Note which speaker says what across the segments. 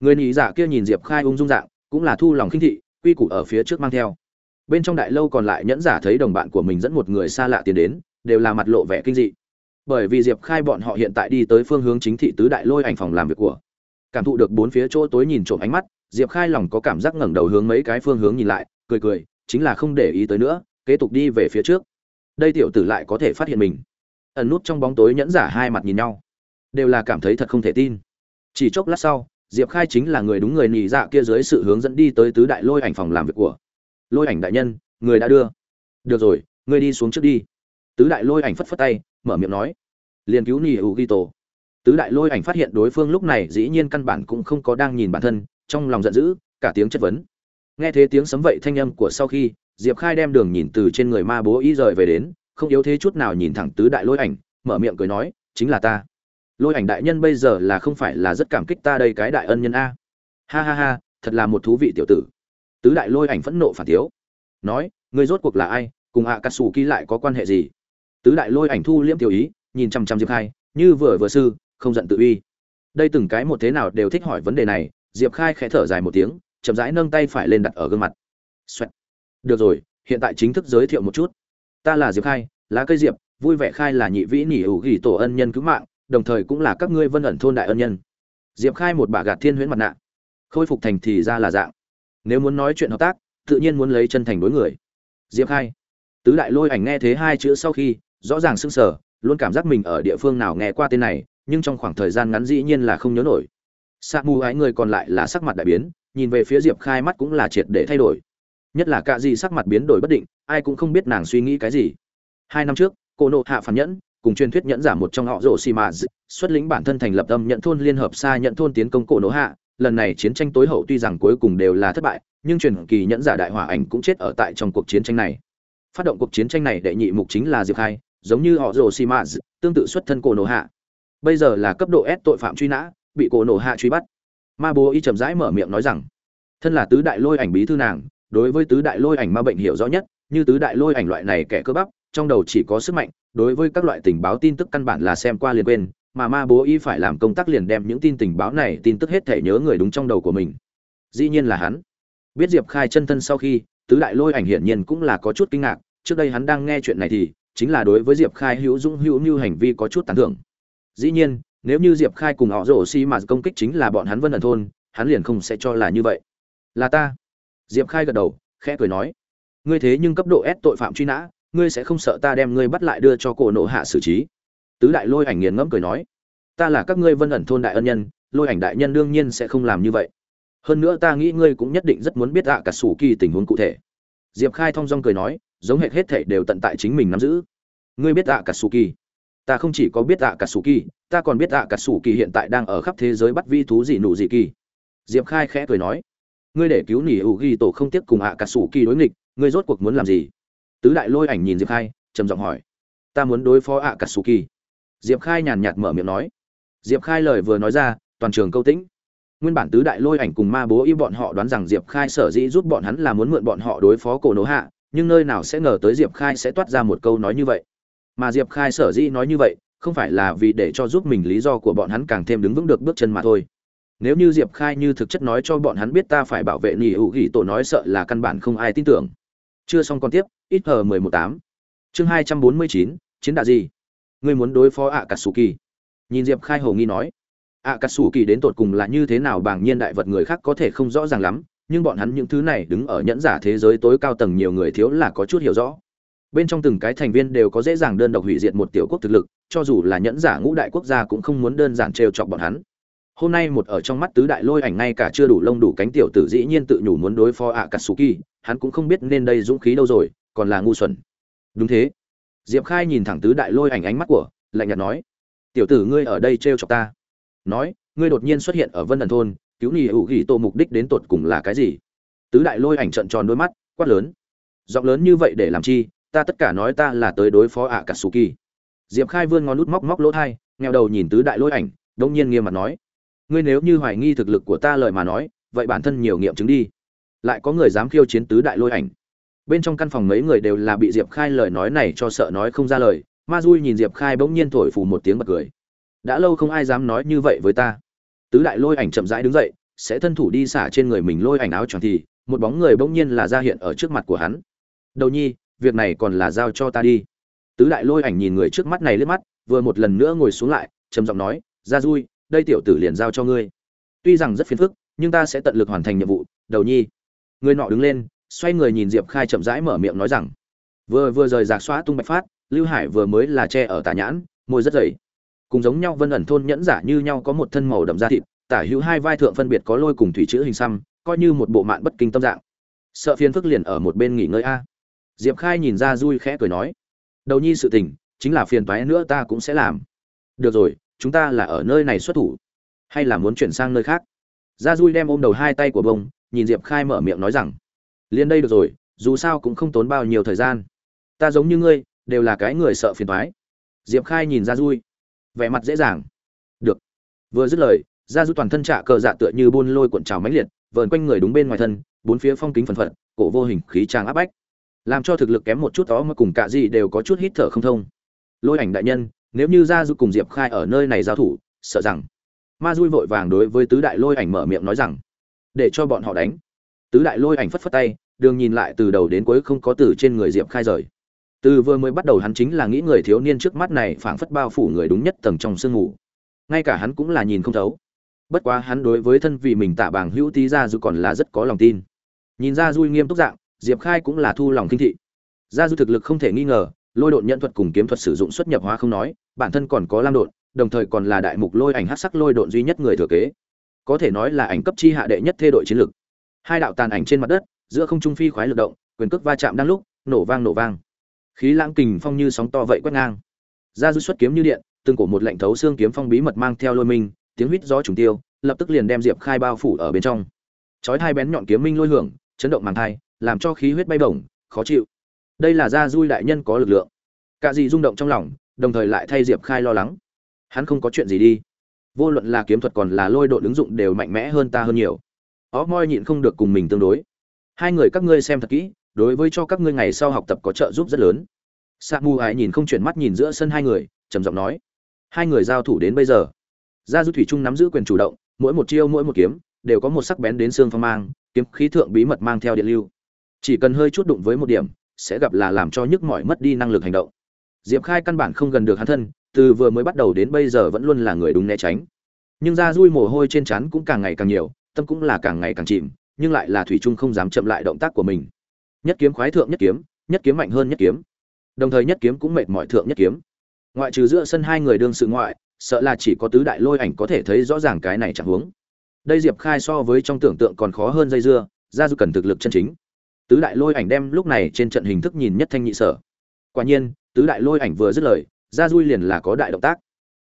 Speaker 1: người nhị dạ kia nhìn diệp khai ung dung dạng, cũng là thu lòng khinh thị, quy củ ở phía trước mang theo. Bên trong đại lâu còn lại nhẫn giả thấy đồng bạn của mình dẫn một người xa lạ tiến đến, đều là mặt lộ vẻ kinh dị. Bởi vì diệp khai bọn họ hiện tại đi tới phương hướng chính thị tứ đại lôi ảnh phòng làm việc của. Cảm thụ được bốn phía chỗ tối nhìn trộm ánh mắt, diệp khai lòng có cảm giác ngẩng đầu hướng mấy cái phương hướng nhìn lại, cười cười, chính là không để ý tới nữa, kế tục đi về phía trước. Đây tiểu tử lại có thể phát hiện mình. Ẩn nút trong bóng tối nhẫn giả hai mặt nhìn nhau, đều là cảm thấy thật không thể tin. Chỉ chốc lát sau diệp khai chính là người đúng người nhì dạ kia dưới sự hướng dẫn đi tới tứ đại lôi ảnh phòng làm việc của lôi ảnh đại nhân, người đã đưa. Được rồi, ngươi đi xuống trước đi. Tứ đại lôi ảnh phất phất tay, mở miệng nói. Liền cứu nỉ ủ ghi tổ. Tứ đại lôi ảnh phát hiện đối phương lúc này dĩ nhiên căn bản cũng không có đang nhìn bản thân, trong lòng giận dữ, cả tiếng chất vấn. Nghe thế tiếng sấm vậy thanh âm của sau khi, diệp khai đem đường nhìn từ trên người ma bố ý rời về đến, không yếu thế chút nào nhìn thẳng tứ đại lôi ảnh, mở miệng cười nói, chính là ta lôi ảnh đại nhân bây giờ là không phải là rất cảm kích ta đây cái đại ân nhân a. Ha ha ha, thật là một thú vị tiểu tử. Tứ đại lôi ảnh phẫn nộ phản thiếu. Nói người rốt cuộc là ai, cùng ạ cà sủ ký lại có quan hệ gì? Tứ đại lôi ảnh thu liễm tiểu ý, nhìn chăm chăm diệp khai, như vừa vừa sư, không giận tự uy. Đây từng cái một thế nào đều thích hỏi vấn đề này, diệp khai khẽ thở dài một tiếng, chậm rãi nâng tay phải lên đặt ở gương mặt. Xoẹt. được rồi, hiện tại chính thức giới thiệu một chút. Ta là diệp khai, lá cây diệp, vui vẻ khai là nhị vĩ nỉ ủ gỉ tổ ân nhân cứu mạng đồng thời cũng là các ngươi vân ẩn thôn đại ân nhân. Diệp khai một bà gạt thiên huyễn mặt nạ. Khôi phục thành thì ra là dạng. Nếu muốn nói chuyện hợp tác, tự nhiên muốn lấy chân thành đối người. Diệp khai. Tứ đại lôi ảnh nghe thế hai chữ sau khi, rõ ràng sưng sở luôn cảm giác mình ở địa phương nào nghe qua tên này, nhưng trong khoảng thời gian ngắn dĩ nhiên là không nhớ nổi. Sa mù ái người còn lại là sắc mặt đại biến, nhìn về phía diệp khai mắt cũng là triệt để thay đổi. Nhất là cả gì sắc mặt biến đổi bất định, ai cũng không biết nàng suy nghĩ cái gì. Hai năm trước, cô nộ hạ phản nhẫn cùng truyền thuyết nhẫn giả một trong họ rổ xì mà xuất lĩnh bản thân thành lập âm nhận thôn liên hợp xa nhận thôn tiến công cổ nỗ hạ. Lần này chiến tranh tối hậu tuy rằng cuối cùng đều là thất bại, nhưng truyền kỳ nhẫn giả đại hỏa ảnh cũng chết ở tại trong cuộc chiến tranh này. Phát động cuộc chiến tranh này đệ nhị mục chính là diệp khai, giống như họ rồ xì mã tương tự xuất thân cổ nổ hạ. Bây giờ là cấp độ s tội phạm truy nã, bị cổ nổ hạ truy bắt. Ma bố y chậm rãi mở miệng nói rằng, thân là tứ đại lôi ảnh bí thư nàng, đối với tứ đại lôi ảnh ma bệnh hiểu rõ nhất, như tứ đại lôi ảnh loại này kẻ cơ bắp, trong đầu chỉ có sức mạnh đối với các loại tình báo tin tức căn bản là xem qua liền quên, mà ma bố y phải làm công tác liền đem những tin tình báo này, tin tức hết thể nhớ người đúng trong đầu của mình. Dĩ nhiên là hắn. Biết diệp khai chân thân sau khi, tứ đại lôi ảnh hiển nhiên cũng là có chút kinh ngạc, trước đây hắn đang nghe chuyện này thì, chính là đối với diệp khai hữu dũng hữu như hành vi có chút tán thưởng. Dĩ nhiên, nếu như diệp khai cùng họ rổ xi mà công kích chính là bọn hắn vân ẩn thôn, hắn liền không sẽ cho là như vậy. Là ta. Diệp khai gật đầu, khẽ cười nói, ngươi thế nhưng cấp độ S tội phạm truy nã ngươi sẽ không sợ ta đem ngươi bắt lại đưa cho cổ nộ hạ xử trí. Tứ đại lôi ảnh nghiền ngẫm cười nói, ta là các ngươi vân ẩn thôn đại ân nhân, lôi ảnh đại nhân đương nhiên sẽ không làm như vậy. Hơn nữa ta nghĩ ngươi cũng nhất định rất muốn biết ạ cả sủ kỳ tình huống cụ thể. Diệp khai thong dong cười nói, giống hệt hết thể đều tận tại chính mình nắm giữ. Ngươi biết ạ cả sủ kỳ? Ta không chỉ có biết ạ cả sủ kỳ, ta còn biết ạ cả sủ kỳ hiện tại đang ở khắp thế giới bắt vi thú gì nụ gì kỳ. Diệp khai khẽ cười nói, ngươi để cứu nỉ hữu ghi tổ không tiếp cùng ạ cả sủ kỳ đối nghịch, ngươi rốt cuộc muốn làm gì? Tứ đại lôi ảnh nhìn diệp khai, trầm giọng hỏi, ta muốn đối phó ạ cả sủ kỳ diệp khai nhàn nhạt mở miệng nói. Diệp khai lời vừa nói ra, toàn trường câu tĩnh. Nguyên bản tứ đại lôi ảnh cùng ma bố y bọn họ đoán rằng diệp khai sở dĩ giúp bọn hắn là muốn mượn bọn họ đối phó cổ nỗ hạ, nhưng nơi nào sẽ ngờ tới diệp khai sẽ toát ra một câu nói như vậy. Mà diệp khai sở dĩ nói như vậy, không phải là vì để cho giúp mình lý do của bọn hắn càng thêm đứng vững được bước chân mà thôi. Nếu như diệp khai như thực chất nói cho bọn hắn biết ta phải bảo vệ nỉ hữu ghi tổ nói sợ là căn bản không ai tin tưởng. Chưa xong còn tiếp ít hờ mười một tám. Chương hai trăm bốn mươi chín, chiến đạ gì ngươi muốn đối phó ạ cà sù kỳ nhìn diệp khai hầu nghi nói. Ạ cà sù kỳ đến tột cùng là như thế nào bảng nhiên đại vật người khác có thể không rõ ràng lắm, nhưng bọn hắn những thứ này đứng ở nhẫn giả thế giới tối cao tầng nhiều người thiếu là có chút hiểu rõ. Bên trong từng cái thành viên đều có dễ dàng đơn độc hủy diệt một tiểu quốc thực lực, cho dù là nhẫn giả ngũ đại quốc gia cũng không muốn đơn giản trêu chọc bọn hắn. Hôm nay một ở trong mắt tứ đại lôi ảnh ngay cả chưa đủ lông đủ cánh tiểu tử dĩ nhiên tự nhủ muốn đối phó ạ cà sù kỳ hắn cũng không biết nên đây dũng khí đâu rồi còn là ngu xuẩn. Đúng thế. Diệp khai nhìn thẳng tứ đại lôi ảnh ánh mắt của, lạnh nhạt nói, tiểu tử ngươi ở đây trêu chọc ta. Nói, ngươi đột nhiên xuất hiện ở vân ẩn thôn, cứu nỉ hữu ghi tô mục đích đến tột cùng là cái gì? Tứ đại lôi ảnh trận tròn đôi mắt, quát lớn, giọng lớn như vậy để làm chi? Ta tất cả nói ta là tới đối phó ạ cả sù kỳ diệp khai vươn ngón nút móc móc lỗ thai, ngheo đầu nhìn tứ đại lôi ảnh, đông nhiên nghiêm mặt nói, ngươi nếu như hoài nghi thực lực của ta lời mà nói, vậy bản thân nhiều nghiệm chứng đi. Lại có người dám khiêu chiến tứ đại lôi ảnh bên trong căn phòng mấy người đều là bị diệp khai lời nói này cho sợ nói không ra lời, ma dui nhìn diệp khai bỗng nhiên thổi phù một tiếng bật cười. Đã lâu không ai dám nói như vậy với ta. Tứ đại lôi ảnh chậm rãi đứng dậy, sẽ thân thủ đi xả trên người mình lôi ảnh áo choàng thì, một bóng người bỗng nhiên là ra hiện ở trước mặt của hắn. Đầu nhi, việc này còn là giao cho ta đi. Tứ đại lôi ảnh nhìn người trước mắt này liếc mắt, vừa một lần nữa ngồi xuống lại, trầm giọng nói, ra dui, đây tiểu tử liền giao cho ngươi. Tuy rằng rất phiền phức, nhưng ta sẽ tận lực hoàn thành nhiệm vụ. Đầu nhi. Người nọ đứng lên xoay người nhìn diệp khai chậm rãi mở miệng nói rằng, vừa vừa rời rạc xóa tung bạch phát, lưu hải vừa mới là che ở tà nhãn, môi rất dày. Cùng giống nhau vân ẩn thôn nhẫn giả như nhau có một thân màu đậm da thịt, tả hữu hai vai thượng phân biệt có lôi cùng thủy chữ hình xăm, coi như một bộ mạn bất kinh tâm dạng. Sợ phiền phức liền ở một bên nghỉ ngơi a. Diệp khai nhìn ra vui khẽ cười nói, đầu nhi sự tình, chính là phiền toái nữa ta cũng sẽ làm. Được rồi, chúng ta là ở nơi này xuất thủ, hay là muốn chuyển sang nơi khác? Gia Duy đem ôm đầu hai tay của bông, nhìn diệp khai mở miệng nói rằng liền đây được rồi, dù sao cũng không tốn bao nhiêu thời gian. Ta giống như ngươi, đều là cái người sợ phiền toái. Diệp khai nhìn ra dui vẻ mặt dễ dàng. Được. Vừa dứt lời ra du toàn thân trạ cờ dạ tựa như buôn lôi cuộn trào mãnh liệt, vờn quanh người đúng bên ngoài thân, bốn phía phong kính phần phật, cổ vô hình khí trang áp bách. Làm cho thực lực kém một chút đó mà cùng cả gì đều có chút hít thở không thông. Lôi ảnh đại nhân, nếu như ra du cùng diệp khai ở nơi này giao thủ, sợ rằng ma dui vội vàng đối với tứ đại lôi ảnh mở miệng nói rằng, để cho bọn họ đánh tứ đại lôi ảnh phất phất tay, đường nhìn lại từ đầu đến cuối không có từ trên người diệp khai rời. Từ vừa mới bắt đầu hắn chính là nghĩ người thiếu niên trước mắt này phảng phất bao phủ người đúng nhất tầng trong sương ngủ ngay cả hắn cũng là nhìn không thấu. Bất quá hắn đối với thân vị mình tạ bảng hữu tí ra dù còn là rất có lòng tin. Nhìn ra duy nghiêm túc dạng, diệp khai cũng là thu lòng kinh thị. Gia du thực lực không thể nghi ngờ, lôi độn nhận thuật cùng kiếm thuật sử dụng xuất nhập hóa không nói, bản thân còn có lam độn, đồng thời còn là đại mục lôi ảnh hát sắc lôi độn duy nhất người thừa kế. Có thể nói là ảnh cấp chi hạ đệ nhất thê đội chiến lực hai đạo tàn ảnh trên mặt đất, giữa không trung phi khoái lực động, quyền cước va chạm đang lúc, nổ vang nổ vang. Khí lãng kình phong như sóng to vậy quét ngang. Ra du xuất kiếm như điện, từng cổ một lệnh thấu xương kiếm phong bí mật mang theo lôi minh, tiếng huýt gió trùng tiêu, lập tức liền đem diệp khai bao phủ ở bên trong. Chói hai bén nhọn kiếm minh lôi hưởng, chấn động màng thai, làm cho khí huyết bay bổng, khó chịu. Đây là gia dui đại nhân có lực lượng. Cả gì rung động trong lòng, đồng thời lại thay diệp khai lo lắng. Hắn không có chuyện gì đi. Vô luận là kiếm thuật còn là lôi độ ứng dụng đều mạnh mẽ hơn ta hơn nhiều ó, moi nhịn không được cùng mình tương đối. Hai người các ngươi xem thật kỹ, đối với cho các ngươi ngày sau học tập có trợ giúp rất lớn. Sa mu ái nhìn không chuyển mắt nhìn giữa sân hai người, trầm giọng nói. Hai người giao thủ đến bây giờ. Gia du thủy trung nắm giữ quyền chủ động, mỗi một chiêu mỗi một kiếm, đều có một sắc bén đến xương phong mang, kiếm khí thượng bí mật mang theo điện lưu. Chỉ cần hơi chút đụng với một điểm, sẽ gặp là làm cho nhức mỏi mất đi năng lực hành động. Diệp khai căn bản không gần được hắn thân, từ vừa mới bắt đầu đến bây giờ vẫn luôn là người đúng né tránh. Nhưng ra dui mồ hôi trên trán cũng càng ngày càng nhiều tâm cũng là càng ngày càng chìm, nhưng lại là thủy trung không dám chậm lại động tác của mình. Nhất kiếm khoái thượng nhất kiếm nhất kiếm mạnh hơn nhất kiếm. Đồng thời nhất kiếm cũng mệt mỏi thượng nhất kiếm. Ngoại trừ giữa sân hai người đương sự ngoại, sợ là chỉ có tứ đại lôi ảnh có thể thấy rõ ràng cái này chẳng huống đây diệp khai so với trong tưởng tượng còn khó hơn dây dưa, ra du cần thực lực chân chính. Tứ đại lôi ảnh đem lúc này trên trận hình thức nhìn nhất thanh nhị sở. Quả nhiên, tứ đại lôi ảnh vừa dứt lời, ra dui liền là có đại động tác.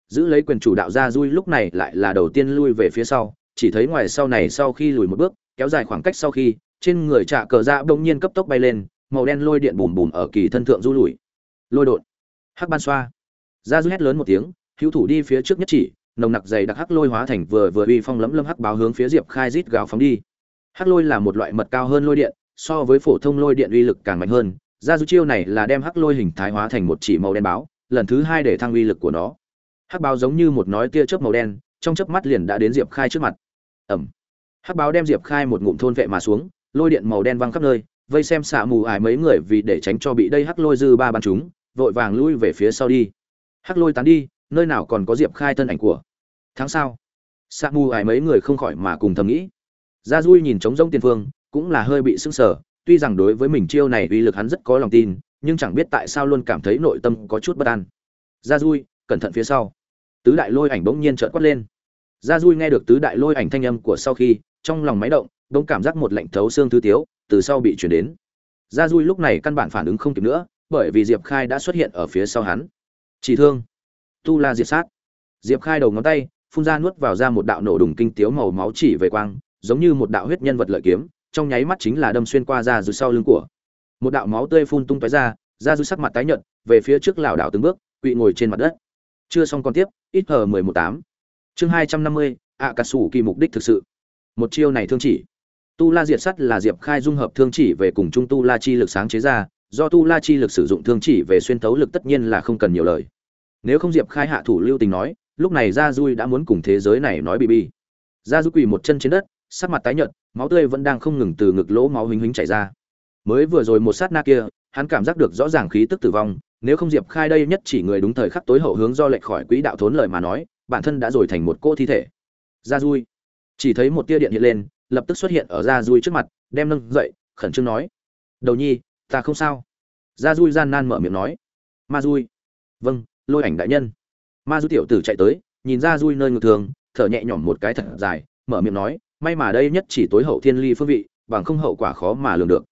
Speaker 1: Giữ lấy quyền chủ đạo ra dui lúc này lại là đầu tiên lui về phía sau chỉ thấy ngoài sau này sau khi lùi một bước, kéo dài khoảng cách sau khi, trên người trạ cờ ra bỗng nhiên cấp tốc bay lên, màu đen lôi điện bùm bùm ở kỳ thân thượng du lùi. Lôi đột. Hắc ban xoa. Ra du hét lớn một tiếng, hữu thủ đi phía trước nhất chỉ, nồng nặc dày đặc hắc lôi hóa thành vừa vừa uy phong lấm lâm hắc báo hướng phía diệp khai rít gào phóng đi. Hắc lôi là một loại mật cao hơn lôi điện, so với phổ thông lôi điện uy lực càng mạnh hơn. Ra du chiêu này là đem hắc lôi hình thái hóa thành một chỉ màu đen báo, lần thứ hai để thăng uy lực của nó. Hắc báo giống như một nói tia chớp màu đen, trong chớp mắt liền đã đến diệp khai trước mặt ẩm. Hắc báo đem diệp khai một ngụm thôn vệ mà xuống, lôi điện màu đen văng khắp nơi, vây xem xạ mù ải mấy người vì để tránh cho bị đây hắc lôi dư ba bắn chúng, vội vàng lui về phía sau đi. Hắc lôi tán đi, nơi nào còn có diệp khai thân ảnh của? Tháng sau, xạ mù ải mấy người không khỏi mà cùng thầm nghĩ. Gia dui nhìn trống rông tiền phương, cũng là hơi bị sưng sở tuy rằng đối với mình chiêu này uy lực hắn rất có lòng tin, nhưng chẳng biết tại sao luôn cảm thấy nội tâm có chút bất an. Gia dui cẩn thận phía sau. Tứ đại lôi ảnh bỗng nhiên trợn quát lên gia Duy nghe được tứ đại lôi ảnh thanh âm của sau khi, trong lòng máy động, bỗng cảm giác một lạnh thấu xương thứ tiếu, từ sau bị truyền đến. Gia Duy lúc này căn bản phản ứng không kịp nữa, bởi vì diệp khai đã xuất hiện ở phía sau hắn. Chỉ thương. Tu la diệt sát. Diệp khai đầu ngón tay, phun ra nuốt vào ra một đạo nổ đùng kinh tiếu màu máu chỉ về quang, giống như một đạo huyết nhân vật lợi kiếm, trong nháy mắt chính là đâm xuyên qua ra dưới sau lưng của. Một đạo máu tươi phun tung tóe ra ra dưới sắc mặt tái nhợt, về phía trước lảo đảo từng bước, quỵ ngồi trên mặt đất. Chưa xong còn tiếp, ít hờ mười một tám chương hai trăm năm mươi ạ cà sủ kỳ mục đích thực sự. Một chiêu này thương chỉ. Tu la diệt sắt là diệp khai dung hợp thương chỉ về cùng trung tu la chi lực sáng chế ra, do tu la chi lực sử dụng thương chỉ về xuyên tấu lực tất nhiên là không cần nhiều lời. Nếu không diệp khai hạ thủ lưu tình nói, lúc này gia dui đã muốn cùng thế giới này nói bị bi gia du quỳ một chân trên đất, sắc mặt tái nhợt, máu tươi vẫn đang không ngừng từ ngực lỗ máu hình hình chảy ra. Mới vừa rồi một sát na kia, hắn cảm giác được rõ ràng khí tức tử vong, nếu không diệp khai đây nhất chỉ người đúng thời khắc tối hậu hướng do lệch khỏi quỹ đạo thốn lời mà nói bản thân đã rồi thành một cô thi thể. Ra dui. Chỉ thấy một tia điện hiện lên, lập tức xuất hiện ở ra dui trước mặt, đem nâng dậy, khẩn trương nói. Đầu nhi, ta không sao. Ra dui gian nan mở miệng nói. Ma dui. Vâng lôi ảnh đại nhân. Ma du tiểu tử chạy tới, nhìn ra dui nơi ngược thường, thở nhẹ nhõm một cái thật dài, mở miệng nói, may mà đây nhất chỉ tối hậu thiên ly phương vị, bằng không hậu quả khó mà lường được.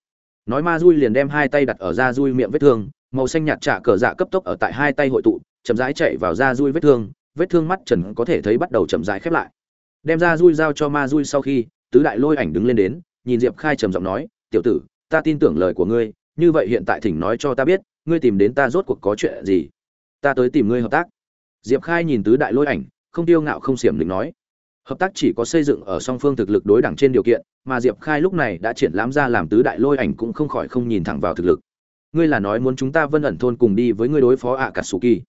Speaker 1: Nói ma dui liền đem hai tay đặt ở da dui miệng vết thương, màu xanh nhạt trả cờ dạ cấp tốc ở tại hai tay hội tụ, chậm rãi chạy vào da dui vết thương vết thương mắt trần có thể thấy bắt đầu chậm rãi khép lại. Đem ra dui giao cho ma dui sau khi, tứ đại lôi ảnh đứng lên đến, nhìn diệp khai trầm giọng nói, tiểu tử, ta tin tưởng lời của ngươi, như vậy hiện tại thỉnh nói cho ta biết, ngươi tìm đến ta rốt cuộc có chuyện gì? Ta tới tìm ngươi hợp tác. Diệp khai nhìn tứ đại lôi ảnh, không tiêu ngạo không xiểm định nói, hợp tác chỉ có xây dựng ở song phương thực lực đối đẳng trên điều kiện, mà diệp khai lúc này đã triển lãm ra làm tứ đại lôi ảnh cũng không khỏi không nhìn thẳng vào thực lực. Ngươi là nói muốn chúng ta vân ẩn thôn cùng đi với ngươi đối phó ạ cả sù kỳ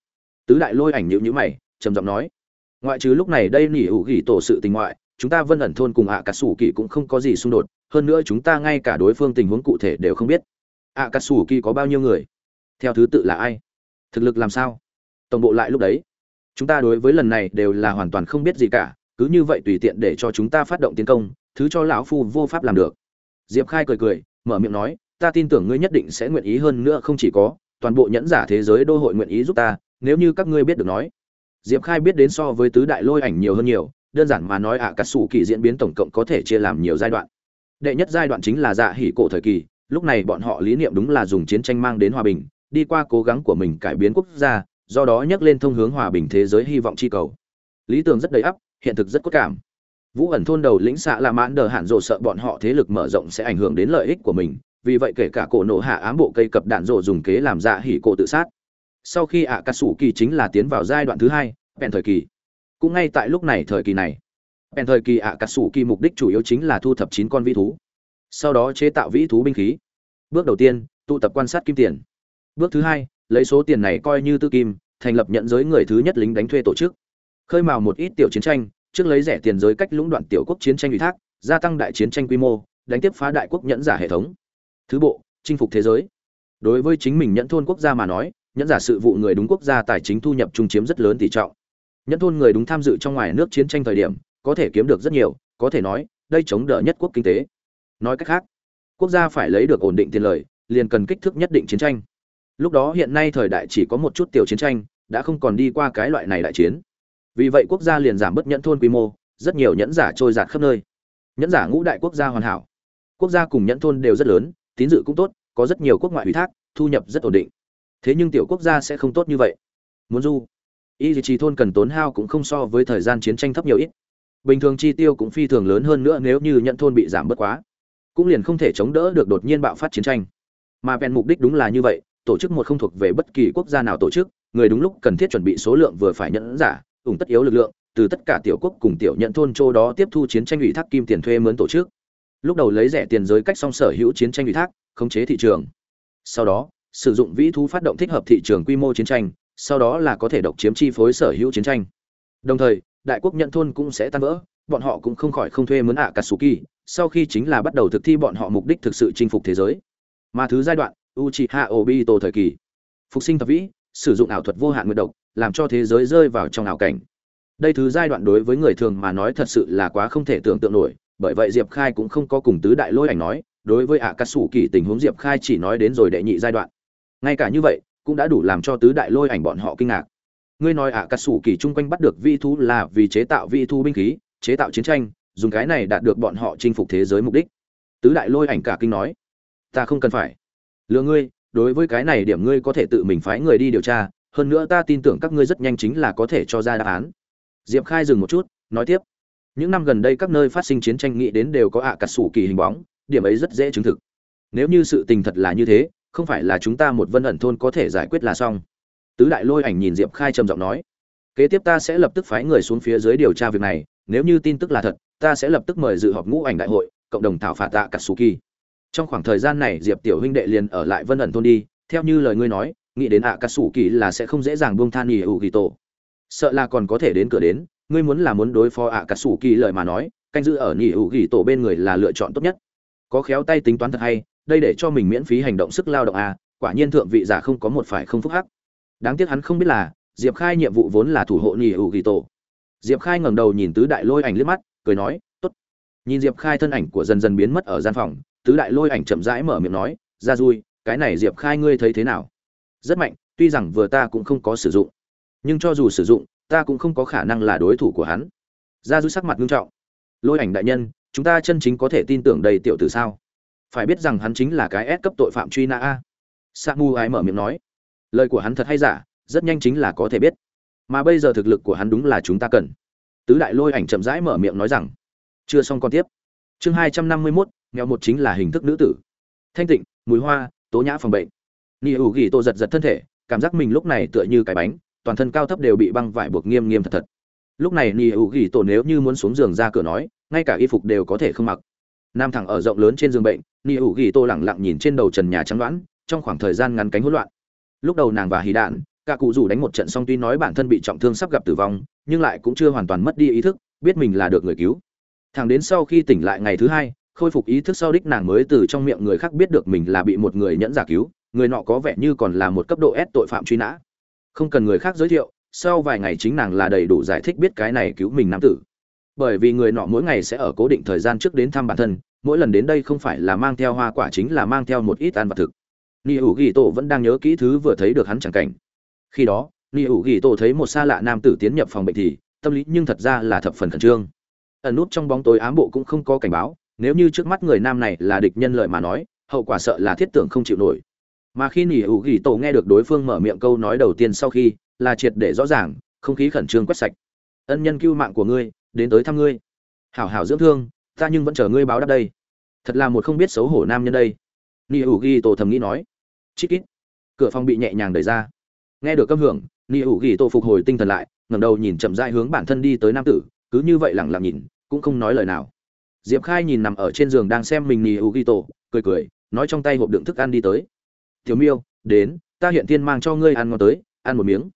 Speaker 1: tứ đại lôi ảnh nhịu nhữ mày trầm giọng nói, ngoại trừ lúc này đây nỉ hữu gỉ tổ sự tình ngoại, chúng ta vân ẩn thôn cùng ạ cà sủ kỳ cũng không có gì xung đột, hơn nữa chúng ta ngay cả đối phương tình huống cụ thể đều không biết. Ạ cà sủ kỳ có bao nhiêu người? Theo thứ tự là ai? Thực lực làm sao? Tổng bộ lại lúc đấy. Chúng ta đối với lần này đều là hoàn toàn không biết gì cả, cứ như vậy tùy tiện để cho chúng ta phát động tiến công, thứ cho lão phu vô pháp làm được. Diệp khai cười cười, mở miệng nói, ta tin tưởng ngươi nhất định sẽ nguyện ý hơn nữa không chỉ có, toàn bộ nhẫn giả thế giới đô hội nguyện ý giúp ta, nếu như các ngươi biết được nói diệp khai biết đến so với tứ đại lôi ảnh nhiều hơn nhiều đơn giản mà nói ạ à, cắt kỳ diễn biến tổng cộng có thể chia làm nhiều giai đoạn. Đệ nhất giai đoạn chính là dạ hỉ cổ thời kỳ lúc này bọn họ lý niệm đúng là dùng chiến tranh mang đến hòa bình đi qua cố gắng của mình cải biến quốc gia do đó nhắc lên thông hướng hòa bình thế giới hy vọng chi cầu. Lý tưởng rất đầy ắp hiện thực rất cốt cảm. Vũ ẩn thôn đầu lĩnh xạ là mãn đờ hạn rộ sợ bọn họ thế lực mở rộng sẽ ảnh hưởng đến lợi ích của mình vì vậy kể cả cổ nổ hạ ám bộ cây cập đạn rộ dùng kế làm dạ hỉ cổ tự sát sau khi ạ cà sủ kỳ chính là tiến vào giai đoạn thứ hai, bèn thời kỳ. Cũng ngay tại lúc này thời kỳ này, bèn thời kỳ ạ cà sủ kỳ mục đích chủ yếu chính là thu thập chín con vĩ thú. Sau đó chế tạo vĩ thú binh khí. Bước đầu tiên, tụ tập quan sát kim tiền. Bước thứ hai, lấy số tiền này coi như tư kim, thành lập nhận giới người thứ nhất lính đánh thuê tổ chức. Khơi mào một ít tiểu chiến tranh, trước lấy rẻ tiền giới cách lũng đoạn tiểu quốc chiến tranh ủy thác, gia tăng đại chiến tranh quy mô, đánh tiếp phá đại quốc nhẫn giả hệ thống. Thứ bộ, chinh phục thế giới. Đối với chính mình nhẫn thôn quốc gia mà nói nhẫn giả sự vụ người đúng quốc gia tài chính thu nhập trung chiếm rất lớn tỷ trọng. Nhẫn thôn người đúng tham dự trong ngoài nước chiến tranh thời điểm, có thể kiếm được rất nhiều, có thể nói, đây chống đỡ nhất quốc kinh tế. Nói cách khác, quốc gia phải lấy được ổn định tiền lời, liền cần kích thước nhất định chiến tranh. Lúc đó hiện nay thời đại chỉ có một chút tiểu chiến tranh, đã không còn đi qua cái loại này đại chiến. Vì vậy quốc gia liền giảm bớt nhẫn thôn quy mô, rất nhiều nhẫn giả trôi giạt khắp nơi. Nhẫn giả ngũ đại quốc gia hoàn hảo. Quốc gia cùng nhẫn thôn đều rất lớn, tín dự cũng tốt, có rất nhiều quốc ngoại ủy thác, thu nhập rất ổn định thế nhưng tiểu quốc gia sẽ không tốt như vậy. Muốn du, y trì thôn cần tốn hao cũng không so với thời gian chiến tranh thấp nhiều ít. Bình thường chi tiêu cũng phi thường lớn hơn nữa nếu như nhận thôn bị giảm bớt quá, cũng liền không thể chống đỡ được đột nhiên bạo phát chiến tranh. Mà vẹn mục đích đúng là như vậy, tổ chức một không thuộc về bất kỳ quốc gia nào tổ chức, người đúng lúc cần thiết chuẩn bị số lượng vừa phải nhận giả, ủng tất yếu lực lượng, từ tất cả tiểu quốc cùng tiểu nhận thôn châu đó tiếp thu chiến tranh ủy thác kim tiền thuê mướn tổ chức. Lúc đầu lấy rẻ tiền giới cách song sở hữu chiến tranh ủy thác, khống chế thị trường. Sau đó sử dụng vĩ thú phát động thích hợp thị trường quy mô chiến tranh, sau đó là có thể độc chiếm chi phối sở hữu chiến tranh. Đồng thời, đại quốc nhận thôn cũng sẽ tan vỡ, bọn họ cũng không khỏi không thuê mướn ạ katsuki sau khi chính là bắt đầu thực thi bọn họ mục đích thực sự chinh phục thế giới. Mà thứ giai đoạn, uchiha obito thời kỳ. Phục sinh thập vĩ, sử dụng ảo thuật vô hạn nguyệt độc, làm cho thế giới rơi vào trong ảo cảnh. Đây thứ giai đoạn đối với người thường mà nói thật sự là quá không thể tưởng tượng nổi, bởi vậy diệp khai cũng không có cùng tứ đại lôi ảnh nói, đối với ạ Katsuki kỳ tình huống diệp khai chỉ nói đến rồi đệ nhị giai đoạn ngay cả như vậy, cũng đã đủ làm cho tứ đại lôi ảnh bọn họ kinh ngạc. Ngươi nói ạ, cà sủ kỳ chung quanh bắt được vi thu là vì chế tạo vi thu binh khí, chế tạo chiến tranh, dùng cái này đạt được bọn họ chinh phục thế giới mục đích. Tứ đại lôi ảnh cả kinh nói, ta không cần phải. Lừa ngươi, đối với cái này điểm ngươi có thể tự mình phái người đi điều tra, hơn nữa ta tin tưởng các ngươi rất nhanh chính là có thể cho ra đáp án. Diệp khai dừng một chút, nói tiếp, những năm gần đây các nơi phát sinh chiến tranh nghĩ đến đều có ạ à sủ kỳ hình bóng, điểm ấy rất dễ chứng thực. Nếu như sự tình thật là như thế không phải là chúng ta một vân ẩn thôn có thể giải quyết là xong. Tứ đại lôi ảnh nhìn diệp khai trầm giọng nói, kế tiếp ta sẽ lập tức phái người xuống phía dưới điều tra việc này, nếu như tin tức là thật, ta sẽ lập tức mời dự họp ngũ ảnh đại hội, cộng đồng thảo phạt tạ cả su kỳ trong khoảng thời gian này, diệp tiểu huynh đệ liền ở lại vân ẩn thôn đi, theo như lời ngươi nói, nghĩ đến ạ cà sủ kỳ là sẽ không dễ dàng buông than nghỉ ủ kỳ tổ sợ là còn có thể đến cửa đến, ngươi muốn là muốn đối phó ạ cà sủ kỳ lời mà nói, canh giữ ở nhị ủ ghi tổ bên người là lựa chọn tốt nhất. Có khéo tay tính toán thật hay đây để cho mình miễn phí hành động sức lao động à quả nhiên thượng vị giả không có một phải không phúc hắc. Đáng tiếc hắn không biết là diệp khai nhiệm vụ vốn là thủ hộ nhị hữu ghi tổ. Diệp khai ngẩng đầu nhìn tứ đại lôi ảnh liếc mắt cười nói tốt. Nhìn diệp khai thân ảnh của dần dần biến mất ở gian phòng tứ đại lôi ảnh chậm rãi mở miệng nói ra Dui, cái này diệp khai ngươi thấy thế nào? Rất mạnh tuy rằng vừa ta cũng không có sử dụng nhưng cho dù sử dụng ta cũng không có khả năng là đối thủ của hắn. Ra Dui sắc mặt nghiêm trọng lôi ảnh đại nhân chúng ta chân chính có thể tin tưởng đầy tiểu tử sao? Phải biết rằng hắn chính là cái S cấp tội phạm truy nã a. Sa mu ái mở miệng nói, lời của hắn thật hay giả, rất nhanh chính là có thể biết. Mà bây giờ thực lực của hắn đúng là chúng ta cần. Tứ đại lôi ảnh chậm rãi mở miệng nói rằng, chưa xong con tiếp. Chương hai trăm năm mươi mốt, nghèo một chính là hình thức nữ tử. Thanh tịnh, mùi hoa, tố nhã phòng bệnh. Niu Gỉ tô giật giật thân thể, cảm giác mình lúc này tựa như cái bánh, toàn thân cao thấp đều bị băng vải buộc nghiêm nghiêm thật thật. Lúc này Niu Gỉ Tô tổ nếu như muốn xuống giường ra cửa nói, ngay cả y phục đều có thể không mặc. Nam thẳng ở rộng lớn trên giường bệnh ni ủ ghi tô lẳng lặng nhìn trên đầu trần nhà trắng đoán, trong khoảng thời gian ngắn cánh hỗn loạn. Lúc đầu nàng và hì đạn, cả cụ rủ đánh một trận xong tuy nói bản thân bị trọng thương sắp gặp tử vong, nhưng lại cũng chưa hoàn toàn mất đi ý thức, biết mình là được người cứu. Thẳng đến sau khi tỉnh lại ngày thứ hai, khôi phục ý thức sau đích nàng mới từ trong miệng người khác biết được mình là bị một người nhẫn giả cứu, người nọ có vẻ như còn là một cấp độ S tội phạm truy nã. Không cần người khác giới thiệu, sau vài ngày chính nàng là đầy đủ giải thích biết cái này cứu mình nam tử bởi vì người nọ mỗi ngày sẽ ở cố định thời gian trước đến thăm bản thân, mỗi lần đến đây không phải là mang theo hoa quả chính là mang theo một ít ăn vật thực. Ni ủ ghi tổ vẫn đang nhớ kỹ thứ vừa thấy được hắn chẳng cảnh. Khi đó ni ủ ghi tổ thấy một xa lạ nam tử tiến nhập phòng bệnh thì, tâm lý nhưng thật ra là thập phần khẩn trương. Ẩn nút trong bóng tối ám bộ cũng không có cảnh báo, nếu như trước mắt người nam này là địch nhân lợi mà nói, hậu quả sợ là thiết tưởng không chịu nổi. Mà khi nỉ ủ ghi tổ nghe được đối phương mở miệng câu nói đầu tiên sau khi, là triệt để rõ ràng, không khí khẩn trương quét sạch. Ân nhân cứu mạng của ngươi đến tới thăm ngươi. Hảo hảo dưỡng thương, ta nhưng vẫn chờ ngươi báo đáp đây. Thật là một không biết xấu hổ nam nhân đây. Ni hữu ghi tổ thầm nghĩ nói. Chít kít cửa phòng bị nhẹ nhàng đẩy ra. Nghe được câm hưởng ni hữu ghi tổ phục hồi tinh thần lại, ngẩng đầu nhìn chậm rãi hướng bản thân đi tới nam tử, cứ như vậy lẳng lặng nhìn, cũng không nói lời nào. Diệp khai nhìn nằm ở trên giường đang xem mình ni hữu ghi tổ cười cười, nói trong tay hộp đựng thức ăn đi tới. Tiểu miêu, đến, ta hiện tiên mang cho ngươi ăn ngon tới, ăn một miếng.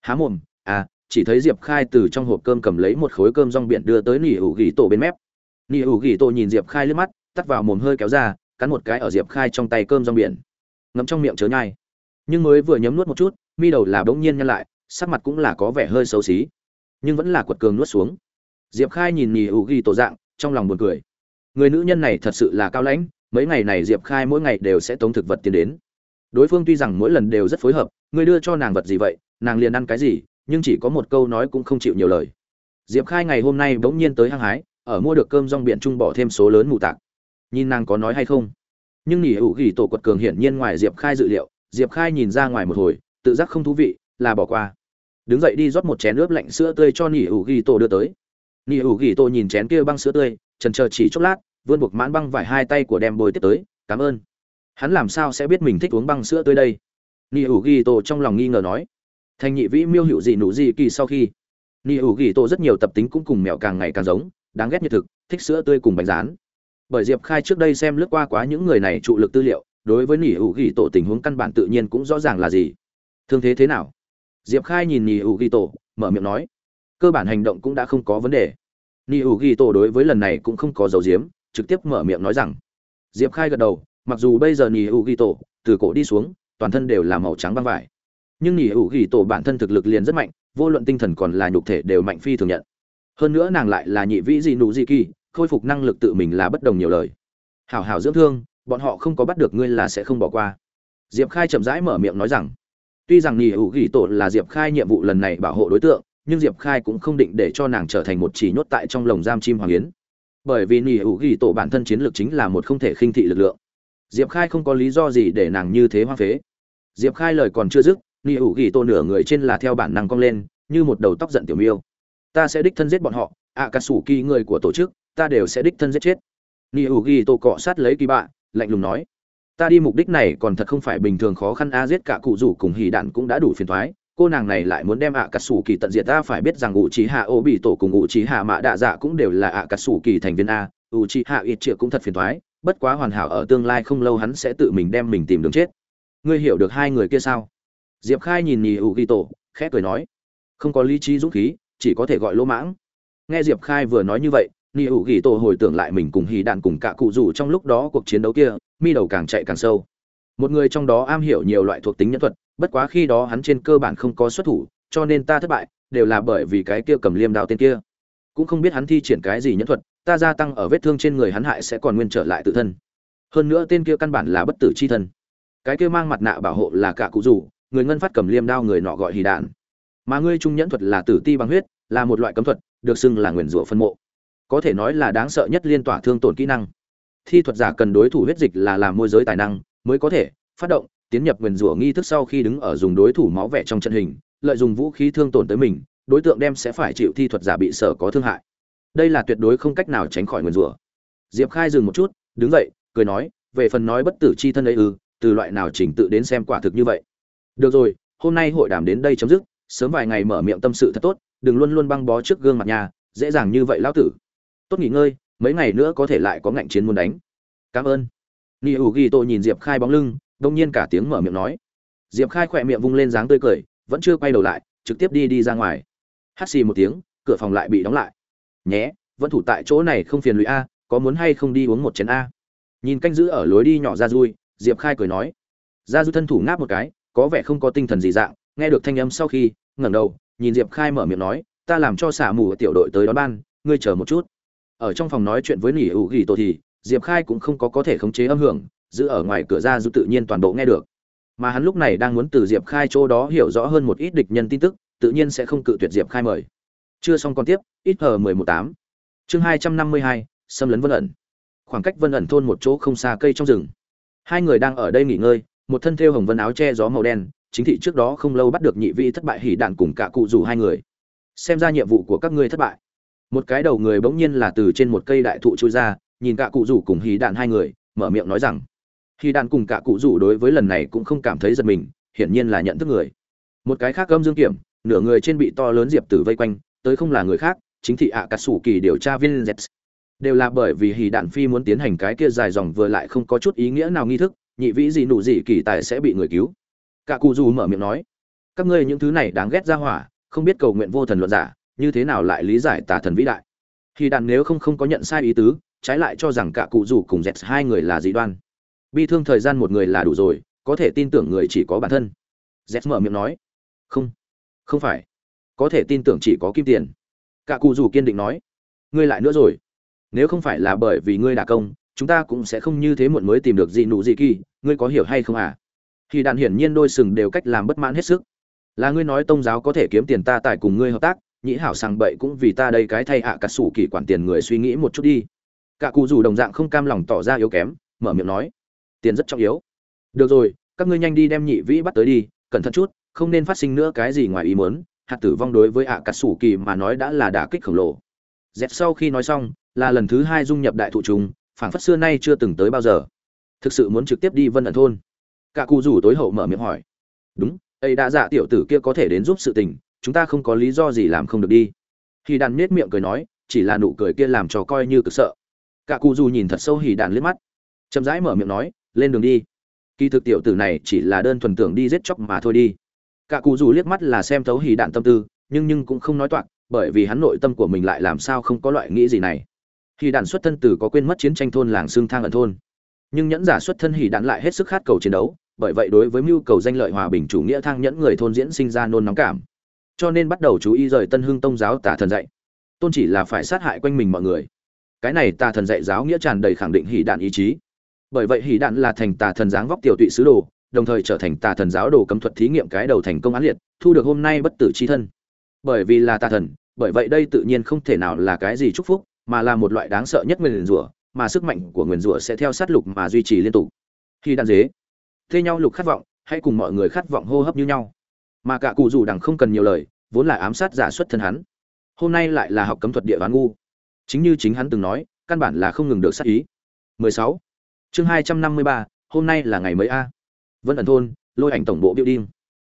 Speaker 1: Há mồm à chỉ thấy diệp khai từ trong hộp cơm cầm lấy một khối cơm rong biển đưa tới nỉ ủ ghi tổ bên mép. Nỉ ủ ghi tổ nhìn diệp khai lướt mắt, tắt vào mồm hơi kéo ra, cắn một cái ở diệp khai trong tay cơm rong biển. Ngậm trong miệng chớ nhai. Nhưng mới vừa nhấm nuốt một chút, mi đầu là bỗng nhiên nhăn lại, sắc mặt cũng là có vẻ hơi xấu xí. Nhưng vẫn là quật cường nuốt xuống. Diệp khai nhìn nỉ ủ ghi tổ dạng, trong lòng buồn cười. Người nữ nhân này thật sự là cao lãnh, mấy ngày này diệp khai mỗi ngày đều sẽ tống thực vật tiến đến. Đối phương tuy rằng mỗi lần đều rất phối hợp, người đưa cho nàng vật gì vậy, nàng liền ăn cái gì nhưng chỉ có một câu nói cũng không chịu nhiều lời. Diệp khai ngày hôm nay bỗng nhiên tới hăng hái, ở mua được cơm rong biển trung bỏ thêm số lớn mù tạc. Nhìn nàng có nói hay không? Nhưng nghỉ hữu ghi tổ quật cường hiển nhiên ngoài diệp khai dự liệu, diệp khai nhìn ra ngoài một hồi, tự giác không thú vị, là bỏ qua. Đứng dậy đi rót một chén nước lạnh sữa tươi cho nghỉ hữu ghi tổ đưa tới. Nghỉ hữu ghi tổ nhìn chén kia băng sữa tươi trần chờ chỉ chốc lát, vươn buộc mãn băng vải hai tay của đem bồi tiếp tới, cảm ơn. Hắn làm sao sẽ biết mình thích uống băng sữa tươi đây? Ni ủ ghi tổ trong lòng nghi ngờ nói thành nhị vĩ miêu hữu gì nụ gì kỳ sau khi. Ni hữu ghi tô rất nhiều tập tính cũng cùng mèo càng ngày càng giống, đáng ghét như thực, thích sữa tươi cùng bánh rán. Bởi diệp khai trước đây xem lướt qua quá những người này trụ lực tư liệu, đối với nỉ hữu ghi tổ tình huống căn bản tự nhiên cũng rõ ràng là gì. Thương thế thế nào? Diệp khai nhìn nỉ hữu ghi tổ, mở miệng nói. Cơ bản hành động cũng đã không có vấn đề. Nỉ hữu ghi tổ đối với lần này cũng không có dấu diếm, trực tiếp mở miệng nói rằng. Diệp khai gật đầu, mặc dù bây giờ nỉ hữu ghi tổ, từ cổ đi xuống, toàn thân đều là màu trắng băng vải nhưng nỉ hữu ghi tổ bản thân thực lực liền rất mạnh, vô luận tinh thần còn là nhục thể đều mạnh phi thường nhận. Hơn nữa nàng lại là nhị vĩ dị nụ dị kỳ, khôi phục năng lực tự mình là bất đồng nhiều lời. Hảo hảo dưỡng thương, bọn họ không có bắt được ngươi là sẽ không bỏ qua. Diệp khai chậm rãi mở miệng nói rằng, tuy rằng nỉ hữu ghi tổ là diệp khai nhiệm vụ lần này bảo hộ đối tượng, nhưng diệp khai cũng không định để cho nàng trở thành một chỉ nhốt tại trong lồng giam chim hoàng yến. Bởi vì nỉ hữu ghi tổ bản thân chiến lược chính là một không thể khinh thị lực lượng. Diệp khai không có lý do gì để nàng như thế hoang phế. Diệp khai lời còn chưa dứt ni ủ ghi tô nửa người trên là theo bản năng cong lên, như một đầu tóc giận tiểu miêu. Ta sẽ đích thân giết bọn họ ạ cà sủ kỳ người của tổ chức, ta đều sẽ đích thân giết chết. Ni ủ ghi tô cọ sát lấy kỳ bạ, lạnh lùng nói. Ta đi mục đích này còn thật không phải bình thường khó khăn a, giết cả cụ rủ cùng hỉ đạn cũng đã đủ phiền thoái cô nàng này lại muốn đem ạ cà sủ kỳ tận diệt, ta phải biết rằng ủ trí hạ ô bị tổ cùng ủ trí hạ mạ đạ dạ cũng đều là ạ cà sủ kỳ thành viên a ủ trí hạ ít triệu cũng thật phiền thoái bất quá hoàn hảo ở tương lai không lâu hắn sẽ tự mình đem mình tìm đường chết. Ngươi hiểu được hai người kia sao? Diệp khai nhìn nhì ủ ghi tổ khẽ cười nói không có lý trí dũng khí chỉ có thể gọi lỗ mãng. Nghe diệp khai vừa nói như vậy ni ủ ghi tổ hồi tưởng lại mình cùng hì đạn cùng cả cụ rủ trong lúc đó cuộc chiến đấu kia mi đầu càng chạy càng sâu. Một người trong đó am hiểu nhiều loại thuộc tính nhân thuật bất quá khi đó hắn trên cơ bản không có xuất thủ cho nên ta thất bại đều là bởi vì cái kia cầm liêm đạo tên kia. Cũng không biết hắn thi triển cái gì nhân thuật ta gia tăng ở vết thương trên người hắn hại sẽ còn nguyên trở lại tự thân. Hơn nữa tên kia căn bản là bất tử chi thần, thân. Cái kia mang mặt nạ bảo hộ là cả cụ rủ người ngân phát cầm liêm đao người nọ gọi hì đạn. Mà ngươi trung nhẫn thuật là tử ti bằng huyết, là một loại cấm thuật, được xưng là nguyền rủa phân mộ. Có thể nói là đáng sợ nhất liên tỏa thương tổn kỹ năng. Thi thuật giả cần đối thủ huyết dịch là làm môi giới tài năng, mới có thể phát động, tiến nhập nguyền rủa nghi thức sau khi đứng ở dùng đối thủ máu vẻ trong trận hình, lợi dụng vũ khí thương tổn tới mình, đối tượng đem sẽ phải chịu thi thuật giả bị sở có thương hại. Đây là tuyệt đối không cách nào tránh khỏi nguyền rủa. Diệp khai dừng một chút, đứng dậy, cười nói, về phần nói bất tử chi thân ấy ư, từ loại nào chỉnh tự đến xem quả thực như vậy? Được rồi, hôm nay hội đàm đến đây chấm dứt, sớm vài ngày mở miệng tâm sự thật tốt, đừng luôn luôn băng bó trước gương mặt nhà, dễ dàng như vậy lão tử. Tốt nghỉ ngơi, mấy ngày nữa có thể lại có ngạnh chiến muốn đánh. Cảm ơn. Ni hữu ghi tô nhìn diệp khai bóng lưng, đông nhiên cả tiếng mở miệng nói. Diệp khai khỏe miệng vung lên dáng tươi cười, vẫn chưa quay đầu lại, trực tiếp đi đi ra ngoài. Hắt xì một tiếng, cửa phòng lại bị đóng lại. Nhé, vẫn thủ tại chỗ này không phiền lụy a, có muốn hay không đi uống một chén a? Nhìn canh giữ ở lối đi nhỏ ra dui diệp khai cười nói. Ra du thân thủ ngáp một cái có vẻ không có tinh thần gì dạng, nghe được thanh âm sau khi, ngẩng đầu, nhìn diệp khai mở miệng nói, ta làm cho xả mù tiểu đội tới đón ban, ngươi chờ một chút. Ở trong phòng nói chuyện với nỉ hữu ghi tổ thì, diệp khai cũng không có có thể khống chế âm hưởng, giữ ở ngoài cửa ra dù tự nhiên toàn bộ nghe được. Mà hắn lúc này đang muốn từ diệp khai chỗ đó hiểu rõ hơn một ít địch nhân tin tức, tự nhiên sẽ không cự tuyệt diệp khai mời. Chưa xong còn tiếp, ít hờ mười một tám. Chương hai trăm năm mươi hai, xâm lấn vân ẩn. Khoảng cách vân ẩn thôn một chỗ không xa cây trong rừng. Hai người đang ở đây nghỉ ngơi một thân thêu hồng vân áo che gió màu đen, chính thị trước đó không lâu bắt được nhị vị thất bại hỉ đạn cùng cả cụ rủ hai người. Xem ra nhiệm vụ của các ngươi thất bại. Một cái đầu người bỗng nhiên là từ trên một cây đại thụ trôi ra, nhìn cả cụ rủ cùng hỉ đạn hai người, mở miệng nói rằng, hỉ đạn cùng cả cụ rủ đối với lần này cũng không cảm thấy giật mình, hiển nhiên là nhận thức người. Một cái khác gâm dương kiểm, nửa người trên bị to lớn diệp tử vây quanh, tới không là người khác, chính thị ạ à cà sủ kỳ điều tra viên z đều là bởi vì hỉ đạn phi muốn tiến hành cái kia dài dòng vừa lại không có chút ý nghĩa nào nghi thức nhị vĩ gì nụ gì kỳ tài sẽ bị người cứu. Cả cụ dù mở miệng nói, các ngươi những thứ này đáng ghét ra hỏa, không biết cầu nguyện vô thần luận giả, như thế nào lại lý giải tà thần vĩ đại. Khi đàn nếu không không có nhận sai ý tứ, trái lại cho rằng cả cụ dù cùng dẹt hai người là dị đoan. Bi thương thời gian một người là đủ rồi, có thể tin tưởng người chỉ có bản thân. Dẹt mở miệng nói, không không phải. Có thể tin tưởng chỉ có kim tiền. Cả cụ dù kiên định nói, ngươi lại nữa rồi. Nếu không phải là bởi vì ngươi đả công, chúng ta cũng sẽ không như thế muộn mới tìm được gì nụ gì kỳ ngươi có hiểu hay không à? Khi đàn hiển nhiên đôi sừng đều cách làm bất mãn hết sức. Là ngươi nói tông giáo có thể kiếm tiền ta tại cùng ngươi hợp tác, nhĩ hảo sang bậy cũng vì ta đây cái thay ạ cả sủ kỳ quản tiền người suy nghĩ một chút đi. Cả cụ dù đồng dạng không cam lòng tỏ ra yếu kém, mở miệng nói, tiền rất trọng yếu. Được rồi, các ngươi nhanh đi đem nhị vĩ bắt tới đi, cẩn thận chút, không nên phát sinh nữa cái gì ngoài ý muốn. Hạt tử vong đối với ạ cả sủ kỳ mà nói đã là đả kích khổng lồ. Dẹp sau khi nói xong, là lần thứ hai dung nhập đại thụ trùng, phảng phất xưa nay chưa từng tới bao giờ thực sự muốn trực tiếp đi vân ẩn thôn. Cả cụ rủ tối hậu mở miệng hỏi. Đúng, ấy đã dạ tiểu tử kia có thể đến giúp sự tình, chúng ta không có lý do gì làm không được đi. Hì đàn nết miệng cười nói, chỉ là nụ cười kia làm cho coi như cực sợ. Cả cụ dù nhìn thật sâu hì đàn liếc mắt. Chậm rãi mở miệng nói, lên đường đi. Kỳ thực tiểu tử này chỉ là đơn thuần tưởng đi giết chóc mà thôi đi. Cả cụ dù liếc mắt là xem thấu hì đạn tâm tư, nhưng nhưng cũng không nói toạc, bởi vì hắn nội tâm của mình lại làm sao không có loại nghĩ gì này. Hì đạn xuất thân từ có quên mất chiến tranh thôn làng xương thang ẩn thôn nhưng nhẫn giả xuất thân hỉ đạn lại hết sức khát cầu chiến đấu, bởi vậy đối với mưu cầu danh lợi hòa bình chủ nghĩa thang nhẫn người thôn diễn sinh ra nôn nóng cảm. Cho nên bắt đầu chú ý rời tân hưng tông giáo tà thần dạy. Tôn chỉ là phải sát hại quanh mình mọi người. Cái này tà thần dạy giáo nghĩa tràn đầy khẳng định hỉ đạn ý chí. Bởi vậy hỉ đạn là thành tà thần dáng vóc tiểu tụy sứ đồ, đồng thời trở thành tà thần giáo đồ cấm thuật thí nghiệm cái đầu thành công án liệt, thu được hôm nay bất tử chi thân. Bởi vì là tà thần, bởi vậy đây tự nhiên không thể nào là cái gì chúc phúc, mà là một loại đáng sợ nhất nguyên rủa mà sức mạnh của nguyền rủa sẽ theo sát lục mà duy trì liên tục. Khi đan dế thê nhau lục khát vọng hãy cùng mọi người khát vọng hô hấp như nhau. Mà cả cụ dù đằng không cần nhiều lời vốn là ám sát giả xuất thân hắn. Hôm nay lại là học cấm thuật địa đoán ngu. Chính như chính hắn từng nói căn bản là không ngừng được sát ý. 16. chương 253, hôm nay là ngày mấy a. Vân ẩn thôn lôi ảnh tổng bộ building.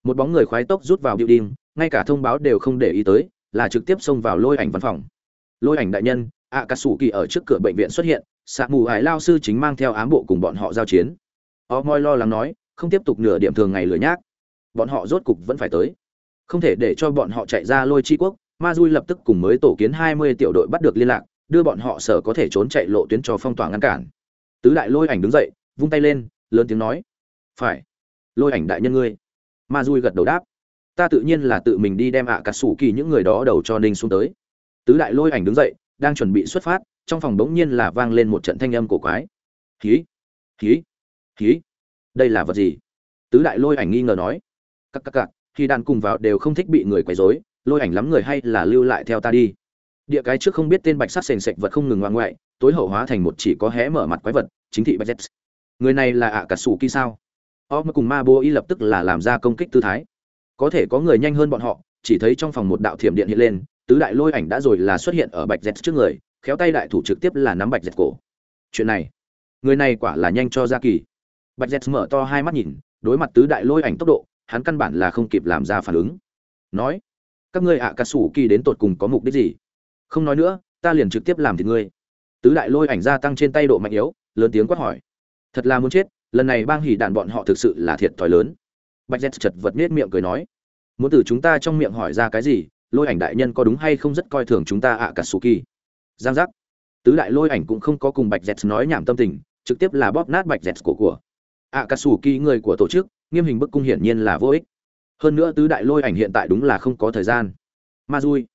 Speaker 1: Một bóng người khoái tốc rút vào building ngay cả thông báo đều không để ý tới là trực tiếp xông vào lôi ảnh văn phòng. Lôi ảnh đại nhân ạ cà sủ kỳ ở trước cửa bệnh viện xuất hiện sạc mù hải lao sư chính mang theo ám bộ cùng bọn họ giao chiến. O moi lo lắng nói, không tiếp tục nửa điểm thường ngày lười nhác. Bọn họ rốt cục vẫn phải tới. Không thể để cho bọn họ chạy ra lôi chi quốc, ma dui lập tức cùng mới tổ kiến hai mươi tiểu đội bắt được liên lạc, đưa bọn họ sở có thể trốn chạy lộ tuyến cho phong tỏa ngăn cản. Tứ đại lôi ảnh đứng dậy, vung tay lên, lớn tiếng nói, phải, lôi ảnh đại nhân ngươi. Ma dui gật đầu đáp, ta tự nhiên là tự mình đi đem ạ à cà sủ kỳ những người đó đầu cho ninh xuống tới. Tứ đại lôi ảnh đứng dậy đang chuẩn bị xuất phát, trong phòng bỗng nhiên là vang lên một trận thanh âm cổ quái. Hí hí hí. Đây là vật gì? Tứ đại lôi ảnh nghi ngờ nói. Cắc cắc cắc khi đàn cùng vào đều không thích bị người quấy rối, lôi ảnh lắm người hay là lưu lại theo ta đi. Địa cái trước không biết tên bạch sắc sền sệt vật không ngừng ngoan ngoại, tối hậu hóa thành một chỉ có hé mở mặt quái vật, chính thị bạch z người này là ạ cả sủ kỳ sao? Om cùng ma bô y lập tức là làm ra công kích tư thái. Có thể có người nhanh hơn bọn họ, chỉ thấy trong phòng một đạo thiểm điện hiện lên tứ đại lôi ảnh đã rồi là xuất hiện ở bạch dẹt trước người, khéo tay đại thủ trực tiếp là nắm bạch dẹt cổ. Chuyện này, người này quả là nhanh cho ra kỳ. Bạch dẹt mở to hai mắt nhìn, đối mặt tứ đại lôi ảnh tốc độ, hắn căn bản là không kịp làm ra phản ứng. Nói, các ngươi ạ cà sủ kỳ đến tột cùng có mục đích gì? Không nói nữa, ta liền trực tiếp làm thì ngươi. Tứ đại lôi ảnh gia tăng trên tay độ mạnh yếu, lớn tiếng quát hỏi, thật là muốn chết, lần này bang hỉ đạn bọn họ thực sự là thiệt thòi lớn. Bạch z chật vật nết miệng cười nói, muốn từ chúng ta trong miệng hỏi ra cái gì lôi ảnh đại nhân có đúng hay không rất coi thường chúng ta ạ cà sủ kỳ? Giang giác. Tứ đại lôi ảnh cũng không có cùng bạch dẹt nói nhảm tâm tình, trực tiếp là bóp nát bạch dẹt cổ của. Ạ cà sủ kỳ người của tổ chức, nghiêm hình bức cung hiển nhiên là vô ích. Hơn nữa tứ đại lôi ảnh hiện tại đúng là không có thời gian. Ma dui,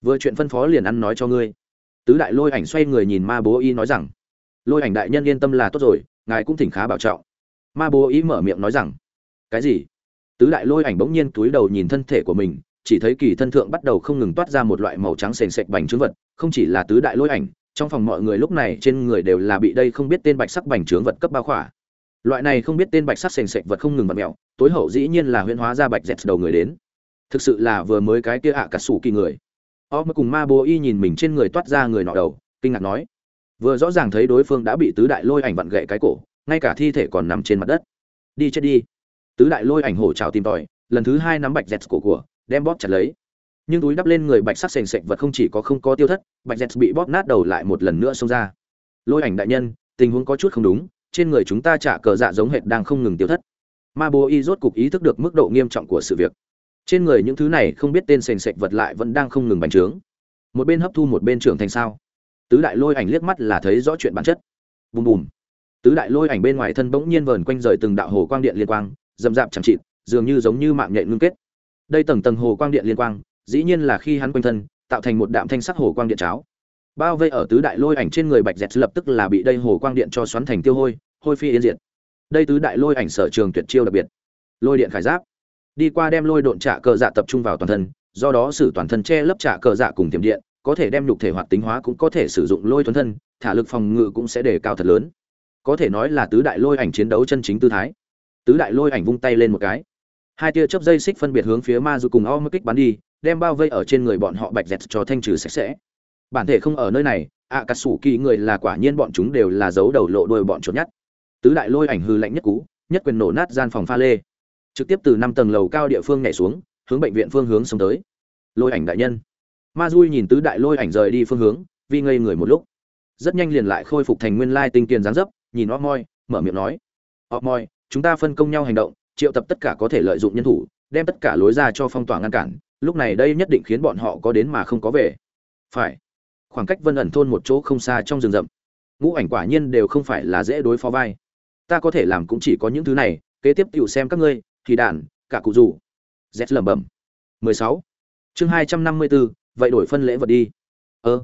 Speaker 1: vừa chuyện phân phó liền ăn nói cho ngươi. Tứ đại lôi ảnh xoay người nhìn ma bố y nói rằng, lôi ảnh đại nhân yên tâm là tốt rồi, ngài cũng thỉnh khá bảo trọng. Ma bố y mở miệng nói rằng, cái gì? Tứ đại lôi ảnh bỗng nhiên túi đầu nhìn thân thể của mình chỉ thấy kỳ thân thượng bắt đầu không ngừng toát ra một loại màu trắng sền sệt bành trướng vật, không chỉ là tứ đại lôi ảnh, trong phòng mọi người lúc này trên người đều là bị đây không biết tên bạch sắc bành trướng vật cấp bao khỏa. Loại này không biết tên bạch sắc sền sệt vật không ngừng bật mẹo, tối hậu dĩ nhiên là huyễn hóa ra bạch dẹt đầu người đến. Thực sự là vừa mới cái kia ạ cả sủ kỳ người. O mới cùng ma bố y nhìn mình trên người toát ra người nọ đầu, kinh ngạc nói, vừa rõ ràng thấy đối phương đã bị tứ đại lôi ảnh vặn gậy cái cổ, ngay cả thi thể còn nằm trên mặt đất. Đi chết đi. Tứ đại lôi ảnh hổ trào tìm tòi, lần thứ hai nắm bạch dẹt cổ của đem bóp chặt lấy. Nhưng túi đắp lên người bạch sắc sền sệt vật không chỉ có không có tiêu thất, bạch dẹt bị bóp nát đầu lại một lần nữa xông ra. Lôi ảnh đại nhân, tình huống có chút không đúng, trên người chúng ta trả cờ dạ giống hệt đang không ngừng tiêu thất. Ma bố y rốt cục ý thức được mức độ nghiêm trọng của sự việc. Trên người những thứ này không biết tên sền sệt vật lại vẫn đang không ngừng bành trướng. Một bên hấp thu một bên trưởng thành sao. Tứ đại lôi ảnh liếc mắt là thấy rõ chuyện bản chất. Bùm bùm. Tứ đại lôi ảnh bên ngoài thân bỗng nhiên vờn quanh rời từng đạo hồ quang điện liên quang dầm dạp chẳng chịt, dường như giống như mạng nhện ngưng kết đây tầng tầng hồ quang điện liên quang, dĩ nhiên là khi hắn quanh thân, tạo thành một đạm thanh sắc hồ quang điện cháo. Bao vây ở tứ đại lôi ảnh trên người bạch dẹt lập tức là bị đây hồ quang điện cho xoắn thành tiêu hôi hôi phi yên diệt. Đây tứ đại lôi ảnh sở trường tuyệt chiêu đặc biệt. Lôi điện khải giáp. Đi qua đem lôi độn trả cờ dạ tập trung vào toàn thân, do đó sử toàn thân che lấp trả cờ dạ cùng tiềm điện, có thể đem nhục thể hoạt tính hóa cũng có thể sử dụng lôi thuần thân, thả lực phòng ngự cũng sẽ đề cao thật lớn. Có thể nói là tứ đại lôi ảnh chiến đấu chân chính tư thái. Tứ đại lôi ảnh vung tay lên một cái hai tia chớp dây xích phân biệt hướng phía ma dù cùng o kích bắn đi, đem bao vây ở trên người bọn họ bạch dẹt cho thanh trừ sạch sẽ. Bản thể không ở nơi này ạ cà sủ kỳ người là quả nhiên bọn chúng đều là dấu đầu lộ đuôi bọn chuột nhất. Tứ đại lôi ảnh hư lạnh nhất cú, nhất quyền nổ nát gian phòng pha lê. Trực tiếp từ năm tầng lầu cao địa phương nhảy xuống, hướng bệnh viện phương hướng sống tới. Lôi ảnh đại nhân. Ma dui nhìn tứ đại lôi ảnh rời đi phương hướng vi ngây người một lúc. Rất nhanh liền lại khôi phục thành nguyên lai tinh tiền gián dấp, nhìn o moi mở miệng nói. O moi chúng ta phân công nhau hành động triệu tập tất cả có thể lợi dụng nhân thủ đem tất cả lối ra cho phong tỏa ngăn cản lúc này đây nhất định khiến bọn họ có đến mà không có về. Phải. Khoảng cách vân ẩn thôn một chỗ không xa trong rừng rậm. Ngũ ảnh quả nhiên đều không phải là dễ đối phó vai. Ta có thể làm cũng chỉ có những thứ này kế tiếp tiểu xem các ngươi thì đàn cả cụ rủ. Z lẩm bẩm. 16. chương 254, vậy đổi phân lễ vật đi. Ơ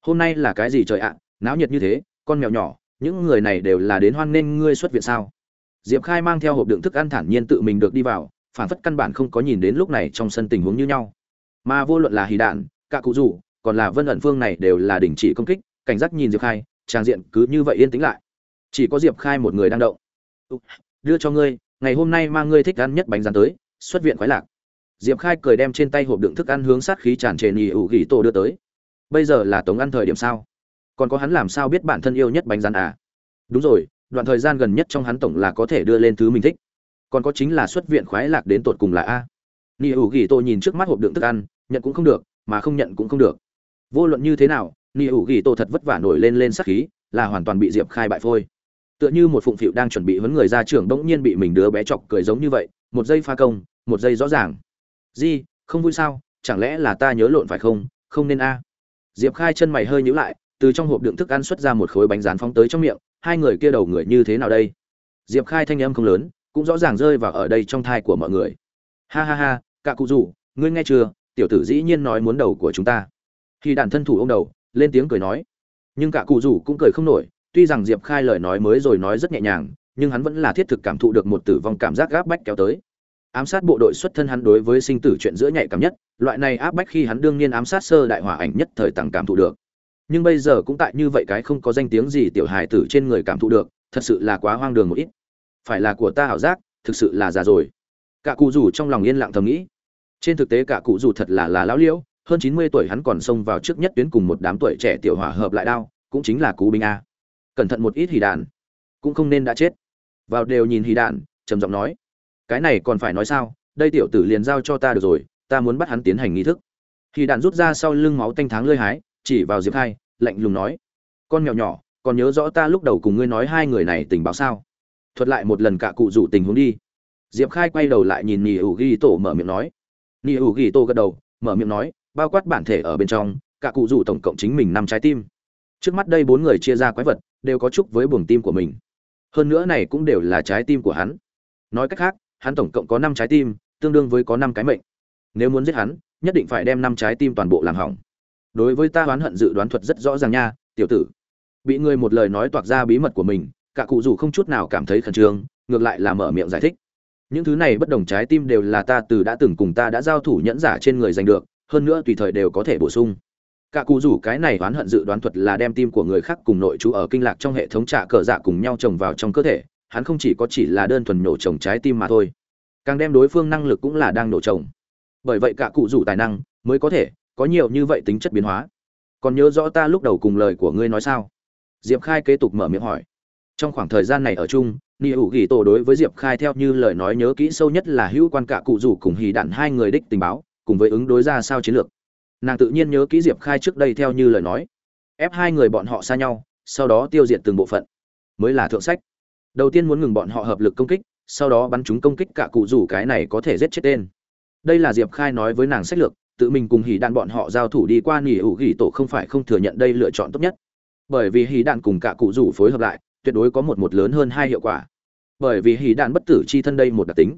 Speaker 1: hôm nay là cái gì trời ạ? Náo nhiệt như thế con mèo nhỏ những người này đều là đến hoan nghênh ngươi xuất viện sao? Diệp khai mang theo hộp đựng thức ăn thản nhiên tự mình được đi vào phản phất căn bản không có nhìn đến lúc này trong sân tình huống như nhau. Mà vô luận là hì đạn, cả cụ rủ, còn là vân ẩn phương này đều là đình chỉ công kích, cảnh giác nhìn diệp khai, trang diện cứ như vậy yên tĩnh lại. Chỉ có diệp khai một người đang động. Đưa cho ngươi, ngày hôm nay mang ngươi thích ăn nhất bánh rán tới, xuất viện khoái lạc. Diệp khai cười đem trên tay hộp đựng thức ăn hướng sát khí tràn trề nhì ủ gỉ tổ đưa tới. Bây giờ là tống ăn thời điểm sao? Còn có hắn làm sao biết bản thân yêu nhất bánh rán à? Đúng rồi đoạn thời gian gần nhất trong hắn tổng là có thể đưa lên thứ mình thích. Còn có chính là xuất viện khoái lạc đến tột cùng là a. Nhì ủ ghi tô nhìn trước mắt hộp đựng thức ăn, nhận cũng không được, mà không nhận cũng không được. Vô luận như thế nào nhì ủ ghi tô thật vất vả nổi lên lên sát khí, là hoàn toàn bị diệp khai bại phôi. Tựa như một phụng phịu đang chuẩn bị huấn người ra trường bỗng nhiên bị mình đứa bé chọc cười giống như vậy, một giây pha công, một giây rõ ràng. Di, không vui sao? Chẳng lẽ là ta nhớ lộn phải không? Không nên a. Diệp khai chân mày hơi nhíu lại từ trong hộp đựng thức ăn xuất ra một khối bánh rán phóng tới trong miệng, hai người kia đầu người như thế nào đây? Diệp khai thanh âm không lớn, cũng rõ ràng rơi vào ở đây trong thai của mọi người. Ha ha ha, cạ cụ rủ ngươi nghe chưa? Tiểu tử dĩ nhiên nói muốn đầu của chúng ta. Khi đàn thân thủ ông đầu, lên tiếng cười nói. Nhưng cả cụ rủ cũng cười không nổi, tuy rằng diệp khai lời nói mới rồi nói rất nhẹ nhàng, nhưng hắn vẫn là thiết thực cảm thụ được một tử vong cảm giác gáp bách kéo tới. Ám sát bộ đội xuất thân hắn đối với sinh tử chuyện giữa nhạy cảm nhất, loại này áp bách khi hắn đương nhiên ám sát sơ đại hỏa ảnh nhất thời tặng cảm thụ được nhưng bây giờ cũng tại như vậy cái không có danh tiếng gì tiểu hài tử trên người cảm thụ được, thật sự là quá hoang đường một ít. Phải là của ta ảo giác, thực sự là già rồi. Cả cụ rủ trong lòng yên lặng thầm nghĩ. Trên thực tế cả cụ rủ thật là là lão liễu, hơn chín mươi tuổi hắn còn xông vào trước nhất tuyến cùng một đám tuổi trẻ tiểu hỏa hợp lại đao, cũng chính là cú binh a. Cẩn thận một ít hỉ đạn, cũng không nên đã chết. Vào đều nhìn hỉ đạn, trầm giọng nói. Cái này còn phải nói sao, đây tiểu tử liền giao cho ta được rồi, ta muốn bắt hắn tiến hành nghi thức. Hỉ đạn rút ra sau lưng máu tanh tháng lơi hái chỉ vào diệp khai, lạnh lùng nói, con mèo nhỏ, còn nhớ rõ ta lúc đầu cùng ngươi nói hai người này tình báo sao? Thuật lại một lần cả cụ rủ tình huống đi. Diệp khai quay đầu lại nhìn nỉ ủ ghi tổ mở miệng nói. Nỉ ủ ghi tổ gật đầu, mở miệng nói, bao quát bản thể ở bên trong, cả cụ rủ tổng cộng chính mình năm trái tim. Trước mắt đây bốn người chia ra quái vật, đều có chúc với buồng tim của mình. Hơn nữa này cũng đều là trái tim của hắn. Nói cách khác, hắn tổng cộng có năm trái tim, tương đương với có năm cái mệnh. Nếu muốn giết hắn, nhất định phải đem năm trái tim toàn bộ làm hỏng đối với ta oán hận dự đoán thuật rất rõ ràng nha, tiểu tử. Bị người một lời nói toạc ra bí mật của mình, cả cụ dù không chút nào cảm thấy khẩn trương, ngược lại là mở miệng giải thích. Những thứ này bất đồng trái tim đều là ta từ đã từng cùng ta đã giao thủ nhẫn giả trên người giành được, hơn nữa tùy thời đều có thể bổ sung. Cả cụ rủ cái này oán hận dự đoán thuật là đem tim của người khác cùng nội trú ở kinh lạc trong hệ thống trạ cờ dạ cùng nhau trồng vào trong cơ thể, hắn không chỉ có chỉ là đơn thuần nổ trồng trái tim mà thôi. Càng đem đối phương năng lực cũng là đang nổ trồng bởi vậy cả cụ rủ tài năng mới có thể có nhiều như vậy tính chất biến hóa. Còn nhớ rõ ta lúc đầu cùng lời của ngươi nói sao? Diệp khai kế tục mở miệng hỏi. Trong khoảng thời gian này ở chung, ni Hữu ghi tổ đối với diệp khai theo như lời nói nhớ kỹ sâu nhất là hữu quan cả cụ rủ cùng hì đạn hai người đích tình báo, cùng với ứng đối ra sao chiến lược. Nàng tự nhiên nhớ kỹ diệp khai trước đây theo như lời nói, ép hai người bọn họ xa nhau, sau đó tiêu diệt từng bộ phận, mới là thượng sách. Đầu tiên muốn ngừng bọn họ hợp lực công kích, sau đó bắn chúng công kích cả cụ rủ cái này có thể giết chết tên. Đây là diệp khai nói với nàng sách lược tự mình cùng hỉ đạn bọn họ giao thủ đi qua nỉ ủ gỉ tổ không phải không thừa nhận đây lựa chọn tốt nhất. Bởi vì hỉ đạn cùng cả cụ rủ phối hợp lại, tuyệt đối có một một lớn hơn hai hiệu quả. Bởi vì hỉ đạn bất tử chi thân đây một đặc tính.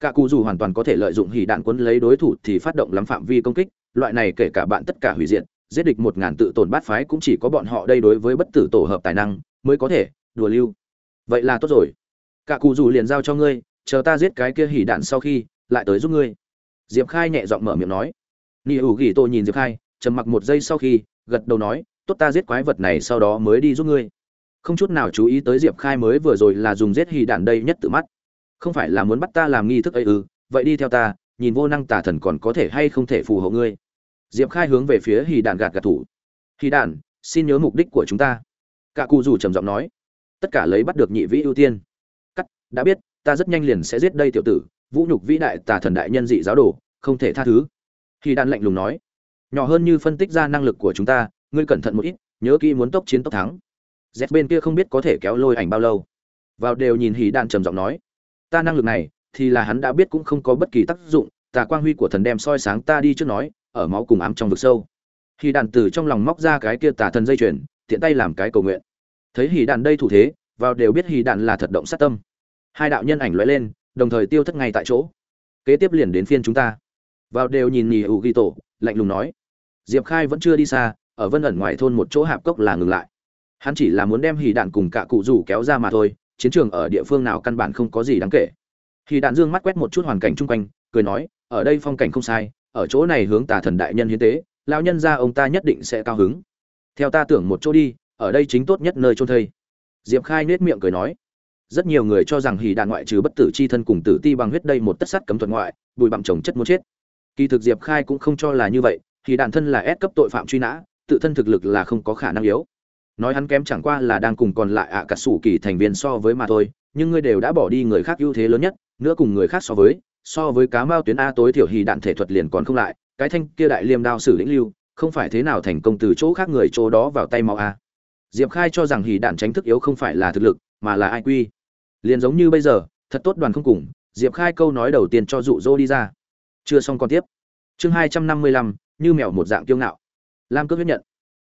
Speaker 1: Cả cụ rủ hoàn toàn có thể lợi dụng hỉ đạn quấn lấy đối thủ thì phát động lắm phạm vi công kích, loại này kể cả bạn tất cả hủy diệt, giết địch một ngàn tự tổn bát phái cũng chỉ có bọn họ đây đối với bất tử tổ hợp tài năng mới có thể đùa lưu. Vậy là tốt rồi. Cả cụ rủ liền giao cho ngươi, chờ ta giết cái kia hỉ đạn sau khi, lại tới giúp ngươi. Diệp khai nhẹ giọng mở miệng nói ni ủ ghi tô nhìn diệp khai, trầm mặc một giây sau khi, gật đầu nói, tốt ta giết quái vật này sau đó mới đi giúp ngươi. Không chút nào chú ý tới diệp khai mới vừa rồi là dùng giết hì đạn đây nhất tự mắt. Không phải là muốn bắt ta làm nghi thức ấy ư? Vậy đi theo ta, nhìn vô năng tà thần còn có thể hay không thể phù hộ ngươi. Diệp khai hướng về phía hì đạn gạt gạt thủ. Hì đạn, xin nhớ mục đích của chúng ta. Cả cụ rủ trầm giọng nói. Tất cả lấy bắt được nhị vĩ ưu tiên. Cắt, đã biết, ta rất nhanh liền sẽ giết đây tiểu tử, vũ nhục vĩ đại tà thần đại nhân dị giáo đồ, không thể tha thứ khi đan lạnh lùng nói, nhỏ hơn như phân tích ra năng lực của chúng ta, ngươi cẩn thận một ít, nhớ kỹ muốn tốc chiến tốc thắng. Z bên kia không biết có thể kéo lôi ảnh bao lâu. Vào đều nhìn hỉ đan trầm giọng nói, ta năng lực này thì là hắn đã biết cũng không có bất kỳ tác dụng, tà quang huy của thần đem soi sáng ta đi trước nói, ở máu cùng ám trong vực sâu. Hỉ đàn từ trong lòng móc ra cái kia tà thần dây chuyền, tiện tay làm cái cầu nguyện. Thấy hỉ đàn đây thủ thế, vào đều biết hỉ đàn là thật động sát tâm. Hai đạo nhân ảnh lóe lên, đồng thời tiêu thất ngay tại chỗ. Kế tiếp liền đến phiên chúng ta vào đều nhìn nhì ủ ghi tổ, lạnh lùng nói. Diệp khai vẫn chưa đi xa, ở vân ẩn ngoài thôn một chỗ hạp cốc là ngừng lại. Hắn chỉ là muốn đem hì đạn cùng cả cụ rủ kéo ra mà thôi, chiến trường ở địa phương nào căn bản không có gì đáng kể. Hì đạn dương mắt quét một chút hoàn cảnh chung quanh, cười nói, ở đây phong cảnh không sai, ở chỗ này hướng tà thần đại nhân hiến tế, lão nhân ra ông ta nhất định sẽ cao hứng. Theo ta tưởng một chỗ đi, ở đây chính tốt nhất nơi trôn thây. Diệp khai nết miệng cười nói. Rất nhiều người cho rằng hì đạn ngoại trừ bất tử chi thân cùng tử ti bằng huyết đây một tất sắt cấm thuật ngoại, bùi bặm chồng chất muốn chết kỳ thực diệp khai cũng không cho là như vậy, thì đàn thân là ép cấp tội phạm truy nã, tự thân thực lực là không có khả năng yếu. Nói hắn kém chẳng qua là đang cùng còn lại ạ à cả sủ kỳ thành viên so với mà thôi, nhưng ngươi đều đã bỏ đi người khác ưu thế lớn nhất, nữa cùng người khác so với so với cá mao tuyến a tối thiểu hì đạn thể thuật liền còn không lại, cái thanh kia đại liêm đao xử lĩnh lưu, không phải thế nào thành công từ chỗ khác người chỗ đó vào tay mau a. Diệp khai cho rằng hì đạn tránh thức yếu không phải là thực lực, mà là ai quy. Liền giống như bây giờ, thật tốt đoàn không cùng, diệp khai câu nói đầu tiên cho dụ dỗ đi ra chưa xong còn tiếp. Chương hai trăm năm mươi lăm, như mèo một dạng kiêu ngạo. Lam cước huyết nhận.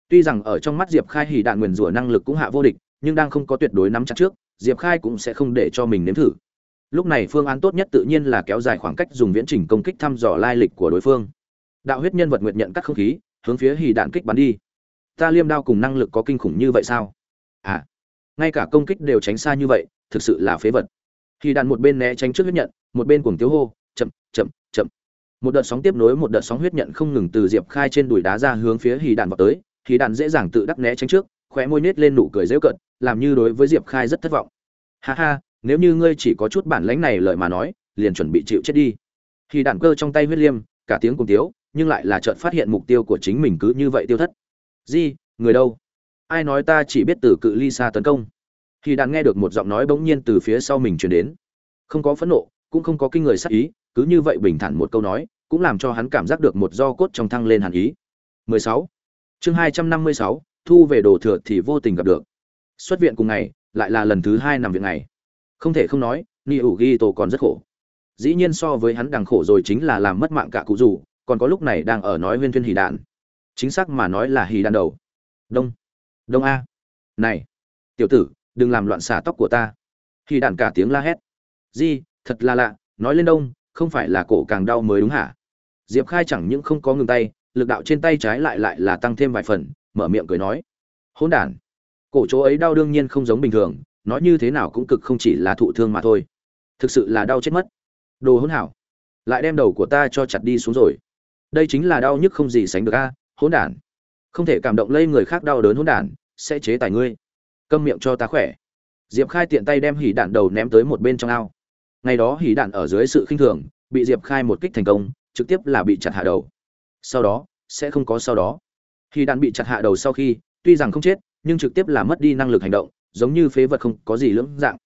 Speaker 1: Tuy rằng ở trong mắt diệp khai hỉ đạn nguyền rủa năng lực cũng hạ vô địch, nhưng đang không có tuyệt đối nắm chắc trước, diệp khai cũng sẽ không để cho mình nếm thử. Lúc này phương án tốt nhất tự nhiên là kéo dài khoảng cách dùng viễn trình công kích thăm dò lai lịch của đối phương. Đạo huyết nhân vật nguyện nhận cắt không khí, hướng phía hỉ đạn kích bắn đi. Ta liêm đao cùng năng lực có kinh khủng như vậy sao? À ngay cả công kích đều tránh xa như vậy, thực sự là phế vật. Hỉ đạn một bên né tránh trước huyết nhận, một bên cuồng tiếu hô, chậm chậm chậm một đợt sóng tiếp nối một đợt sóng huyết nhận không ngừng từ diệp khai trên đùi đá ra hướng phía hì đàn vào tới. Hì đàn dễ dàng tự đắc né tránh trước, khóe môi nết lên nụ cười dễu cợt, làm như đối với diệp khai rất thất vọng. Ha ha, nếu như ngươi chỉ có chút bản lãnh này lời mà nói, liền chuẩn bị chịu chết đi. Hì đàn cơ trong tay huyết liêm, cả tiếng cùng tiếu, nhưng lại là chợt phát hiện mục tiêu của chính mình cứ như vậy tiêu thất. Di, người đâu? Ai nói ta chỉ biết từ cự ly xa tấn công? Hì đàn nghe được một giọng nói bỗng nhiên từ phía sau mình truyền đến. Không có phẫn nộ, cũng không có kinh người sắc ý, cứ như vậy bình thản một câu nói cũng làm cho hắn cảm giác được một do cốt trong thăng lên hàn ý. 16. chương 256, thu về đồ thừa thì vô tình gặp được. Xuất viện cùng ngày lại là lần thứ hai nằm viện ngày. Không thể không nói Niugito còn rất khổ. Dĩ nhiên so với hắn đằng khổ rồi chính là làm mất mạng cả cụ rủ còn có lúc này đang ở nói huyên thuyên hỉ đạn. Chính xác mà nói là hỉ đạn đầu. Đông. Đông a. Này. Tiểu tử đừng làm loạn xả tóc của ta. Hỉ đạn cả tiếng la hét. Di thật là lạ nói lên đông không phải là cổ càng đau mới đúng hả? Diệp khai chẳng những không có ngừng tay, lực đạo trên tay trái lại lại là tăng thêm vài phần, mở miệng cười nói. Hỗn đản. Cổ chỗ ấy đau đương nhiên không giống bình thường, nói như thế nào cũng cực không chỉ là thụ thương mà thôi. Thực sự là đau chết mất. Đồ hỗn hảo. Lại đem đầu của ta cho chặt đi xuống rồi. Đây chính là đau nhức không gì sánh được a, hỗn đản. Không thể cảm động lây người khác đau đớn hỗn đản, sẽ chế tài ngươi. Câm miệng cho ta khỏe. Diệp khai tiện tay đem hỉ đạn đầu ném tới một bên trong ao. Ngày đó hỉ đạn ở dưới sự khinh thường, bị diệp khai một kích thành công trực tiếp là bị chặt hạ đầu. Sau đó, sẽ không có sau đó. Khi đạn bị chặt hạ đầu sau khi, tuy rằng không chết, nhưng trực tiếp là mất đi năng lực hành động, giống như phế vật không có gì lưỡng dạng.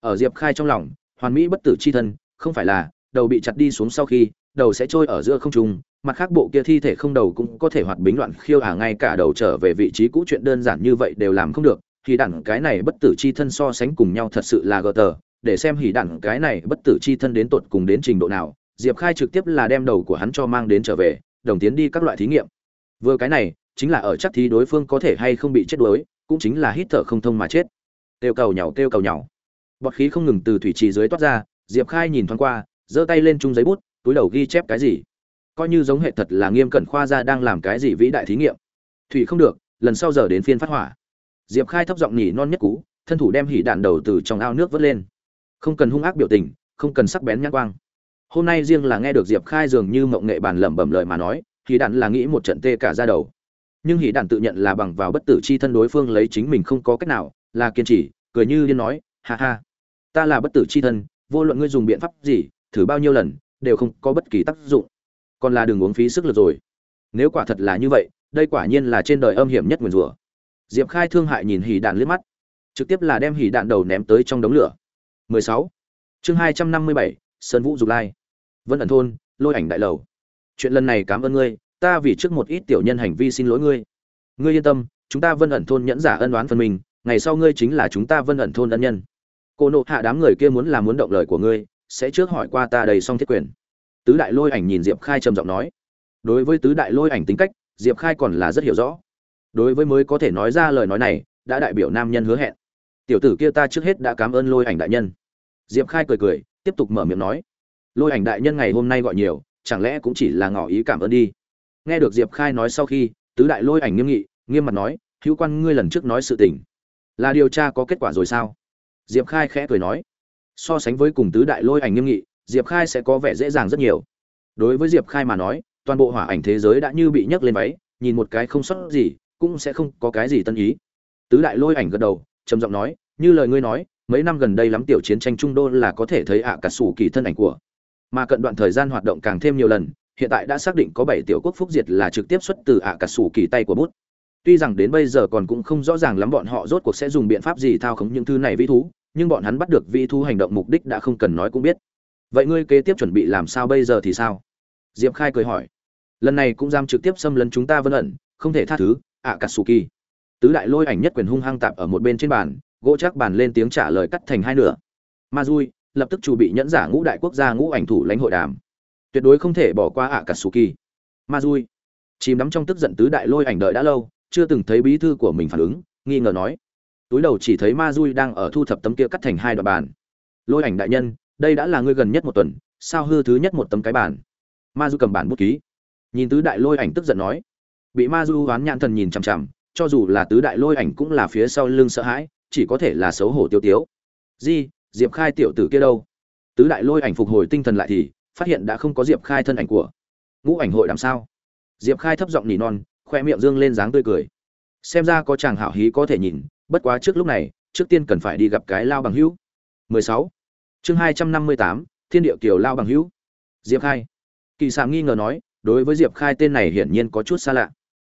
Speaker 1: Ở diệp khai trong lòng, hoàn mỹ bất tử chi thân, không phải là, đầu bị chặt đi xuống sau khi, đầu sẽ trôi ở giữa không trung, mặt khác bộ kia thi thể không đầu cũng có thể hoạt bính loạn khiêu à ngay cả đầu trở về vị trí cũ chuyện đơn giản như vậy đều làm không được. Thì đẳng cái này bất tử chi thân so sánh cùng nhau thật sự là gờ tờ, để xem hỉ đẳng cái này bất tử chi thân đến tột cùng đến trình độ nào diệp khai trực tiếp là đem đầu của hắn cho mang đến trở về, đồng tiến đi các loại thí nghiệm. Vừa cái này, chính là ở chắc thì đối phương có thể hay không bị chết đuối, cũng chính là hít thở không thông mà chết. Kêu cầu nhỏ kêu cầu nhỏ bọt khí không ngừng từ thủy trì dưới toát ra, diệp khai nhìn thoáng qua, giơ tay lên chung giấy bút, túi đầu ghi chép cái gì? Coi như giống hệ thật là nghiêm cẩn khoa ra đang làm cái gì vĩ đại thí nghiệm. Thủy không được, lần sau giờ đến phiên phát hỏa. Diệp khai thấp giọng nhỉ non nhất cú, thân thủ đem hỉ đạn đầu từ trong ao nước vớt lên. Không cần hung ác biểu tình, không cần sắc bén nhãn quang hôm nay riêng là nghe được diệp khai dường như mộng nghệ bàn lẩm bẩm lời mà nói thì đạn là nghĩ một trận tê cả ra đầu. Nhưng hỷ đạn tự nhận là bằng vào bất tử chi thân đối phương lấy chính mình không có cách nào là kiên trì cười như điên nói ha ha ta là bất tử chi thân vô luận ngươi dùng biện pháp gì thử bao nhiêu lần đều không có bất kỳ tác dụng. Còn là đừng uống phí sức lực rồi. Nếu quả thật là như vậy đây quả nhiên là trên đời âm hiểm nhất nguyền rủa. Diệp khai thương hại nhìn hỷ đạn liếc mắt trực tiếp là đem hỷ đạn đầu ném tới trong đống lửa. 16. chương 257, sơn vũ dục lai vân ẩn thôn, lôi ảnh đại lầu. Chuyện lần này cảm ơn ngươi, ta vì trước một ít tiểu nhân hành vi xin lỗi ngươi. Ngươi yên tâm, chúng ta vân ẩn thôn nhẫn giả ân oán phần mình, ngày sau ngươi chính là chúng ta vân ẩn thôn ân nhân. Cô nộ hạ đám người kia muốn làm muốn động lời của ngươi, sẽ trước hỏi qua ta đầy xong thiết quyền. Tứ đại lôi ảnh nhìn diệp khai trầm giọng nói. Đối với tứ đại lôi ảnh tính cách, diệp khai còn là rất hiểu rõ. Đối với mới có thể nói ra lời nói này, đã đại biểu nam nhân hứa hẹn. Tiểu tử kia ta trước hết đã cảm ơn lôi ảnh đại nhân. Diệp khai cười cười, tiếp tục mở miệng nói lôi ảnh đại nhân ngày hôm nay gọi nhiều, chẳng lẽ cũng chỉ là ngỏ ý cảm ơn đi? Nghe được diệp khai nói sau khi, tứ đại lôi ảnh nghiêm nghị, nghiêm mặt nói, hữu quan, ngươi lần trước nói sự tình là điều tra có kết quả rồi sao? Diệp khai khẽ cười nói, so sánh với cùng tứ đại lôi ảnh nghiêm nghị, diệp khai sẽ có vẻ dễ dàng rất nhiều. Đối với diệp khai mà nói, toàn bộ hỏa ảnh thế giới đã như bị nhấc lên váy, nhìn một cái không sót gì, cũng sẽ không có cái gì tân ý. Tứ đại lôi ảnh gật đầu, trầm giọng nói, như lời ngươi nói, mấy năm gần đây lắm tiểu chiến tranh trung đô là có thể thấy ạ cả sủ kỳ thân ảnh của mà cận đoạn thời gian hoạt động càng thêm nhiều lần, hiện tại đã xác định có bảy tiểu quốc phúc diệt là trực tiếp xuất từ ạ cả sủ kỳ tay của bút. Tuy rằng đến bây giờ còn cũng không rõ ràng lắm bọn họ rốt cuộc sẽ dùng biện pháp gì thao khống những thứ này vĩ thú, nhưng bọn hắn bắt được vĩ thú hành động mục đích đã không cần nói cũng biết. Vậy ngươi kế tiếp chuẩn bị làm sao bây giờ thì sao? Diệp khai cười hỏi. Lần này cũng dám trực tiếp xâm lấn chúng ta vân ẩn, không thể tha thứ ạ cả sù kỳ tứ đại lôi ảnh nhất quyền hung hăng tạp ở một bên trên bàn, gỗ chắc bàn lên tiếng trả lời cắt thành hai nửa. Ma dui lập tức chủ bị nhẫn giả ngũ đại quốc gia ngũ ảnh thủ lãnh hội đàm. Tuyệt đối không thể bỏ qua ạ cả su kỳ ma dui. Chìm đắm trong tức giận tứ đại lôi ảnh đợi đã lâu, chưa từng thấy bí thư của mình phản ứng, nghi ngờ nói. Túi đầu chỉ thấy ma dui đang ở thu thập tấm kia cắt thành hai đoạn bàn. Lôi ảnh đại nhân, đây đã là ngươi gần nhất một tuần, sao hư thứ nhất một tấm cái bàn? Ma du cầm bản bút ký. Nhìn tứ đại lôi ảnh tức giận nói. Bị ma du hoán nhãn thần nhìn chằm chằm, cho dù là tứ đại lôi ảnh cũng là phía sau lưng sợ hãi, chỉ có thể là xấu hổ tiêu tiếu. Di diệp khai tiểu tử kia đâu? Tứ đại lôi ảnh phục hồi tinh thần lại thì phát hiện đã không có diệp khai thân ảnh của ngũ ảnh hội làm sao? Diệp khai thấp giọng nỉ non khoe miệng dương lên dáng tươi cười. Xem ra có chàng hảo hí có thể nhìn bất quá trước lúc này trước tiên cần phải đi gặp cái lao bằng hữu. 16. chương 258, thiên địa kiều lao bằng hữu. Diệp khai. Kỳ sạm nghi ngờ nói đối với diệp khai tên này hiển nhiên có chút xa lạ.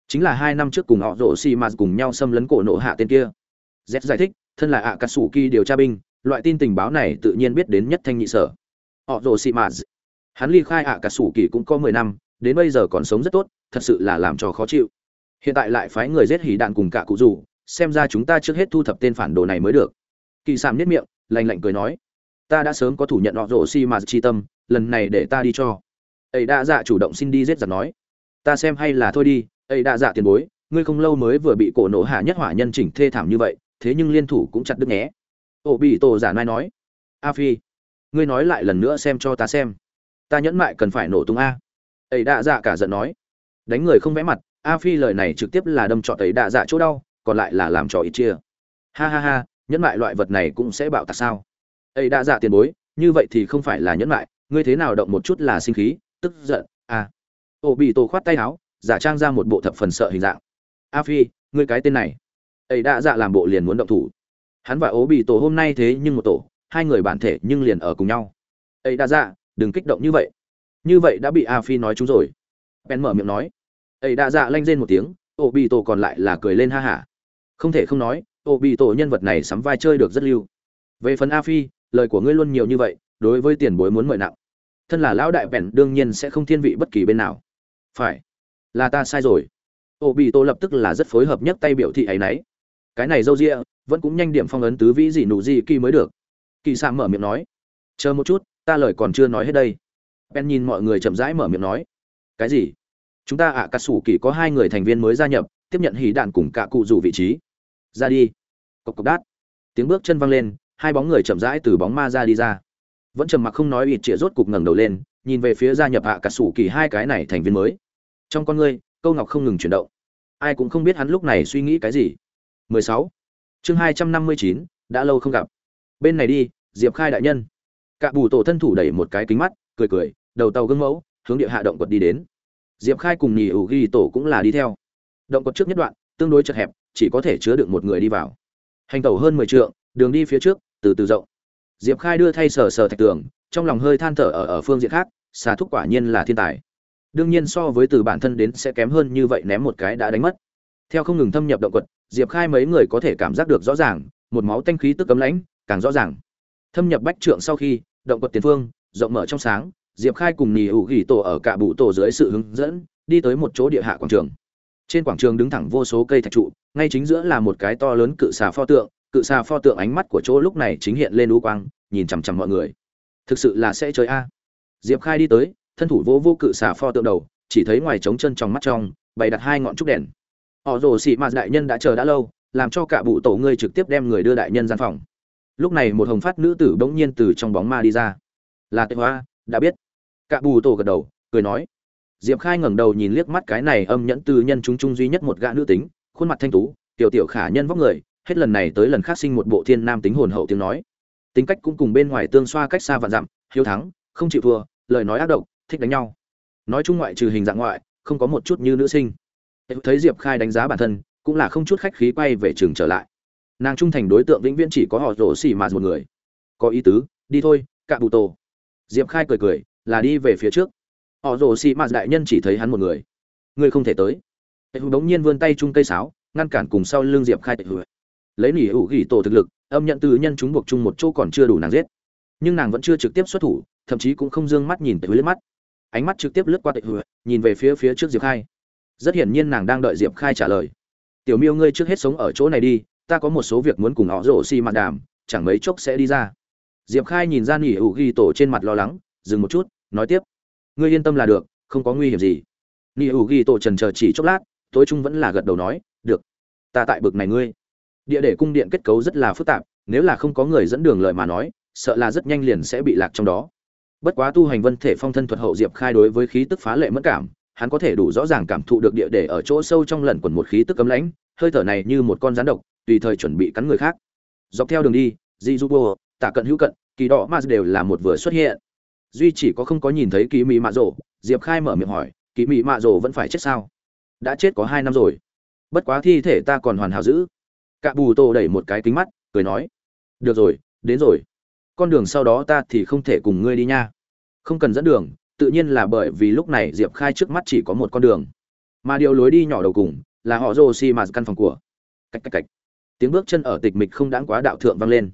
Speaker 1: Chính là hai năm trước cùng họ rổ xì mà cùng nhau xâm lấn cổ nộ hạ tên kia. Z giải thích thân là ạ cà sủ kỳ điều tra binh loại tin tình báo này tự nhiên biết đến nhất thanh nhị sở. Họ rồ xì mà hắn ly khai ạ cả sủ kỳ cũng có mười năm, đến bây giờ còn sống rất tốt, thật sự là làm cho khó chịu. Hiện tại lại phái người giết hỉ đạn cùng cả cụ rủ, xem ra chúng ta trước hết thu thập tên phản đồ này mới được. Kỳ Sảm nhất miệng lành lạnh cười nói, ta đã sớm có thủ nhận họ rồ xi mà chi tâm, lần này để ta đi cho. Ấy đã dạ chủ động xin đi giết giặc nói, ta xem hay là thôi đi ấy đã dạ tiền bối, ngươi không lâu mới vừa bị cổ nổ hạ nhất hỏa nhân chỉnh thê thảm như vậy, thế nhưng liên thủ cũng chặt đứt nhé ổ bị tổ giả nai nói, a phi, ngươi nói lại lần nữa xem cho ta xem. Ta nhẫn mại cần phải nổ tung a. Ấy đã dạ cả giận nói, đánh người không vẽ mặt, a phi lời này trực tiếp là đâm trọt ấy đạ dạ chỗ đau, còn lại là làm trò ít chia. Ha ha ha, nhẫn mại loại vật này cũng sẽ bạo tạc sao? Ấy đạ dạ tiền bối, như vậy thì không phải là nhẫn mại, ngươi thế nào động một chút là sinh khí, tức giận à. a. ô bị tổ khoát tay áo, giả trang ra một bộ thập phần sợ hình dạng. A phi, ngươi cái tên này. Ấy đạ dạ làm bộ liền muốn động thủ hắn và ố bị tổ hôm nay thế nhưng một tổ, hai người bản thể nhưng liền ở cùng nhau. Ấy đã dạ đừng kích động như vậy. Như vậy đã bị a phi nói chúng rồi. Ben mở miệng nói. Ấy đã dạ lanh rên một tiếng ô bị tổ còn lại là cười lên ha hả. Không thể không nói ô bị tổ nhân vật này sắm vai chơi được rất lưu. Về phần a phi, lời của ngươi luôn nhiều như vậy, đối với tiền bối muốn mời nặng. Thân là lão đại bèn đương nhiên sẽ không thiên vị bất kỳ bên nào. Phải. Là ta sai rồi. Ô bị tổ lập tức là rất phối hợp nhất tay biểu thị ấy nấy cái này dâu rịa vẫn cũng nhanh điểm phong ấn tứ vĩ gì nụ gì kỳ mới được. Kỳ xạ mở miệng nói chờ một chút ta lời còn chưa nói hết đây. Ben nhìn mọi người chậm rãi mở miệng nói cái gì? Chúng ta ạ à, cà sủ kỳ có hai người thành viên mới gia nhập tiếp nhận hỉ đạn cùng cả cụ rủ vị trí. Ra đi. Cộc cộc đát. Tiếng bước chân văng lên hai bóng người chậm rãi từ bóng ma ra đi ra. Vẫn trầm mặc không nói ịt chĩa rốt cục ngẩng đầu lên nhìn về phía gia nhập ạ à, cà sủ kỳ hai cái này thành viên mới. Trong con ngươi câu ngọc không ngừng chuyển động. Ai cũng không biết hắn lúc này suy nghĩ cái gì. 16. chương 259, đã lâu không gặp. Bên này đi diệp khai đại nhân. Cạ bù tổ thân thủ đẩy một cái kính mắt cười cười đầu tàu gương mẫu hướng địa hạ động quật đi đến. Diệp khai cùng nhì ủ ghi tổ cũng là đi theo. Động quật trước nhất đoạn tương đối chật hẹp chỉ có thể chứa được một người đi vào. Hành tàu hơn mười trượng đường đi phía trước từ từ rộng. Diệp khai đưa thay sờ sờ thạch tường trong lòng hơi than thở ở ở phương diện khác xà thúc quả nhiên là thiên tài. Đương nhiên so với từ bản thân đến sẽ kém hơn như vậy ném một cái đã đánh mất theo không ngừng thâm nhập động quật, diệp khai mấy người có thể cảm giác được rõ ràng, một máu tanh khí tức cấm lãnh, càng rõ ràng. Thâm nhập bách trượng sau khi, động quật tiền phương, rộng mở trong sáng, diệp khai cùng nì Hữu ghi tổ ở cả bụ tổ dưới sự hướng dẫn, đi tới một chỗ địa hạ quảng trường. Trên quảng trường đứng thẳng vô số cây thạch trụ, ngay chính giữa là một cái to lớn cự xà pho tượng, cự xà pho tượng ánh mắt của chỗ lúc này chính hiện lên u quang, nhìn chằm chằm mọi người. Thực sự là sẽ chơi a. Diệp khai đi tới, thân thủ vô vô cự xà pho tượng đầu, chỉ thấy ngoài trống chân trong mắt trong, bày đặt hai ngọn trúc đèn họ rồ xị mạt đại nhân đã chờ đã lâu, làm cho cả bụ tổ ngươi trực tiếp đem người đưa đại nhân gian phòng. Lúc này một hồng phát nữ tử bỗng nhiên từ trong bóng ma đi ra. Là tệ hoa, đã biết. Cả bù tổ gật đầu, cười nói. Diệp khai ngẩng đầu nhìn liếc mắt cái này âm nhẫn từ nhân chúng trung duy nhất một gã nữ tính, khuôn mặt thanh tú, tiểu tiểu khả nhân vóc người, hết lần này tới lần khác sinh một bộ thiên nam tính hồn hậu tiếng nói. Tính cách cũng cùng bên ngoài tương xoa cách xa vạn dặm, hiếu thắng, không chịu thua, lời nói ác độc, thích đánh nhau. Nói chung ngoại trừ hình dạng ngoại, không có một chút như nữ sinh thấy diệp khai đánh giá bản thân, cũng là không chút khách khí quay về trường trở lại. Nàng trung thành đối tượng vĩnh viễn chỉ có họ rổ xì mà một người. Có ý tứ, đi thôi, cạ bụ tổ. Diệp khai cười cười, là đi về phía trước. Họ rồ xì mạt đại nhân chỉ thấy hắn một người. Ngươi không thể tới. Tệ hữu bỗng nhiên vươn tay chung cây sáo, ngăn cản cùng sau lưng diệp khai tệ hữu. Lấy nỉ hữu gỉ tổ thực lực, âm nhận từ nhân chúng buộc chung một chỗ còn chưa đủ nàng giết. Nhưng nàng vẫn chưa trực tiếp xuất thủ, thậm chí cũng không d ư ơ n g mắt nhìn tệ hữu liếc mắt. Ánh mắt trực tiếp lướt qua tệ hữu, nhìn về phía phía trước diệp khai rất hiển nhiên nàng đang đợi diệp khai trả lời. Tiểu miêu ngươi trước hết sống ở chỗ này đi, ta có một số việc muốn cùng họ rổ xi mạt đàm, chẳng mấy chốc sẽ đi ra. Diệp khai nhìn ra nỉ hữu ghi tổ trên mặt lo lắng, dừng một chút, nói tiếp. Ngươi yên tâm là được, không có nguy hiểm gì. Nỉ hữu ghi tổ trần chờ chỉ chốc lát, tối trung vẫn là gật đầu nói, được, ta tại bực này ngươi. Địa để cung điện kết cấu rất là phức tạp, nếu là không có người dẫn đường lợi mà nói, sợ là rất nhanh liền sẽ bị lạc trong đó. Bất quá tu hành vân thể phong thân thuật hậu diệp khai đối với khí tức phá lệ mất cảm hắn có thể đủ rõ ràng cảm thụ được địa để ở chỗ sâu trong lẩn quẩn một khí tức cấm lãnh, hơi thở này như một con rắn độc, tùy thời chuẩn bị cắn người khác. Dọc theo đường đi di Tạ bô tả cận hữu cận, kỳ đỏ ma đều là một vừa xuất hiện. Duy chỉ có không có nhìn thấy kỳ mị mạ rổ diệp khai mở miệng hỏi kỳ mị mạ rổ vẫn phải chết sao? Đã chết có hai năm rồi. Bất quá thi thể ta còn hoàn hảo giữ. Cạ bù tô đẩy một cái kính mắt, cười nói, được rồi, đến rồi. Con đường sau đó ta thì không thể cùng ngươi đi nha. Không cần dẫn đường tự nhiên là bởi vì lúc này diệp khai trước mắt chỉ có một con đường. Mà điều lối đi nhỏ đầu cùng là họ rô xi mà căn phòng của. Cách cách cách. Tiếng bước chân ở tịch mịch không đáng quá đạo thượng vang lên.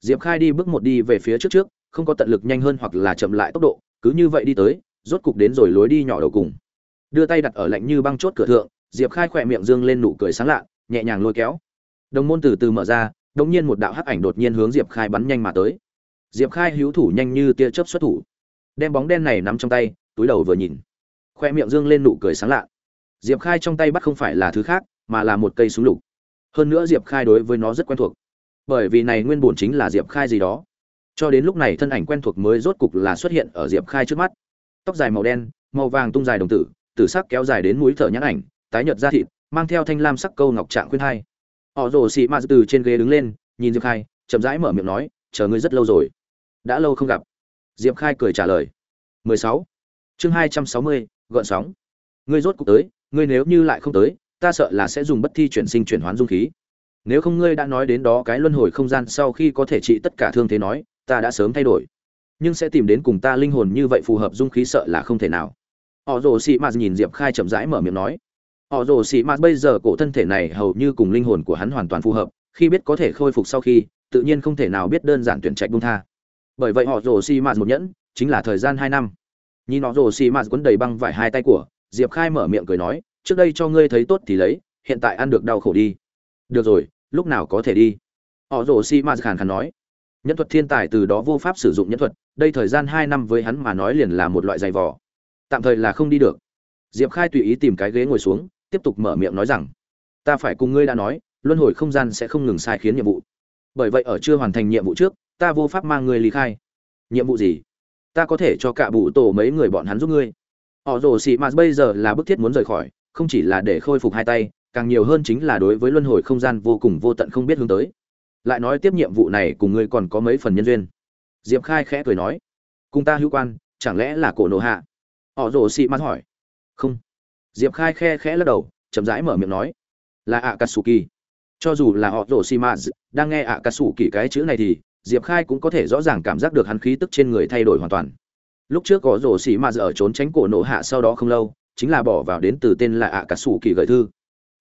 Speaker 1: Diệp khai đi bước một đi về phía trước trước, không có tận lực nhanh hơn hoặc là chậm lại tốc độ, cứ như vậy đi tới, rốt cục đến rồi lối đi nhỏ đầu cùng. Đưa tay đặt ở lạnh như băng chốt cửa thượng, diệp khai khỏe miệng dương lên nụ cười sáng lạ, nhẹ nhàng lôi kéo. Đồng môn từ từ mở ra đống nhiên một đạo hắc ảnh đột nhiên hướng diệp khai bắn nhanh mà tới. Diệp khai hữu thủ nhanh như tia chớp xuất thủ đem bóng đen này nắm trong tay, túi đầu vừa nhìn. Khoe miệng dương lên nụ cười sáng lạ. Diệp khai trong tay bắt không phải là thứ khác, mà là một cây súng lục. Hơn nữa diệp khai đối với nó rất quen thuộc. Bởi vì này nguyên bổn chính là diệp khai gì đó. Cho đến lúc này thân ảnh quen thuộc mới rốt cục là xuất hiện ở diệp khai trước mắt. Tóc dài màu đen, màu vàng tung dài đồng tử tử sắc kéo dài đến mũi thở nhãn ảnh, tái nhợt da thịt, mang theo thanh lam sắc câu ngọc trạng khuyên hai. Họ rồ xị ma từ trên ghế đứng lên, nhìn diệp khai, chậm rãi mở miệng nói, chờ ngươi rất lâu rồi. Đã lâu không gặp diệp khai cười trả lời. 16. chương 260, gợn sóng. Ngươi rốt cục tới ngươi nếu như lại không tới ta sợ là sẽ dùng bất thi chuyển sinh chuyển hoán dung khí. Nếu không ngươi đã nói đến đó cái luân hồi không gian sau khi có thể trị tất cả thương thế nói ta đã sớm thay đổi. Nhưng sẽ tìm đến cùng ta linh hồn như vậy phù hợp dung khí sợ là không thể nào. Họ rồ sĩ mạt nhìn diệp khai chậm rãi mở miệng nói. Họ rồ sĩ mạt bây giờ cổ thân thể này hầu như cùng linh hồn của hắn hoàn toàn phù hợp khi biết có thể khôi phục sau khi tự nhiên không thể nào biết đơn giản tuyển trạch bung tha bởi vậy họ rồ xi mạt một nhẫn, chính là thời gian hai năm. Nhìn họ rồ xi mạt quấn đầy băng vải hai tay của, diệp khai mở miệng cười nói, trước đây cho ngươi thấy tốt thì lấy, hiện tại ăn được đau khổ đi. Được rồi, lúc nào có thể đi? Họ rồ xi mạt khàn khàn nói. Nhân thuật thiên tài từ đó vô pháp sử dụng nhân thuật, đây thời gian hai năm với hắn mà nói liền là một loại giày vò. Tạm thời là không đi được. Diệp khai tùy ý tìm cái ghế ngồi xuống, tiếp tục mở miệng nói rằng, ta phải cùng ngươi đã nói, luân hồi không gian sẽ không ngừng sai khiến nhiệm vụ. Bởi vậy ở chưa hoàn thành nhiệm vụ trước ta vô pháp mang ngươi ly khai. Nhiệm vụ gì? Ta có thể cho cả bụ tổ mấy người bọn hắn giúp ngươi. Họ rồ xị mà bây giờ là bức thiết muốn rời khỏi, không chỉ là để khôi phục hai tay, càng nhiều hơn chính là đối với luân hồi không gian vô cùng vô tận không biết hướng tới. Lại nói tiếp nhiệm vụ này cùng ngươi còn có mấy phần nhân duyên. Diệp khai khẽ cười nói, cùng ta hữu quan, chẳng lẽ là cổ nô hạ? Họ rồ xị mạt hỏi. Không. Diệp khai khe khẽ lắc đầu, chậm rãi mở miệng nói, là ạ cà kỳ cho dù là họ rồ xị mạt đang nghe ạ cà cái chữ này thì diệp khai cũng có thể rõ ràng cảm giác được hắn khí tức trên người thay đổi hoàn toàn. Lúc trước có rồ sĩ mà ở trốn tránh cổ nổ hạ sau đó không lâu, chính là bỏ vào đến từ tên là ạ cà sủ kỳ gửi thư.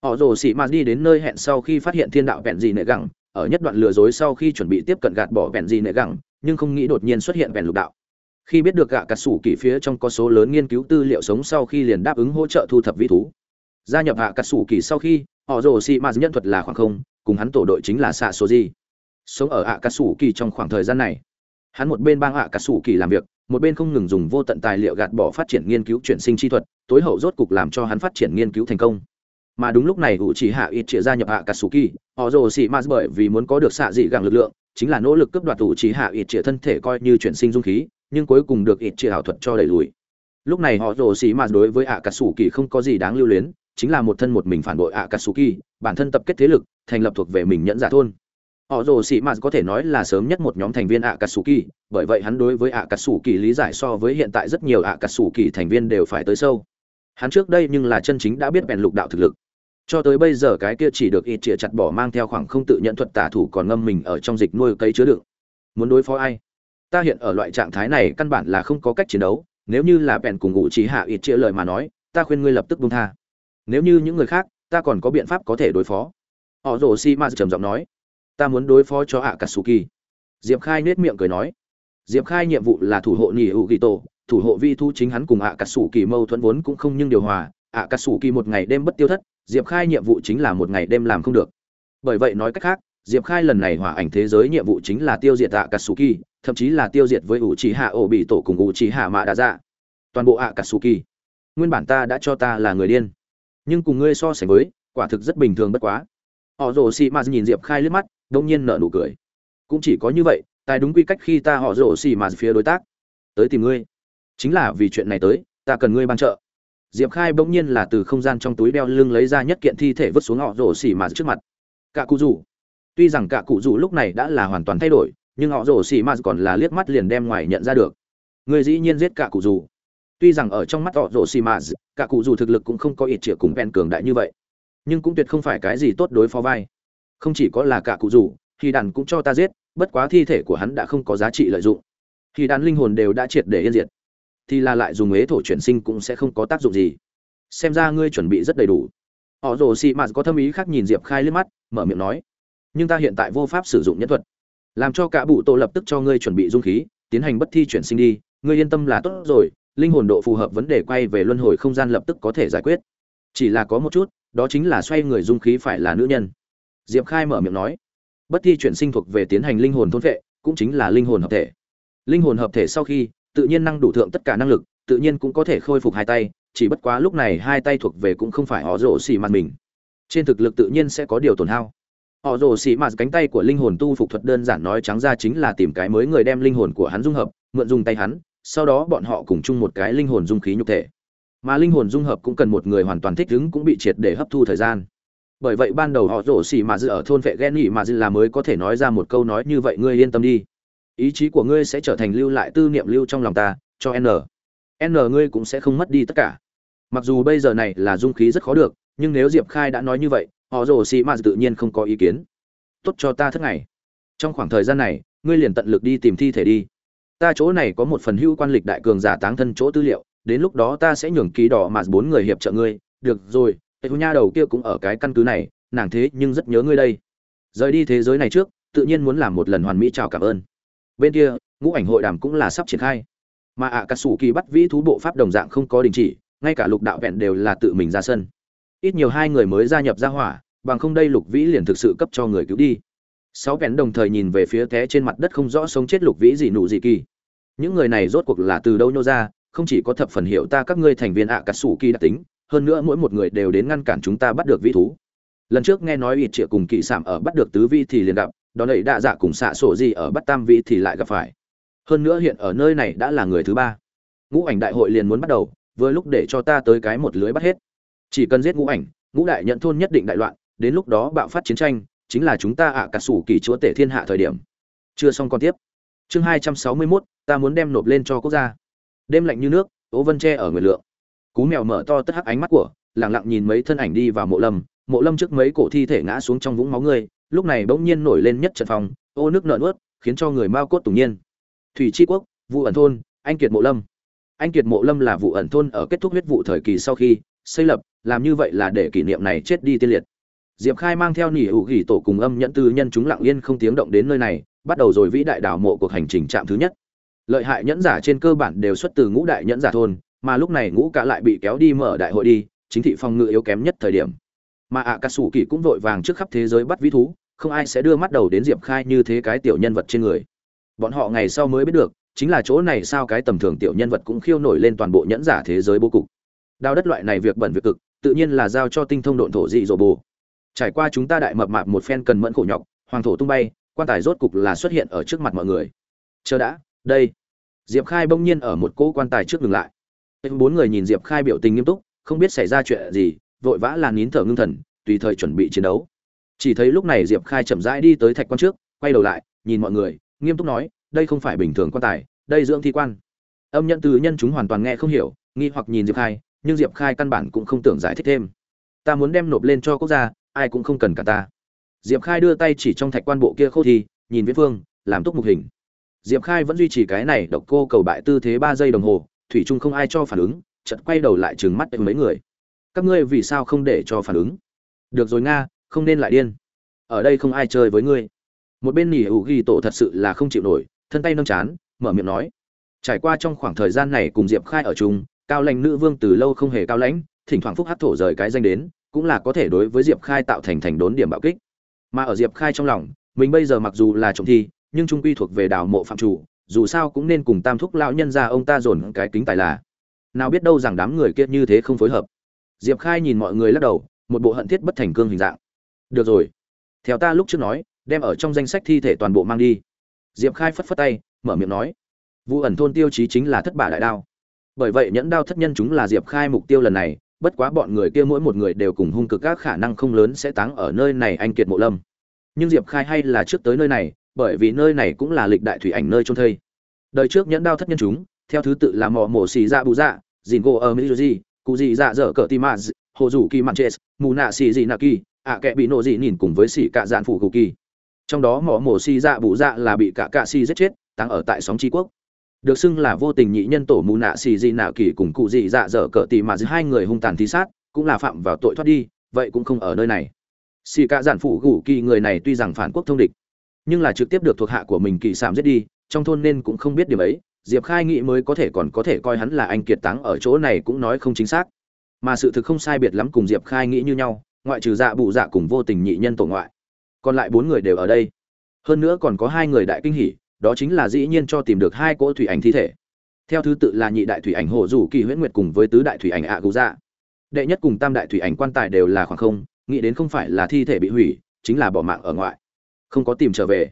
Speaker 1: Họ rồ sĩ mà đi đến nơi hẹn sau khi phát hiện thiên đạo vẹn gì nệ gẳng, ở nhất đoạn lừa dối sau khi chuẩn bị tiếp cận gạt bỏ vẹn gì nệ gẳng, nhưng không nghĩ đột nhiên xuất hiện vẹn lục đạo. Khi biết được gạ cà sủ kỳ phía trong có số lớn nghiên cứu tư liệu sống sau khi liền đáp ứng hỗ trợ thu thập vĩ thú. Gia nhập hạ cà sủ kỳ sau khi, họ rồ xị mạt nhân thuật là khoảng không, cùng hắn tổ đội chính là xạ số gì sống ở ạ cà sủ kỳ trong khoảng thời gian này. Hắn một bên bang ạ cà sủ kỳ làm việc, một bên không ngừng dùng vô tận tài liệu gạt bỏ phát triển nghiên cứu chuyển sinh chi thuật, tối hậu rốt cục làm cho hắn phát triển nghiên cứu thành công. Mà đúng lúc này ủ chỉ hạ ít chia gia nhập hạ cà sủ kỳ họ rồ xị mạt bởi vì muốn có được xạ dị gẳng lực lượng, chính là nỗ lực cướp đoạt ủ chỉ hạ ít chia thân thể coi như chuyển sinh dung khí, nhưng cuối cùng được ít chia ảo thuật cho đẩy lùi. Lúc này họ rồ xì mà đối với ạ cà sủ kỳ không có gì đáng lưu luyến, chính là một thân một mình phản bội ạ cà sủ kỳ bản thân tập kết thế lực, thành lập thuộc về mình nhẫn giả thôn họ rồ Sĩ mà có thể nói là sớm nhất một nhóm thành viên ạ cà sủ kỳ bởi vậy hắn đối với ạ cà sủ kỳ lý giải so với hiện tại rất nhiều ạ cà sủ kỳ thành viên đều phải tới sâu. Hắn trước đây nhưng là chân chính đã biết bèn lục đạo thực lực. Cho tới bây giờ cái kia chỉ được ít chĩa chặt bỏ mang theo khoảng không tự nhận thuật tả thủ còn ngâm mình ở trong dịch nuôi cây chứa đựng. Muốn đối phó ai? Ta hiện ở loại trạng thái này căn bản là không có cách chiến đấu, nếu như là bèn cùng ngụ trí hạ ít chĩa lời mà nói, ta khuyên ngươi lập tức buông tha. Nếu như những người khác, ta còn có biện pháp có thể đối phó. Họ rồ si ma trầm giọng nói ta muốn đối phó cho ạ kỳ. diệp khai nết miệng cười nói. Diệp khai nhiệm vụ là thủ hộ nhì hữu ghi tổ thủ hộ vi thu chính hắn cùng ạ kỳ mâu thuẫn vốn cũng không nhưng điều hòa. Ạ kỳ một ngày đêm bất tiêu thất diệp khai nhiệm vụ chính là một ngày đêm làm không được. Bởi vậy nói cách khác diệp khai lần này hỏa ảnh thế giới nhiệm vụ chính là tiêu diệt ạ kỳ, thậm chí là tiêu diệt với ủ trì hạ ổ bị tổ cùng ủ trì hạ mạ đã dạ toàn bộ ạ kỳ. nguyên bản ta đã cho ta là người điên. Nhưng cùng ngươi so sánh với quả thực rất bình thường bất quá. Họ rồ xì mà nhìn diệp khai liếc mắt đông nhiên nở nụ cười. Cũng chỉ có như vậy, tài đúng quy cách khi ta họ rổ xì mà phía đối tác. Tới tìm ngươi. Chính là vì chuyện này tới, ta cần ngươi ban trợ. Diệp khai bỗng nhiên là từ không gian trong túi đeo lưng lấy ra nhất kiện thi thể vứt xuống họ rổ xì mà trước mặt. Cả cụ rủ. Tuy rằng cả cụ rủ lúc này đã là hoàn toàn thay đổi, nhưng họ rổ xì mà còn là liếc mắt liền đem ngoài nhận ra được. Người dĩ nhiên giết cả cụ rủ. Tuy rằng ở trong mắt họ rổ xì mà, cả cụ rủ thực lực cũng không có ít triệu cùng pen cường đại như vậy, nhưng cũng tuyệt không phải cái gì tốt đối phó vai không chỉ có là cả cụ rủ thì đàn cũng cho ta giết, bất quá thi thể của hắn đã không có giá trị lợi dụng. Thì đàn linh hồn đều đã triệt để yên diệt. Thì là lại dùng ế thổ chuyển sinh cũng sẽ không có tác dụng gì. Xem ra ngươi chuẩn bị rất đầy đủ. Họ rồ xị mạt có thâm ý khác nhìn diệp khai liếc mắt, mở miệng nói. Nhưng ta hiện tại vô pháp sử dụng nhân thuật. Làm cho cả bụ tổ lập tức cho ngươi chuẩn bị dung khí, tiến hành bất thi chuyển sinh đi. Ngươi yên tâm là tốt rồi, linh hồn độ phù hợp vấn đề quay về luân hồi không gian lập tức có thể giải quyết. Chỉ là có một chút, đó chính là xoay người dung khí phải là nữ nhân diệp khai mở miệng nói, bất thi chuyển sinh thuộc về tiến hành linh hồn thôn vệ, cũng chính là linh hồn hợp thể. Linh hồn hợp thể sau khi, tự nhiên năng đủ thượng tất cả năng lực, tự nhiên cũng có thể khôi phục hai tay, chỉ bất quá lúc này hai tay thuộc về cũng không phải họ rổ xì mặt mình. Trên thực lực tự nhiên sẽ có điều tổn hao. Họ rồ xì mạt cánh tay của linh hồn tu phục thuật đơn giản nói trắng ra chính là tìm cái mới người đem linh hồn của hắn dung hợp, mượn dùng tay hắn, sau đó bọn họ cùng chung một cái linh hồn dung khí nhục thể. Mà linh hồn dung hợp cũng cần một người hoàn toàn thích ứng cũng bị triệt để hấp thu thời gian bởi vậy ban đầu họ rổ xì mà dự ở thôn vệ ghen nhị mà dự là mới có thể nói ra một câu nói như vậy, ngươi yên tâm đi. Ý chí của ngươi sẽ trở thành lưu lại tư niệm lưu trong lòng ta, cho n. N ngươi cũng sẽ không mất đi tất cả. Mặc dù bây giờ này là dung khí rất khó được, nhưng nếu diệp khai đã nói như vậy, họ rổ xì mà tự nhiên không có ý kiến. Tốt cho ta thức ngày. Trong khoảng thời gian này, ngươi liền tận lực đi tìm thi thể đi. Ta chỗ này có một phần hưu quan lịch đại cường giả táng thân chỗ tư liệu, đến lúc đó ta sẽ nhường ký đỏ mà bốn người hiệp trợ ngươi. Được rồi hệ nha đầu kia cũng ở cái căn cứ này, nàng thế nhưng rất nhớ ngươi đây. Rời đi thế giới này trước, tự nhiên muốn làm một lần hoàn mỹ chào cảm ơn. Bên kia, ngũ ảnh hội đàm cũng là sắp triển khai. Mà ạ cà sủ kỳ bắt vĩ thú bộ pháp đồng dạng không có đình chỉ, ngay cả lục đạo vẹn đều là tự mình ra sân. Ít nhiều hai người mới gia nhập ra hỏa, bằng không đây lục vĩ liền thực sự cấp cho người cứu đi. Sáu vẹn đồng thời nhìn về phía té trên mặt đất không rõ sống chết lục vĩ gì nụ gì kỳ. Những người này rốt cuộc là từ đâu nhô ra, không chỉ có thập phần hiểu ta các ngươi thành viên ạ cà sủ kỳ đặc tính hơn nữa mỗi một người đều đến ngăn cản chúng ta bắt được vĩ thú. Lần trước nghe nói ít triệu cùng kỵ sảm ở bắt được tứ vi thì liền gặp đó đẩy đạ dạ cùng xạ sổ gì ở bắt tam vi thì lại gặp phải. Hơn nữa hiện ở nơi này đã là người thứ ba. Ngũ ảnh đại hội liền muốn bắt đầu vừa lúc để cho ta tới cái một lưới bắt hết. Chỉ cần giết ngũ ảnh ngũ đại nhận thôn nhất định đại loạn đến lúc đó bạo phát chiến tranh chính là chúng ta ạ à cả sủ kỳ chúa tể thiên hạ thời điểm. Chưa xong còn tiếp. Chương hai trăm sáu mươi 261, ta muốn đem nộp lên cho quốc gia. Đêm lạnh như nước ố vân tre ở người lượng cú mèo mở to tất hắc ánh mắt của lẳng lặng nhìn mấy thân ảnh đi vào mộ lâm. Mộ lâm trước mấy cổ thi thể ngã xuống trong vũng máu người, lúc này bỗng nhiên nổi lên nhất trận phòng ô nước nợn ướt khiến cho người mao cốt tủng nhiên. Thủy tri quốc vụ ẩn thôn, anh kiệt mộ lâm. Anh kiệt mộ lâm là vụ ẩn thôn ở kết thúc huyết vụ thời kỳ sau khi xây lập, làm như vậy là để kỷ niệm này chết đi tiên liệt. Diệp khai mang theo nỉ hữu gỉ tổ cùng âm nhẫn tư nhân chúng lặng yên không tiếng động đến nơi này, bắt đầu rồi vĩ đại đảo mộ cuộc hành trình trạm thứ nhất. Lợi hại nhẫn giả trên cơ bản đều xuất từ ngũ đại nhẫn giả thôn mà lúc này ngũ cả lại bị kéo đi mở đại hội đi, chính thị phòng ngự yếu kém nhất thời điểm. Mà ạ cà sủ kỳ cũng vội vàng trước khắp thế giới bắt vĩ thú, không ai sẽ đưa mắt đầu đến diệp khai như thế cái tiểu nhân vật trên người. Bọn họ ngày sau mới biết được, chính là chỗ này sao cái tầm thường tiểu nhân vật cũng khiêu nổi lên toàn bộ nhẫn giả thế giới bố cục. Đào đất loại này việc bẩn việc cực, tự nhiên là giao cho tinh thông độn thổ dị dỗ bồ. Trải qua chúng ta đại mập mạp một phen cần mẫn khổ nhọc, hoàng thổ tung bay, quan tài rốt cục là xuất hiện ở trước mặt mọi người. Chờ đã, đây. Diệp khai bỗng nhiên ở một cỗ quan tài trước ngừng lại bốn người nhìn diệp khai biểu tình nghiêm túc, không biết xảy ra chuyện gì, vội vã là nín thở ngưng thần, tùy thời chuẩn bị chiến đấu. Chỉ thấy lúc này diệp khai chậm rãi đi tới thạch quan trước, quay đầu lại, nhìn mọi người, nghiêm túc nói, đây không phải bình thường quan tài, đây dưỡng thi quan. Âm nhận từ nhân chúng hoàn toàn nghe không hiểu, nghi hoặc nhìn diệp khai, nhưng diệp khai căn bản cũng không tưởng giải thích thêm. Ta muốn đem nộp lên cho quốc gia, ai cũng không cần cả ta. Diệp khai đưa tay chỉ trong thạch quan bộ kia khô thi nhìn viễn phương, làm túc mục hình. Diệp khai vẫn duy trì cái này độc cô cầu bại tư thế ba giây đồng hồ thủy trung không ai cho phản ứng, chợt quay đầu lại trừng mắt đến mấy người. Các ngươi vì sao không để cho phản ứng? Được rồi nga, không nên lại điên. Ở đây không ai chơi với ngươi. Một bên nỉ hữu ghi tổ thật sự là không chịu nổi, thân tay nâng chán, mở miệng nói. Trải qua trong khoảng thời gian này cùng diệp khai ở chung, cao lãnh nữ vương từ lâu không hề cao lãnh, thỉnh thoảng phúc hát thổ rời cái danh đến, cũng là có thể đối với diệp khai tạo thành thành đốn điểm bạo kích. Mà ở diệp khai trong lòng, mình bây giờ mặc dù là trọng thi, nhưng trung quy thuộc về đào mộ phạm chủ dù sao cũng nên cùng tam thúc lão nhân ra ông ta dồn cái kính tài là. Nào biết đâu rằng đám người kia như thế không phối hợp. Diệp khai nhìn mọi người lắc đầu, một bộ hận thiết bất thành cương hình dạng. Được rồi. Theo ta lúc trước nói, đem ở trong danh sách thi thể toàn bộ mang đi. Diệp khai phất phất tay, mở miệng nói. Vụ ẩn thôn tiêu chí chính là thất bại đại đao. Bởi vậy nhẫn đao thất nhân chúng là diệp khai mục tiêu lần này, bất quá bọn người kia mỗi một người đều cùng hung cực các khả năng không lớn sẽ táng ở nơi này anh kiệt mộ lâm. Nhưng diệp khai hay là trước tới nơi này bởi vì nơi này cũng là lịch đại thủy ảnh nơi trôn thây. Đời trước nhẫn đao thất nhân chúng, theo thứ tự là mò mổ xì dạ bù dạ dìn gỗ ở mỹ gì cụ gì dạ dở cờ tim maz hồ rủ kỳ mạn chết mù nạ xì gì nạ kỳ, ạ kệ bị nổ dị nhìn cùng với xì cạ dạn phủ cụ kỳ. Trong đó mỏ mổ xì dạ bù dạ là bị cả cạ xì giết chết tăng ở tại sóng tri quốc. Được xưng là vô tình nhị nhân tổ mù nạ xì dị nạ kỳ cùng cụ dị dạ dở cờ tì mà hai người hung tàn thi sát, cũng là phạm vào tội thoát đi, vậy cũng không ở nơi này. Xì cạ dạn phủ cụ kỳ người này tuy rằng phản quốc thông địch nhưng là trực tiếp được thuộc hạ của mình kỳ sạm giết đi, trong thôn nên cũng không biết điểm ấy, diệp khai nghĩ mới có thể còn có thể coi hắn là anh kiệt táng ở chỗ này cũng nói không chính xác. Mà sự thực không sai biệt lắm cùng diệp khai nghĩ như nhau, ngoại trừ dạ bụ dạ cùng vô tình nhị nhân tổ ngoại. Còn lại bốn người đều ở đây. Hơn nữa còn có hai người đại kinh hỉ, đó chính là dĩ nhiên cho tìm được hai cỗ thủy ảnh thi thể. Theo thứ tự là nhị đại thủy ảnh hồ rủ kỳ huyễn nguyệt cùng với tứ đại thủy ảnh ạ gù dạ. Đệ nhất cùng tam đại thủy ảnh quan tài đều là khoảng không, nghĩ đến không phải là thi thể bị hủy, chính là bỏ mạng ở ngoại không có tìm trở về.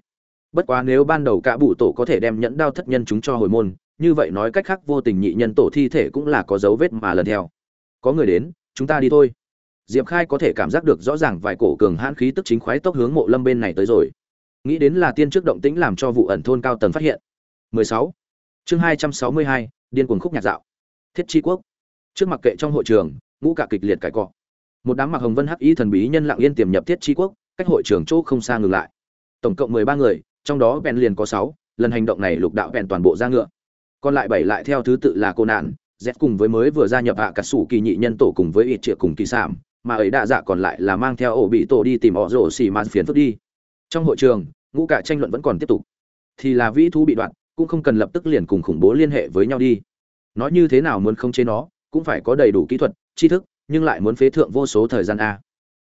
Speaker 1: Bất quá nếu ban đầu cả bụ tổ có thể đem nhẫn đao thất nhân chúng cho hồi môn như vậy nói cách khác vô tình nhị nhân tổ thi thể cũng là có dấu vết mà lần theo. Có người đến chúng ta đi thôi. Diệp khai có thể cảm giác được rõ ràng vài cổ cường hãn khí tức chính khoái tốc hướng mộ lâm bên này tới rồi. Nghĩ đến là tiên trước động tĩnh làm cho vụ ẩn thôn cao tầng phát hiện. 16. chương 262, điên cuồng khúc nhạc dạo. Thiết chi quốc. Trước mặt kệ trong hội trường ngũ cả kịch liệt cãi cọ. Một đám mặc hồng vân hắc y thần bí nhân lặng yên tiềm nhập thiết chi quốc cách hội trường chỗ không xa ngừng lại tổng cộng 13 người trong đó bèn liền có 6, lần hành động này lục đạo bèn toàn bộ ra ngựa. Còn lại bảy lại theo thứ tự là cô nạn z cùng với mới vừa gia nhập hạ cả sủ kỳ nhị nhân tổ cùng với ít trịa cùng kỳ sảm mà ấy đa dạ còn lại là mang theo ổ bị tổ đi tìm họ rổ xì mà phiền phức đi. Trong hội trường ngũ cả tranh luận vẫn còn tiếp tục. Thì là vĩ thú bị đoạn cũng không cần lập tức liền cùng khủng bố liên hệ với nhau đi. Nói như thế nào muốn không chế nó cũng phải có đầy đủ kỹ thuật tri thức nhưng lại muốn phế thượng vô số thời gian a.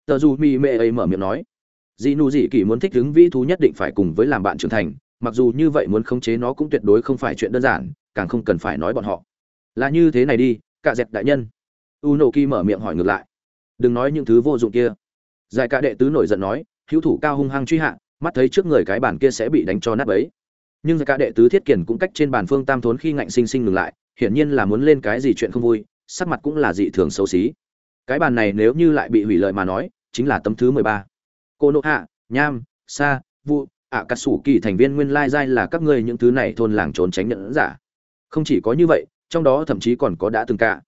Speaker 1: Tờ dù mi mẹ ấy mở miệng nói dị nụ dị kỳ muốn thích ứng vĩ thú nhất định phải cùng với làm bạn trưởng thành, mặc dù như vậy muốn khống chế nó cũng tuyệt đối không phải chuyện đơn giản, càng không cần phải nói bọn họ. Là như thế này đi cả dẹp đại nhân. U nô kỳ mở miệng hỏi ngược lại. Đừng nói những thứ vô dụng kia. Giải cả đệ tứ nổi giận nói, hữu thủ cao hung hăng truy hạ, mắt thấy trước người cái bàn kia sẽ bị đánh cho nát ấy nhưng giải cả đệ tứ thiết kiển cũng cách trên bàn phương tam thốn khi ngạnh sinh sinh ngừng lại, hiển nhiên là muốn lên cái gì chuyện không vui, sắc mặt cũng là dị thường xấu xí. Cái bàn này nếu như lại bị hủy lợi mà nói, chính là tấm thứ mười ba cô nộ hạ, nham, sa vụ ạ cà sủ kỳ thành viên nguyên lai giai là các ngươi những thứ này thôn làng trốn tránh nhận giả. Không chỉ có như vậy, trong đó thậm chí còn có đã từng cả.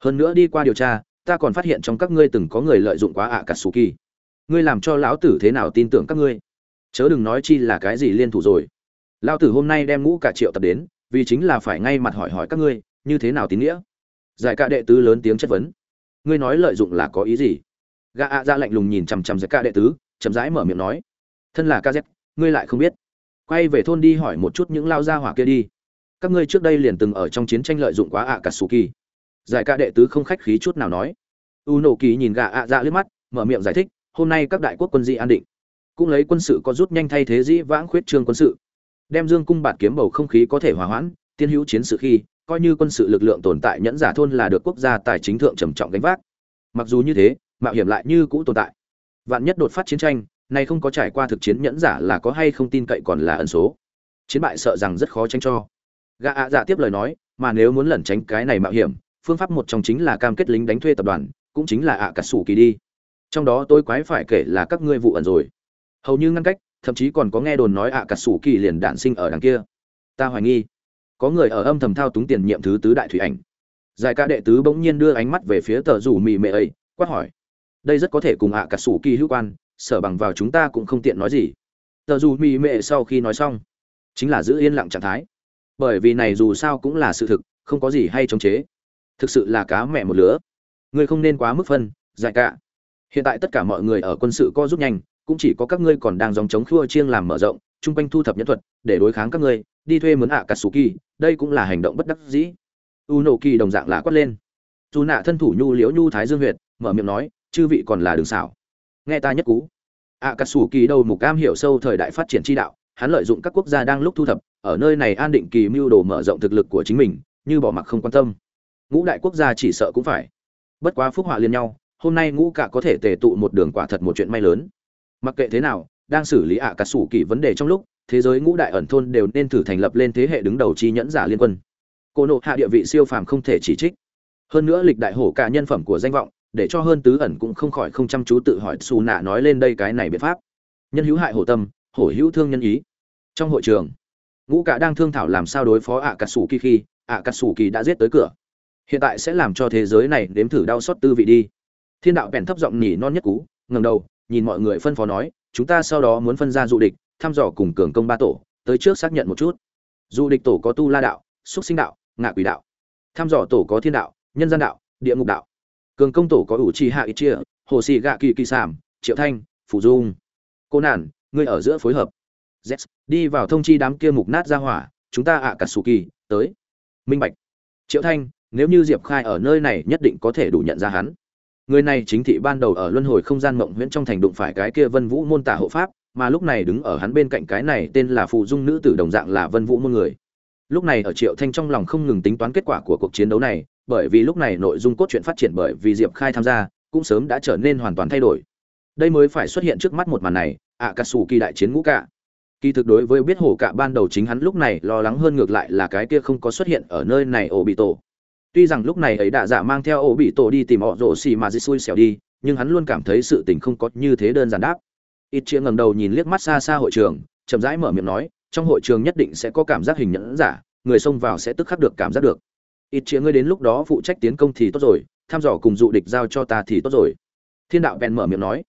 Speaker 1: Hơn nữa đi qua điều tra, ta còn phát hiện trong các ngươi từng có người lợi dụng quá ạ cà sủ kỳ. Ngươi làm cho lão tử thế nào tin tưởng các ngươi? Chớ đừng nói chi là cái gì liên thủ rồi. Lão tử hôm nay đem ngũ cả triệu tập đến, vì chính là phải ngay mặt hỏi hỏi các ngươi, như thế nào tín nghĩa? Giải cả đệ tứ lớn tiếng chất vấn. Ngươi nói lợi dụng là có ý gì? Gã ạ ra lạnh lùng nhìn chằm chằm giải cả đệ tứ chậm rãi mở miệng nói, thân là kz ngươi lại không biết. Quay về thôn đi hỏi một chút những lao gia hỏa kia đi. Các ngươi trước đây liền từng ở trong chiến tranh lợi dụng quá ạ cả sù kỳ giải ca đệ tứ không khách khí chút nào nói. U nổ kỳ nhìn gà ạ dạ liếc mắt, mở miệng giải thích, hôm nay các đại quốc quân dị an định. Cũng lấy quân sự có rút nhanh thay thế dĩ vãng khuyết trương quân sự. Đem dương cung bạt kiếm bầu không khí có thể hòa hoãn, tiên hữu chiến sự khi, coi như quân sự lực lượng tồn tại nhẫn giả thôn là được quốc gia tài chính thượng trầm trọng gánh vác. Mặc dù như thế, mạo hiểm lại như cũ tồn tại vạn nhất đột phát chiến tranh, nay không có trải qua thực chiến nhẫn giả là có hay không tin cậy còn là ẩn số. Chiến bại sợ rằng rất khó tranh cho. Gã ạ dạ tiếp lời nói, mà nếu muốn lẩn tránh cái này mạo hiểm, phương pháp một trong chính là cam kết lính đánh thuê tập đoàn, cũng chính là ạ cả sủ kỳ đi. Trong đó tôi quái phải kể là các ngươi vụ ẩn rồi. Hầu như ngăn cách, thậm chí còn có nghe đồn nói ạ cả sủ kỳ liền đản sinh ở đằng kia. Ta hoài nghi, có người ở âm thầm thao túng tiền nhiệm thứ tứ đại thủy ảnh. Giải ca đệ tứ bỗng nhiên đưa ánh mắt về phía tờ rủ mì mệ ấy, quát hỏi đây rất có thể cùng ạ cả sủ kỳ hữu quan, sở bằng vào chúng ta cũng không tiện nói gì. Tờ dù mì mệ sau khi nói xong, chính là giữ yên lặng trạng thái. Bởi vì này dù sao cũng là sự thực, không có gì hay chống chế. Thực sự là cá mẹ một lứa. Ngươi không nên quá mức phân giải cả. Hiện tại tất cả mọi người ở quân sự co giúp nhanh, cũng chỉ có các ngươi còn đang dòng chống khua chiêng làm mở rộng, chung quanh thu thập nhân thuật, để đối kháng các ngươi, đi thuê mướn ạ cà sù kỳ, đây cũng là hành động bất đắc dĩ. U nổ kỳ đồng dạng là quát lên. Dù nạ thân thủ nhu liễu nhu thái dương huyệt, mở miệng nói chư vị còn là đường xảo. Nghe ta nhất cú. Ạ cà sủ kỳ đầu mục cam hiểu sâu thời đại phát triển chi đạo, hắn lợi dụng các quốc gia đang lúc thu thập, ở nơi này an định kỳ mưu đồ mở rộng thực lực của chính mình, như bỏ mặc không quan tâm. Ngũ đại quốc gia chỉ sợ cũng phải. Bất quá phúc họa liên nhau, hôm nay ngũ cả có thể tề tụ một đường quả thật một chuyện may lớn. Mặc kệ thế nào, đang xử lý ạ à cà sủ kỳ vấn đề trong lúc, thế giới ngũ đại ẩn thôn đều nên thử thành lập lên thế hệ đứng đầu chi nhẫn giả liên quân. Cô nộ hạ địa vị siêu phàm không thể chỉ trích. Hơn nữa lịch đại hổ cả nhân phẩm của danh vọng để cho hơn tứ ẩn cũng không khỏi không chăm chú tự hỏi xù nạ nói lên đây cái này biện pháp. Nhân hữu hại hổ tâm, hổ hữu thương nhân ý. Trong hội trường, ngũ cả đang thương thảo làm sao đối phó ạ cà sủ kỳ khi ạ cà sủ kỳ đã giết tới cửa. Hiện tại sẽ làm cho thế giới này nếm thử đau xót tư vị đi. Thiên đạo bèn thấp giọng nhỉ non nhất cú ngầm đầu, nhìn mọi người phân phó nói, chúng ta sau đó muốn phân ra du địch, thăm dò cùng cường công ba tổ, tới trước xác nhận một chút. Du địch tổ có tu la đạo, xúc sinh đạo, ngạ quỷ đạo. Thăm dò tổ có thiên đạo, nhân gian đạo, địa ngục đạo cường công tổ có ủ trì hạ ít chia, hồ xì gạ kỳ kỳ sảm, triệu thanh, phủ dung. Cô nản, ngươi ở giữa phối hợp. Z đi vào thông chi đám kia mục nát ra hỏa, chúng ta ạ cả sù kỳ, tới. Minh bạch. Triệu thanh, nếu như diệp khai ở nơi này nhất định có thể đủ nhận ra hắn. Người này chính thị ban đầu ở luân hồi không gian mộng huyễn trong thành đụng phải cái kia vân vũ môn tả hộ pháp, mà lúc này đứng ở hắn bên cạnh cái này tên là phụ dung nữ tử đồng dạng là vân vũ môn người. Lúc này ở triệu thanh trong lòng không ngừng tính toán kết quả của cuộc chiến đấu này bởi vì lúc này nội dung cốt truyện phát triển bởi vì diệp khai tham gia, cũng sớm đã trở nên hoàn toàn thay đổi. Đây mới phải xuất hiện trước mắt một màn này ạ cà sủ kỳ đại chiến ngũ cả kỳ thực đối với biết hổ cả ban đầu chính hắn lúc này lo lắng hơn ngược lại là cái kia không có xuất hiện ở nơi này ổ bị tổ tuy rằng lúc này ấy đã giả mang theo ổ bị tổ đi tìm họ rổ xì mà dì xui xẻo đi, nhưng hắn luôn cảm thấy sự tình không có như thế đơn giản đáp. Ít chia ngẩng đầu nhìn liếc mắt xa xa hội trường, chậm rãi mở miệng nói, trong hội trường nhất định sẽ có cảm giác hình nhẫn giả, người xông vào sẽ tức khắc được cảm giác được ít chĩa ngươi đến lúc đó phụ trách tiến công thì tốt rồi, tham dò cùng dụ địch giao cho ta thì tốt rồi. Thiên đạo bèn mở miệng nói.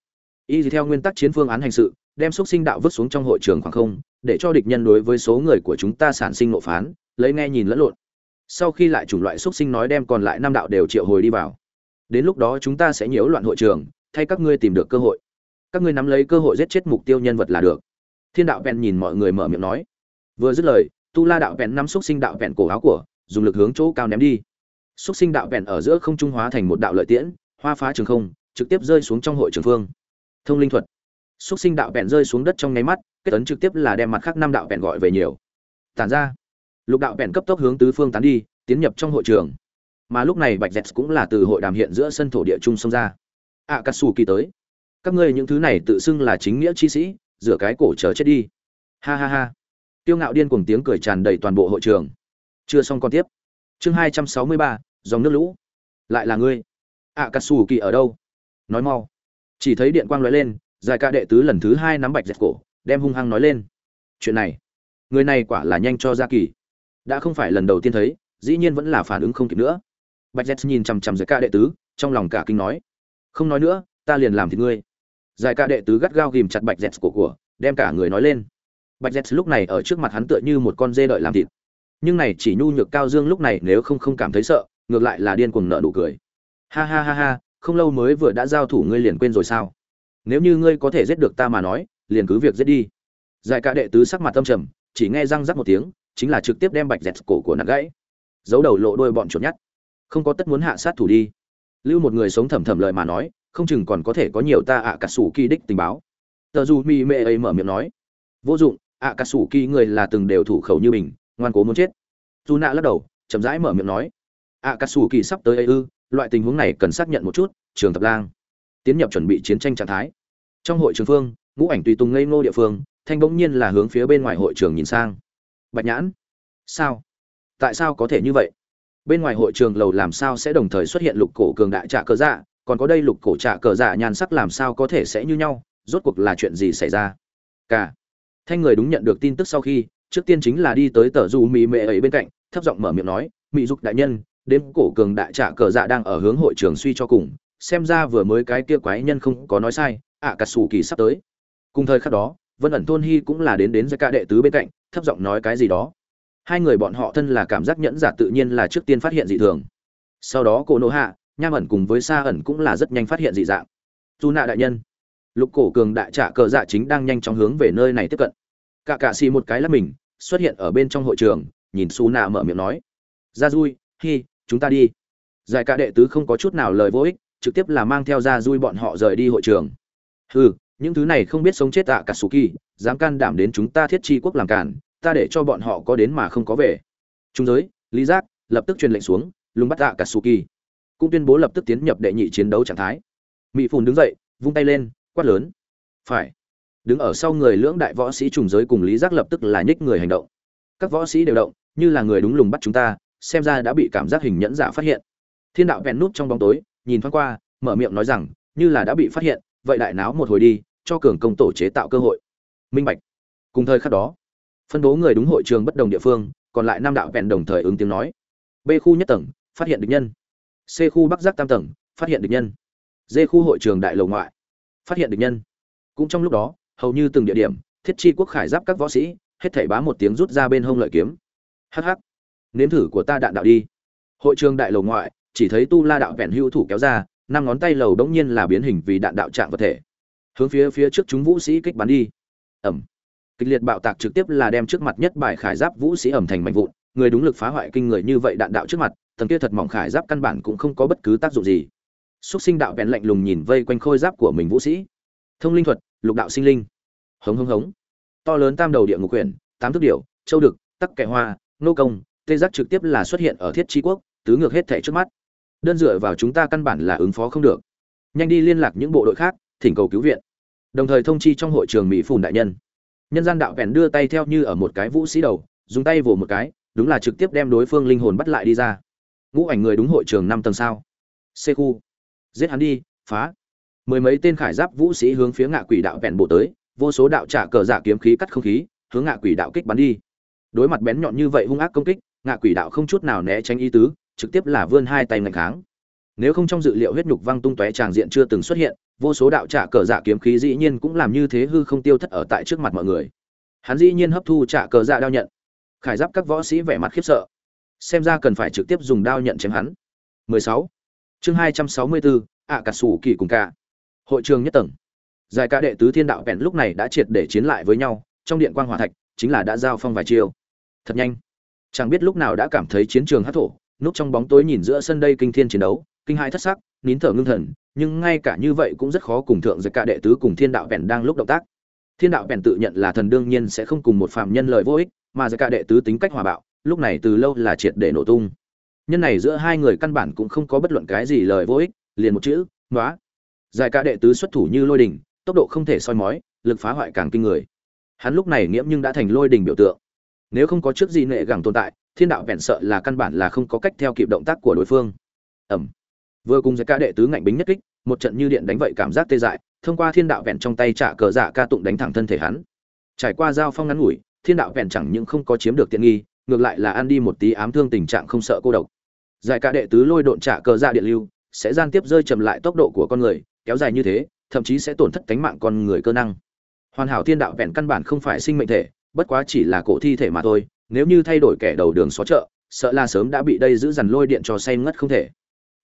Speaker 1: Y theo nguyên tắc chiến phương án hành sự, đem xúc sinh đạo vứt xuống trong hội trường khoảng không, để cho địch nhân đối với số người của chúng ta sản sinh nộ phán, lấy nghe nhìn lẫn lộn. Sau khi lại chủng loại xúc sinh nói đem còn lại năm đạo đều triệu hồi đi vào. Đến lúc đó chúng ta sẽ nhiễu loạn hội trường, thay các ngươi tìm được cơ hội. Các ngươi nắm lấy cơ hội giết chết mục tiêu nhân vật là được. Thiên đạo bèn nhìn mọi người mở miệng nói. Vừa dứt lời, tu la đạo bèn nắm xúc sinh đạo bèn cổ áo của dùng lực hướng chỗ cao ném đi. Xúc sinh đạo vẹn ở giữa không trung hóa thành một đạo lợi tiễn, hoa phá trường không, trực tiếp rơi xuống trong hội trường phương. Thông linh thuật. Xúc sinh đạo vẹn rơi xuống đất trong nháy mắt, kết ấn trực tiếp là đem mặt khác năm đạo vẹn gọi về nhiều. Tản ra. Lục đạo vẹn cấp tốc hướng tứ phương tán đi, tiến nhập trong hội trường. Mà lúc này bạch dẹt cũng là từ hội đàm hiện giữa sân thổ địa trung xông ra. Ạ cà sù kỳ tới. Các ngươi những thứ này tự xưng là chính nghĩa chi sĩ, rửa cái cổ chờ chết đi. Ha ha ha. Tiêu ngạo điên cuồng tiếng cười tràn đầy toàn bộ hội trường chưa xong còn tiếp. Chương hai trăm sáu mươi ba, dòng nước lũ. Lại là ngươi. Ạ cà sù kỳ ở đâu? Nói mau. Chỉ thấy điện quang lóe lên, giải ca đệ tứ lần thứ hai nắm bạch dẹt cổ, đem hung hăng nói lên. Chuyện này, người này quả là nhanh cho ra kỳ đã không phải lần đầu tiên thấy, dĩ nhiên vẫn là phản ứng không kịp nữa. Bạch dẹt nhìn chằm chằm giải ca đệ tứ, trong lòng cả kinh nói. Không nói nữa, ta liền làm thì ngươi. Giải ca đệ tứ gắt gao ghìm chặt bạch dẹt cổ của, đem cả người nói lên. Bạch dẹt lúc này ở trước mặt hắn tựa như một con dê đợi làm thịt nhưng này chỉ nhu nhược cao dương lúc này nếu không không cảm thấy sợ, ngược lại là điên cuồng nợ nụ cười. Ha ha ha ha, không lâu mới vừa đã giao thủ ngươi liền quên rồi sao? Nếu như ngươi có thể giết được ta mà nói, liền cứ việc giết đi. Giải ca đệ tứ sắc mặt tâm trầm, chỉ nghe răng rắc một tiếng, chính là trực tiếp đem bạch dẹt cổ của nặng gãy. Giấu đầu lộ đôi bọn chuột nhắt. Không có tất muốn hạ sát thủ đi. Lưu một người sống thầm thầm lời mà nói, không chừng còn có thể có nhiều ta ạ à cà sủ kỳ đích tình báo. Tờ dù mi mê ấy mở miệng nói, vô dụng, ạ à cà sủ kỳ người là từng đều thủ khẩu như mình ngoan cố muốn chết. Dù nạ lắc đầu, chậm rãi mở miệng nói ạ à cà sù kỳ sắp tới ấy ư, loại tình huống này cần xác nhận một chút, trường tập lang. Tiến nhập chuẩn bị chiến tranh trạng thái. Trong hội trường phương, ngũ ảnh tùy tùng ngây ngô địa phương, thanh bỗng nhiên là hướng phía bên ngoài hội trường nhìn sang. Bạch nhãn, sao? Tại sao có thể như vậy? Bên ngoài hội trường lầu làm sao sẽ đồng thời xuất hiện lục cổ cường đại trạ cờ dạ còn có đây lục cổ trạ cờ dạ nhan sắc làm sao có thể sẽ như nhau, rốt cuộc là chuyện gì xảy ra? Cả. Thanh người đúng nhận được tin tức sau khi trước tiên chính là đi tới tờ du mỹ mệ ấy bên cạnh, thấp giọng mở miệng nói mỹ dục đại nhân, đếm cổ cường đại trả cờ dạ đang ở hướng hội trường suy cho cùng, xem ra vừa mới cái kia quái nhân không có nói sai, ạ cà sủ kỳ sắp tới. Cùng thời khắc đó, vân ẩn thôn hy cũng là đến đến giai ca đệ tứ bên cạnh, thấp giọng nói cái gì đó. Hai người bọn họ thân là cảm giác nhẫn giả tự nhiên là trước tiên phát hiện dị thường. Sau đó cô nô hạ, nham ẩn cùng với sa ẩn cũng là rất nhanh phát hiện dị dạng. Dù nạ đại nhân. Lục cổ cường đại trả cờ dạ chính đang nhanh chóng hướng về nơi này tiếp cận cả cạ xì một cái là mình, xuất hiện ở bên trong hội trường, nhìn su nạ mở miệng nói. Ra dui, hi, chúng ta đi. Giải cả đệ tứ không có chút nào lời vô ích, trực tiếp là mang theo ra dui bọn họ rời đi hội trường. Hừ, những thứ này không biết sống chết tạ cả sù kỳ, dám can đảm đến chúng ta thiết chi quốc làm cản, ta để cho bọn họ có đến mà không có về. Trung giới, lý giác, lập tức truyền lệnh xuống, lùng bắt tạ cả sù kỳ. Cũng tuyên bố lập tức tiến nhập đệ nhị chiến đấu trạng thái. Mỹ phùn đứng dậy, vung tay lên, quát lớn. Phải đứng ở sau người lưỡng đại võ sĩ trùng giới cùng lý giác lập tức là nhích người hành động. Các võ sĩ đều động, như là người đúng lùng bắt chúng ta, xem ra đã bị cảm giác hình nhẫn giả phát hiện. Thiên đạo vẹn nút trong bóng tối, nhìn thoáng qua, mở miệng nói rằng, như là đã bị phát hiện, vậy đại náo một hồi đi, cho cường công tổ chế tạo cơ hội. Minh bạch. Cùng thời khắc đó, phân bố người đúng hội trường bất đồng địa phương, còn lại năm đạo vẹn đồng thời ứng tiếng nói. B khu nhất tầng, phát hiện địch nhân. C khu bắc giác tam tầng, phát hiện địch nhân. D khu hội trường đại lầu ngoại, phát hiện địch nhân. Cũng trong lúc đó hầu như từng địa điểm, thiết chi quốc khải giáp các võ sĩ, hết thảy bá một tiếng rút ra bên hông lợi kiếm. Hắc hắc. Nếm thử của ta đạn đạo đi. Hội trường đại lầu ngoại, chỉ thấy tu la đạo vẹn hưu thủ kéo ra, năm ngón tay lầu đống nhiên là biến hình vì đạn đạo trạng vật thể. Hướng phía phía trước chúng vũ sĩ kích bắn đi. Ẩm kịch liệt bạo tạc trực tiếp là đem trước mặt nhất bài khải giáp vũ sĩ ẩm thành mạnh vụn. Người đúng lực phá hoại kinh người như vậy đạn đạo trước mặt tầng kia thật mỏng khải giáp căn bản cũng không có bất cứ tác dụng gì. Xúc sinh đạo vẹn lạnh lùng nhìn vây quanh khôi giáp của mình vũ sĩ. Thông linh thuật lục đạo sinh linh. Hống hống hống. To lớn tam đầu địa ngục quyển, tám thức điệu châu đực, tắc kẻ hoa, nô công, tê giác trực tiếp là xuất hiện ở thiết tri quốc, tứ ngược hết thẻ trước mắt. Đơn dựa vào chúng ta căn bản là ứng phó không được. Nhanh đi liên lạc những bộ đội khác, thỉnh cầu cứu viện. Đồng thời thông chi trong hội trường mỹ phùn đại nhân. Nhân gian đạo vẹn đưa tay theo như ở một cái vũ sĩ đầu, dùng tay vồ một cái, đúng là trực tiếp đem đối phương linh hồn bắt lại đi ra. Ngũ ảnh người đúng hội trường năm tầng sao? C khu. Giết hắn đi, phá mười mấy tên khải giáp vũ sĩ hướng phía ngạ quỷ đạo vẹn bộ tới vô số đạo trả cờ giả kiếm khí cắt không khí hướng ngạ quỷ đạo kích bắn đi. Đối mặt bén nhọn như vậy hung ác công kích ngạ quỷ đạo không chút nào né tránh ý tứ trực tiếp là vươn hai tay ngành kháng. Nếu không trong dự liệu huyết nhục văng tung tóe tràng diện chưa từng xuất hiện vô số đạo trả cờ dạ kiếm khí dĩ nhiên cũng làm như thế hư không tiêu thất ở tại trước mặt mọi người. Hắn dĩ nhiên hấp thu trả cờ dạ đao nhận. Khải giáp các võ sĩ vẻ mặt khiếp sợ. Xem ra cần phải trực tiếp dùng đao nhận chém hắn. 16. chương 264, ạ cà sủ kỳ cùng cả hội trường nhất tầng. Giải ca đệ tứ thiên đạo vẹn lúc này đã triệt để chiến lại với nhau, trong điện quang hỏa thạch, chính là đã giao phong vài chiêu. Thật nhanh. Chẳng biết lúc nào đã cảm thấy chiến trường hát thổ, núp trong bóng tối nhìn giữa sân đây kinh thiên chiến đấu, kinh hai thất sắc, nín thở ngưng thần, nhưng ngay cả như vậy cũng rất khó cùng thượng giải ca đệ tứ cùng thiên đạo vẹn đang lúc động tác. Thiên đạo vẹn tự nhận là thần đương nhiên sẽ không cùng một phàm nhân lời vô ích, mà giải ca đệ tứ tính cách hòa bạo, lúc này từ lâu là triệt để nổ tung. Nhân này giữa hai người căn bản cũng không có bất luận cái gì lời vô ích, liền một chữ nói giải ca đệ tứ xuất thủ như lôi đình, tốc độ không thể soi mói, lực phá hoại càng kinh người. Hắn lúc này nghiễm nhưng đã thành lôi đình biểu tượng. Nếu không có trước gì nệ gẳng tồn tại, thiên đạo vẹn sợ là căn bản là không có cách theo kịp động tác của đối phương. Ẩm. Vừa cùng giải ca đệ tứ ngạnh bính nhất kích, một trận như điện đánh vậy cảm giác tê dại, thông qua thiên đạo vẹn trong tay trả cờ giả ca tụng đánh thẳng thân thể hắn. Trải qua giao phong ngắn ngủi, thiên đạo vẹn chẳng những không có chiếm được tiện nghi, ngược lại là ăn đi một tí ám thương tình trạng không sợ cô độc. Giải ca đệ tứ lôi độn trả cờ giả điện lưu, sẽ gian tiếp rơi chậm lại tốc độ của con người kéo dài như thế, thậm chí sẽ tổn thất cánh mạng con người cơ năng. Hoàn hảo thiên đạo vẹn căn bản không phải sinh mệnh thể, bất quá chỉ là cổ thi thể mà thôi, nếu như thay đổi kẻ đầu đường xó chợ, sợ là sớm đã bị đây giữ dằn lôi điện cho say ngất không thể.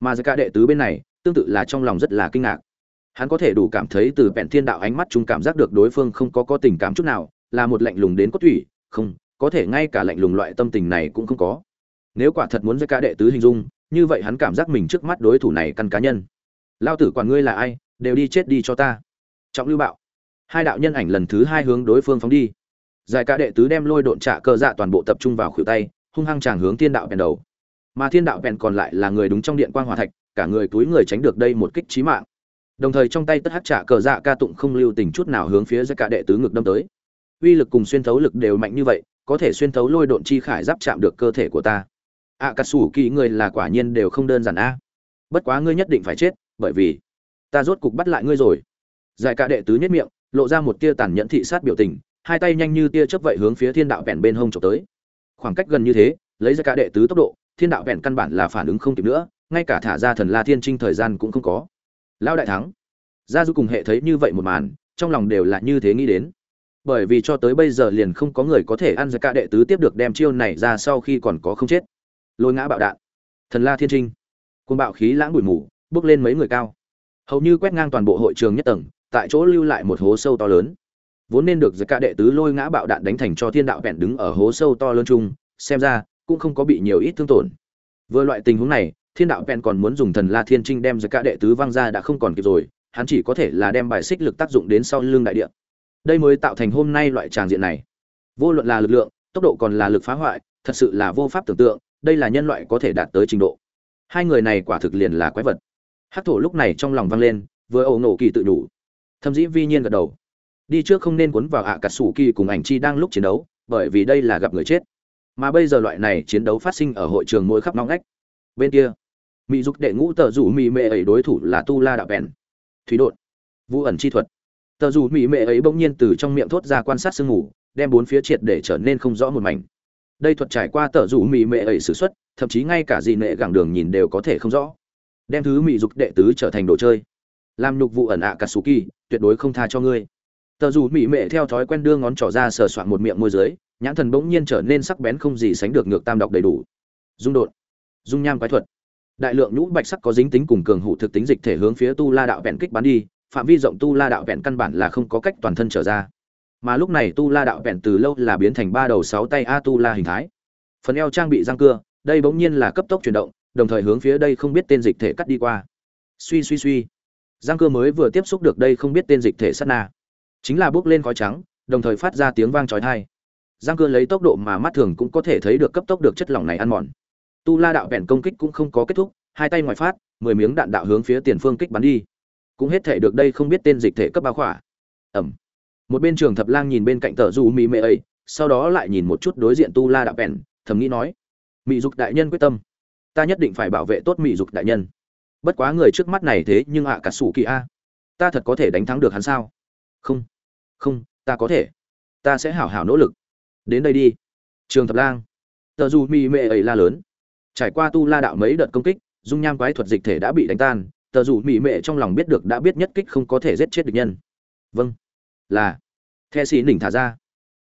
Speaker 1: Mà giải ca đệ tứ bên này, tương tự là trong lòng rất là kinh ngạc. Hắn có thể đủ cảm thấy từ vẹn thiên đạo ánh mắt chúng cảm giác được đối phương không có có tình cảm chút nào, là một lạnh lùng đến cốt thủy không, có thể ngay cả lạnh lùng loại tâm tình này cũng không có. Nếu quả thật muốn giải ca đệ tứ hình dung, như vậy hắn cảm giác mình trước mắt đối thủ này căn cá nhân lao tử quản ngươi là ai, đều đi chết đi cho ta. Trọng lưu bạo. Hai đạo nhân ảnh lần thứ hai hướng đối phương phóng đi. Giải ca đệ tứ đem lôi độn trạ cơ dạ toàn bộ tập trung vào khuỷu tay, hung hăng chàng hướng thiên đạo bèn đầu. Mà thiên đạo bèn còn lại là người đúng trong điện quang hòa thạch, cả người túi người tránh được đây một kích trí mạng. Đồng thời trong tay tất hát trả cờ dạ ca tụng không lưu tình chút nào hướng phía giải ca đệ tứ ngực đâm tới. Uy lực cùng xuyên thấu lực đều mạnh như vậy, có thể xuyên thấu lôi độn chi khải giáp chạm được cơ thể của ta. Ạ cà sủ kỳ người là quả nhiên đều không đơn giản a. Bất quá ngươi nhất định phải chết bởi vì ta rốt cục bắt lại ngươi rồi. Giải cả đệ tứ nhất miệng, lộ ra một tia tàn nhẫn thị sát biểu tình, hai tay nhanh như tia chớp vậy hướng phía thiên đạo vẹn bên hông trộm tới. Khoảng cách gần như thế, lấy ra cả đệ tứ tốc độ, thiên đạo vẹn căn bản là phản ứng không kịp nữa, ngay cả thả ra thần la thiên trinh thời gian cũng không có. Lão đại thắng. Gia du cùng hệ thấy như vậy một màn, trong lòng đều là như thế nghĩ đến. Bởi vì cho tới bây giờ liền không có người có thể ăn ra cả đệ tứ tiếp được đem chiêu này ra sau khi còn có không chết. Lôi ngã bạo đạn. Thần la thiên trinh. Côn bạo khí lãng bụi mù bước lên mấy người cao. Hầu như quét ngang toàn bộ hội trường nhất tầng, tại chỗ lưu lại một hố sâu to lớn. Vốn nên được giật ca đệ tứ lôi ngã bạo đạn đánh thành cho thiên đạo vẹn đứng ở hố sâu to lớn chung, xem ra, cũng không có bị nhiều ít thương tổn. Vừa loại tình huống này, thiên đạo vẹn còn muốn dùng thần la thiên trinh đem giật ca đệ tứ văng ra đã không còn kịp rồi, hắn chỉ có thể là đem bài xích lực tác dụng đến sau lưng đại địa. Đây mới tạo thành hôm nay loại tràng diện này. Vô luận là lực lượng, tốc độ còn là lực phá hoại, thật sự là vô pháp tưởng tượng, đây là nhân loại có thể đạt tới trình độ. Hai người này quả thực liền là quái vật hát thổ lúc này trong lòng vang lên, vừa ẩu nổ kỳ tự đủ. Thâm dĩ vi nhiên gật đầu. Đi trước không nên cuốn vào ạ cà sủ kỳ cùng ảnh chi đang lúc chiến đấu, bởi vì đây là gặp người chết. Mà bây giờ loại này chiến đấu phát sinh ở hội trường mỗi khắp nóng ngách. Bên kia, mỹ dục đệ ngũ tờ rủ mỹ mệ ấy đối thủ là tu la đạo bèn. Thủy đột, vũ ẩn chi thuật. Tờ rủ mỹ mệ ấy bỗng nhiên từ trong miệng thốt ra quan sát sương mù, đem bốn phía triệt để trở nên không rõ một mảnh. Đây thuật trải qua tờ rủ mỹ mệ ấy sử xuất, thậm chí ngay cả gì nệ gẳng đường nhìn đều có thể không rõ đem thứ mỹ dục đệ tứ trở thành đồ chơi. Làm nhục vụ ẩn ạ cà sù kỳ tuyệt đối không tha cho ngươi. Tờ dù mỹ mệ theo thói quen đưa ngón trỏ ra sờ soạn một miệng môi dưới, nhãn thần bỗng nhiên trở nên sắc bén không gì sánh được ngược tam đọc đầy đủ. Dung đột dung nham quái thuật. Đại lượng nhũ bạch sắc có dính tính cùng cường hụ thực tính dịch thể hướng phía tu la đạo vẹn kích bắn đi, phạm vi rộng tu la đạo vẹn căn bản là không có cách toàn thân trở ra. Mà lúc này tu la đạo vẹn từ lâu là biến thành ba đầu sáu tay a tu la hình thái. Phần eo trang bị răng cưa, đây bỗng nhiên là cấp tốc chuyển động đồng thời hướng phía đây không biết tên dịch thể cắt đi qua. Suy suy suy. Giang cơ mới vừa tiếp xúc được đây không biết tên dịch thể sát na. Chính là bước lên khói trắng, đồng thời phát ra tiếng vang chói tai. Giang cơ lấy tốc độ mà mắt thường cũng có thể thấy được cấp tốc được chất lỏng này ăn mòn. Tu la đạo vẹn công kích cũng không có kết thúc, hai tay ngoài phát, mười miếng đạn đạo hướng phía tiền phương kích bắn đi. Cũng hết thể được đây không biết tên dịch thể cấp bao khỏa. Ẩm. Một bên trường thập lang nhìn bên cạnh tờ du mỹ mệ ấy, sau đó lại nhìn một chút đối diện tu la đạo vẹn thầm nghĩ nói mỹ dục đại nhân quyết tâm ta nhất định phải bảo vệ tốt mỹ dục đại nhân. Bất quá người trước mắt này thế nhưng ạ cả sủ kỳ a. Ta thật có thể đánh thắng được hắn sao? Không. Không, ta có thể. Ta sẽ hảo hảo nỗ lực. Đến đây đi. Trường thập lang. Tờ dù mỹ mệ ấy la lớn. Trải qua tu la đạo mấy đợt công kích, dung nham quái thuật dịch thể đã bị đánh tan, tờ dù mỹ mệ trong lòng biết được đã biết nhất kích không có thể giết chết địch nhân. Vâng. Là. The xì đỉnh thả ra.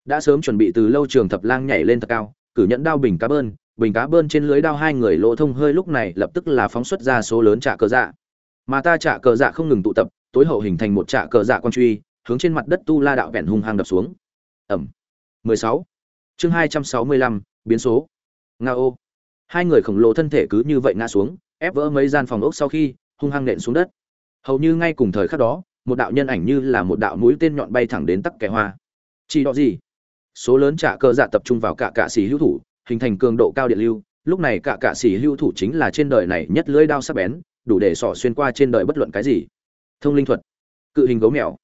Speaker 1: Đã sớm chuẩn bị từ lâu trường thập lang nhảy lên thật cao, cử nhẫn đao bình cá bơn bình cá bơn trên lưới đao hai người lỗ thông hơi lúc này lập tức là phóng xuất ra số lớn trả cờ dạ. Mà ta trả cờ dạ không ngừng tụ tập tối hậu hình thành một trả cờ dạ quan truy hướng trên mặt đất tu la đạo vẹn hung hăng đập xuống. Ẩm. 16. chương 265, biến số. Nga ô. Hai người khổng lồ thân thể cứ như vậy ngã xuống ép vỡ mấy gian phòng ốc sau khi hung hăng nện xuống đất. Hầu như ngay cùng thời khắc đó một đạo nhân ảnh như là một đạo mũi tên nhọn bay thẳng đến tắc kẻ hoa. Chỉ đó gì? Số lớn trả cờ dạ tập trung vào cả cạ xì hữu thủ hình thành cường độ cao điện lưu, lúc này cả cạ xỉ lưu thủ chính là trên đời này nhất lưỡi đao sắc bén, đủ để sỏ xuyên qua trên đời bất luận cái gì. Thông linh thuật, cự hình gấu mèo.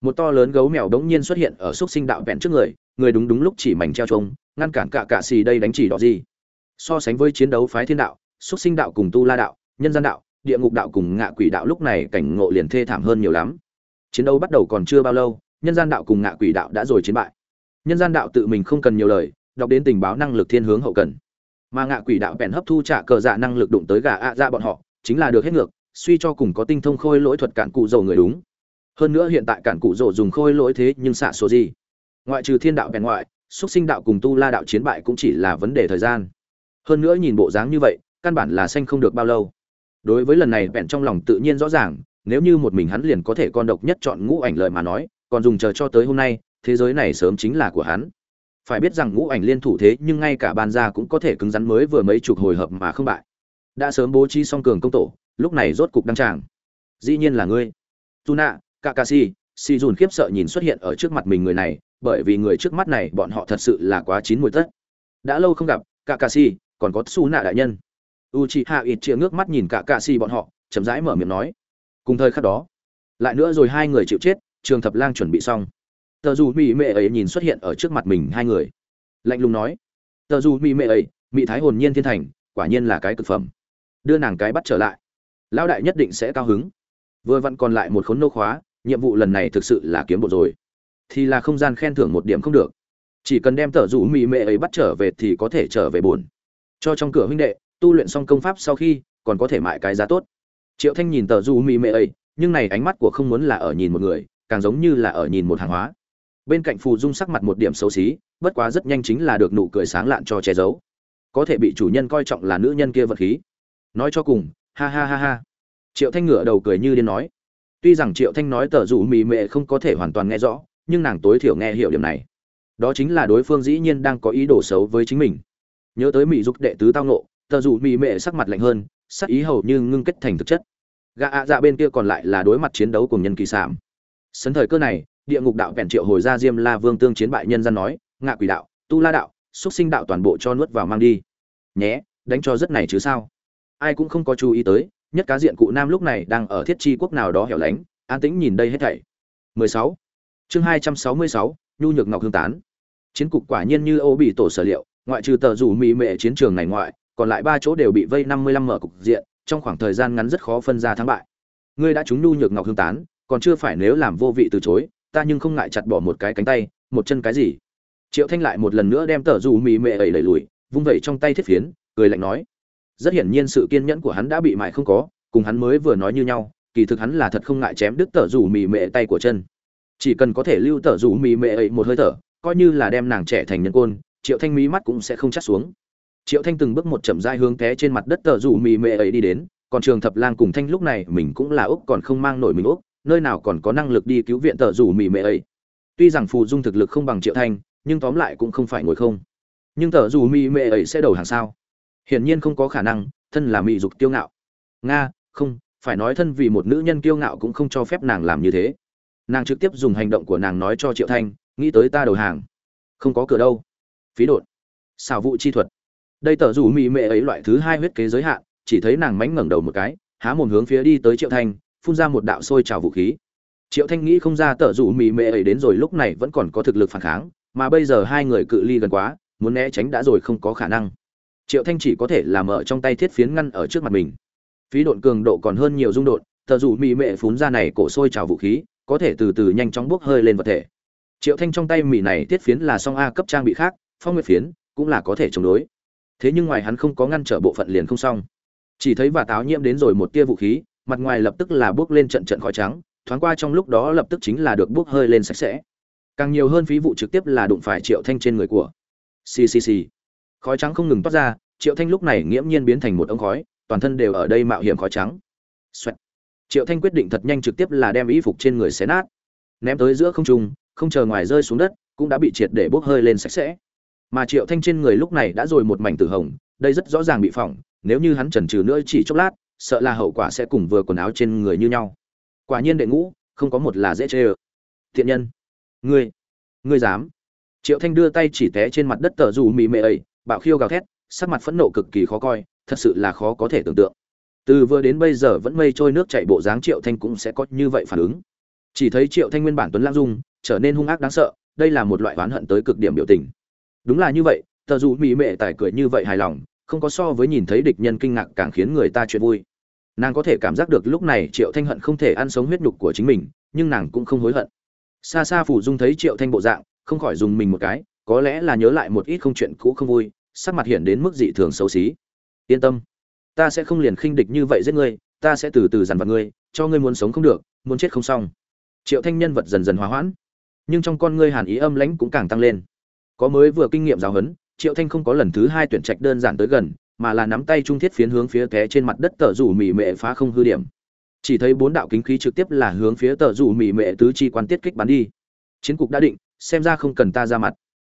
Speaker 1: Một to lớn gấu mèo đống nhiên xuất hiện ở xúc sinh đạo vẹn trước người người đúng đúng lúc chỉ mảnh treo trông ngăn cản cả cạ xì đây đánh chỉ đỏ gì. So sánh với chiến đấu phái thiên đạo, xúc sinh đạo cùng tu la đạo, nhân gian đạo, địa ngục đạo cùng ngạ quỷ đạo lúc này cảnh ngộ liền thê thảm hơn nhiều lắm. Chiến đấu bắt đầu còn chưa bao lâu, nhân gian đạo cùng ngạ quỷ đạo đã rồi chiến bại. Nhân gian đạo tự mình không cần nhiều lời đọc đến tình báo năng lực thiên hướng hậu cần. Mà ngạ quỷ đạo bèn hấp thu trả cờ dạ năng lực đụng tới gà ạ à bọn họ, chính là được hết ngược, suy cho cùng có tinh thông khôi lỗi thuật cản cụ dầu người đúng. Hơn nữa hiện tại cản cụ dầu dùng khôi lỗi thế nhưng xạ số gì? Ngoại trừ thiên đạo bèn ngoại xuất sinh đạo cùng tu la đạo chiến bại cũng chỉ là vấn đề thời gian. Hơn nữa nhìn bộ dáng như vậy, căn bản là xanh không được bao lâu. Đối với lần này bèn trong lòng tự nhiên rõ ràng, nếu như một mình hắn liền có thể con độc nhất chọn ngũ ảnh lợi mà nói, còn dùng chờ cho tới hôm nay, thế giới này sớm chính là của hắn phải biết rằng ngũ ảnh liên thủ thế nhưng ngay cả ban gia cũng có thể cứng rắn mới vừa mấy chục hồi hợp mà không bại đã sớm bố trí xong cường công tổ lúc này rốt cục đăng tràng dĩ nhiên là ngươi Tuna, Kakashi, Si dùn khiếp sợ nhìn xuất hiện ở trước mặt mình người này, bởi vì người trước mắt này bọn họ thật sự là quá chín mùi tất. Đã lâu không gặp, Kakashi, còn có Suna đại nhân. Uchiha Itachi ngước mắt nhìn Kakashi bọn họ, chậm rãi mở miệng nói. Cùng thời khắc đó, lại nữa rồi hai người chịu chết, Trường Thập Lang chuẩn bị xong. Tờ dù mỹ mẹ ấy nhìn xuất hiện ở trước mặt mình hai người, lạnh lùng nói: "Tờ dù mỹ mẹ ấy, mỹ thái hồn nhiên thiên thành, quả nhiên là cái cực phẩm. Đưa nàng cái bắt trở lại, lão đại nhất định sẽ cao hứng." vừa vặn còn lại một khốn nô khóa nhiệm vụ lần này thực sự là kiếm bộ rồi. Thì là không gian khen thưởng một điểm không được. Chỉ cần đem tờ rủ mỹ mệ ấy bắt trở về thì có thể trở về buồn. Cho trong cửa huynh đệ tu luyện xong công pháp sau khi còn có thể mại cái giá tốt. Triệu thanh nhìn tờ rủ mỹ mệ ấy nhưng này ánh mắt của không muốn là ở nhìn một người càng giống như là ở nhìn một hàng hóa bên cạnh phù dung sắc mặt một điểm xấu xí, bất quá rất nhanh chính là được nụ cười sáng lạn cho che giấu. Có thể bị chủ nhân coi trọng là nữ nhân kia vật khí. Nói cho cùng, ha ha ha ha. Triệu thanh ngửa đầu cười như điên nói. Tuy rằng triệu thanh nói tờ rủ mì mệ không có thể hoàn toàn nghe rõ, nhưng nàng tối thiểu nghe hiểu điểm này. Đó chính là đối phương dĩ nhiên đang có ý đồ xấu với chính mình. Nhớ tới mỹ dục đệ tứ tao nộ tờ rủ mì mệ sắc mặt lạnh hơn, sắc ý hầu như ngưng kết thành thực chất. Gã ạ dạ bên kia còn lại là đối mặt chiến đấu cùng nhân kỳ sảm sấn thời cơ này địa ngục đạo vẹn triệu hồi ra diêm la vương tương chiến bại nhân dân nói ngạ quỷ đạo tu la đạo xúc sinh đạo toàn bộ cho nuốt vào mang đi. Nhé đánh cho rất này chứ sao? Ai cũng không có chú ý tới nhất cá diện cụ nam lúc này đang ở thiết chi quốc nào đó hẻo lánh an tĩnh nhìn đây hết thảy. 16. chương 266, nhu nhược ngọc hương tán. Chiến cục quả nhiên như ô bị tổ sở liệu ngoại trừ tờ rủ mị mệ chiến trường này ngoại còn lại ba chỗ đều bị vây 55 mở cục diện trong khoảng thời gian ngắn rất khó phân ra thắng bại. Ngươi đã trúng nhu nhược ngọc hương tán còn chưa phải nếu làm vô vị từ chối ta nhưng không ngại chặt bỏ một cái cánh tay, một chân cái gì. Triệu thanh lại một lần nữa đem tờ rủ mì mệ ấy đẩy lùi, vung vẩy trong tay thiết phiến, cười lạnh nói. Rất hiển nhiên sự kiên nhẫn của hắn đã bị mại không có, cùng hắn mới vừa nói như nhau, kỳ thực hắn là thật không ngại chém đứt tờ rủ mì mệ tay của chân. Chỉ cần có thể lưu tờ rủ mì mệ ấy một hơi thở, coi như là đem nàng trẻ thành nhân côn, triệu thanh mí mắt cũng sẽ không chắc xuống. Triệu thanh từng bước một chậm dai hướng té trên mặt đất tờ rủ mì mệ ấy đi đến, còn trường thập lang cùng thanh lúc này mình cũng là úc còn không mang nổi mình úc nơi nào còn có năng lực đi cứu viện tờ rủ mì mệ ấy. Tuy rằng phù dung thực lực không bằng triệu thanh, nhưng tóm lại cũng không phải ngồi không. Nhưng tờ rủ mì mệ ấy sẽ đầu hàng sao? Hiển nhiên không có khả năng, thân là mỹ dục tiêu ngạo. Nga, không, phải nói thân vì một nữ nhân kiêu ngạo cũng không cho phép nàng làm như thế. Nàng trực tiếp dùng hành động của nàng nói cho triệu thanh, nghĩ tới ta đầu hàng. Không có cửa đâu. Phí đột. Xào vụ chi thuật. Đây tờ rủ mỹ mệ ấy loại thứ hai huyết kế giới hạn, chỉ thấy nàng mánh ngẩng đầu một cái, há mồm hướng phía đi tới triệu thanh phun ra một đạo sôi trào vũ khí. Triệu thanh nghĩ không ra tờ rủ mì mệ ấy đến rồi lúc này vẫn còn có thực lực phản kháng, mà bây giờ hai người cự ly gần quá, muốn né tránh đã rồi không có khả năng. Triệu thanh chỉ có thể làm ở trong tay thiết phiến ngăn ở trước mặt mình. Phí độn cường độ còn hơn nhiều dung độn tờ dù mì mệ phún ra này cổ sôi trào vũ khí, có thể từ từ nhanh chóng bốc hơi lên vật thể. Triệu thanh trong tay mì này thiết phiến là song a cấp trang bị khác, phong nguyệt phiến cũng là có thể chống đối. Thế nhưng ngoài hắn không có ngăn trở bộ phận liền không xong. Chỉ thấy và táo nhiễm đến rồi một tia vũ khí mặt ngoài lập tức là bước lên trận trận khói trắng, thoáng qua trong lúc đó lập tức chính là được bước hơi lên sạch sẽ. Càng nhiều hơn phí vụ trực tiếp là đụng phải triệu thanh trên người của. Ccc khói trắng không ngừng toát ra, triệu thanh lúc này nghiễm nhiên biến thành một ống khói, toàn thân đều ở đây mạo hiểm khói trắng. Xoẹt. triệu thanh quyết định thật nhanh trực tiếp là đem y phục trên người xé nát. Ném tới giữa không trung, không chờ ngoài rơi xuống đất, cũng đã bị triệt để bốc hơi lên sạch sẽ. Mà triệu thanh trên người lúc này đã rồi một mảnh tử hồng, đây rất rõ ràng bị phỏng, nếu như hắn chần chừ nữa chỉ chốc lát sợ là hậu quả sẽ cùng vừa quần áo trên người như nhau. Quả nhiên đệ ngũ, không có một là dễ chê ơ. Thiện nhân, ngươi ngươi dám. Triệu thanh đưa tay chỉ té trên mặt đất tờ dù mị mệ ấy, bạo khiêu gào thét, sắc mặt phẫn nộ cực kỳ khó coi, thật sự là khó có thể tưởng tượng. Từ vừa đến bây giờ vẫn mây trôi nước chảy bộ dáng triệu thanh cũng sẽ có như vậy phản ứng. Chỉ thấy triệu thanh nguyên bản tuấn lãng dung, trở nên hung ác đáng sợ, đây là một loại oán hận tới cực điểm biểu tình. Đúng là như vậy tờ dù mỹ mệ tài cười như vậy hài lòng, không có so với nhìn thấy địch nhân kinh ngạc càng khiến người ta chuyện vui nàng có thể cảm giác được lúc này triệu thanh hận không thể ăn sống huyết nhục của chính mình, nhưng nàng cũng không hối hận. Xa xa phủ dung thấy triệu thanh bộ dạng, không khỏi dùng mình một cái, có lẽ là nhớ lại một ít không chuyện cũ không vui, sắc mặt hiện đến mức dị thường xấu xí. Yên tâm, ta sẽ không liền khinh địch như vậy giết ngươi, ta sẽ từ từ dằn vặt ngươi, cho ngươi muốn sống không được, muốn chết không xong. Triệu thanh nhân vật dần dần hòa hoãn, nhưng trong con ngươi hàn ý âm lãnh cũng càng tăng lên. Có mới vừa kinh nghiệm giáo huấn, triệu thanh không có lần thứ hai tuyển trạch đơn giản tới gần mà là nắm tay trung thiết phiến hướng phía té trên mặt đất tờ rủ mỉ mệ phá không hư điểm. Chỉ thấy bốn đạo kính khí trực tiếp là hướng phía tờ rủ mỉ mệ tứ chi quan tiết kích bắn đi. Chiến cục đã định, xem ra không cần ta ra mặt.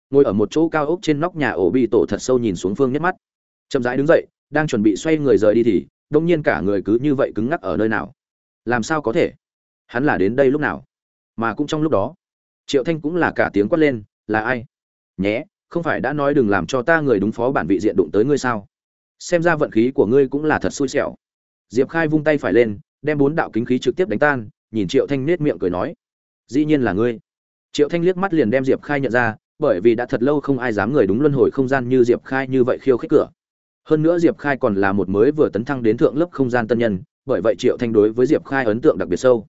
Speaker 1: Ngồi ở một chỗ cao ốc trên nóc nhà ổ bị tổ thật sâu nhìn xuống phương nhất mắt. Chậm rãi đứng dậy, đang chuẩn bị xoay người rời đi thì, đông nhiên cả người cứ như vậy cứng ngắc ở nơi nào? Làm sao có thể? Hắn là đến đây lúc nào? Mà cũng trong lúc đó, triệu thanh cũng là cả tiếng quát lên, là ai? Nhé, không phải đã nói đừng làm cho ta người đúng phó bản vị diện đụng tới ngươi sao? Xem ra vận khí của ngươi cũng là thật xui xẻo. Diệp khai vung tay phải lên, đem bốn đạo kính khí trực tiếp đánh tan, nhìn triệu thanh nết miệng cười nói, dĩ nhiên là ngươi. Triệu thanh liếc mắt liền đem diệp khai nhận ra, bởi vì đã thật lâu không ai dám người đúng luân hồi không gian như diệp khai như vậy khiêu khích cửa. Hơn nữa diệp khai còn là một mới vừa tấn thăng đến thượng lớp không gian tân nhân, bởi vậy triệu thanh đối với diệp khai ấn tượng đặc biệt sâu.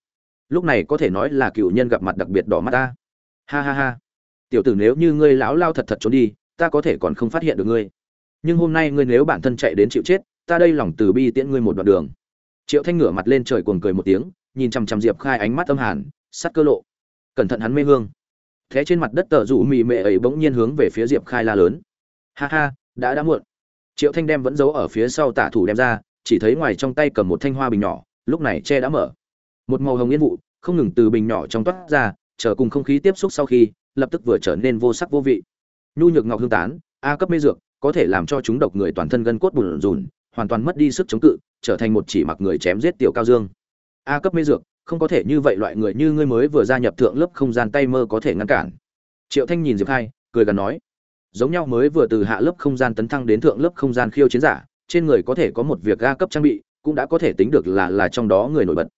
Speaker 1: Lúc này có thể nói là cựu nhân gặp mặt đặc biệt đỏ mắt ta. Ha ha ha. Tiểu tử nếu như ngươi lão lao thật thật trốn đi, ta có thể còn không phát hiện được ngươi nhưng hôm nay ngươi nếu bản thân chạy đến chịu chết, ta đây lòng từ bi tiễn ngươi một đoạn đường. Triệu thanh ngửa mặt lên trời cuồng cười một tiếng, nhìn chằm chằm diệp khai ánh mắt âm hàn, sắt cơ lộ. Cẩn thận hắn mê hương. Thế trên mặt đất tờ rủ mì mệ ấy bỗng nhiên hướng về phía diệp khai la lớn. Ha ha, đã đã muộn. Triệu thanh đem vẫn giấu ở phía sau tả thủ đem ra, chỉ thấy ngoài trong tay cầm một thanh hoa bình nhỏ, lúc này che đã mở. Một màu hồng yên vụ, không ngừng từ bình nhỏ trong toát ra, chờ cùng không khí tiếp xúc sau khi, lập tức vừa trở nên vô sắc vô vị. Nhu nhược ngọc hương tán, a cấp mê dược có thể làm cho chúng độc người toàn thân gân cốt bùn rùn, hoàn toàn mất đi sức chống cự, trở thành một chỉ mặc người chém giết tiểu cao dương. A cấp mê dược, không có thể như vậy loại người như ngươi mới vừa gia nhập thượng lớp không gian tay mơ có thể ngăn cản. Triệu thanh nhìn diệp khai, cười gần nói, giống nhau mới vừa từ hạ lớp không gian tấn thăng đến thượng lớp không gian khiêu chiến giả, trên người có thể có một việc a cấp trang bị, cũng đã có thể tính được là là trong đó người nổi bật.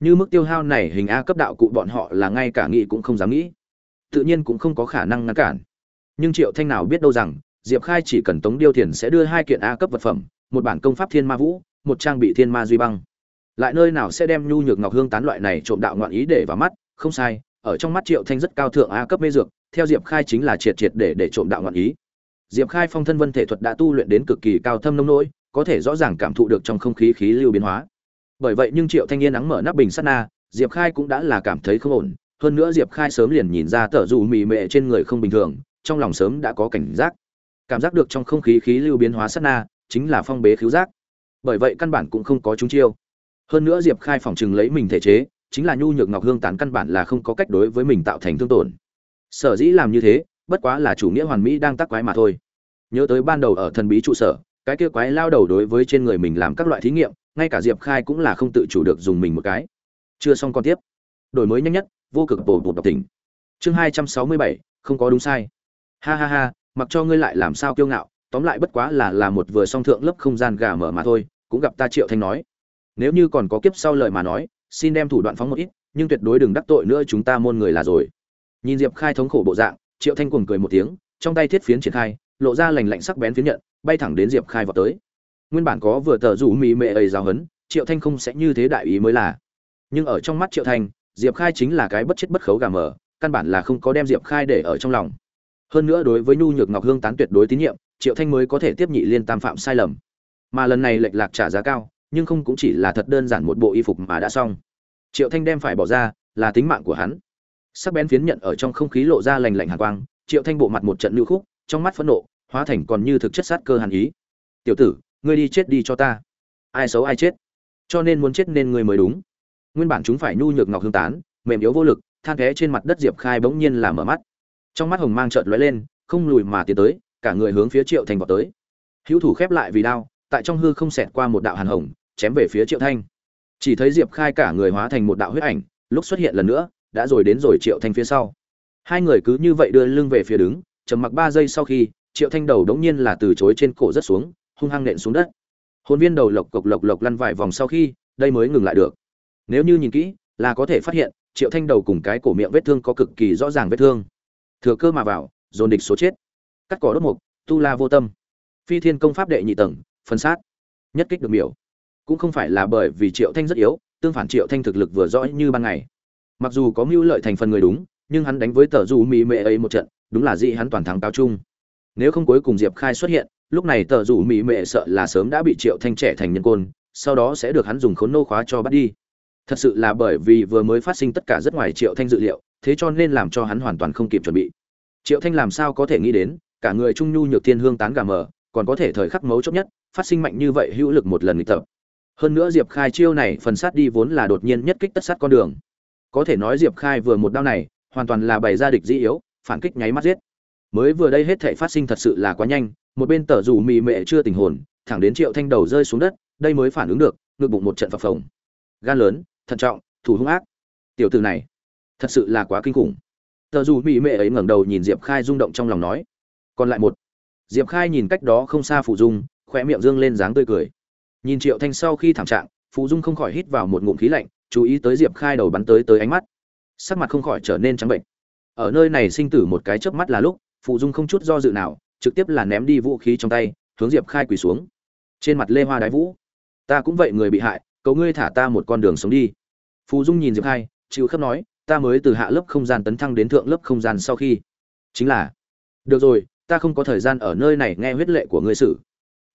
Speaker 1: Như mức tiêu hao này hình a cấp đạo cụ bọn họ là ngay cả nghĩ cũng không dám nghĩ. Tự nhiên cũng không có khả năng ngăn cản. Nhưng triệu thanh nào biết đâu rằng diệp khai chỉ cần tống điêu thiền sẽ đưa hai kiện a cấp vật phẩm, một bản công pháp thiên ma vũ, một trang bị thiên ma duy băng. Lại nơi nào sẽ đem nhu nhược ngọc hương tán loại này trộm đạo ngoạn ý để vào mắt, không sai, ở trong mắt triệu thanh rất cao thượng a cấp mê dược, theo diệp khai chính là triệt triệt để để trộm đạo ngoạn ý. Diệp khai phong thân vân thể thuật đã tu luyện đến cực kỳ cao thâm nông nỗi, có thể rõ ràng cảm thụ được trong không khí khí lưu biến hóa. Bởi vậy nhưng triệu thanh niên nắng mở nắp bình sắt na, diệp khai cũng đã là cảm thấy không ổn, hơn nữa diệp khai sớm liền nhìn ra tở dù mì mệ trên người không bình thường, trong lòng sớm đã có cảnh giác cảm giác được trong không khí khí lưu biến hóa sát na, chính là phong bế khiếu giác. Bởi vậy căn bản cũng không có chúng chiêu. Hơn nữa diệp khai phỏng chừng lấy mình thể chế, chính là nhu nhược ngọc hương tán căn bản là không có cách đối với mình tạo thành thương tổn. Sở dĩ làm như thế, bất quá là chủ nghĩa hoàn mỹ đang tắc quái mà thôi. Nhớ tới ban đầu ở thần bí trụ sở, cái kia quái lao đầu đối với trên người mình làm các loại thí nghiệm, ngay cả diệp khai cũng là không tự chủ được dùng mình một cái. Chưa xong con tiếp. Đổi mới nhanh nhất, vô cực bổ bột đọc tỉnh chương hai trăm sáu mươi bảy, không có đúng sai. Ha ha ha mặc cho ngươi lại làm sao kiêu ngạo, tóm lại bất quá là là một vừa song thượng lớp không gian gà mở mà thôi, cũng gặp ta triệu thanh nói. Nếu như còn có kiếp sau lời mà nói, xin đem thủ đoạn phóng một ít, nhưng tuyệt đối đừng đắc tội nữa chúng ta môn người là rồi. Nhìn diệp khai thống khổ bộ dạng, triệu thanh cuồng cười một tiếng, trong tay thiết phiến triển khai, lộ ra lành lạnh sắc bén phiến nhận, bay thẳng đến diệp khai vào tới. Nguyên bản có vừa tờ rủ mì mệ ấy giáo hấn, triệu thanh không sẽ như thế đại ý mới là. Nhưng ở trong mắt triệu thanh, diệp khai chính là cái bất chết bất khấu gà mờ, căn bản là không có đem diệp khai để ở trong lòng hơn nữa đối với nhu nhược ngọc hương tán tuyệt đối tín nhiệm, triệu thanh mới có thể tiếp nhị liên tam phạm sai lầm. Mà lần này lệch lạc trả giá cao, nhưng không cũng chỉ là thật đơn giản một bộ y phục mà đã xong. Triệu thanh đem phải bỏ ra là tính mạng của hắn. Sắc bén phiến nhận ở trong không khí lộ ra lành lạnh hàn quang, triệu thanh bộ mặt một trận lưu khúc, trong mắt phẫn nộ, hóa thành còn như thực chất sát cơ hàn ý. Tiểu tử, ngươi đi chết đi cho ta. Ai xấu ai chết. Cho nên muốn chết nên ngươi mới đúng. Nguyên bản chúng phải nhu nhược ngọc hương tán, mềm yếu vô lực, than ghé trên mặt đất diệp khai bỗng nhiên là mở mắt trong mắt hồng mang trợn lóe lên, không lùi mà tiến tới, cả người hướng phía triệu thanh vào tới. Hữu thủ khép lại vì đao, tại trong hư không xẹt qua một đạo hàn hồng, chém về phía triệu thanh. Chỉ thấy diệp khai cả người hóa thành một đạo huyết ảnh, lúc xuất hiện lần nữa, đã rồi đến rồi triệu thanh phía sau. Hai người cứ như vậy đưa lưng về phía đứng, trầm mặc ba giây sau khi, triệu thanh đầu đống nhiên là từ chối trên cổ rất xuống, hung hăng nện xuống đất. Hồn viên đầu lộc cộc lộc lộc lăn vài vòng sau khi, đây mới ngừng lại được. Nếu như nhìn kỹ, là có thể phát hiện, triệu thanh đầu cùng cái cổ miệng vết thương có cực kỳ rõ ràng vết thương thừa cơ mà vào, dồn địch số chết. Cắt cỏ đốt mục, tu la vô tâm. Phi thiên công pháp đệ nhị tầng, phân sát. Nhất kích được miểu. Cũng không phải là bởi vì triệu thanh rất yếu, tương phản triệu thanh thực lực vừa rõ như ban ngày. Mặc dù có mưu lợi thành phần người đúng, nhưng hắn đánh với tờ du mỹ mệ ấy một trận, đúng là dị hắn toàn thắng cao trung nếu không cuối cùng diệp khai xuất hiện, lúc này tờ du mỹ mệ sợ là sớm đã bị triệu thanh trẻ thành nhân côn, sau đó sẽ được hắn dùng khốn nô khóa cho bắt đi. Thật sự là bởi vì vừa mới phát sinh tất cả rất ngoài triệu thanh dự liệu thế cho nên làm cho hắn hoàn toàn không kịp chuẩn bị. Triệu thanh làm sao có thể nghĩ đến, cả người trung nhu nhược thiên hương tán gà mờ, còn có thể thời khắc mấu chốt nhất, phát sinh mạnh như vậy hữu lực một lần nghịch tập. Hơn nữa diệp khai chiêu này phần sát đi vốn là đột nhiên nhất kích tất sát con đường. Có thể nói diệp khai vừa một đao này, hoàn toàn là bày ra địch dĩ yếu, phản kích nháy mắt giết. Mới vừa đây hết thể phát sinh thật sự là quá nhanh, một bên tờ dù mì mệ chưa tình hồn, thẳng đến triệu thanh đầu rơi xuống đất, đây mới phản ứng được, ngực bụng một trận phập phồng. Gan lớn, thận trọng, thủ hung ác. Tiểu từ này thật sự là quá kinh khủng. Tờ dù mỹ mệ ấy ngẩng đầu nhìn diệp khai rung động trong lòng nói, còn lại một. Diệp khai nhìn cách đó không xa phụ dung khỏe miệng dương lên dáng tươi cười. Nhìn triệu thanh sau khi thảm trạng phụ dung không khỏi hít vào một ngụm khí lạnh, chú ý tới diệp khai đầu bắn tới tới ánh mắt. Sắc mặt không khỏi trở nên trắng bệnh. Ở nơi này sinh tử một cái chớp mắt là lúc phụ dung không chút do dự nào, trực tiếp là ném đi vũ khí trong tay, hướng diệp khai quỳ xuống. Trên mặt lê hoa đái vũ, ta cũng vậy người bị hại, cầu ngươi thả ta một con đường sống đi. Phù dung nhìn diệp khai, chịu khắp nói ta mới từ hạ lớp không gian tấn thăng đến thượng lớp không gian sau khi. Chính là, được rồi, ta không có thời gian ở nơi này nghe huyết lệ của ngươi xử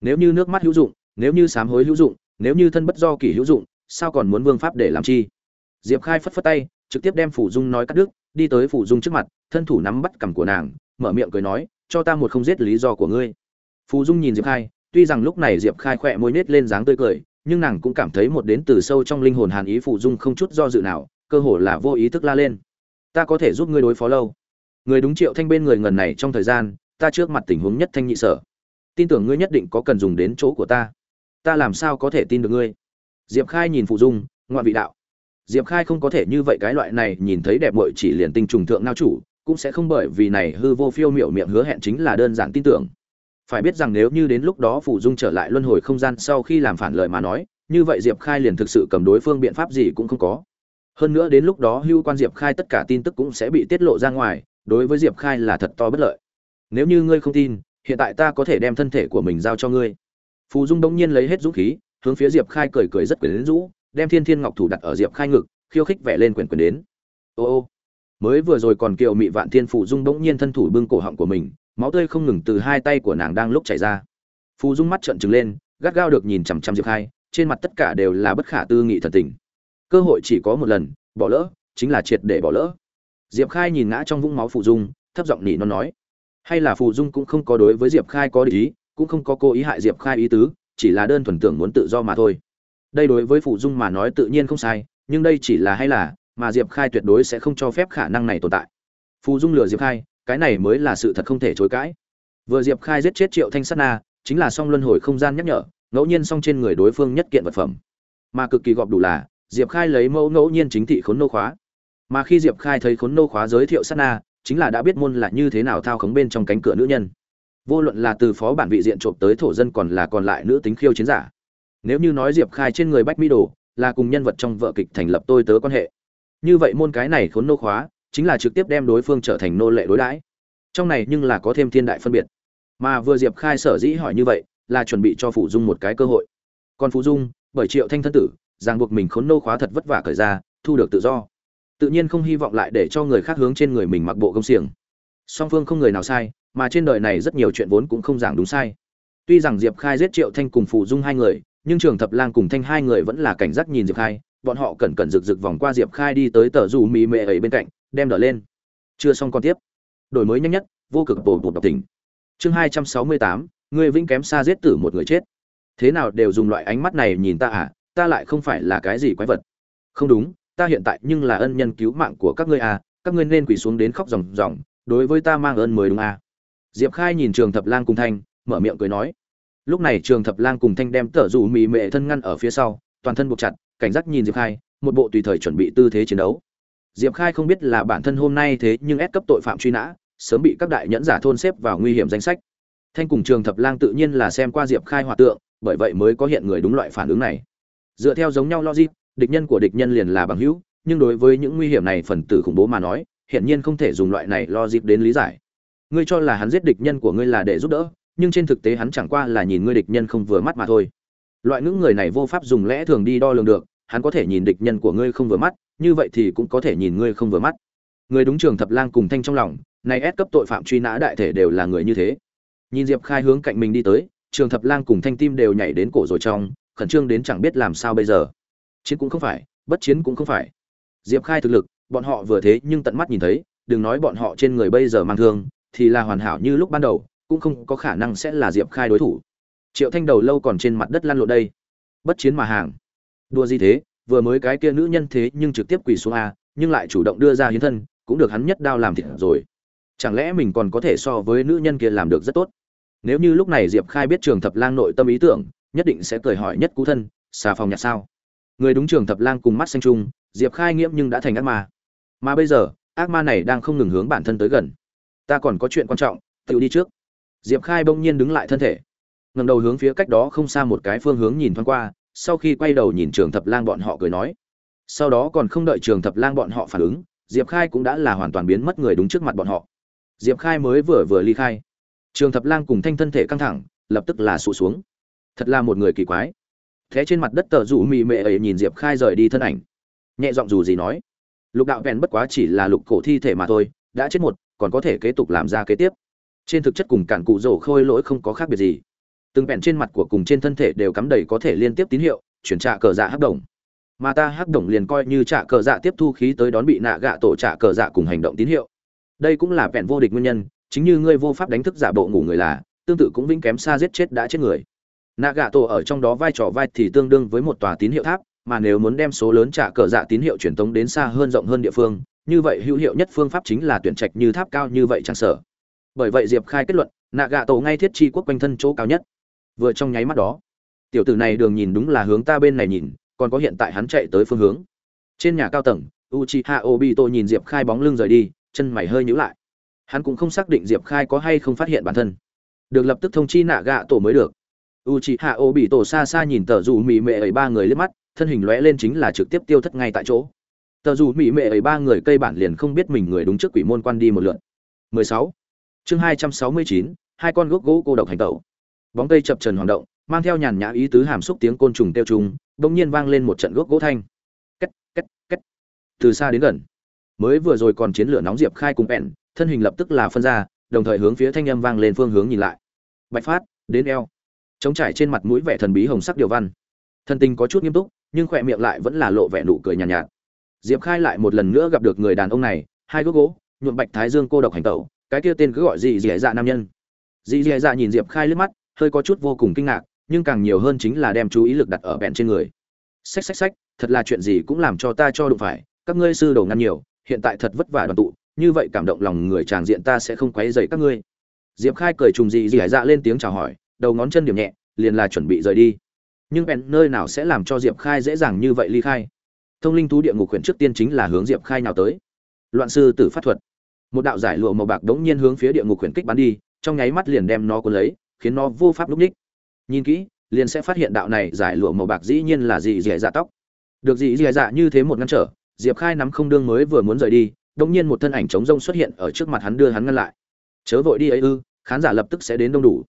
Speaker 1: nếu như nước mắt hữu dụng, nếu như sám hối hữu dụng, nếu như thân bất do kỷ hữu dụng, sao còn muốn vương pháp để làm chi? Diệp khai phất phất tay, trực tiếp đem phủ dung nói cắt đứt, đi tới phủ dung trước mặt, thân thủ nắm bắt cằm của nàng, mở miệng cười nói, cho ta một không giết lý do của ngươi. Phù dung nhìn diệp khai, tuy rằng lúc này diệp khai khỏe môi nết lên dáng tươi cười, nhưng nàng cũng cảm thấy một đến từ sâu trong linh hồn hàn ý phù dung không chút do dự nào cơ hồ là vô ý thức la lên. Ta có thể giúp ngươi đối phó lâu. Người đúng triệu thanh bên người ngần này trong thời gian, ta trước mặt tình huống nhất thanh nhị sở. Tin tưởng ngươi nhất định có cần dùng đến chỗ của ta. Ta làm sao có thể tin được ngươi? Diệp khai nhìn phụ dung, ngoạn vị đạo. Diệp khai không có thể như vậy cái loại này nhìn thấy đẹp mội chỉ liền tinh trùng thượng nao chủ, cũng sẽ không bởi vì này hư vô phiêu miểu miệng hứa hẹn chính là đơn giản tin tưởng. Phải biết rằng nếu như đến lúc đó phụ dung trở lại luân hồi không gian sau khi làm phản lợi mà nói, như vậy diệp khai liền thực sự cầm đối phương biện pháp gì cũng không có hơn nữa đến lúc đó hưu quan diệp khai tất cả tin tức cũng sẽ bị tiết lộ ra ngoài, đối với diệp khai là thật to bất lợi. Nếu như ngươi không tin, hiện tại ta có thể đem thân thể của mình giao cho ngươi. Phù dung đông nhiên lấy hết dũng khí, hướng phía diệp khai cười cười rất quyển rũ, đem thiên thiên ngọc thủ đặt ở diệp khai ngực, khiêu khích vẽ lên quyển quyển đến. Ô ô. Mới vừa rồi còn kiều mị vạn thiên phù dung bỗng nhiên thân thủ bưng cổ họng của mình, máu tươi không ngừng từ hai tay của nàng đang lúc chảy ra. Phù dung mắt trợn trừng lên, gắt gao được nhìn chằm chằm diệp khai, trên mặt tất cả đều là bất khả tư nghị thần tình cơ hội chỉ có một lần, bỏ lỡ, chính là triệt để bỏ lỡ. Diệp khai nhìn ngã trong vũng máu phù dung, thấp giọng nỉ nó nói, hay là phù dung cũng không có đối với diệp khai có ý, cũng không có cố ý hại diệp khai ý tứ, chỉ là đơn thuần tưởng muốn tự do mà thôi. Đây đối với phù dung mà nói tự nhiên không sai, nhưng đây chỉ là hay là, mà diệp khai tuyệt đối sẽ không cho phép khả năng này tồn tại. Phù dung lừa diệp khai, cái này mới là sự thật không thể chối cãi. Vừa diệp khai giết chết triệu thanh sát na, chính là song luân hồi không gian nhắc nhở, ngẫu nhiên song trên người đối phương nhất kiện vật phẩm. Mà cực kỳ gọp đủ là diệp khai lấy mẫu ngẫu nhiên chính thị khốn nô khóa. Mà khi diệp khai thấy khốn nô khóa giới thiệu sát na, chính là đã biết môn là như thế nào thao khống bên trong cánh cửa nữ nhân. Vô luận là từ phó bản vị diện trộm tới thổ dân còn là còn lại nữ tính khiêu chiến giả. Nếu như nói diệp khai trên người bách mỹ đồ là cùng nhân vật trong vợ kịch thành lập tôi tớ quan hệ. Như vậy môn cái này khốn nô khóa chính là trực tiếp đem đối phương trở thành nô lệ đối đãi. Trong này nhưng là có thêm thiên đại phân biệt. Mà vừa diệp khai sở dĩ hỏi như vậy là chuẩn bị cho phụ dung một cái cơ hội. Còn phụ dung, bởi triệu thanh thân tử ràng buộc mình khốn nô khóa thật vất vả cởi ra, thu được tự do. Tự nhiên không hy vọng lại để cho người khác hướng trên người mình mặc bộ công xiềng. Song phương không người nào sai, mà trên đời này rất nhiều chuyện vốn cũng không giảng đúng sai. Tuy rằng diệp khai giết triệu thanh cùng phụ dung hai người, nhưng trường thập lang cùng thanh hai người vẫn là cảnh giác nhìn diệp khai, bọn họ cẩn cẩn rực rực vòng qua diệp khai đi tới tờ dù mì mệ ấy bên cạnh, đem đỡ lên. Chưa xong còn tiếp. Đổi mới nhanh nhất, vô cực bổ bột độc tỉnh chương hai trăm sáu mươi tám, người vĩnh kém xa giết tử một người chết. Thế nào đều dùng loại ánh mắt này nhìn ta à? Ta lại không phải là cái gì quái vật. Không đúng, ta hiện tại nhưng là ân nhân cứu mạng của các ngươi à các ngươi nên quỳ xuống đến khóc ròng ròng, đối với ta mang ơn mới đúng à. Diệp khai nhìn trường thập lang cùng thanh, mở miệng cười nói. Lúc này trường thập lang cùng thanh đem tở dù mì mệ thân ngăn ở phía sau, toàn thân buộc chặt, cảnh giác nhìn diệp khai, một bộ tùy thời chuẩn bị tư thế chiến đấu. Diệp khai không biết là bản thân hôm nay thế nhưng ép cấp tội phạm truy nã, sớm bị các đại nhẫn giả thôn xếp vào nguy hiểm danh sách. Thanh cùng trường thập lang tự nhiên là xem qua diệp khai hòa tượng, bởi vậy mới có hiện người đúng loại phản ứng này dựa theo giống nhau logic, địch nhân của địch nhân liền là bằng hữu, nhưng đối với những nguy hiểm này phần tử khủng bố mà nói hiện nhiên không thể dùng loại này logic đến lý giải. Ngươi cho là hắn giết địch nhân của ngươi là để giúp đỡ, nhưng trên thực tế hắn chẳng qua là nhìn ngươi địch nhân không vừa mắt mà thôi. Loại những người này vô pháp dùng lẽ thường đi đo lường được, hắn có thể nhìn địch nhân của ngươi không vừa mắt, như vậy thì cũng có thể nhìn ngươi không vừa mắt. Người đúng trường thập lang cùng thanh trong lòng này ép cấp tội phạm truy nã đại thể đều là người như thế. Nhìn diệp khai hướng cạnh mình đi tới, trường thập lang cùng thanh tim đều nhảy đến cổ rồi trong khẩn trương đến chẳng biết làm sao bây giờ. Chiến cũng không phải, bất chiến cũng không phải. Diệp khai thực lực, bọn họ vừa thế nhưng tận mắt nhìn thấy, đừng nói bọn họ trên người bây giờ mang thương, thì là hoàn hảo như lúc ban đầu, cũng không có khả năng sẽ là diệp khai đối thủ. Triệu thanh đầu lâu còn trên mặt đất lăn lộn đây. Bất chiến mà hàng. Đua gì thế, vừa mới cái kia nữ nhân thế nhưng trực tiếp quỳ xuống a, nhưng lại chủ động đưa ra hiến thân, cũng được hắn nhất đao làm thịt rồi. Chẳng lẽ mình còn có thể so với nữ nhân kia làm được rất tốt? Nếu như lúc này diệp khai biết trường thập lang nội tâm ý tưởng nhất định sẽ cười hỏi nhất cú thân, xà phòng nhặt sao? Người đúng trường thập lang cùng mắt xanh trung, diệp khai nghiễm nhưng đã thành ác ma. Mà bây giờ, ác ma này đang không ngừng hướng bản thân tới gần. Ta còn có chuyện quan trọng, tự đi trước. Diệp khai bỗng nhiên đứng lại thân thể. Ngầm đầu hướng phía cách đó không xa một cái phương hướng nhìn thoáng qua, sau khi quay đầu nhìn trường thập lang bọn họ cười nói. Sau đó còn không đợi trường thập lang bọn họ phản ứng, diệp khai cũng đã là hoàn toàn biến mất người đúng trước mặt bọn họ. Diệp khai mới vừa vừa ly khai. Trường thập lang cùng thanh thân thể căng thẳng, lập tức là sụt xuống thật là một người kỳ quái. Thế trên mặt đất tờ rủ mị mệ ấy nhìn diệp khai rời đi thân ảnh. Nhẹ giọng dù gì nói, lục đạo vẹn bất quá chỉ là lục cổ thi thể mà thôi, đã chết một, còn có thể kế tục làm ra kế tiếp. Trên thực chất cùng cản cụ rổ khôi lỗi không có khác biệt gì. Từng vẹn trên mặt của cùng trên thân thể đều cắm đầy có thể liên tiếp tín hiệu, chuyển trạ cờ dạ hắc đồng mà ta hắc đồng liền coi như trạ cờ dạ tiếp thu khí tới đón bị nạ gạ tổ trạ cờ dạ cùng hành động tín hiệu. Đây cũng là vẹn vô địch nguyên nhân, chính như ngươi vô pháp đánh thức giả bộ ngủ người là, tương tự cũng vĩnh kém xa giết chết đã chết người nạ gạ tổ ở trong đó vai trò vai thì tương đương với một tòa tín hiệu tháp, mà nếu muốn đem số lớn trả cờ dạ tín hiệu truyền tống đến xa hơn, rộng hơn địa phương, như vậy hữu hiệu nhất phương pháp chính là tuyển trạch như tháp cao như vậy chẳng sở bởi vậy diệp khai kết luận nạ gạ tổ ngay thiết chi quốc quanh thân chỗ cao nhất. Vừa trong nháy mắt đó, tiểu tử này đường nhìn đúng là hướng ta bên này nhìn, còn có hiện tại hắn chạy tới phương hướng. Trên nhà cao tầng, uchiha obito nhìn diệp khai bóng lưng rời đi, chân mày hơi nhíu lại. Hắn cũng không xác định diệp khai có hay không phát hiện bản thân. Được lập tức thông chi nạ gạ tổ mới được u chị hạ ô bị tổ xa xa nhìn tờ dù mỹ mệ ấy ba người liếc mắt thân hình lóe lên chính là trực tiếp tiêu thất ngay tại chỗ. Tờ dù mỹ mệ ấy ba người cây bản liền không biết mình người đúng trước quỷ môn quan đi một lượn 16. chương 269, hai con gốc gỗ cô độc hành tẩu. Bóng cây chập trần hoàng động mang theo nhàn nhã ý tứ hàm xúc tiếng côn trùng tiêu trùng bỗng nhiên vang lên một trận gốc gỗ thanh. Cách cách cách từ xa đến gần. Mới vừa rồi còn chiến lửa nóng diệp khai cùng bèn thân hình lập tức là phân ra đồng thời hướng phía thanh âm vang lên phương hướng nhìn lại. Bạch phát đến eo chống trải trên mặt mũi vẻ thần bí hồng sắc điều văn. Thân tình có chút nghiêm túc nhưng khỏe miệng lại vẫn là lộ vẻ nụ cười nhàn nhạt, nhạt. Diệp khai lại một lần nữa gặp được người đàn ông này hai gốc gỗ nhuộm bạch thái dương cô độc hành tẩu cái kia tên cứ gọi gì dì dạ nam nhân. Dì dì dạ nhìn diệp khai liếc mắt hơi có chút vô cùng kinh ngạc nhưng càng nhiều hơn chính là đem chú ý lực đặt ở bẹn trên người. Xách xách xách thật là chuyện gì cũng làm cho ta cho đụng phải các ngươi sư đồ ngăn nhiều hiện tại thật vất vả đoàn tụ như vậy cảm động lòng người tràng diện ta sẽ không quấy dậy các ngươi. Diệp khai cười trùng dị dị dạ lên tiếng chào hỏi đầu ngón chân điểm nhẹ, liền là chuẩn bị rời đi. Nhưng bèn nơi nào sẽ làm cho diệp khai dễ dàng như vậy ly khai? Thông linh thú địa ngục huyện trước tiên chính là hướng diệp khai nào tới. Loạn sư tử phát thuật. Một đạo giải lụa màu bạc đống nhiên hướng phía địa ngục huyện kích bắn đi, trong nháy mắt liền đem nó cuốn lấy, khiến nó vô pháp lúc ních. Nhìn kỹ, liền sẽ phát hiện đạo này giải lụa màu bạc dĩ nhiên là dị dẻ dạ tóc. Được dị dẻ dạ như thế một ngăn trở, diệp khai nắm không đương mới vừa muốn rời đi, đống nhiên một thân ảnh trống rông xuất hiện ở trước mặt hắn đưa hắn ngăn lại. Chớ vội đi ấy ư, khán giả lập tức sẽ đến đông đủ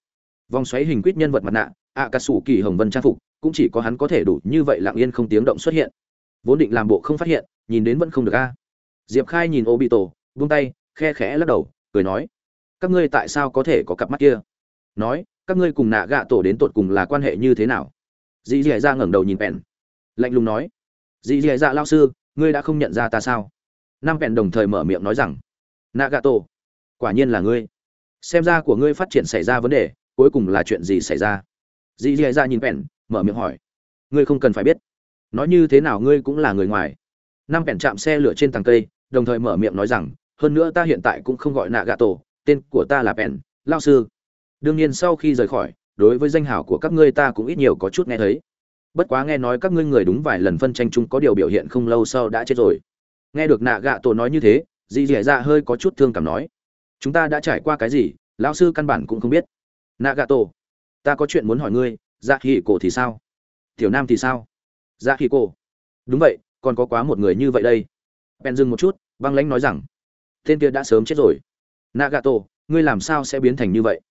Speaker 1: vòng xoáy hình quýt nhân vật mặt nạ ạ cà sủ kỳ hồng vân trang phục cũng chỉ có hắn có thể đủ như vậy lặng yên không tiếng động xuất hiện. Vốn định làm bộ không phát hiện nhìn đến vẫn không được a. Diệp khai nhìn ô bị tổ vung tay khe khẽ lắc đầu cười nói các ngươi tại sao có thể có cặp mắt kia? Nói các ngươi cùng nạ gạ tổ đến tột cùng là quan hệ như thế nào? Dì dì ra ngẩng đầu nhìn bèn, lạnh lùng nói dì dì dạ lao sư ngươi đã không nhận ra ta sao? Nam bèn đồng thời mở miệng nói rằng nạ gạ tổ quả nhiên là ngươi. Xem ra của ngươi phát triển xảy ra vấn đề cuối cùng là chuyện gì xảy ra? Dì dì ra nhìn pèn, mở miệng hỏi. Ngươi không cần phải biết. Nói như thế nào ngươi cũng là người ngoài. Nam pèn chạm xe lửa trên tầng cây, đồng thời mở miệng nói rằng, hơn nữa ta hiện tại cũng không gọi nạ gạ tổ, tên của ta là pèn, lao sư. Đương nhiên sau khi rời khỏi, đối với danh hảo của các ngươi ta cũng ít nhiều có chút nghe thấy. Bất quá nghe nói các ngươi người đúng vài lần phân tranh chung có điều biểu hiện không lâu sau đã chết rồi. Nghe được nạ gạ tổ nói như thế dì dì dạ hơi có chút thương cảm nói, chúng ta đã trải qua cái gì? Lão sư căn bản cũng không biết. Nagato, ta có chuyện muốn hỏi ngươi dạ hỉ cổ thì sao? Tiểu nam thì sao? Dạ hỉ cổ đúng vậy còn có quá một người như vậy đây. Bèn dừng một chút băng lãnh nói rằng tên kia đã sớm chết rồi. Nagato, ngươi làm sao sẽ biến thành như vậy?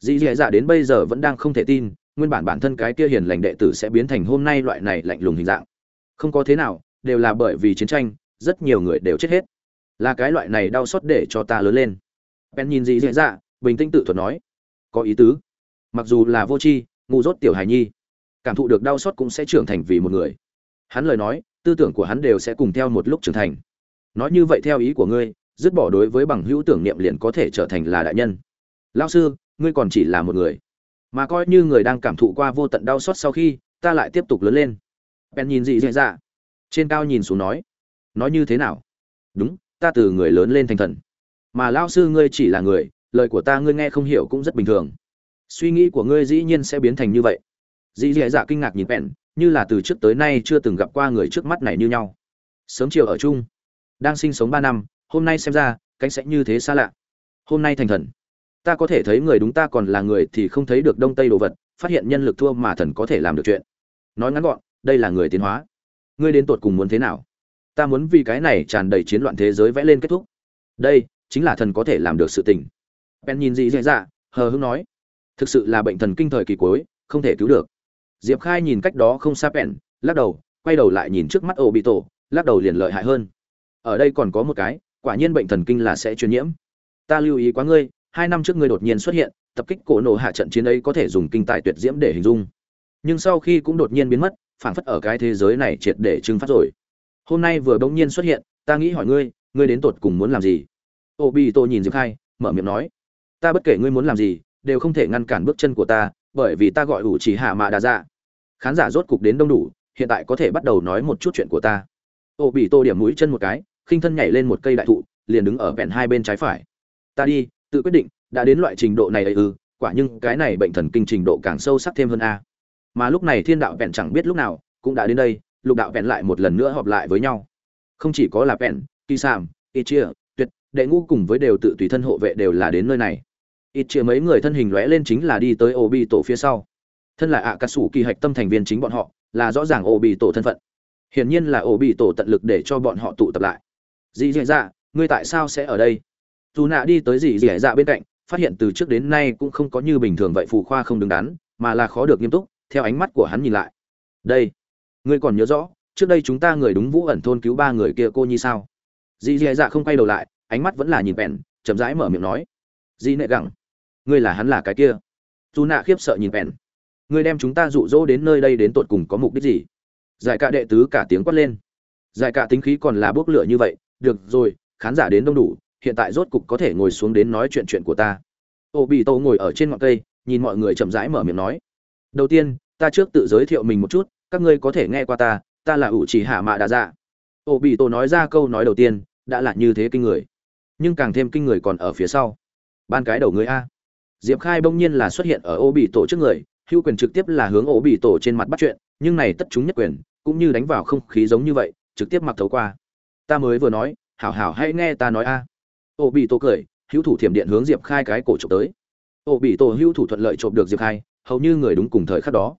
Speaker 1: Dì dì dạ đến bây giờ vẫn đang không thể tin nguyên bản bản thân cái kia hiền lành đệ tử sẽ biến thành hôm nay loại này lạnh lùng hình dạng. Không có thế nào đều là bởi vì chiến tranh rất nhiều người đều chết hết. Là cái loại này đau xót để cho ta lớn lên. Bèn nhìn dì dì dạ bình tĩnh tự thuật nói có ý tứ. Mặc dù là vô tri, ngu dốt tiểu hài nhi, cảm thụ được đau xót cũng sẽ trưởng thành vì một người. Hắn lời nói, tư tưởng của hắn đều sẽ cùng theo một lúc trưởng thành. Nói như vậy theo ý của ngươi, dứt bỏ đối với bằng hữu tưởng niệm liền có thể trở thành là đại nhân. Lao sư, ngươi còn chỉ là một người. Mà coi như người đang cảm thụ qua vô tận đau xót sau khi, ta lại tiếp tục lớn lên. Bèn nhìn dị dạ dạ. Trên cao nhìn xuống nói nói như thế nào? Đúng, ta từ người lớn lên thành thần. Mà lao sư ngươi chỉ là người lời của ta ngươi nghe không hiểu cũng rất bình thường. Suy nghĩ của ngươi dĩ nhiên sẽ biến thành như vậy. Dĩ dì dạ kinh ngạc nhìn bèn như là từ trước tới nay chưa từng gặp qua người trước mắt này như nhau. Sớm chiều ở chung, đang sinh sống ba năm, hôm nay xem ra, cánh sẽ như thế xa lạ. Hôm nay thành thần. Ta có thể thấy người đúng ta còn là người thì không thấy được đông tây đồ vật, phát hiện nhân lực thua mà thần có thể làm được chuyện. Nói ngắn gọn, đây là người tiến hóa. Ngươi đến tột cùng muốn thế nào? Ta muốn vì cái này tràn đầy chiến loạn thế giới vẽ lên kết thúc. Đây chính là thần có thể làm được sự tình bèn nhìn dị dạ dạ hờ hững nói, thực sự là bệnh thần kinh thời kỳ cuối, không thể cứu được. Diệp khai nhìn cách đó không xa bèn lắc đầu, quay đầu lại nhìn trước mắt ổ bị tổ lắc đầu liền lợi hại hơn. Ở đây còn có một cái, quả nhiên bệnh thần kinh là sẽ truyền nhiễm. Ta lưu ý quá ngươi, hai năm trước ngươi đột nhiên xuất hiện, tập kích cổ nổ hạ trận chiến ấy có thể dùng kinh tài tuyệt diễm để hình dung. Nhưng sau khi cũng đột nhiên biến mất, phảng phất ở cái thế giới này triệt để trừng phát rồi. Hôm nay vừa bỗng nhiên xuất hiện, ta nghĩ hỏi ngươi ngươi đến tột cùng muốn làm gì? Ô bi tô nhìn diệp khai, mở miệng nói ta bất kể ngươi muốn làm gì, đều không thể ngăn cản bước chân của ta, bởi vì ta gọi ủ chỉ hạ mạ đà dạ. Khán giả rốt cục đến đông đủ, hiện tại có thể bắt đầu nói một chút chuyện của ta. Ô bị tô điểm mũi chân một cái, khinh thân nhảy lên một cây đại thụ, liền đứng ở vẹn hai bên trái phải. Ta đi, tự quyết định, đã đến loại trình độ này ấy ư, quả nhưng cái này bệnh thần kinh trình độ càng sâu sắc thêm hơn a. Mà lúc này thiên đạo vẹn chẳng biết lúc nào, cũng đã đến đây, lục đạo vẹn lại một lần nữa họp lại với nhau. Không chỉ có là vẹn, kỳ sàm kỳ chia, tuyệt, đệ ngũ cùng với đều tự tùy thân hộ vệ đều là đến nơi này ít chia mấy người thân hình lóe lên chính là đi tới ổ bị tổ phía sau. Thân là ạ cà sủ kỳ hạch tâm thành viên chính bọn họ, là rõ ràng ổ bị tổ thân phận. Hiển nhiên là ổ bị tổ tận lực để cho bọn họ tụ tập lại. Dì dì dạ ngươi tại sao sẽ ở đây? Dù nạ đi tới dì dì dạ bên cạnh, phát hiện từ trước đến nay cũng không có như bình thường vậy phù khoa không đứng đắn, mà là khó được nghiêm túc, theo ánh mắt của hắn nhìn lại. Đây, ngươi còn nhớ rõ, trước đây chúng ta người đúng vũ ẩn thôn cứu ba người kia cô như sao? Dì dì dạ không quay đầu lại, ánh mắt vẫn là nhìn bèn, chậm rãi mở miệng nói. Dì nệ gẳng ngươi là hắn là cái kia. Dù nạ khiếp sợ nhìn bèn ngươi đem chúng ta dụ dỗ đến nơi đây đến tột cùng có mục đích gì? Giải cả đệ tứ cả tiếng quát lên. Giải cả tính khí còn là bốc lửa như vậy. Được rồi, khán giả đến đông đủ, hiện tại rốt cục có thể ngồi xuống đến nói chuyện chuyện của ta. Ô bị tô ngồi ở trên ngọn cây, nhìn mọi người chậm rãi mở miệng nói. Đầu tiên, ta trước tự giới thiệu mình một chút, các ngươi có thể nghe qua ta ta là ủ chỉ hạ mạ đà dạ. Ô bị tô nói ra câu nói đầu tiên, đã là như thế kinh người. Nhưng càng thêm kinh người còn ở phía sau. Ban cái đầu người a diệp khai bỗng nhiên là xuất hiện ở ô bị tổ trước người, hữu quyền trực tiếp là hướng ô bị tổ trên mặt bắt chuyện, nhưng này tất chúng nhất quyền, cũng như đánh vào không khí giống như vậy, trực tiếp mặc thấu qua. Ta mới vừa nói, hảo hảo hãy nghe ta nói a. Ô bị tổ cười, hữu thủ thiểm điện hướng diệp khai cái cổ trộm tới. Ô bị tổ hữu thủ thuận lợi trộm được diệp khai, hầu như người đúng cùng thời khắc đó.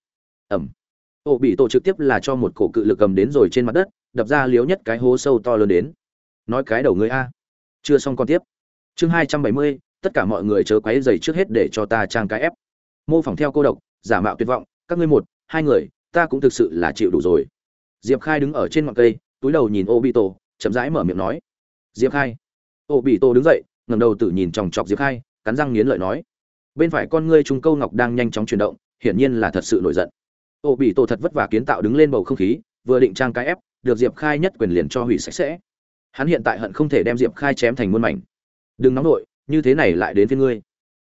Speaker 1: Ẩm ô bị tổ trực tiếp là cho một cổ cự lực cầm đến rồi trên mặt đất, đập ra liếu nhất cái hố sâu to lớn đến. Nói cái đầu người a. Chưa xong còn tiếp. Chương hai trăm bảy mươi tất cả mọi người chớ quấy dày trước hết để cho ta trang cái ép. Mô phỏng theo cô độc, giả mạo tuyệt vọng, các ngươi một, hai người, ta cũng thực sự là chịu đủ rồi. Diệp khai đứng ở trên ngọn cây, túi đầu nhìn ô bị tổ chậm rãi mở miệng nói. Diệp khai. Ô bị tổ đứng dậy ngầm đầu tự nhìn chòng chọc diệp khai, cắn răng nghiến lợi nói. Bên phải con ngươi trung câu ngọc đang nhanh chóng chuyển động, hiển nhiên là thật sự nổi giận. Ô bị tổ thật vất vả kiến tạo đứng lên bầu không khí, vừa định trang cái ép, được diệp khai nhất quyền liền cho hủy sạch sẽ. Hắn hiện tại hận không thể đem diệp khai chém thành muôn mảnh. Đừng nóng nổi như thế này lại đến với ngươi.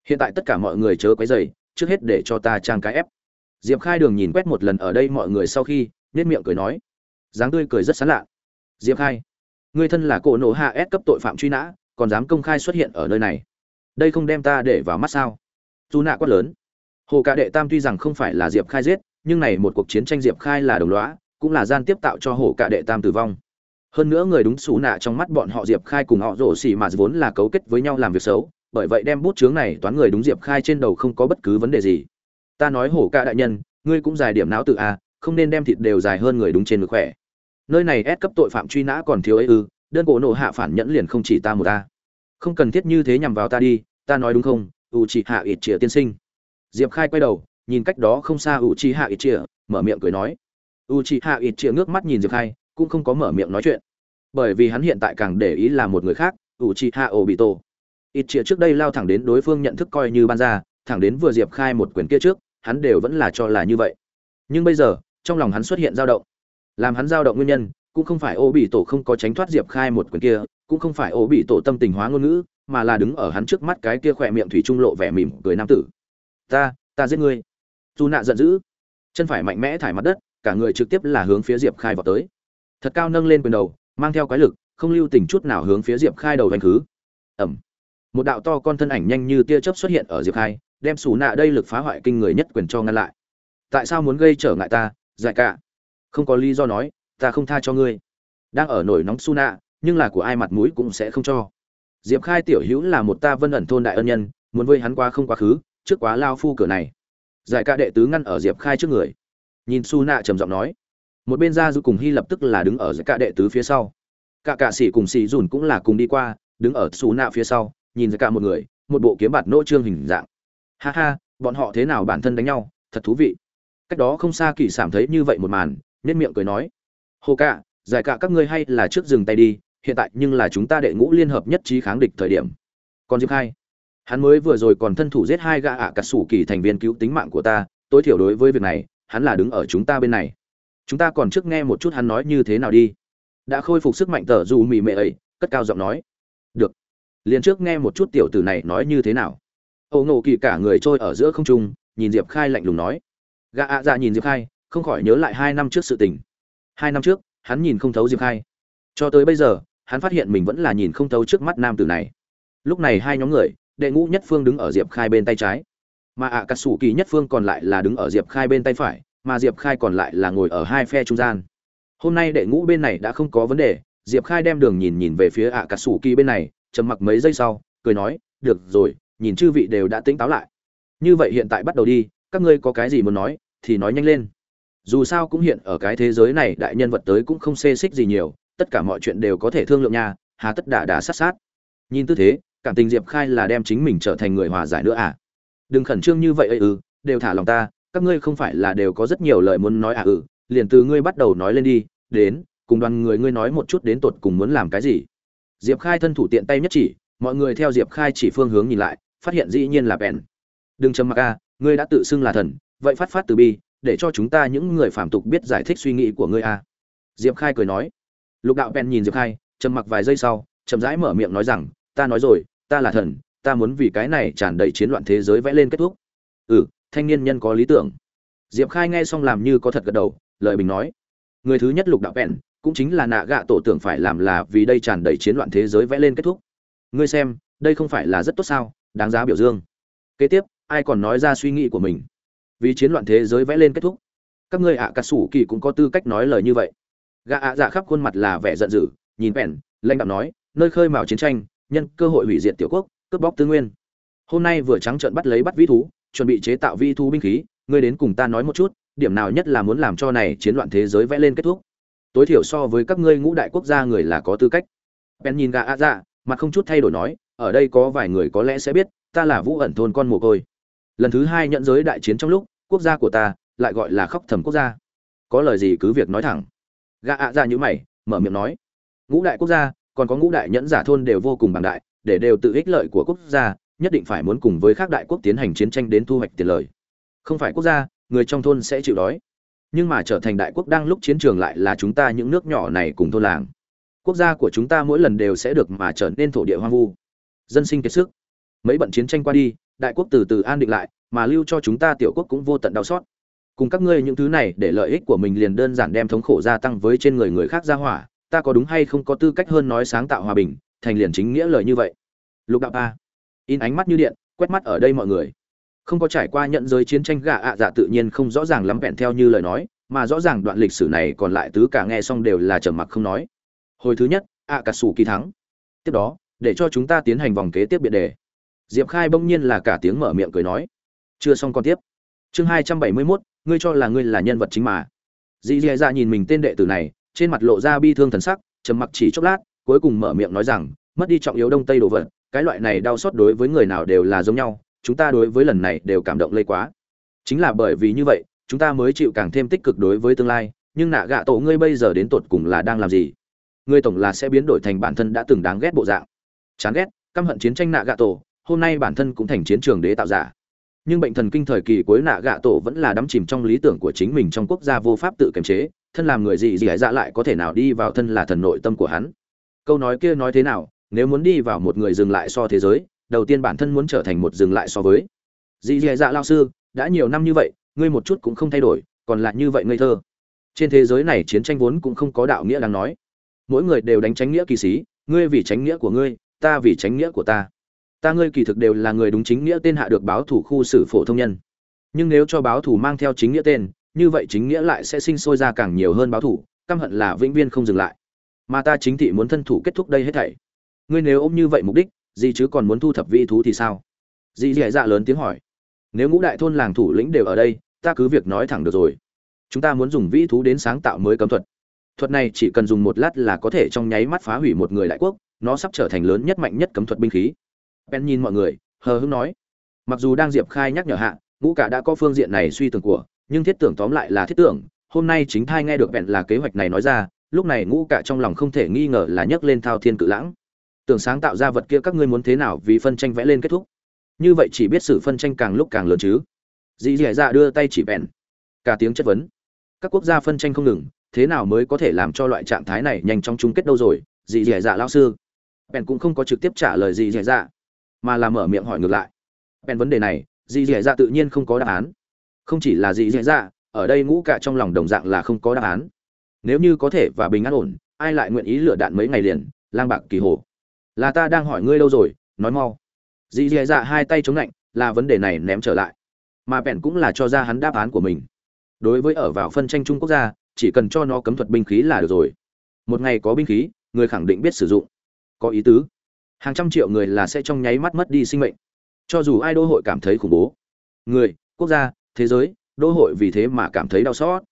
Speaker 1: Hiện tại tất cả mọi người chớ quấy dày trước hết để cho ta trang cái ép. Diệp khai đường nhìn quét một lần ở đây mọi người sau khi nên miệng cười nói. Dáng tươi cười rất sán lạ. Diệp khai, ngươi thân là cổ nổ hạ ép cấp tội phạm truy nã, còn dám công khai xuất hiện ở nơi này. Đây không đem ta để vào mắt sao? Dù nạ quát lớn. Hồ cả đệ tam tuy rằng không phải là diệp khai giết, nhưng này một cuộc chiến tranh diệp khai là đồng lõa, cũng là gian tiếp tạo cho hồ cả đệ tam tử vong hơn nữa người đúng xù nạ trong mắt bọn họ diệp khai cùng họ rổ xỉ mà vốn là cấu kết với nhau làm việc xấu, bởi vậy đem bút chướng này toán người đúng diệp khai trên đầu không có bất cứ vấn đề gì. Ta nói hổ ca đại nhân, ngươi cũng dài điểm não tự a, không nên đem thịt đều dài hơn người đúng trên ngực khỏe. Nơi này ép cấp tội phạm truy nã còn thiếu ấy ư, đơn cổ nộ hạ phản nhẫn liền không chỉ ta một ta không cần thiết như thế nhằm vào ta đi, ta nói đúng không u chị hạ ít chĩa tiên sinh. Diệp khai quay đầu, nhìn cách đó không xa u chị hạ ít chĩa mở miệng cười nói. U chị hạ ít chĩa ngước mắt nhìn diệp khai cũng không có mở miệng nói chuyện. Bởi vì hắn hiện tại càng để ý là một người khác u chị hạ O bị tổ ít chĩa trước đây lao thẳng đến đối phương nhận thức coi như ban ra, thẳng đến vừa diệp khai một quyền kia trước, hắn đều vẫn là cho là như vậy. Nhưng bây giờ, trong lòng hắn xuất hiện dao động. Làm hắn dao động nguyên nhân, cũng không phải ô bị tổ không có tránh thoát diệp khai một quyền kia, cũng không phải ô bị tổ tâm tình hóa ngôn ngữ, mà là đứng ở hắn trước mắt cái kia khỏe miệng thủy trung lộ vẻ mỉm cười nam tử. Ta ta giết ngươi. Dù nạ giận dữ. Chân phải mạnh mẽ thải mặt đất, cả người trực tiếp là hướng phía diệp khai vào tới thật cao nâng lên quyền đầu, mang theo quái lực, không lưu tình chút nào hướng phía diệp khai đầu hành khứ. Ẩm. Một đạo to con thân ảnh nhanh như tia chớp xuất hiện ở diệp khai, đem xù nạ đây lực phá hoại kinh người nhất quyền cho ngăn lại. Tại sao muốn gây trở ngại ta, dại cả? Không có lý do nói, ta không tha cho ngươi. Đang ở nổi nóng su nạ, nhưng là của ai mặt mũi cũng sẽ không cho. Diệp khai tiểu hữu là một ta vân ẩn thôn đại ân nhân, muốn với hắn qua không quá khứ, trước quá lao phu cửa này. Giải ca đệ tứ ngăn ở diệp khai trước người. Nhìn su nạ trầm giọng nói một bên ra du cùng hy lập tức là đứng ở giữa cả đệ tứ phía sau. Cả cả sĩ cùng sĩ dùn cũng là cùng đi qua đứng ở xù nạ phía sau nhìn ra cả một người một bộ kiếm bạt nỗ trương hình dạng. Ha ha bọn họ thế nào bản thân đánh nhau thật thú vị. Cách đó không xa kỳ sảm thấy như vậy một màn nên miệng cười nói. Hồ cả giải cả các ngươi hay là trước dừng tay đi hiện tại nhưng là chúng ta đệ ngũ liên hợp nhất trí kháng địch thời điểm. Còn diệp hai, hắn mới vừa rồi còn thân thủ giết hai gã ạ à cà sủ kỳ thành viên cứu tính mạng của ta tối thiểu đối với việc này hắn là đứng ở chúng ta bên này chúng ta còn trước nghe một chút hắn nói như thế nào đi. Đã khôi phục sức mạnh tờ dù mì mệ ấy, cất cao giọng nói. Được. Liền trước nghe một chút tiểu tử này nói như thế nào. Âu ngộ kỳ cả người trôi ở giữa không trung, nhìn diệp khai lạnh lùng nói. Gã ạ dạ nhìn diệp khai, không khỏi nhớ lại hai năm trước sự tình. Hai năm trước, hắn nhìn không thấu diệp khai. Cho tới bây giờ, hắn phát hiện mình vẫn là nhìn không thấu trước mắt nam tử này. Lúc này hai nhóm người, đệ ngũ nhất phương đứng ở diệp khai bên tay trái. Mà ạ à cà sủ kỳ nhất phương còn lại là đứng ở diệp khai bên tay phải mà diệp khai còn lại là ngồi ở hai phe trung gian. Hôm nay đệ ngũ bên này đã không có vấn đề, diệp khai đem đường nhìn nhìn về phía ạ à cà sủ kỳ bên này, trầm mặc mấy giây sau, cười nói, được rồi, nhìn chư vị đều đã tỉnh táo lại. Như vậy hiện tại bắt đầu đi, các ngươi có cái gì muốn nói, thì nói nhanh lên. Dù sao cũng hiện ở cái thế giới này, đại nhân vật tới cũng không xê xích gì nhiều, tất cả mọi chuyện đều có thể thương lượng nha, hà tất đả đả sát sát. Nhìn tư thế, cảm tình diệp khai là đem chính mình trở thành người hòa giải nữa à? Đừng khẩn trương như vậy ư ừ đều thả lòng ta các ngươi không phải là đều có rất nhiều lời muốn nói à ừ liền từ ngươi bắt đầu nói lên đi, đến, cùng đoàn người ngươi nói một chút đến tột cùng muốn làm cái gì. Diệp khai thân thủ tiện tay nhất chỉ, mọi người theo diệp khai chỉ phương hướng nhìn lại, phát hiện dĩ nhiên là bèn. Đừng trầm mặc a ngươi đã tự xưng là thần, vậy phát phát từ bi, để cho chúng ta những người phạm tục biết giải thích suy nghĩ của ngươi a diệp khai cười nói. Lục đạo bèn nhìn diệp khai, trầm mặc vài giây sau, chậm rãi mở miệng nói rằng, ta nói rồi, ta là thần, ta muốn vì cái này tràn đầy chiến loạn thế giới vẽ lên kết thúc. Ừ thanh niên nhân có lý tưởng. Diệp khai nghe xong làm như có thật gật đầu, lời bình nói. Người thứ nhất lục đạo vẹn, cũng chính là nạ gạ tổ tưởng phải làm là vì đây tràn đầy chiến loạn thế giới vẽ lên kết thúc. Ngươi xem, đây không phải là rất tốt sao, đáng giá biểu dương. Kế tiếp, ai còn nói ra suy nghĩ của mình? Vì chiến loạn thế giới vẽ lên kết thúc. Các ngươi ạ à cà sủ kỳ cũng có tư cách nói lời như vậy. Gạ ạ dạ khắp khuôn mặt là vẻ giận dữ, nhìn vẹn, lãnh đạo nói, nơi khơi mào chiến tranh, nhân cơ hội hủy diệt tiểu quốc, cướp bóc tư nguyên. Hôm nay vừa trắng trợn bắt lấy bắt vĩ thú chuẩn bị chế tạo vi thu binh khí, ngươi đến cùng ta nói một chút, điểm nào nhất là muốn làm cho này chiến loạn thế giới vẽ lên kết thúc? Tối thiểu so với các ngươi ngũ đại quốc gia người là có tư cách. Bèn nhìn gà a dạ mặt không chút thay đổi nói, ở đây có vài người có lẽ sẽ biết, ta là vũ ẩn thôn con mồ côi. Lần thứ hai nhận giới đại chiến trong lúc, quốc gia của ta lại gọi là khóc thầm quốc gia. Có lời gì cứ việc nói thẳng. Gà ạ dạ ra như mày, mở miệng nói, ngũ đại quốc gia, còn có ngũ đại nhẫn giả thôn đều vô cùng bằng đại, để đều tự ích lợi của quốc gia nhất định phải muốn cùng với các đại quốc tiến hành chiến tranh đến thu hoạch tiền lời. Không phải quốc gia, người trong thôn sẽ chịu đói. Nhưng mà trở thành đại quốc đang lúc chiến trường lại là chúng ta những nước nhỏ này cùng thôn làng. Quốc gia của chúng ta mỗi lần đều sẽ được mà trở nên thổ địa hoang vu. Dân sinh kiệt sức. Mấy bận chiến tranh qua đi, đại quốc từ từ an định lại, mà lưu cho chúng ta tiểu quốc cũng vô tận đau xót. Cùng các ngươi những thứ này để lợi ích của mình liền đơn giản đem thống khổ gia tăng với trên người người khác ra hỏa, ta có đúng hay không có tư cách hơn nói sáng tạo hòa bình, thành liền chính nghĩa lời như vậy? Lục đạo ba in ánh mắt như điện, quét mắt ở đây mọi người. Không có trải qua nhận giới chiến tranh gạ ạ dạ tự nhiên không rõ ràng lắm vẹn theo như lời nói, mà rõ ràng đoạn lịch sử này còn lại tứ cả nghe xong đều là trầm mặc không nói. Hồi thứ nhất ạ cà sủ kỳ thắng. Tiếp đó, để cho chúng ta tiến hành vòng kế tiếp biện đề. Diệp khai bỗng nhiên là cả tiếng mở miệng cười nói. Chưa xong còn tiếp. Chương hai trăm bảy mươi mốt, ngươi cho là ngươi là nhân vật chính mà. Dì dì dạ nhìn mình tên đệ tử này, trên mặt lộ ra bi thương thần sắc, trầm mặc chỉ chốc lát, cuối cùng mở miệng nói rằng, mất đi trọng yếu đông tây đồ vật cái loại này đau xót đối với người nào đều là giống nhau, chúng ta đối với lần này đều cảm động lây quá. Chính là bởi vì như vậy, chúng ta mới chịu càng thêm tích cực đối với tương lai, nhưng nạ gạ tổ ngươi bây giờ đến tột cùng là đang làm gì? Ngươi tổng là sẽ biến đổi thành bản thân đã từng đáng ghét bộ dạng. Chán ghét, căm hận chiến tranh nạ gạ tổ, hôm nay bản thân cũng thành chiến trường đế tạo giả. Nhưng bệnh thần kinh thời kỳ cuối nạ gạ tổ vẫn là đắm chìm trong lý tưởng của chính mình trong quốc gia vô pháp tự kiềm chế, thân làm người gì gì hải dạ lại có thể nào đi vào thân là thần nội tâm của hắn? Câu nói kia nói thế nào nếu muốn đi vào một người dừng lại so thế giới, đầu tiên bản thân muốn trở thành một dừng lại so với. Dì dì dạ lao sư, đã nhiều năm như vậy, ngươi một chút cũng không thay đổi, còn lại như vậy ngây thơ. Trên thế giới này chiến tranh vốn cũng không có đạo nghĩa đáng nói. Mỗi người đều đánh tránh nghĩa kỳ sĩ, ngươi vì tránh nghĩa của ngươi, ta vì tránh nghĩa của ta. Ta ngươi kỳ thực đều là người đúng chính nghĩa tên hạ được báo thủ khu xử phổ thông nhân. Nhưng nếu cho báo thủ mang theo chính nghĩa tên, như vậy chính nghĩa lại sẽ sinh sôi ra càng nhiều hơn báo thủ, căm hận là vĩnh viên không dừng lại. Mà ta chính thị muốn thân thủ kết thúc đây hết thảy ngươi nếu ôm như vậy mục đích, gì chứ còn muốn thu thập vi thú thì sao? Dì dì dạ lớn tiếng hỏi. Nếu ngũ đại thôn làng thủ lĩnh đều ở đây, ta cứ việc nói thẳng được rồi. Chúng ta muốn dùng vĩ thú đến sáng tạo mới cấm thuật. Thuật này chỉ cần dùng một lát là có thể trong nháy mắt phá hủy một người đại quốc, nó sắp trở thành lớn nhất mạnh nhất cấm thuật binh khí. Ben nhìn mọi người, hờ hững nói. Mặc dù đang diệp khai nhắc nhở hạ, ngũ cả đã có phương diện này suy tưởng của, nhưng thiết tưởng tóm lại là thiết tưởng, hôm nay chính thai nghe được bèn là kế hoạch này nói ra, lúc này ngũ cả trong lòng không thể nghi ngờ là nhấc lên thao thiên cự lãng tưởng sáng tạo ra vật kia các ngươi muốn thế nào vì phân tranh vẽ lên kết thúc. Như vậy chỉ biết sự phân tranh càng lúc càng lớn chứ. Dì dì dạ đưa tay chỉ bèn. Cả tiếng chất vấn. Các quốc gia phân tranh không ngừng, thế nào mới có thể làm cho loại trạng thái này nhanh chóng chung kết đâu rồi, dì dì dạ lao sư? Bèn cũng không có trực tiếp trả lời dì dì dạ mà là mở miệng hỏi ngược lại. Bèn vấn đề này, dì dì dạ tự nhiên không có đáp án. Không chỉ là dì dì dạ ở đây ngũ cả trong lòng đồng dạng là không có đáp án. Nếu như có thể và bình an ổn, ai lại nguyện ý lựa đạn mấy ngày liền, lang bạc kỳ hồ? Là ta đang hỏi ngươi đâu rồi, nói mau. Dì dì dạ hai tay chống lạnh, là vấn đề này ném trở lại. Mà bèn cũng là cho ra hắn đáp án của mình. Đối với ở vào phân tranh trung quốc gia, chỉ cần cho nó cấm thuật binh khí là được rồi. Một ngày có binh khí, người khẳng định biết sử dụng. Có ý tứ. Hàng trăm triệu người là sẽ trong nháy mắt mất đi sinh mệnh. Cho dù ai đô hội cảm thấy khủng bố. Người, quốc gia, thế giới, đô hội vì thế mà cảm thấy đau xót.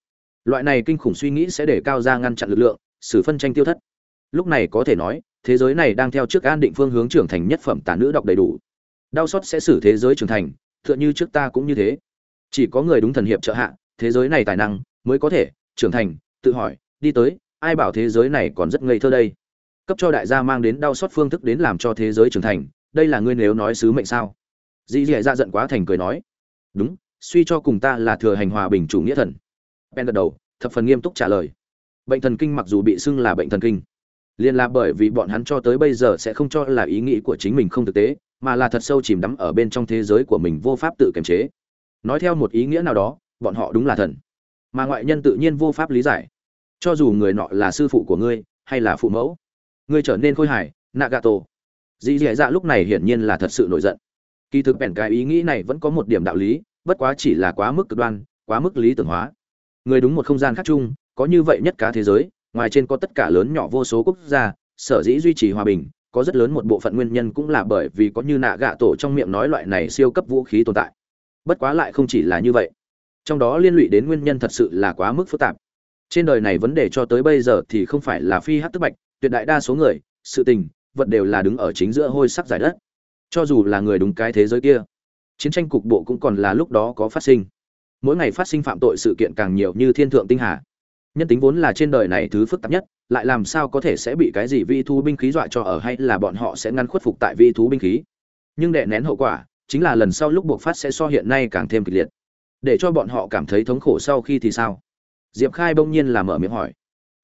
Speaker 1: Loại này kinh khủng suy nghĩ sẽ để cao ra ngăn chặn lực lượng, xử phân tranh tiêu thất. Lúc này có thể nói thế giới này đang theo trước an định phương hướng trưởng thành nhất phẩm tả nữ đọc đầy đủ. Đau xót sẽ xử thế giới trưởng thành, tựa như trước ta cũng như thế. Chỉ có người đúng thần hiệp trợ hạ, thế giới này tài năng mới có thể trưởng thành, tự hỏi, đi tới, ai bảo thế giới này còn rất ngây thơ đây? Cấp cho đại gia mang đến đau xót phương thức đến làm cho thế giới trưởng thành, đây là ngươi nếu nói sứ mệnh sao? Dì dì ra giận quá thành cười nói. Đúng, suy cho cùng ta là thừa hành hòa bình chủ nghĩa thần. Ben gật đầu, thập phần nghiêm túc trả lời. Bệnh thần kinh mặc dù bị xưng là bệnh thần kinh liên là bởi vì bọn hắn cho tới bây giờ sẽ không cho là ý nghĩ của chính mình không thực tế, mà là thật sâu chìm đắm ở bên trong thế giới của mình vô pháp tự kiềm chế. Nói theo một ý nghĩa nào đó, bọn họ đúng là thần. Mà ngoại nhân tự nhiên vô pháp lý giải. Cho dù người nọ là sư phụ của ngươi, hay là phụ mẫu, ngươi trở nên khôi hài, nagato. Dì dì dạ lúc này hiển nhiên là thật sự nổi giận. Kỳ thực bèn cái ý nghĩ này vẫn có một điểm đạo lý, bất quá chỉ là quá mức cực đoan, quá mức lý tưởng hóa. Người đúng một không gian khác chung, có như vậy nhất cả thế giới ngoài trên có tất cả lớn nhỏ vô số quốc gia, sở dĩ duy trì hòa bình, có rất lớn một bộ phận nguyên nhân cũng là bởi vì có như nạ gạ tổ trong miệng nói loại này siêu cấp vũ khí tồn tại. Bất quá lại không chỉ là như vậy. Trong đó liên lụy đến nguyên nhân thật sự là quá mức phức tạp. Trên đời này vấn đề cho tới bây giờ thì không phải là phi hát tức bạch, tuyệt đại đa số người, sự tình, vật đều là đứng ở chính giữa hôi sắc giải đất. Cho dù là người đúng cái thế giới kia, chiến tranh cục bộ cũng còn là lúc đó có phát sinh. Mỗi ngày phát sinh phạm tội sự kiện càng nhiều như thiên thượng tinh hà nhân tính vốn là trên đời này thứ phức tạp nhất, lại làm sao có thể sẽ bị cái gì vi thu binh khí dọa cho ở hay là bọn họ sẽ ngăn khuất phục tại vi thú binh khí? Nhưng đệ nén hậu quả, chính là lần sau lúc buộc phát sẽ so hiện nay càng thêm kịch liệt. Để cho bọn họ cảm thấy thống khổ sau khi thì sao? Diệp khai bỗng nhiên là mở miệng hỏi.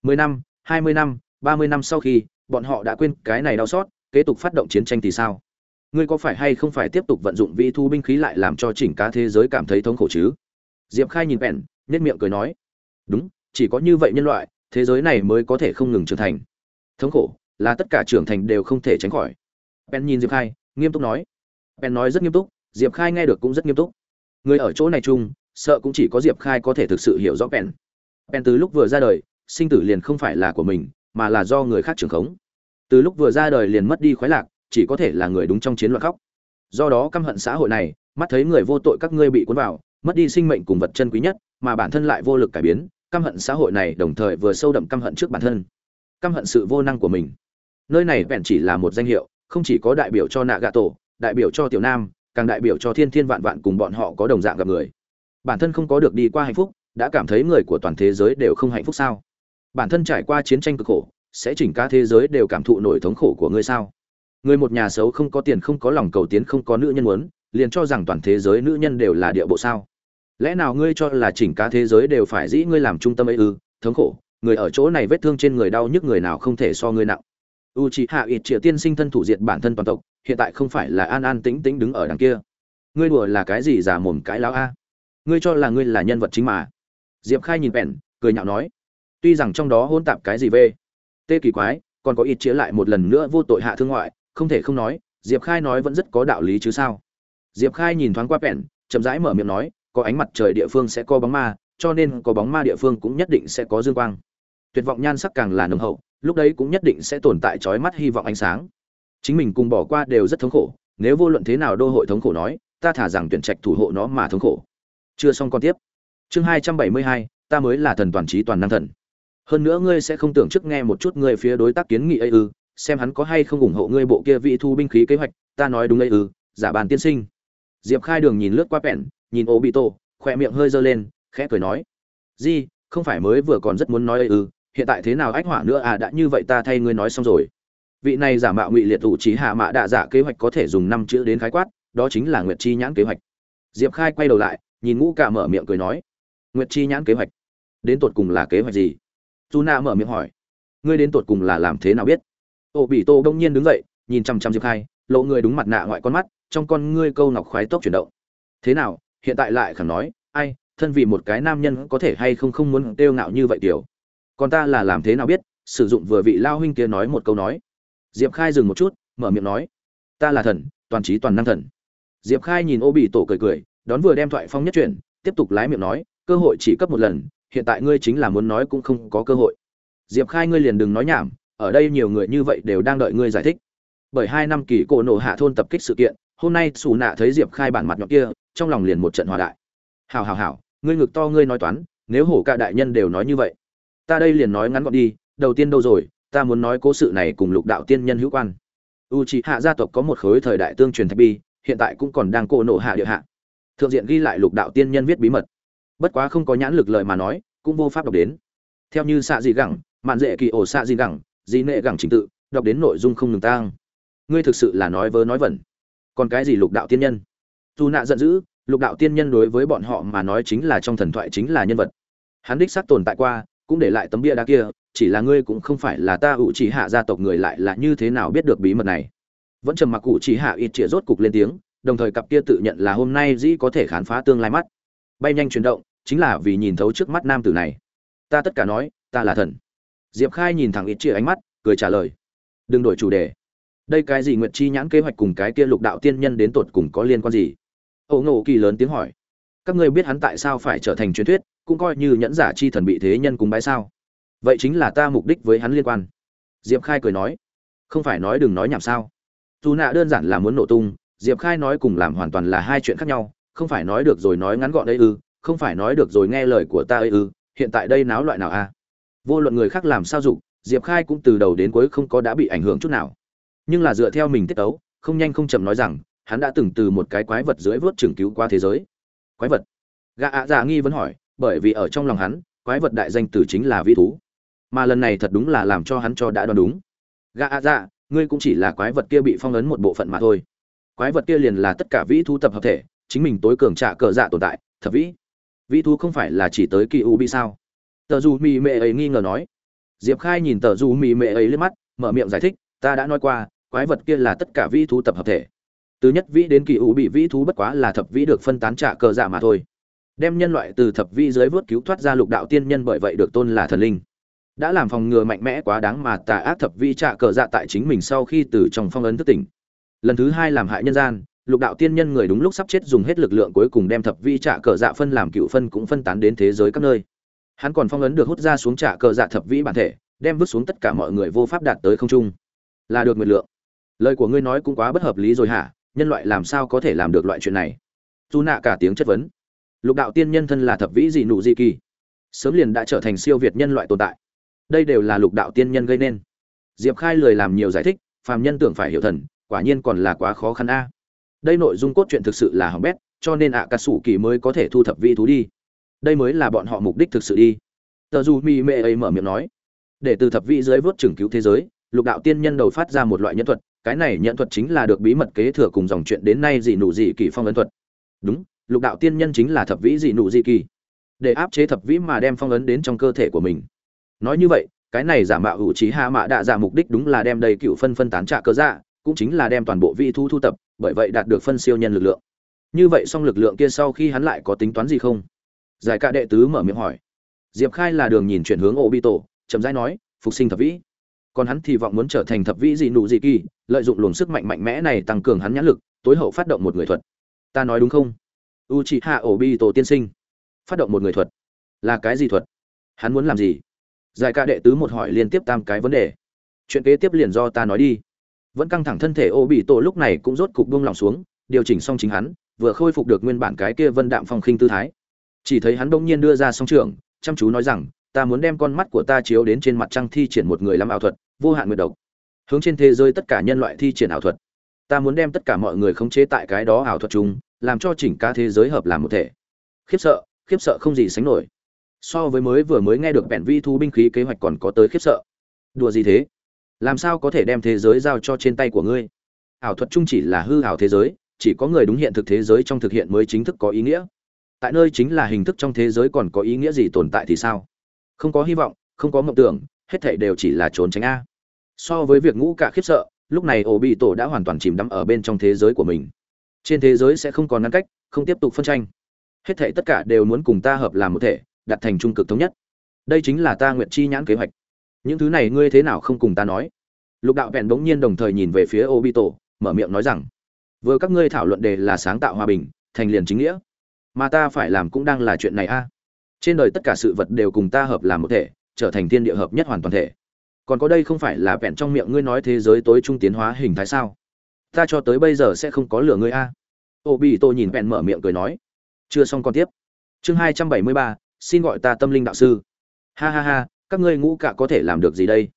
Speaker 1: Mười năm, hai mươi năm, ba mươi năm sau khi, bọn họ đã quên cái này đau xót, kế tục phát động chiến tranh thì sao? Ngươi có phải hay không phải tiếp tục vận dụng vi thu binh khí lại làm cho chỉnh cá thế giới cảm thấy thống khổ chứ? Diệp khai nhìn bèn nhất miệng cười nói. Đúng chỉ có như vậy nhân loại, thế giới này mới có thể không ngừng trưởng thành. Thống khổ là tất cả trưởng thành đều không thể tránh khỏi. Ben nhìn diệp khai, nghiêm túc nói. Ben nói rất nghiêm túc, diệp khai nghe được cũng rất nghiêm túc. Người ở chỗ này chung, sợ cũng chỉ có diệp khai có thể thực sự hiểu rõ ben ben từ lúc vừa ra đời, sinh tử liền không phải là của mình, mà là do người khác trưởng khống. Từ lúc vừa ra đời liền mất đi khoái lạc, chỉ có thể là người đúng trong chiến loạn khóc. Do đó căm hận xã hội này, mắt thấy người vô tội các ngươi bị cuốn vào, mất đi sinh mệnh cùng vật chân quý nhất, mà bản thân lại vô lực cải biến căm hận xã hội này đồng thời vừa sâu đậm căm hận trước bản thân. Căm hận sự vô năng của mình. Nơi này vẹn chỉ là một danh hiệu, không chỉ có đại biểu cho nạ gạ tổ đại biểu cho tiểu nam, càng đại biểu cho thiên thiên vạn vạn cùng bọn họ có đồng dạng gặp người. Bản thân không có được đi qua hạnh phúc, đã cảm thấy người của toàn thế giới đều không hạnh phúc sao? Bản thân trải qua chiến tranh cực khổ, sẽ chỉnh cả thế giới đều cảm thụ nổi thống khổ của ngươi sao? Người một nhà xấu không có tiền, không có lòng cầu tiến, không có nữ nhân muốn, liền cho rằng toàn thế giới nữ nhân đều là địa bộ sao? Lẽ nào ngươi cho là chỉnh cả thế giới đều phải dĩ ngươi làm trung tâm ấy ư? Thống khổ, người ở chỗ này vết thương trên người đau nhức người nào không thể so ngươi nặng. U c hạ ít triệu tiên sinh thân thủ diệt bản thân toàn tộc, hiện tại không phải là an an tĩnh tĩnh đứng ở đằng kia. Ngươi đùa là cái gì giả mồm cái láo a? Ngươi cho là ngươi là nhân vật chính mà. Diệp khai nhìn bèn, cười nhạo nói. Tuy rằng trong đó hôn tạp cái gì về tê kỳ quái, còn có ít chĩa lại một lần nữa vô tội hạ thương ngoại, không thể không nói, diệp khai nói vẫn rất có đạo lý chứ sao? Diệp khai nhìn thoáng qua bèn, chậm rãi mở miệng nói có ánh mặt trời địa phương sẽ có bóng ma, cho nên có bóng ma địa phương cũng nhất định sẽ có dương quang. Tuyệt vọng nhan sắc càng là nồng hậu, lúc đấy cũng nhất định sẽ tồn tại chói mắt hy vọng ánh sáng. Chính mình cùng bỏ qua đều rất thống khổ, nếu vô luận thế nào đô hội thống khổ nói, ta thả rằng tuyển trạch thủ hộ nó mà thống khổ. Chưa xong con tiếp. Chương hai trăm bảy mươi hai, ta mới là thần toàn trí toàn năng thần. Hơn nữa ngươi sẽ không tưởng trước nghe một chút ngươi phía đối tác kiến nghị ấy ư, xem hắn có hay không ủng hộ ngươi bộ kia vị thu binh khí kế hoạch, ta nói đúng ấy ư, giả bàn tiên sinh. Diệp khai đường nhìn lướt qua pẹn nhìn ô bị tổ khoe miệng hơi dơ lên, khẽ cười nói, di, không phải mới vừa còn rất muốn nói ấy ư, hiện tại thế nào ách hỏa nữa à đã như vậy ta thay ngươi nói xong rồi. Vị này giả mạo ngụy liệt ủ trí hạ mạ đạ giả kế hoạch có thể dùng năm chữ đến khái quát, đó chính là nguyệt chi nhãn kế hoạch. Diệp khai quay đầu lại, nhìn ngũ cả mở miệng cười nói, nguyệt chi nhãn kế hoạch? Đến tột cùng là kế hoạch gì? Dù na mở miệng hỏi, ngươi đến tột cùng là làm thế nào biết? Ô bị tô đông nhiên đứng dậy, nhìn chăm chăm diệp khai, lộ người đúng mặt nạ ngoại con mắt, trong con ngươi câu ngọc khoái tốc chuyển động. Thế nào hiện tại lại khẳng nói, ai, thân vì một cái nam nhân có thể hay không không muốn tiêu ngạo như vậy tiểu? Còn ta là làm thế nào biết? Sử dụng vừa vị lao huynh kia nói một câu nói. Diệp khai dừng một chút, mở miệng nói, ta là thần, toàn trí toàn năng thần. Diệp khai nhìn ô bị tổ cười cười, đón vừa đem thoại phong nhất chuyển, tiếp tục lái miệng nói, cơ hội chỉ cấp một lần, hiện tại ngươi chính là muốn nói cũng không có cơ hội. Diệp khai ngươi liền đừng nói nhảm, ở đây nhiều người như vậy đều đang đợi ngươi giải thích. Bởi hai năm kỳ cổ nổ hạ thôn tập kích sự kiện, hôm nay xù nạ thấy diệp khai bản mặt nhọn kia trong lòng liền một trận hòa đại. Hảo hảo hảo, ngươi ngực to ngươi nói toán, nếu hổ cả đại nhân đều nói như vậy, ta đây liền nói ngắn gọn đi, đầu tiên đâu rồi, ta muốn nói cố sự này cùng lục đạo tiên nhân hữu quan. U c hạ gia tộc có một khối thời đại tương truyền thạch bi, hiện tại cũng còn đang cô nộ hạ địa hạ. Thượng diện ghi lại lục đạo tiên nhân viết bí mật. Bất quá không có nhãn lực lời mà nói, cũng vô pháp đọc đến. Theo như xạ dị gẳng, mạn dễ kỳ ổ xạ dị gẳng, dị nệ gẳng trình tự, đọc đến nội dung không ngừng tang. Ngươi thực sự là nói vớ nói vẩn. Còn cái gì lục đạo tiên nhân? Dù nạ giận dữ, lục đạo tiên nhân đối với bọn họ mà nói chính là trong thần thoại chính là nhân vật. Hắn đích xác tồn tại qua, cũng để lại tấm bia đá kia, chỉ là ngươi cũng không phải là ta ủ chỉ hạ gia tộc người lại là như thế nào biết được bí mật này. Vẫn trầm mặc cụ chỉ hạ ít chĩa rốt cục lên tiếng, đồng thời cặp kia tự nhận là hôm nay dĩ có thể khám phá tương lai mắt. Bay nhanh chuyển động, chính là vì nhìn thấu trước mắt nam tử này. Ta tất cả nói, ta là thần. Diệp khai nhìn thẳng ít chĩa ánh mắt, cười trả lời. Đừng đổi chủ đề. Đây cái gì nguyệt chi nhãn kế hoạch cùng cái kia lục đạo tiên nhân đến tột cùng có liên quan gì? Ẩu ngộ kỳ lớn tiếng hỏi. Các ngươi biết hắn tại sao phải trở thành truyền thuyết cũng coi như nhẫn giả chi thần bị thế nhân cùng bái sao? Vậy chính là ta mục đích với hắn liên quan. Diệp khai cười nói. Không phải nói đừng nói nhảm sao. Dù nạ đơn giản là muốn nổ tung diệp khai nói cùng làm hoàn toàn là hai chuyện khác nhau. Không phải nói được rồi nói ngắn gọn đây ư không phải nói được rồi nghe lời của ta ư ừ, hiện tại đây náo loại nào a vô luận người khác làm sao dục diệp khai cũng từ đầu đến cuối không có đã bị ảnh hưởng chút nào. Nhưng là dựa theo mình tiết tấu không nhanh không chậm nói rằng hắn đã từng từ một cái quái vật dưới vớt trưởng cứu qua thế giới. Quái vật? Gã ạ dạ nghi vẫn hỏi, bởi vì ở trong lòng hắn, quái vật đại danh từ chính là vi thú. Mà lần này thật đúng là làm cho hắn cho đã đoán đúng. Gã ạ dạ ngươi cũng chỉ là quái vật kia bị phong ấn một bộ phận mà thôi. Quái vật kia liền là tất cả vĩ thú tập hợp thể, chính mình tối cường trạ cờ dạ tồn tại, Thật vĩ. Vĩ thú không phải là chỉ tới kỳ u bị sao? Tờ dù mì mệ ấy nghi ngờ nói. Diệp khai nhìn tờ dù mì mệ ấy lên mắt, mở miệng giải thích, ta đã nói qua, quái vật kia là tất cả vĩ thú tập hợp thể từ nhất vĩ đến kỳ u bị vĩ thú bất quá là thập vĩ được phân tán trả cờ dạ mà thôi. Đem nhân loại từ thập vĩ dưới vớt cứu thoát ra lục đạo tiên nhân bởi vậy được tôn là thần linh. Đã làm phòng ngừa mạnh mẽ quá đáng mà tà ác thập vĩ trả cờ dạ tại chính mình sau khi từ trong phong ấn thức tỉnh. Lần thứ hai làm hại nhân gian, lục đạo tiên nhân người đúng lúc sắp chết dùng hết lực lượng cuối cùng đem thập vĩ trả cờ dạ phân làm cựu phân cũng phân tán đến thế giới các nơi. Hắn còn phong ấn được hút ra xuống trả cờ dạ thập vĩ bản thể, đem vứt xuống tất cả mọi người vô pháp đạt tới không trung. Là được nguyệt lượng. Lời của ngươi nói cũng quá bất hợp lý rồi hả? Nhân loại làm sao có thể làm được loại chuyện này? Dù nạ cả tiếng chất vấn. Lục đạo tiên nhân thân là thập vĩ dị nụ dị kỳ? Sớm liền đã trở thành siêu việt nhân loại tồn tại. Đây đều là lục đạo tiên nhân gây nên. Diệp khai lười làm nhiều giải thích, phàm nhân tưởng phải hiểu thần, quả nhiên còn là quá khó khăn a. Đây nội dung cốt truyện thực sự là hỏng bét, cho nên ạ à cà sủ kỳ mới có thể thu thập vi thú đi. Đây mới là bọn họ mục đích thực sự đi. Tờ dù mi mê ấy mở miệng nói. Để từ thập vị dưới vớt trưởng cứu thế giới, lục đạo tiên nhân đầu phát ra một loại nhân thuật cái này nhận thuật chính là được bí mật kế thừa cùng dòng chuyện đến nay dị nụ dị kỳ phong ấn thuật. Đúng, lục đạo tiên nhân chính là thập vĩ dị nụ dị kỳ. Để áp chế thập vĩ mà đem phong ấn đến trong cơ thể của mình. Nói như vậy, cái này giả mạo hữu trí hạ mạ đạ giả mục đích đúng là đem đầy cựu phân phân tán trạ cơ dạ cũng chính là đem toàn bộ vị thu thu tập, bởi vậy đạt được phân siêu nhân lực lượng. Như vậy song lực lượng kia sau khi hắn lại có tính toán gì không? Giải ca đệ tứ mở miệng hỏi. Diệp khai là đường nhìn chuyển hướng ô bi tổ chậm rãi nói, phục sinh thập vĩ còn hắn thì vọng muốn trở thành thập vĩ dị nụ dị kỳ, lợi dụng luồng sức mạnh mạnh mẽ này tăng cường hắn nhãn lực, tối hậu phát động một người thuật. Ta nói đúng không? U chị hạ ổ bi tổ tiên sinh. Phát động một người thuật. Là cái gì thuật? Hắn muốn làm gì? Giải ca đệ tứ một hỏi liên tiếp tam cái vấn đề. Chuyện kế tiếp liền do ta nói đi. Vẫn căng thẳng thân thể ô bị tổ lúc này cũng rốt cục buông lòng xuống, điều chỉnh xong chính hắn, vừa khôi phục được nguyên bản cái kia vân đạm phong khinh tư thái. Chỉ thấy hắn đông nhiên đưa ra song trường chăm chú nói rằng ta muốn đem con mắt của ta chiếu đến trên mặt trăng thi triển một người làm ảo thuật, vô hạn nguyệt độc. Hướng trên thế giới tất cả nhân loại thi triển ảo thuật. Ta muốn đem tất cả mọi người khống chế tại cái đó ảo thuật chung, làm cho chỉnh cả thế giới hợp làm một thể. Khiếp sợ khiếp sợ không gì sánh nổi. So với mới vừa mới nghe được bèn vi thu binh khí kế hoạch còn có tới khiếp sợ. Đùa gì thế? Làm sao có thể đem thế giới giao cho trên tay của ngươi? Ảo thuật chung chỉ là hư ảo thế giới, chỉ có người đúng hiện thực thế giới trong thực hiện mới chính thức có ý nghĩa. Tại nơi chính là hình thức trong thế giới còn có ý nghĩa gì tồn tại thì sao? Không có hy vọng, không có mộng tưởng, hết thảy đều chỉ là trốn tránh a. So với việc ngũ cả khiếp sợ, lúc này ổ bị tổ đã hoàn toàn chìm đắm ở bên trong thế giới của mình. Trên thế giới sẽ không còn ngăn cách, không tiếp tục phân tranh. Hết thảy tất cả đều muốn cùng ta hợp làm một thể, đặt thành trung cực thống nhất. Đây chính là ta nguyện chi nhãn kế hoạch. Những thứ này ngươi thế nào không cùng ta nói? Lục đạo vẹn bỗng nhiên đồng thời nhìn về phía obito mở miệng nói rằng, vừa các ngươi thảo luận đề là sáng tạo hòa bình, thành liền chính nghĩa, mà ta phải làm cũng đang là chuyện này a trên đời tất cả sự vật đều cùng ta hợp làm một thể, trở thành thiên địa hợp nhất hoàn toàn thể. Còn có đây không phải là vẹn trong miệng ngươi nói thế giới tối trung tiến hóa hình thái sao? Ta cho tới bây giờ sẽ không có lửa ngươi a. Obito nhìn vẹn mở miệng cười nói. Chưa xong còn tiếp. Chương hai trăm bảy mươi ba, xin gọi ta tâm linh đạo sư. Ha ha ha, các ngươi ngũ cả có thể làm được gì đây?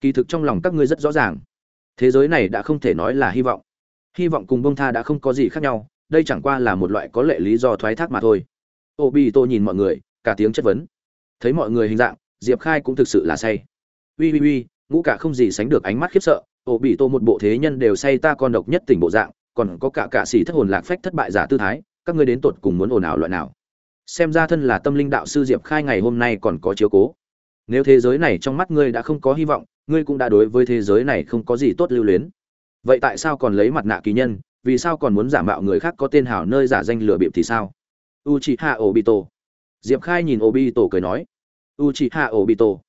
Speaker 1: Kỳ thực trong lòng các ngươi rất rõ ràng. Thế giới này đã không thể nói là hy vọng. Hy vọng cùng bông tha đã không có gì khác nhau, đây chẳng qua là một loại có lệ lý do thoái thác mà thôi. Ô bi tô nhìn mọi người cả tiếng chất vấn. Thấy mọi người hình dạng, diệp khai cũng thực sự là say. Ui ui ui, ngũ cả không gì sánh được ánh mắt khiếp sợ, Ổ bị tô một bộ thế nhân đều say ta con độc nhất tỉnh bộ dạng, còn có cả cả xỉ thất hồn lạc phách thất bại giả tư thái, các ngươi đến tột cùng muốn ồn ào loại nào? Xem ra thân là tâm linh đạo sư diệp khai ngày hôm nay còn có chiếu cố. Nếu thế giới này trong mắt ngươi đã không có hy vọng, ngươi cũng đã đối với thế giới này không có gì tốt lưu luyến. Vậy tại sao còn lấy mặt nạ kỳ nhân, vì sao còn muốn giả mạo người khác có tên hảo nơi giả danh lừa bịp thì sao? U chị hạ ổ bị tổ diệp khai nhìn obito tổ cười nói u chị hạ ổ bị tổ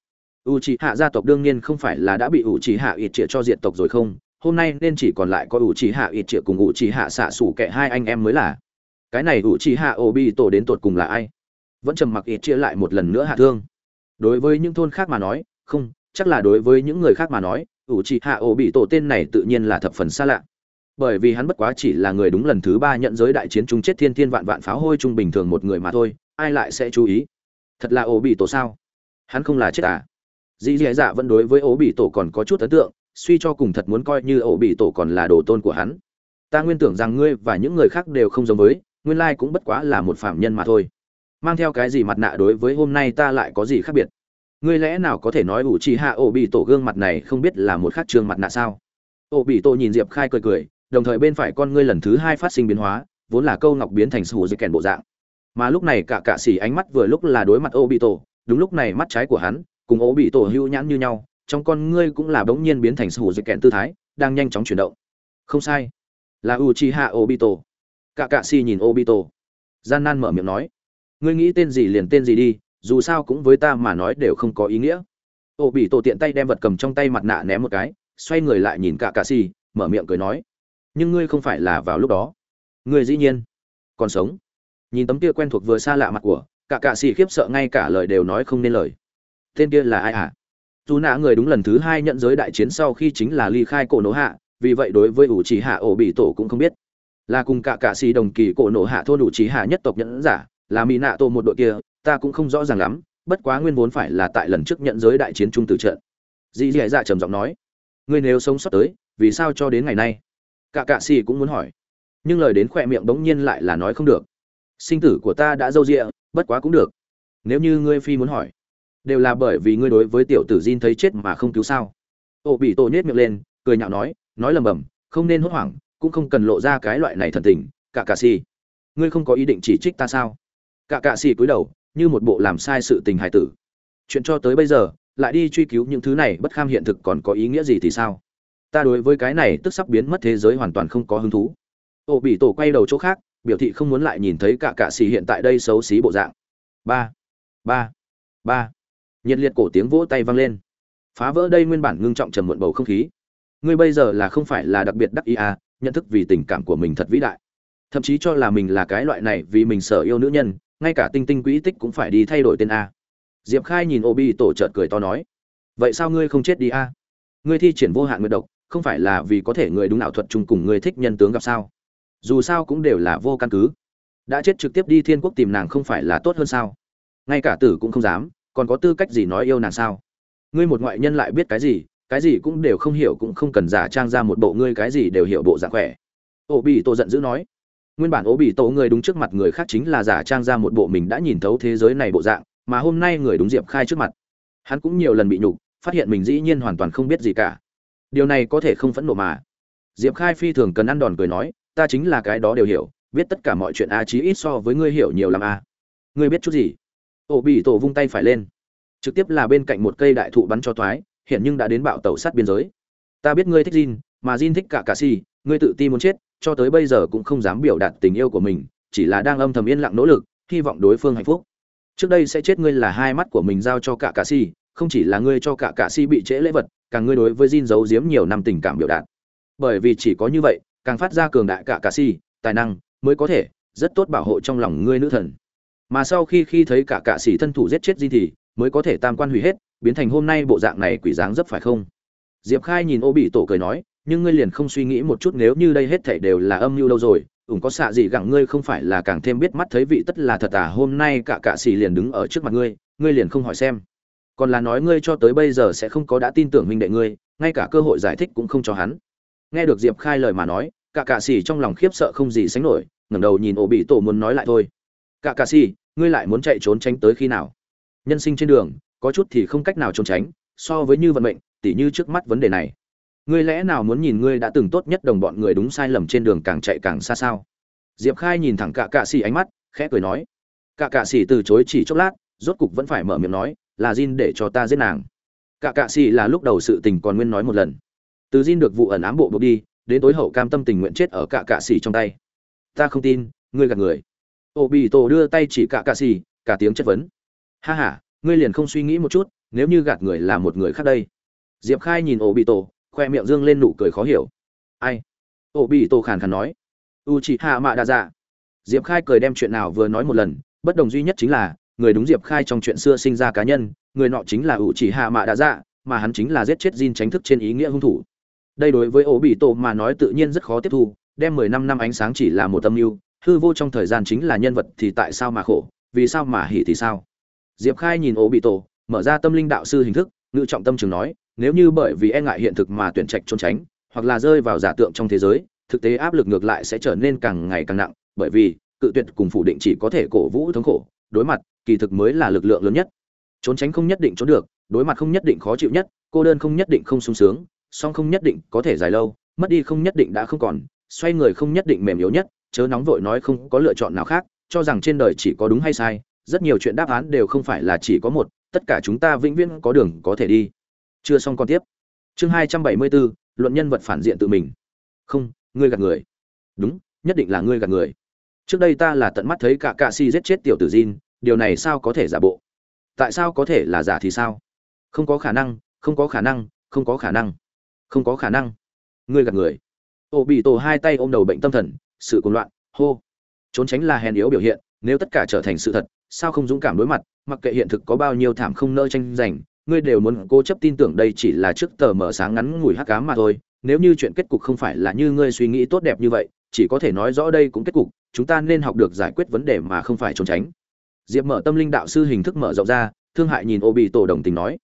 Speaker 1: u chị hạ gia tộc đương nhiên không phải là đã bị u chị hạ ít trịa cho diện tộc rồi không? Hôm nay nên chỉ còn lại có u chị hạ ít trịa cùng u chị hạ xạ xủ kệ hai anh em mới là. Cái này u chị hạ ổ bị tổ đến tột cùng là ai? Vẫn trầm mặc ít chia lại một lần nữa hạ thương. Đối với những thôn khác mà nói, không, chắc là đối với những người khác mà nói ủ trì hạ ổ bị tổ tên này tự nhiên là thập phần xa lạ. Bởi vì hắn bất quá chỉ là người đúng lần thứ ba nhận giới đại chiến chung chết thiên thiên vạn vạn pháo hôi chung bình thường một người mà thôi ai lại sẽ chú ý? Thật là ổ bị tổ sao? Hắn không là chết à? Dĩ dì dạ vẫn đối với ổ bị tổ còn có chút ấn tượng, suy cho cùng thật muốn coi như ổ bị tổ còn là đồ tôn của hắn. Ta nguyên tưởng rằng ngươi và những người khác đều không giống với, nguyên lai cũng bất quá là một phạm nhân mà thôi. Mang theo cái gì mặt nạ đối với hôm nay ta lại có gì khác biệt? Ngươi lẽ nào có thể nói ủ trì hạ ổ bị tổ gương mặt này không biết là một khác trường mặt nạ sao? Ổ bị tổ nhìn diệp khai cười cười, đồng thời bên phải con ngươi lần thứ hai phát sinh biến hóa, vốn là câu ngọc biến thành sù dây kèn bộ dạng mà lúc này cả cạ xỉ ánh mắt vừa lúc là đối mặt ô bị tổ đúng lúc này mắt trái của hắn cùng ô bị tổ hưu nhãn như nhau, trong con ngươi cũng là bỗng nhiên biến thành sù dịch kẹn tư thái, đang nhanh chóng chuyển động. Không sai. Là u chi hạ ô bị tổ cả cạ xỉ nhìn ô bị tổ gian nan mở miệng nói. Ngươi nghĩ tên gì liền tên gì đi, dù sao cũng với ta mà nói đều không có ý nghĩa. Ô bị tổ tiện tay đem vật cầm trong tay mặt nạ ném một cái, xoay người lại nhìn cả cạ xỉ mở miệng cười nói. Nhưng ngươi không phải là vào lúc đó. Ngươi dĩ nhiên còn sống nhìn tấm kia quen thuộc vừa xa lạ mặt của, cả cạ xì khiếp sợ ngay cả lời đều nói không nên lời. Tên kia là ai hả à? dù nạ người đúng lần thứ hai nhận giới đại chiến sau khi chính là ly khai cổ nổ hạ, vì vậy đối với ủ trì hạ ổ bị tổ cũng không biết. Là cùng cả cạ xì đồng kỳ cổ nổ hạ thôn ủ trì hạ nhất tộc nhẫn giả, là mỹ nạ tô một đội kia, ta cũng không rõ ràng lắm, bất quá nguyên vốn phải là tại lần trước nhận giới đại chiến trung tử trận. Dì dì dạ trầm giọng nói, ngươi nếu sống sót tới, vì sao cho đến ngày nay? Cả cạ xì cũng muốn hỏi, nhưng lời đến khỏe miệng bỗng nhiên lại là nói không được sinh tử của ta đã dâu rịa, bất quá cũng được. Nếu như ngươi phi muốn hỏi, đều là bởi vì ngươi đối với tiểu tử Jin thấy chết mà không cứu sao? Ô bị tổ nhét miệng lên, cười nhạo nói nói lầm bầm, không nên hốt hoảng, cũng không cần lộ ra cái loại này thần tình, cả cà xì. Ngươi không có ý định chỉ trích ta sao? Cả cà xì cúi đầu, như một bộ làm sai sự tình hài tử. Chuyện cho tới bây giờ, lại đi truy cứu những thứ này bất kham hiện thực còn có ý nghĩa gì thì sao? Ta đối với cái này tức sắp biến mất thế giới hoàn toàn không có hứng thú. Ô bị tổ quay đầu chỗ khác biểu thị không muốn lại nhìn thấy cả cạ xì hiện tại đây xấu xí bộ dạng. Ba ba ba. Nhiệt liệt cổ tiếng vỗ tay vang lên. Phá vỡ đây nguyên bản ngưng trọng trầm muộn bầu không khí. Ngươi bây giờ là không phải là đặc biệt đắc ý à nhận thức vì tình cảm của mình thật vĩ đại. Thậm chí cho là mình là cái loại này vì mình sở yêu nữ nhân, ngay cả tinh tinh quỹ tích cũng phải đi thay đổi tên a. Diệp khai nhìn ô bi tổ trợt cười to nói, vậy sao ngươi không chết đi a? Ngươi thi triển vô hạn nguyệt độc, không phải là vì có thể người đúng ảo thuật chung cùng người thích nhân tướng gặp sao? Dù sao cũng đều là vô căn cứ. Đã chết trực tiếp đi thiên quốc tìm nàng không phải là tốt hơn sao? Ngay cả tử cũng không dám, còn có tư cách gì nói yêu nàng sao? Ngươi một ngoại nhân lại biết cái gì cái gì cũng đều không hiểu cũng không cần giả trang ra một bộ ngươi cái gì đều hiểu bộ dạng khỏe. Ô bị tổ giận dữ nói. Nguyên bản ô bị tổ người đúng trước mặt người khác chính là giả trang ra một bộ mình đã nhìn thấu thế giới này bộ dạng, mà hôm nay người đúng diệp khai trước mặt. Hắn cũng nhiều lần bị nhục, phát hiện mình dĩ nhiên hoàn toàn không biết gì cả. Điều này có thể không phẫn nộ mà. Diệp khai phi thường cần ăn đòn cười nói ta chính là cái đó đều hiểu biết tất cả mọi chuyện a chí ít so với ngươi hiểu nhiều làm a. Ngươi biết chút gì? Ổ bị tổ vung tay phải lên. Trực tiếp là bên cạnh một cây đại thụ bắn cho thoái hiện nhưng đã đến bạo tàu sát biên giới. Ta biết ngươi thích Jin, mà Jin thích cả cà si, ngươi tự ti muốn chết, cho tới bây giờ cũng không dám biểu đạt tình yêu của mình chỉ là đang âm thầm yên lặng nỗ lực hy vọng đối phương hạnh phúc. Trước đây sẽ chết ngươi là hai mắt của mình giao cho cả cà si không chỉ là ngươi cho cả cà si bị trễ lễ vật càng ngươi đối với Jin giấu giếm nhiều năm tình cảm biểu đạt. Bởi vì chỉ có như vậy càng phát ra cường đại cả cà si, tài năng mới có thể rất tốt bảo hộ trong lòng ngươi nữ thần. Mà sau khi khi thấy cả cạ sĩ thân thủ giết chết di thì mới có thể tam quan hủy hết, biến thành hôm nay bộ dạng này quỷ dáng dấp phải không? Diệp khai nhìn ô bị tổ cười nói, nhưng ngươi liền không suy nghĩ một chút nếu như đây hết thảy đều là âm mưu đâu rồi, ủng có xạ gì gặng ngươi không phải là càng thêm biết mắt thấy vị tất là thật à hôm nay cả cạ xỉ liền đứng ở trước mặt ngươi ngươi liền không hỏi xem. Còn là nói ngươi cho tới bây giờ sẽ không có đã tin tưởng huynh đệ ngươi, ngay cả cơ hội giải thích cũng không cho hắn nghe được diệp khai lời mà nói cả cạ xỉ trong lòng khiếp sợ không gì sánh nổi, ngẩng đầu nhìn ổ bị tổ muốn nói lại thôi cả cạ xỉ ngươi lại muốn chạy trốn tránh tới khi nào nhân sinh trên đường, có chút thì không cách nào trốn tránh, so với như vận mệnh, tỉ như trước mắt vấn đề này ngươi lẽ nào muốn nhìn ngươi đã từng tốt nhất đồng bọn người đúng sai lầm trên đường càng chạy càng xa sao diệp khai nhìn thẳng cả cạ xỉ ánh mắt, khẽ cười nói cả cạ xỉ từ chối chỉ chốc lát, rốt cục vẫn phải mở miệng nói, là Jin để cho ta giết nàng. Cả cạ sĩ là lúc đầu sự tình còn nguyên nói một lần. Từ Jin được vụ ẩn ám bộ buộc đi, đến tối hậu cam tâm tình nguyện chết ở cả cạ xì trong tay. Ta không tin, ngươi gạt người. Obito đưa tay chỉ cả cạ xì, cả tiếng chất vấn. Ha ha, ngươi liền không suy nghĩ một chút, nếu như gạt người là một người khác đây. Diệp Khai nhìn Obito, khoe miệng dương lên nụ cười khó hiểu. Ai? Obito khàn khàn nói. Uchiha Mạ Đa Dạ. Diệp Khai cười đem chuyện nào vừa nói một lần, bất đồng duy nhất chính là người đúng diệp khai trong chuyện xưa sinh ra cá nhân người nọ chính là ủ chỉ hạ mạ Đa dạ mà hắn chính là giết chết Jin tránh thức trên ý nghĩa hung thủ đây đối với ổ bị tổ mà nói tự nhiên rất khó tiếp thu, đem mười năm năm ánh sáng chỉ là một tâm mưu, hư vô trong thời gian chính là nhân vật thì tại sao mà khổ, vì sao mà hỉ thì sao? Diệp khai nhìn ổ bị tổ, mở ra tâm linh đạo sư hình thức, ngự trọng tâm trường nói, nếu như bởi vì e ngại hiện thực mà tuyển trạch trốn tránh, hoặc là rơi vào giả tượng trong thế giới, thực tế áp lực ngược lại sẽ trở nên càng ngày càng nặng, bởi vì, cự tuyệt cùng phủ định chỉ có thể cổ vũ thống khổ, đối mặt, kỳ thực mới là lực lượng lớn nhất. Trốn tránh không nhất định trốn được, đối mặt không nhất định khó chịu nhất, cô đơn không nhất định không sung sướng song không nhất định có thể dài lâu mất đi không nhất định đã không còn xoay người không nhất định mềm yếu nhất chớ nóng vội nói không có lựa chọn nào khác cho rằng trên đời chỉ có đúng hay sai rất nhiều chuyện đáp án đều không phải là chỉ có một tất cả chúng ta vĩnh viễn có đường có thể đi. Chưa xong con tiếp. Chương hai trăm bảy mươi bốn luận nhân vật phản diện tự mình. Không ngươi gạt người. Đúng nhất định là ngươi gạt người. Trước đây ta là tận mắt thấy cả cạ si giết chết tiểu tử Jin, điều này sao có thể giả bộ? Tại sao có thể là giả thì sao? Không có khả năng không có khả năng không có khả năng không có khả năng. Ngươi gạt người. Ô bị tổ hai tay ôm đầu bệnh tâm thần sự cuồng loạn hô. Trốn tránh là hèn yếu biểu hiện nếu tất cả trở thành sự thật sao không dũng cảm đối mặt mặc kệ hiện thực có bao nhiêu thảm không nỡ tranh giành ngươi đều muốn cố chấp tin tưởng đây chỉ là trước tờ mở sáng ngắn ngủi hắc cám mà thôi. Nếu như chuyện kết cục không phải là như ngươi suy nghĩ tốt đẹp như vậy chỉ có thể nói rõ đây cũng kết cục chúng ta nên học được giải quyết vấn đề mà không phải trốn tránh. Diệp mở tâm linh đạo sư hình thức mở rộng ra thương hại nhìn ô bị tổ đồng tình nói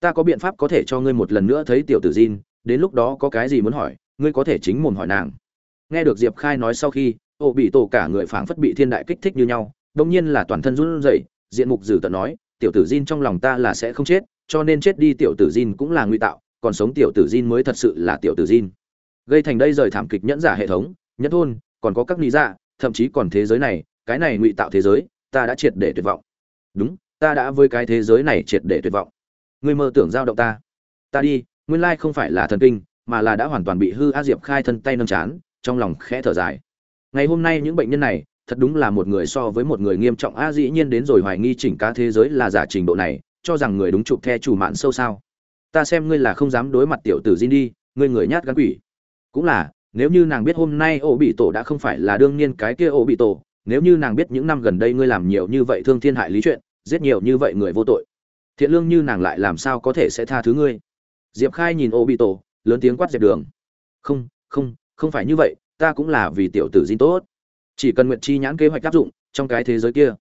Speaker 1: ta có biện pháp có thể cho ngươi một lần nữa thấy tiểu tử Jin, đến lúc đó có cái gì muốn hỏi, ngươi có thể chính mồm hỏi nàng. Nghe được diệp khai nói sau khi, ô bị tổ cả người phảng phất bị thiên đại kích thích như nhau, đông nhiên là toàn thân run rẩy, diện mục dử tận nói, tiểu tử Jin trong lòng ta là sẽ không chết, cho nên chết đi tiểu tử Jin cũng là nguy tạo, còn sống tiểu tử Jin mới thật sự là tiểu tử Jin. Gây thành đây rời thảm kịch nhẫn giả hệ thống, nhẫn thôn, còn có các lý dạ thậm chí còn thế giới này, cái này ngụy tạo thế giới, ta đã triệt để tuyệt vọng. Đúng, ta đã với cái thế giới này triệt để tuyệt vọng. Ngươi mơ tưởng giao động ta. Ta đi nguyên lai không phải là thần kinh, mà là đã hoàn toàn bị hư a diệp khai thân tay nâng chán, trong lòng khẽ thở dài. Ngày hôm nay những bệnh nhân này, thật đúng là một người so với một người nghiêm trọng a dĩ nhiên đến rồi hoài nghi chỉnh cá thế giới là giả trình độ này, cho rằng người đúng chụp the chủ mạn sâu sao. Ta xem ngươi là không dám đối mặt tiểu tử Jin đi, ngươi người nhát gan quỷ. Cũng là, nếu như nàng biết hôm nay ổ bị tổ đã không phải là đương nhiên cái kia ổ bị tổ, nếu như nàng biết những năm gần đây ngươi làm nhiều như vậy thương thiên hại lý chuyện, giết nhiều như vậy người vô tội, thiện lương như nàng lại làm sao có thể sẽ tha thứ ngươi? Diệp khai nhìn Obito, bị tổ lớn tiếng quát dẹp đường. Không không không phải như vậy ta cũng là vì tiểu tử Jin tốt. Chỉ cần nguyện chi nhãn kế hoạch áp dụng trong cái thế giới kia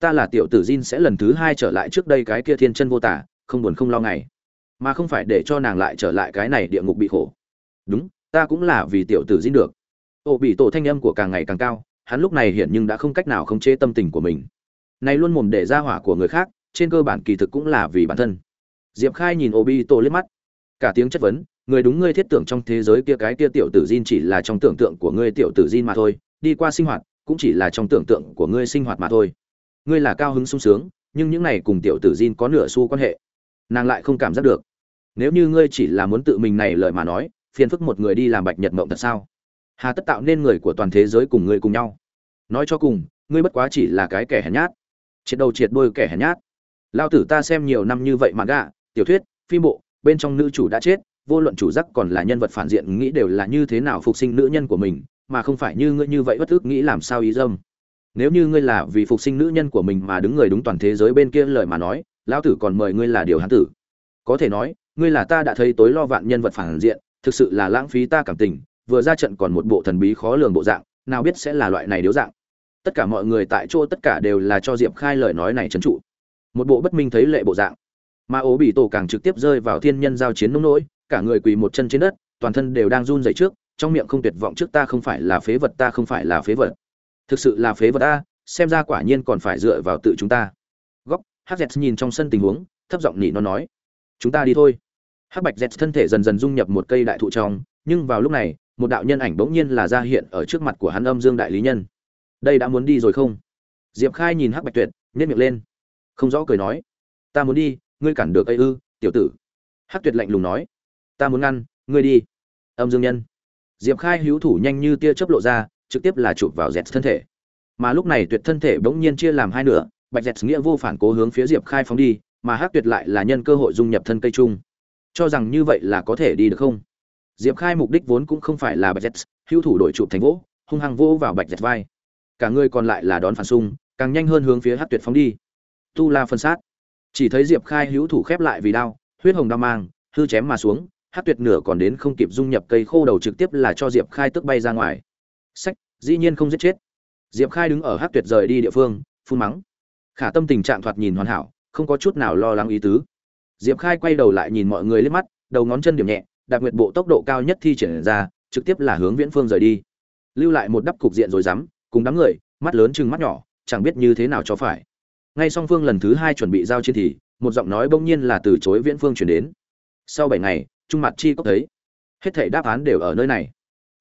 Speaker 1: ta là tiểu tử Jin sẽ lần thứ hai trở lại trước đây cái kia thiên chân vô tả không buồn không lo ngày. Mà không phải để cho nàng lại trở lại cái này địa ngục bị khổ. Đúng ta cũng là vì tiểu tử Jin được. Obito bị tổ thanh âm của càng ngày càng cao hắn lúc này hiện nhưng đã không cách nào khống chế tâm tình của mình. Này luôn mồm để ra hỏa của người khác trên cơ bản kỳ thực cũng là vì bản thân. Diệp khai nhìn obito liếc mắt cả tiếng chất vấn, người đúng ngươi thiết tưởng trong thế giới kia cái kia tiểu tử Jin chỉ là trong tưởng tượng của ngươi tiểu tử Jin mà thôi, đi qua sinh hoạt, cũng chỉ là trong tưởng tượng của ngươi sinh hoạt mà thôi. Ngươi là cao hứng sung sướng, nhưng những này cùng tiểu tử Jin có nửa xu quan hệ. Nàng lại không cảm giác được. Nếu như ngươi chỉ là muốn tự mình này lời mà nói, phiền phức một người đi làm bạch nhật mộng thật sao? Hà tất tạo nên người của toàn thế giới cùng ngươi cùng nhau. Nói cho cùng, ngươi bất quá chỉ là cái kẻ hèn nhát. Triệt đầu triệt đôi kẻ hèn nhát. Lao tử ta xem nhiều năm như vậy mà gạ, tiểu thuyết, phim bộ bên trong nữ chủ đã chết, vô luận chủ giác còn là nhân vật phản diện nghĩ đều là như thế nào phục sinh nữ nhân của mình, mà không phải như ngươi như vậy bất ức nghĩ làm sao ý dâm. Nếu như ngươi là vì phục sinh nữ nhân của mình mà đứng người đúng toàn thế giới bên kia lời mà nói, lão tử còn mời ngươi là điều hán tử. Có thể nói, ngươi là ta đã thấy tối lo vạn nhân vật phản diện, thực sự là lãng phí ta cảm tình, vừa ra trận còn một bộ thần bí khó lường bộ dạng, nào biết sẽ là loại này điếu dạng. Tất cả mọi người tại chỗ tất cả đều là cho diệp khai lời nói này trấn trụ. Một bộ bất minh thấy lệ bộ dạng mà ố bị tổ càng trực tiếp rơi vào thiên nhân giao chiến nông nỗi, cả người quỳ một chân trên đất, toàn thân đều đang run dậy trước, trong miệng không tuyệt vọng trước ta không phải là phế vật, ta không phải là phế vật. Thực sự là phế vật ta xem ra quả nhiên còn phải dựa vào tự chúng ta. Góc, Hắc hz nhìn trong sân tình huống, thấp giọng nhị nó nói, chúng ta đi thôi. Hắc bạch z thân thể dần dần dung nhập một cây đại thụ trong, nhưng vào lúc này, một đạo nhân ảnh bỗng nhiên là ra hiện ở trước mặt của hắn âm dương đại lý nhân. Đây đã muốn đi rồi không? Diệp khai nhìn hắc bạch tuyệt nhét miệng lên. Không rõ cười nói, ta muốn đi ngươi cản được ấy ư, tiểu tử. Hắc tuyệt lạnh lùng nói. Ta muốn ngăn, ngươi đi. Âm dương nhân. Diệp khai hữu thủ nhanh như tia chớp lộ ra, trực tiếp là chụp vào dẹt thân thể. Mà lúc này tuyệt thân thể bỗng nhiên chia làm hai nửa, bạch dẹt nghĩa vô phản cố hướng phía diệp khai phóng đi, mà hắc tuyệt lại là nhân cơ hội dung nhập thân cây chung. Cho rằng như vậy là có thể đi được không? Diệp khai mục đích vốn cũng không phải là bạch dẹt hữu thủ đổi chụp thành vỗ, hung hăng vỗ vào bạch dẹt vai. Cả người còn lại là đón phản xung, càng nhanh hơn hướng phía hắc tuyệt phóng đi. Tu la phân sát chỉ thấy diệp khai hữu thủ khép lại vì đao, huyết hồng đao mang, hư chém mà xuống, hát tuyệt nửa còn đến không kịp dung nhập cây khô đầu trực tiếp là cho diệp khai tức bay ra ngoài. Sách, dĩ nhiên không giết chết. Diệp khai đứng ở hát tuyệt rời đi địa phương, phun mắng. Khả tâm tình trạng thoạt nhìn hoàn hảo, không có chút nào lo lắng ý tứ. Diệp khai quay đầu lại nhìn mọi người lên mắt, đầu ngón chân điểm nhẹ đạt nguyệt bộ tốc độ cao nhất thi triển ra, trực tiếp là hướng viễn phương rời đi. Lưu lại một đắp cục diện rồi dám, cùng đám người, mắt lớn chừng mắt nhỏ, chẳng biết như thế nào cho phải ngay song phương lần thứ hai chuẩn bị giao chiến thì, một giọng nói bỗng nhiên là từ chối viễn phương chuyển đến. Sau bảy ngày, trung mặt chi cốc thấy, hết thảy đáp án đều ở nơi này.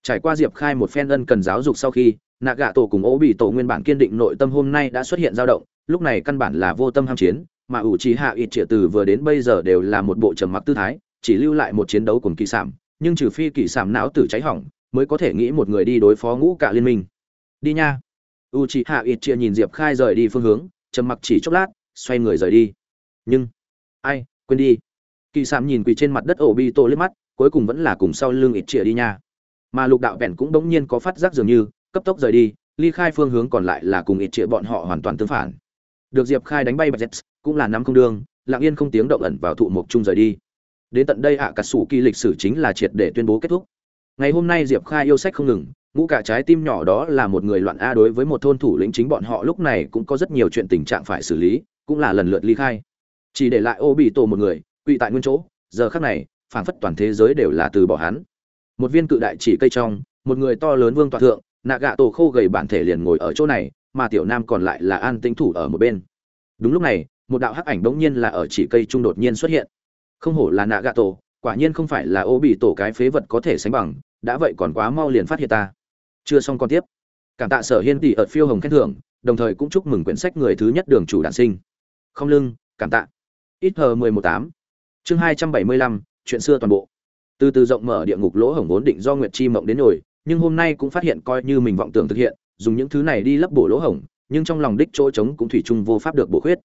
Speaker 1: Trải qua diệp khai một phen ân cần giáo dục sau khi, nạ gạ tổ cùng ố bị tổ nguyên bản kiên định nội tâm hôm nay đã xuất hiện dao động, lúc này căn bản là vô tâm ham chiến, mà ủ trí hạ ít trịa từ vừa đến bây giờ đều là một bộ trầm mặc tư thái, chỉ lưu lại một chiến đấu cùng kỳ sản nhưng trừ phi kỳ sản não tử cháy hỏng, mới có thể nghĩ một người đi đối phó ngũ cả liên minh. Đi nha. U trí hạ ít trịa nhìn diệp khai rời đi phương hướng trầm mặc chỉ chốc lát xoay người rời đi. Nhưng ai quên đi. Kỳ sạm nhìn quỳ trên mặt đất ổ bi tô liếc mắt cuối cùng vẫn là cùng sau lưng ít chĩa đi nha. Mà lục đạo vẹn cũng đống nhiên có phát giác dường như cấp tốc rời đi ly khai phương hướng còn lại là cùng ít chĩa bọn họ hoàn toàn tương phản. Được diệp khai đánh bay bạch jets cũng là nắm không đương lặng yên không tiếng động ẩn vào thụ mục chung rời đi. Đến tận đây ạ à, cả sủ kỳ lịch sử chính là triệt để tuyên bố kết thúc. Ngày hôm nay diệp khai yêu sách không ngừng ngũ cả trái tim nhỏ đó là một người loạn a đối với một thôn thủ lĩnh chính bọn họ lúc này cũng có rất nhiều chuyện tình trạng phải xử lý, cũng là lần lượt ly khai. Chỉ để lại ô bị tổ một người, quỵ tại nguyên chỗ, giờ khắc này, phảng phất toàn thế giới đều là từ bỏ hắn. Một viên cự đại chỉ cây trong, một người to lớn vương tọa thượng, nạ gạ tổ khô gầy bản thể liền ngồi ở chỗ này, mà tiểu nam còn lại là an tĩnh thủ ở một bên. Đúng lúc này, một đạo hắc ảnh bỗng nhiên là ở chỉ cây trung đột nhiên xuất hiện. Không hổ là nạ gạ tổ, quả nhiên không phải là ô bị tổ cái phế vật có thể sánh bằng, đã vậy còn quá mau liền phát hiện ta chưa xong còn tiếp. Cảm tạ sở hiên tỷ ở phiêu hồng khen thưởng, đồng thời cũng chúc mừng quyển sách người thứ nhất đường chủ đản sinh. Không lưng, cảm tạ. Ít hờ mười một tám. Chương hai trăm bảy mươi lăm, chuyện xưa toàn bộ. Từ từ rộng mở địa ngục lỗ hổng vốn định do nguyệt chi mộng đến nổi, nhưng hôm nay cũng phát hiện coi như mình vọng tưởng thực hiện, dùng những thứ này đi lấp bổ lỗ hổng, nhưng trong lòng đích chỗ trống cũng thủy chung vô pháp được bổ khuyết.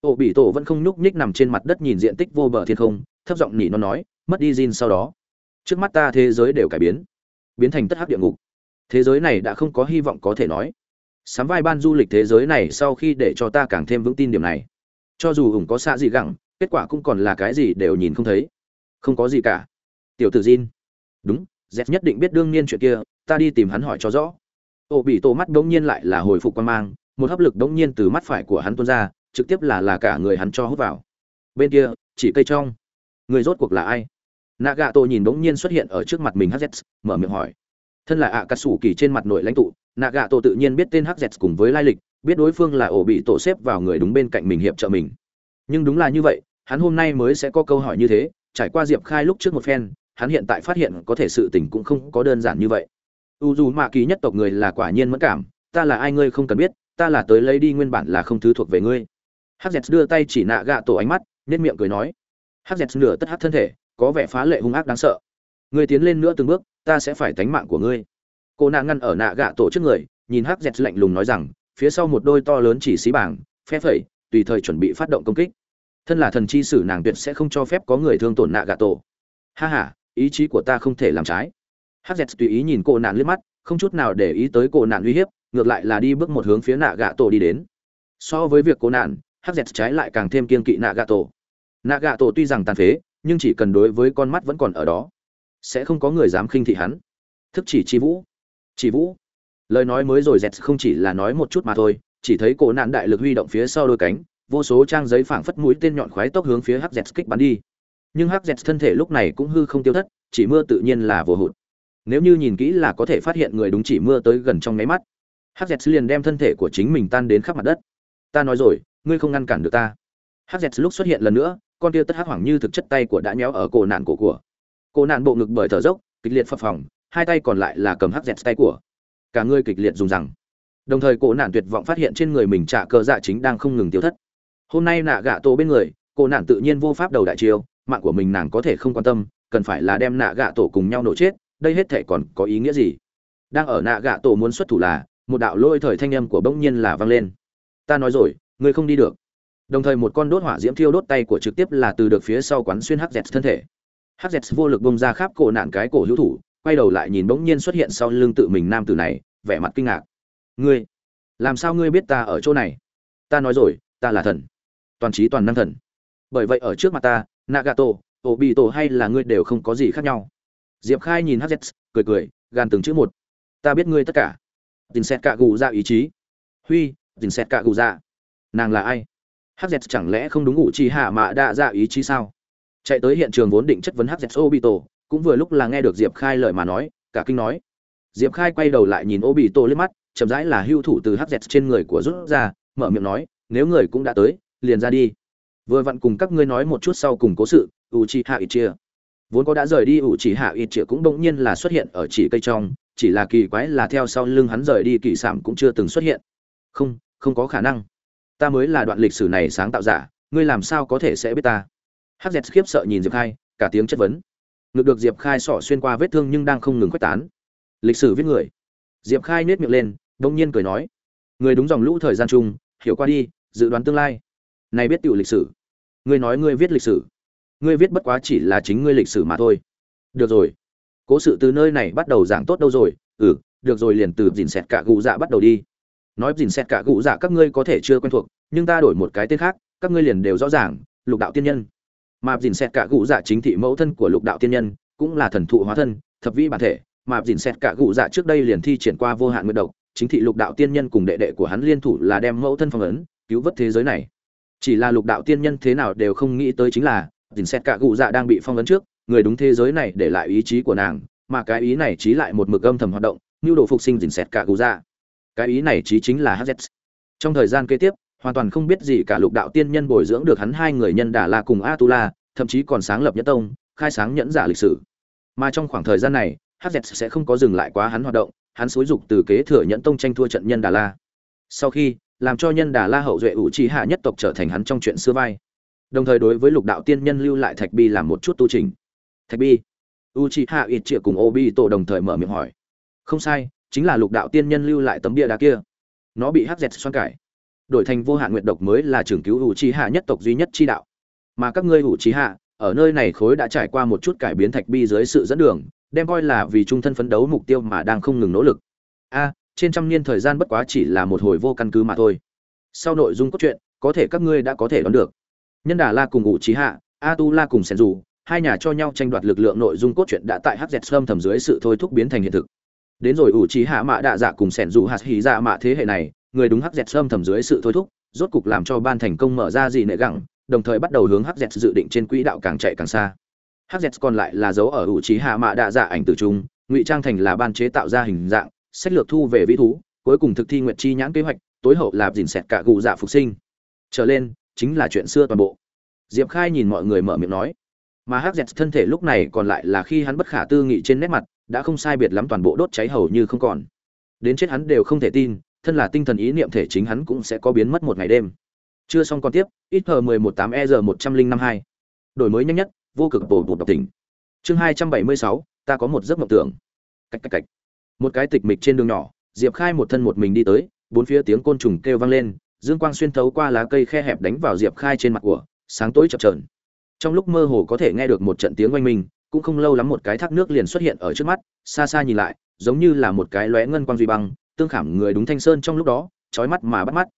Speaker 1: Ổ bị tổ vẫn không nhúc nhích nằm trên mặt đất nhìn diện tích vô bờ thiên không, thấp giọng nỉ nó nói, mất đi gin sau đó. Trước mắt ta thế giới đều cải biến biến thành tất hắc địa ngục thế giới này đã không có hy vọng có thể nói. Sắm vai ban du lịch thế giới này sau khi để cho ta càng thêm vững tin điểm này. Cho dù ủng có xạ gì gẳng, kết quả cũng còn là cái gì đều nhìn không thấy. Không có gì cả. Tiểu tử Jin. Đúng, z nhất định biết đương nhiên chuyện kia, ta đi tìm hắn hỏi cho rõ. Ô bị tổ mắt đống nhiên lại là hồi phục quan mang, một hấp lực đống nhiên từ mắt phải của hắn tuôn ra, trực tiếp là là cả người hắn cho hút vào. Bên kia, chỉ cây trong. Người rốt cuộc là ai? Nạ gạ tổ nhìn đống nhiên xuất hiện ở trước mặt mình hz mở miệng hỏi thân là ạ cà sủ kỳ trên mặt nội lãnh tụ nạ gạ tổ tự nhiên biết tên hz cùng với lai lịch, biết đối phương là ổ bị tổ xếp vào người đúng bên cạnh mình hiệp trợ mình. Nhưng đúng là như vậy, hắn hôm nay mới sẽ có câu hỏi như thế, trải qua diệp khai lúc trước một phen, hắn hiện tại phát hiện có thể sự tình cũng không có đơn giản như vậy. U dù mạ kỳ nhất tộc người là quả nhiên mẫn cảm, ta là ai ngươi không cần biết, ta là tới lấy đi nguyên bản là không thứ thuộc về ngươi. Hz đưa tay chỉ nạ gạ tổ ánh mắt nên miệng cười nói. Hz nửa tất hát thân thể, có vẻ phá lệ hung ác đáng sợ ngươi tiến lên nữa từng bước, ta sẽ phải tánh mạng của ngươi. Cô nạ ngăn ở nạ gạ tổ trước người, nhìn hắc dẹt lạnh lùng nói rằng, phía sau một đôi to lớn chỉ xí bảng, phe phẩy, tùy thời chuẩn bị phát động công kích. Thân là thần chi sử nàng tuyệt sẽ không cho phép có người thương tổn nạ gạ tổ. Ha ha, ý chí của ta không thể làm trái. Hz tùy ý nhìn cô nạn liếc mắt, không chút nào để ý tới cô nạn uy hiếp, ngược lại là đi bước một hướng phía nạ gạ tổ đi đến. So với việc cô nạn hz trái lại càng thêm kiên kỵ nạ gạ tổ. Nạ gạ tổ tuy rằng tàn phế, nhưng chỉ cần đối với con mắt vẫn còn ở đó sẽ không có người dám khinh thị hắn. Thức chỉ chi vũ. Chỉ vũ. Lời nói mới rồi dẹt không chỉ là nói một chút mà thôi, chỉ thấy cổ nạn đại lực huy động phía sau đôi cánh, vô số trang giấy phảng phất mũi tên nhọn khoái tốc hướng phía hắc dẹt kích bắn đi. Nhưng hắc dẹt thân thể lúc này cũng hư không tiêu thất, chỉ mưa tự nhiên là vô hụt. Nếu như nhìn kỹ là có thể phát hiện người đúng chỉ mưa tới gần trong nháy mắt. Hắc dẹt liền đem thân thể của chính mình tan đến khắp mặt đất. Ta nói rồi, ngươi không ngăn cản được ta. Hắc dẹt lúc xuất hiện lần nữa, con tia tất hắc hoảng như thực chất tay của đã nhéo ở cổ nạn cổ của. Cô nạn bộ ngực bởi thở dốc, kịch liệt phập phồng, hai tay còn lại là cầm hắc dẹt tay của. Cả người kịch liệt dùng rằng. Đồng thời cô nạn tuyệt vọng phát hiện trên người mình trả cờ dạ chính đang không ngừng tiêu thất. Hôm nay nạ gạ tổ bên người, cô nạn tự nhiên vô pháp đầu đại chiêu, mạng của mình nàng có thể không quan tâm, cần phải là đem nạ gạ tổ cùng nhau nổ chết, đây hết thể còn có ý nghĩa gì? Đang ở nạ gạ tổ muốn xuất thủ là, một đạo lôi thời thanh âm của bỗng nhiên là vang lên. Ta nói rồi, ngươi không đi được. Đồng thời một con đốt hỏa diễm thiêu đốt tay của trực tiếp là từ được phía sau quán xuyên hắc dẹt thân thể hz vô lực bông ra khắp cổ nạn cái cổ hữu thủ, quay đầu lại nhìn bỗng nhiên xuất hiện sau lưng tự mình nam tử này, vẻ mặt kinh ngạc. Ngươi, làm sao ngươi biết ta ở chỗ này? Ta nói rồi, ta là thần. Toàn trí toàn năng thần. Bởi vậy ở trước mặt ta, nagato ổ bị tổ hay là ngươi đều không có gì khác nhau. Diệp khai nhìn hz cười cười gan từng chữ một. Ta biết ngươi tất cả. Tình xét cạ gù ra ý chí. Huy tình xét cạ gù ra nàng là ai? Hz chẳng lẽ không đúng ngụ chi hạ mạ đa ra ý chí sao? Chạy tới hiện trường vốn định chất vấn hz obito, cũng vừa lúc là nghe được diệp khai lời mà nói, cả kinh nói. Diệp khai quay đầu lại nhìn obito lên mắt, chậm rãi là hưu thủ từ hz trên người của rút ra, mở miệng nói, nếu người cũng đã tới, liền ra đi. Vừa vặn cùng các ngươi nói một chút sau cùng cố sự u chi hạ ít chia vốn có đã rời đi, uchiha itachi hạ ít cũng bỗng nhiên là xuất hiện ở chỉ cây trong, chỉ là kỳ quái là theo sau lưng hắn rời đi kỳ sản cũng chưa từng xuất hiện. Không không có khả năng. Ta mới là đoạn lịch sử này sáng tạo giả, ngươi làm sao có thể sẽ biết ta? Hắc dẹt khiếp sợ nhìn diệp khai, cả tiếng chất vấn. Ngực được diệp khai sỏ xuyên qua vết thương nhưng đang không ngừng khuếch tán. Lịch sử viết người. Diệp khai nết miệng lên, đông nhiên cười nói. Người đúng dòng lũ thời gian chung, hiểu qua đi, dự đoán tương lai. Này biết tiểu lịch sử. Ngươi nói ngươi viết lịch sử. Ngươi viết bất quá chỉ là chính ngươi lịch sử mà thôi. Được rồi. Cố sự từ nơi này bắt đầu giảng tốt đâu rồi. Ừ được rồi liền từ dìn xẹt cả gụ dạ bắt đầu đi. Nói dìn xẹt cả gụ dạ các ngươi có thể chưa quen thuộc, nhưng ta đổi một cái tên khác, các ngươi liền đều rõ ràng, lục đạo tiên nhân mà dìn xét cả gụ dạ chính thị mẫu thân của lục đạo tiên nhân, cũng là thần thụ hóa thân, thập vĩ bản thể. Mà dìn xét cả gụ dạ trước đây liền thi triển qua vô hạn nguyệt độc, chính thị lục đạo tiên nhân cùng đệ đệ của hắn liên thủ là đem mẫu thân phong ấn, cứu vớt thế giới này. Chỉ là lục đạo tiên nhân thế nào đều không nghĩ tới chính là, dìn xét cả cụ dạ đang bị phong ấn trước, người đúng thế giới này để lại ý chí của nàng, mà cái ý này trí lại một mực âm thầm hoạt động như đồ phục sinh dìn xét cả cụ dạ. Cái ý này trí chính là hz trong thời gian kế tiếp hoàn toàn không biết gì cả lục đạo tiên nhân bồi dưỡng được hắn hai người nhân đà la cùng atula, thậm chí còn sáng lập nhất tông, khai sáng nhẫn giả lịch sử. Mà trong khoảng thời gian này hz sẽ không có dừng lại quá hắn hoạt động, hắn xúi dục từ kế thừa nhẫn tông tranh thua trận nhân đà la. Sau khi, làm cho nhân đà la hậu duệ ủ trí hạ nhất tộc trở thành hắn trong chuyện xưa vai. Đồng thời đối với lục đạo tiên nhân lưu lại thạch bi làm một chút tu trình. Thạch bi u trí hạ ít triệu cùng ô bi tổ đồng thời mở miệng hỏi. Không sai, chính là lục đạo tiên nhân lưu lại tấm bia đá kia. Nó bị hz xoan cải đổi thành vô hạn nguyệt độc mới là trưởng cứu hữu trí hạ nhất tộc duy nhất chi đạo. Mà các ngươi hữu trí hạ, ở nơi này khối đã trải qua một chút cải biến thạch bi dưới sự dẫn đường, đem coi là vì trung thân phấn đấu mục tiêu mà đang không ngừng nỗ lực. A, trên trăm niên thời gian bất quá chỉ là một hồi vô căn cứ mà thôi. Sau nội dung cốt truyện, có thể các ngươi đã có thể đoán được. Nhân đà la cùng ngụ trí hạ a tu la cùng sen dù, hai nhà cho nhau tranh đoạt lực lượng nội dung cốt truyện đã tại hz sâm thầm dưới sự thôi thúc biến thành hiện thực. Đến rồi ủ trí hạ mạ đạ dạ cùng sẻn dù hạt hì dạ mạ thế hệ này người đúng hắc dẹt sâm thầm dưới sự thôi thúc, rốt cục làm cho ban thành công mở ra gì nệ gẳng, đồng thời bắt đầu hướng hắc dẹt dự định trên quỹ đạo càng chạy càng xa. Hắc dẹt còn lại là dấu ở ủ trí hạ mạ đạ dạ ảnh từ trung, ngụy trang thành là ban chế tạo ra hình dạng, sách lược thu về vĩ thú, cuối cùng thực thi nguyện chi nhãn kế hoạch, tối hậu là dình xẹt cả gù dạ phục sinh. Trở lên, chính là chuyện xưa toàn bộ. Diệp khai nhìn mọi người mở miệng nói. Mà hắc dẹt thân thể lúc này còn lại là khi hắn bất khả tư nghị trên nét mặt, đã không sai biệt lắm toàn bộ đốt cháy hầu như không còn. Đến chết hắn đều không thể tin thân là tinh thần ý niệm thể chính hắn cũng sẽ có biến mất một ngày đêm. Chưa xong còn tiếp, ít hờ mười một tám e r một trăm linh năm hai. Đổi mới nhanh nhất, vô cực bổ bụt độc tỉnh. Chương hai trăm bảy mươi sáu, ta có một giấc mộng tưởng. Cách cách cách. Một cái tịch mịch trên đường nhỏ, diệp khai một thân một mình đi tới, bốn phía tiếng côn trùng kêu vang lên, dương quang xuyên thấu qua lá cây khe hẹp đánh vào diệp khai trên mặt của, sáng tối chập trờn trong lúc mơ hồ có thể nghe được một trận tiếng oanh minh, cũng không lâu lắm một cái thác nước liền xuất hiện ở trước mắt, xa xa nhìn lại, giống như là một cái lóe ngân quang duy băng tương khảm người đúng thanh sơn trong lúc đó trói mắt mà bắt mắt.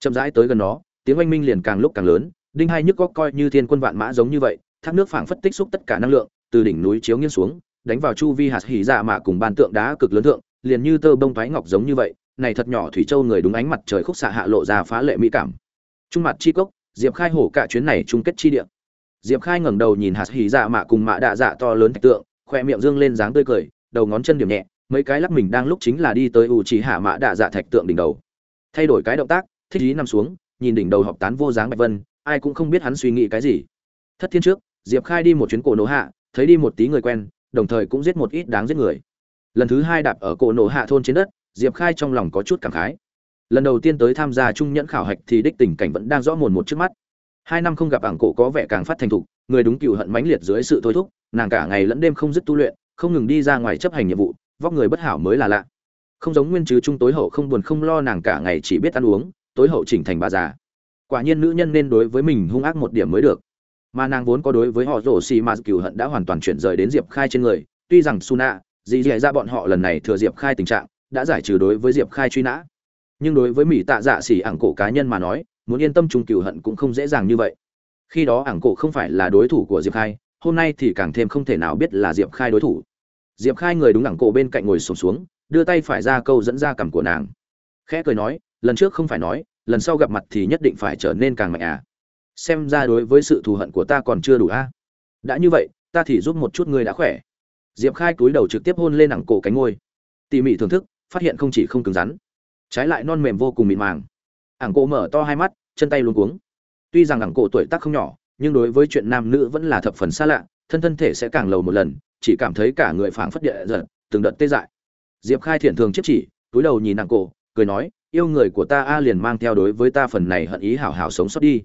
Speaker 1: Chậm rãi tới gần nó, tiếng oanh minh liền càng lúc càng lớn, đinh hai nhức góc coi như thiên quân vạn mã giống như vậy, thác nước phảng phất tích xúc tất cả năng lượng, từ đỉnh núi chiếu nghiêng xuống, đánh vào chu vi hạt hỉ dạ mạ cùng ban tượng đá cực lớn thượng, liền như tơ bông thoái ngọc giống như vậy, này thật nhỏ thủy châu người đúng ánh mặt trời khúc xạ hạ lộ ra phá lệ mỹ cảm. Trung mặt chi cốc, diệp khai hổ cả chuyến này chung kết chi địa. Diệp khai ngẩng đầu nhìn hạt hỉ dạ mạ cùng mạ đạ dạ to lớn thạch tượng, khoe miệng dương lên dáng tươi cười, đầu ngón chân điểm nhẹ mấy cái lắc mình đang lúc chính là đi tới ủ trì hạ mã đạ dạ thạch tượng đỉnh đầu. Thay đổi cái động tác, thích ý nằm xuống, nhìn đỉnh đầu họp tán vô dáng bạch vân, ai cũng không biết hắn suy nghĩ cái gì. Thất thiên trước, diệp khai đi một chuyến cổ nổ hạ, thấy đi một tí người quen, đồng thời cũng giết một ít đáng giết người. Lần thứ hai đạp ở cổ nổ hạ thôn trên đất, diệp khai trong lòng có chút cảm khái. Lần đầu tiên tới tham gia trung nhẫn khảo hạch thì đích tình cảnh vẫn đang rõ mồn một trước mắt. Hai năm không gặp ảng cổ có vẻ càng phát thành thục, người đúng cựu hận mãnh liệt dưới sự thôi thúc, nàng cả ngày lẫn đêm không dứt tu luyện, không ngừng đi ra ngoài chấp hành nhiệm vụ vóc người bất hảo mới là lạ. Không giống nguyên chứ trung tối hậu không buồn không lo nàng cả ngày chỉ biết ăn uống, tối hậu chỉnh thành bà già. Quả nhiên nữ nhân nên đối với mình hung ác một điểm mới được. Mà nàng vốn có đối với họ rổ xì mà cừu hận đã hoàn toàn chuyển rời đến diệp khai trên người, tuy rằng suna dì dì ra bọn họ lần này thừa diệp khai tình trạng, đã giải trừ đối với diệp khai truy nã. Nhưng đối với mỹ tạ dạ xỉ ảng cổ cá nhân mà nói, muốn yên tâm trung cừu hận cũng không dễ dàng như vậy. Khi đó ảng cổ không phải là đối thủ của diệp khai, hôm nay thì càng thêm không thể nào biết là diệp khai đối thủ diệp khai người đúng đẳng cổ bên cạnh ngồi sùng xuống, xuống đưa tay phải ra câu dẫn ra cằm của nàng. Khẽ cười nói lần trước không phải nói lần sau gặp mặt thì nhất định phải trở nên càng mạnh à. Xem ra đối với sự thù hận của ta còn chưa đủ a đã như vậy ta thì giúp một chút ngươi đã khỏe. Diệp khai cúi đầu trực tiếp hôn lên ảng cổ cánh ngôi. Tỉ mỉ thưởng thức phát hiện không chỉ không cứng rắn trái lại non mềm vô cùng mịn màng. Ảng cổ mở to hai mắt chân tay luôn cuống. Tuy rằng ảng cổ tuổi tác không nhỏ nhưng đối với chuyện nam nữ vẫn là thập phần xa lạ thân thân thể sẽ càng lầu một lần chỉ cảm thấy cả người phảng phất địa giật, từng đợt tê dại. Diệp khai thiện thường chiếc chỉ, túi đầu nhìn nàng cổ, cười nói, yêu người của ta a liền mang theo đối với ta phần này hận ý hảo hảo sống sót đi.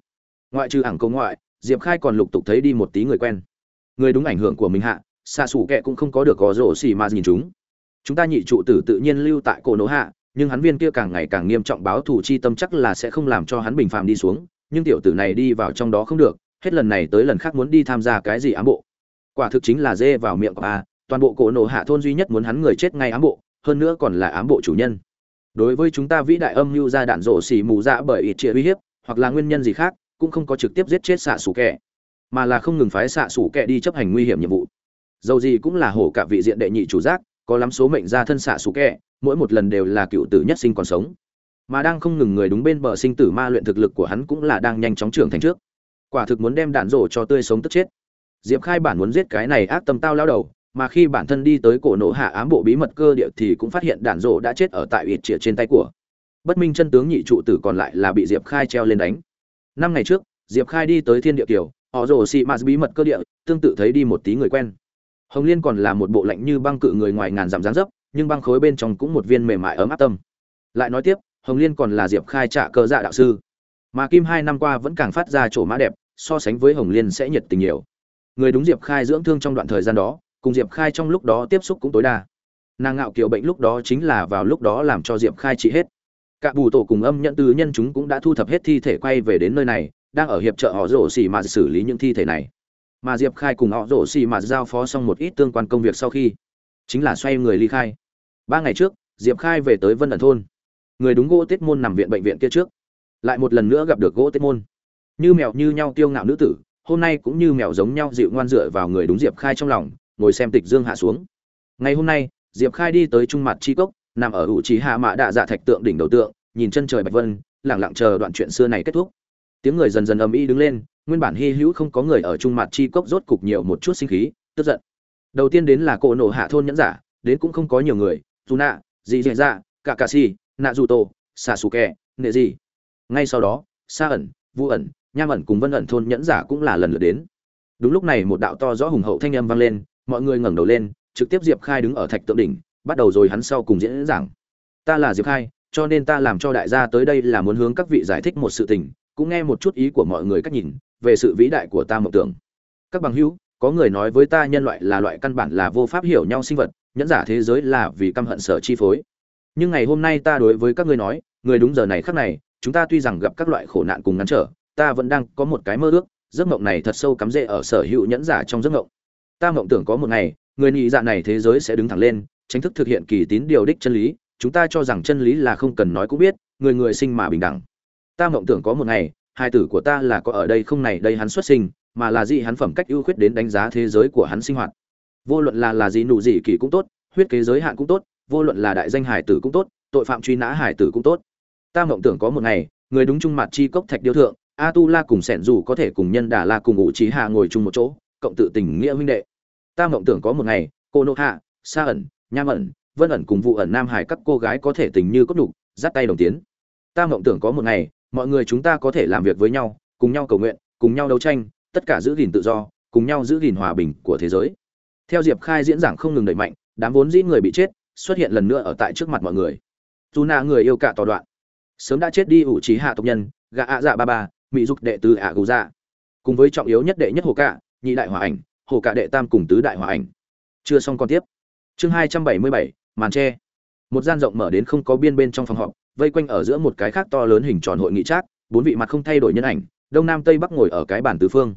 Speaker 1: Ngoại trừ ảng câu ngoại, diệp khai còn lục tục thấy đi một tí người quen. Người đúng ảnh hưởng của mình hạ xạ xủ kệ cũng không có được có rổ xì mà nhìn chúng. Chúng ta nhị trụ tử tự nhiên lưu tại cổ nỗ hạ, nhưng hắn viên kia càng ngày càng nghiêm trọng báo thù chi tâm chắc là sẽ không làm cho hắn bình phàm đi xuống, nhưng tiểu tử này đi vào trong đó không được, hết lần này tới lần khác muốn đi tham gia cái gì ám bộ quả thực chính là dê vào miệng của a toàn bộ cổ nổ hạ thôn duy nhất muốn hắn người chết ngay ám bộ, hơn nữa còn là ám bộ chủ nhân. Đối với chúng ta vĩ đại âm mưu ra đạn rổ xì mù dạ bởi ít chia uy hiếp, hoặc là nguyên nhân gì khác, cũng không có trực tiếp giết chết xạ xù kẻ, mà là không ngừng phái xạ xù kẻ đi chấp hành nguy hiểm nhiệm vụ. Dầu gì cũng là hổ cả vị diện đệ nhị chủ giác, có lắm số mệnh ra thân xạ xù kẻ, mỗi một lần đều là cựu tử nhất sinh còn sống. Mà đang không ngừng người đúng bên bờ sinh tử ma luyện thực lực của hắn cũng là đang nhanh chóng trưởng thành trước. Quả thực muốn đem đạn rổ cho tươi sống tức chết diệp khai bản muốn giết cái này ác tâm tao lao đầu, mà khi bản thân đi tới cổ nổ hạ ám bộ bí mật cơ địa thì cũng phát hiện đạn rộ đã chết ở tại uyệt chĩa trên tay của. Bất minh chân tướng nhị trụ tử còn lại là bị diệp khai treo lên đánh. Năm ngày trước, diệp khai đi tới thiên địa kiều, họ rồ xị mạt bí mật cơ địa, tương tự thấy đi một tí người quen. Hồng liên còn là một bộ lạnh như băng cự người ngoài ngàn dặm dáng dấp, nhưng băng khối bên trong cũng một viên mềm mại ấm áp tâm. Lại nói tiếp, hồng liên còn là diệp khai trả cơ dạ đạo sư. Mà kim hai năm qua vẫn càng phát ra chỗ mã đẹp, so sánh với hồng liên sẽ nhiệt tình nhiều người đúng diệp khai dưỡng thương trong đoạn thời gian đó, cùng diệp khai trong lúc đó tiếp xúc cũng tối đa. Nàng ngạo kiều bệnh lúc đó chính là vào lúc đó làm cho diệp khai trị hết. Cả bù tổ cùng âm nhận từ nhân chúng cũng đã thu thập hết thi thể quay về đến nơi này, đang ở hiệp trợ họ rổ xì mà xử lý những thi thể này. Mà diệp khai cùng họ rổ xì mà giao phó xong một ít tương quan công việc sau khi, chính là xoay người ly khai. Ba ngày trước, diệp khai về tới vân ẩn thôn. Người đúng gỗ tết môn nằm viện bệnh viện kia trước. Lại một lần nữa gặp được gỗ tết môn. Như mèo như nhau tiêu ngạo nữ tử hôm nay cũng như mèo giống nhau dịu ngoan dựa vào người đúng diệp khai trong lòng, ngồi xem tịch dương hạ xuống. Ngày hôm nay, diệp khai đi tới trung mặt chi cốc, nằm ở hữu trí hạ mã đạ dạ thạch tượng đỉnh đầu tượng, nhìn chân trời bạch vân lẳng lặng chờ đoạn chuyện xưa này kết thúc. Tiếng người dần dần ầm ĩ đứng lên, nguyên bản hy hữu không có người ở trung mặt chi cốc rốt cục nhiều một chút sinh khí, tức giận. Đầu tiên đến là cỗ nổ hạ thôn nhẫn giả, đến cũng không có nhiều người, dù nạ dị dạ dạ cả cà si nạ dù tô xà xù kè, nệ gì ngay sau đó xa ẩn, vu ẩn nham ẩn cùng vân ẩn thôn nhẫn giả cũng là lần lượt đến. Đúng lúc này một đạo to rõ hùng hậu thanh âm vang lên, mọi người ngẩng đầu lên, trực tiếp diệp khai đứng ở thạch tượng đỉnh, bắt đầu rồi hắn sau cùng diễn giảng. Ta là diệp khai, cho nên ta làm cho đại gia tới đây là muốn hướng các vị giải thích một sự tình, cũng nghe một chút ý của mọi người cách nhìn, về sự vĩ đại của ta mộng tưởng. Các bằng hữu, có người nói với ta nhân loại là loại căn bản là vô pháp hiểu nhau sinh vật, nhẫn giả thế giới là vì căm hận sở chi phối. Nhưng ngày hôm nay ta đối với các ngươi nói, người đúng giờ này khác này, chúng ta tuy rằng gặp các loại khổ nạn cùng ngắn trở ta vẫn đang có một cái mơ ước, giấc mộng này thật sâu cắm rễ ở sở hữu nhẫn giả trong giấc mộng. Ta mộng tưởng có một ngày, người nhị dạ này thế giới sẽ đứng thẳng lên, chính thức thực hiện kỳ tín điều đích chân lý, chúng ta cho rằng chân lý là không cần nói cũng biết, người người sinh mà bình đẳng. Ta mộng tưởng có một ngày, hai tử của ta là có ở đây không này đây hắn xuất sinh, mà là gì hắn phẩm cách ưu khuyết đến đánh giá thế giới của hắn sinh hoạt. Vô luận là là gì nụ gì kỳ cũng tốt, huyết kế giới hạn cũng tốt, vô luận là đại danh hải tử cũng tốt, tội phạm truy nã hải tử cũng tốt. Ta mộng tưởng có một ngày, người đúng chung mặt chi cốc thạch điêu thượng a tu la cùng sẻn dù có thể cùng nhân đà la cùng ngụ trí hạ ngồi chung một chỗ, cộng tự tình nghĩa huynh đệ. Ta mộng tưởng có một ngày, cô nô hạ, sa ẩn, nham ẩn, vân ẩn cùng vụ ẩn nam hải các cô gái có thể tình như cốt đục dắt tay đồng tiến. Ta mộng tưởng có một ngày, mọi người chúng ta có thể làm việc với nhau, cùng nhau cầu nguyện, cùng nhau đấu tranh, tất cả giữ gìn tự do, cùng nhau giữ gìn hòa bình của thế giới. Theo diệp khai diễn giảng không ngừng đẩy mạnh, đám vốn dĩ người bị chết, xuất hiện lần nữa ở tại trước mặt mọi người. Dù nạ người yêu cả tòa đoạn. Sớm đã chết đi ủ trí hạ tộc nhân gạ ạ dạ ba ba mỹ dục đệ tứ ạ gù dạ. Cùng với trọng yếu nhất đệ nhất hồ cạ, nhị đại hòa ảnh, hồ cạ đệ tam cùng tứ đại hòa ảnh. Chưa xong còn tiếp. Chương hai trăm bảy mươi bảy, màn tre. Một gian rộng mở đến không có biên bên trong phòng họp, vây quanh ở giữa một cái khác to lớn hình tròn hội nghị trác, bốn vị mặt không thay đổi nhân ảnh, đông nam tây bắc ngồi ở cái bàn tứ phương.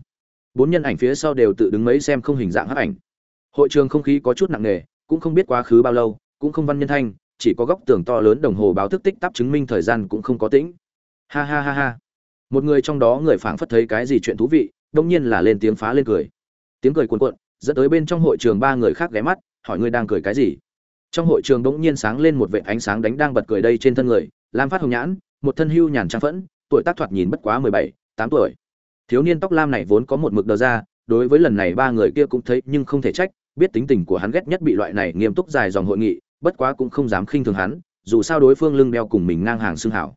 Speaker 1: Bốn nhân ảnh phía sau đều tự đứng mấy xem không hình dạng hấp ảnh. Hội trường không khí có chút nặng nề, cũng không biết quá khứ bao lâu, cũng không văn nhân thanh, chỉ có góc tường to lớn đồng hồ báo thức tích tắp chứng minh thời gian cũng không có tĩnh. Ha ha ha ha một người trong đó người phảng phất thấy cái gì chuyện thú vị, đông nhiên là lên tiếng phá lên cười. Tiếng cười cuồn cuộn, dẫn tới bên trong hội trường ba người khác ghé mắt, hỏi ngươi đang cười cái gì? Trong hội trường đống nhiên sáng lên một vệ ánh sáng đánh đang bật cười đây trên thân người, lam phát hồng nhãn, một thân hưu nhàn trang phẫn, tuổi tác thoạt nhìn bất quá mười bảy, tám tuổi. Thiếu niên tóc lam này vốn có một mực đờ ra, đối với lần này ba người kia cũng thấy nhưng không thể trách, biết tính tình của hắn ghét nhất bị loại này nghiêm túc dài dòng hội nghị, bất quá cũng không dám khinh thường hắn, dù sao đối phương lưng đeo cùng mình ngang hàng xương hảo.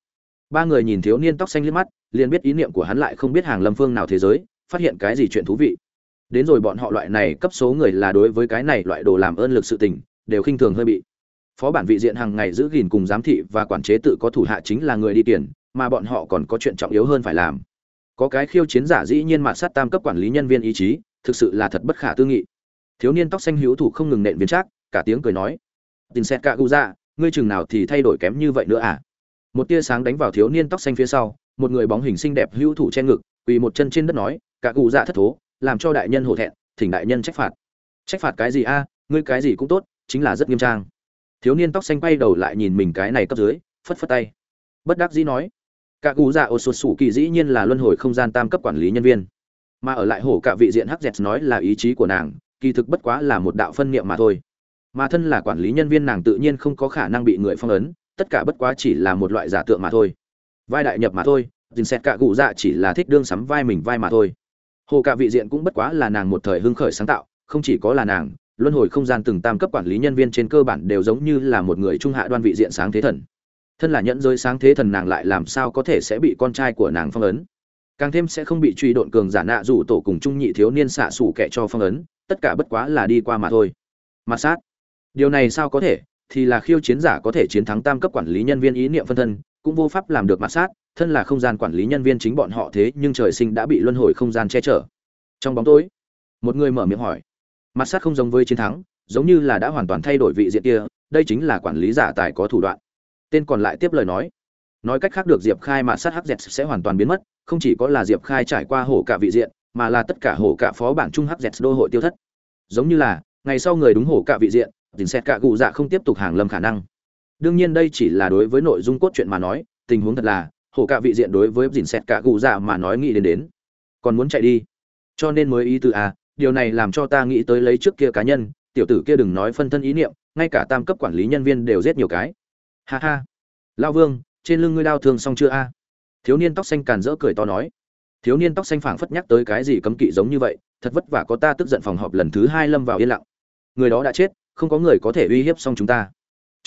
Speaker 1: Ba người nhìn thiếu niên tóc xanh liếc mắt liền biết ý niệm của hắn lại không biết hàng lâm phương nào thế giới, phát hiện cái gì chuyện thú vị. Đến rồi bọn họ loại này cấp số người là đối với cái này loại đồ làm ơn lực sự tình, đều khinh thường hơi bị. Phó bản vị diện hàng ngày giữ gìn cùng giám thị và quản chế tự có thủ hạ chính là người đi tiền, mà bọn họ còn có chuyện trọng yếu hơn phải làm. Có cái khiêu chiến giả dĩ nhiên mạt sát tam cấp quản lý nhân viên ý chí, thực sự là thật bất khả tư nghị. Thiếu niên tóc xanh hữu thủ không ngừng nện viên trác, cả tiếng cười nói tin xét cả gu ra dạ, ngươi chừng nào thì thay đổi kém như vậy nữa à? Một tia sáng đánh vào thiếu niên tóc xanh phía sau một người bóng hình xinh đẹp hữu thủ che ngực, quỳ một chân trên đất nói, cả cụ dạ thất thố, làm cho đại nhân hổ thẹn, thỉnh đại nhân trách phạt. Trách phạt cái gì a? Ngươi cái gì cũng tốt, chính là rất nghiêm trang. Thiếu niên tóc xanh quay đầu lại nhìn mình cái này cấp dưới, phất phất tay. Bất đắc dĩ nói, cả cụ dạ ô sụt sủ kỳ dĩ nhiên là luân hồi không gian tam cấp quản lý nhân viên. Mà ở lại hổ cả vị diện hắc dẹt nói là ý chí của nàng, kỳ thực bất quá là một đạo phân niệm mà thôi. Mà thân là quản lý nhân viên nàng tự nhiên không có khả năng bị người phong ấn, tất cả bất quá chỉ là một loại giả tượng mà thôi vai đại nhập mà thôi dình xét cả cụ dạ chỉ là thích đương sắm vai mình vai mà thôi. Hồ cả vị diện cũng bất quá là nàng một thời hưng khởi sáng tạo, không chỉ có là nàng, luân hồi không gian từng tam cấp quản lý nhân viên trên cơ bản đều giống như là một người trung hạ đoan vị diện sáng thế thần. Thân là nhẫn giới sáng thế thần nàng lại làm sao có thể sẽ bị con trai của nàng phong ấn? Càng thêm sẽ không bị truy độn cường giả nạ rủ tổ cùng trung nhị thiếu niên xạ xủ kẻ cho phong ấn, tất cả bất quá là đi qua mà thôi. Mặt sát. Điều này sao có thể? Thì là khiêu chiến giả có thể chiến thắng tam cấp quản lý nhân viên ý niệm phân thân cũng vô pháp làm được mặt sát, thân là không gian quản lý nhân viên chính bọn họ thế nhưng trời sinh đã bị luân hồi không gian che chở. Trong bóng tối, một người mở miệng hỏi mặt sát không giống với chiến thắng, giống như là đã hoàn toàn thay đổi vị diện kia, đây chính là quản lý giả tài có thủ đoạn. Tên còn lại tiếp lời nói nói cách khác được diệp khai mà sát hắc dẹt sẽ hoàn toàn biến mất, không chỉ có là diệp khai trải qua hổ cả vị diện, mà là tất cả hổ cả phó bản trung hắc dẹt đô hội tiêu thất. Giống như là, ngày sau người đúng hổ cả vị diện tình xét cả cụ dạ không tiếp tục hàng lâm khả năng đương nhiên đây chỉ là đối với nội dung cốt truyện mà nói, tình huống thật là, hổ cả vị diện đối với dìn xẹt cả cụ dạ mà nói nghĩ đến đến. Còn muốn chạy đi. Cho nên mới ý từ a à, điều này làm cho ta nghĩ tới lấy trước kia cá nhân, tiểu tử kia đừng nói phân thân ý niệm, ngay cả tam cấp quản lý nhân viên đều giết nhiều cái. Ha ha. Lao vương, trên lưng ngươi đau thương xong chưa a? Thiếu niên tóc xanh càn rỡ cười to nói. Thiếu niên tóc xanh phảng phất nhắc tới cái gì cấm kỵ giống như vậy, thật vất vả có ta tức giận phòng họp lần thứ hai lâm vào yên lặng. Người đó đã chết, không có người có thể uy hiếp xong chúng ta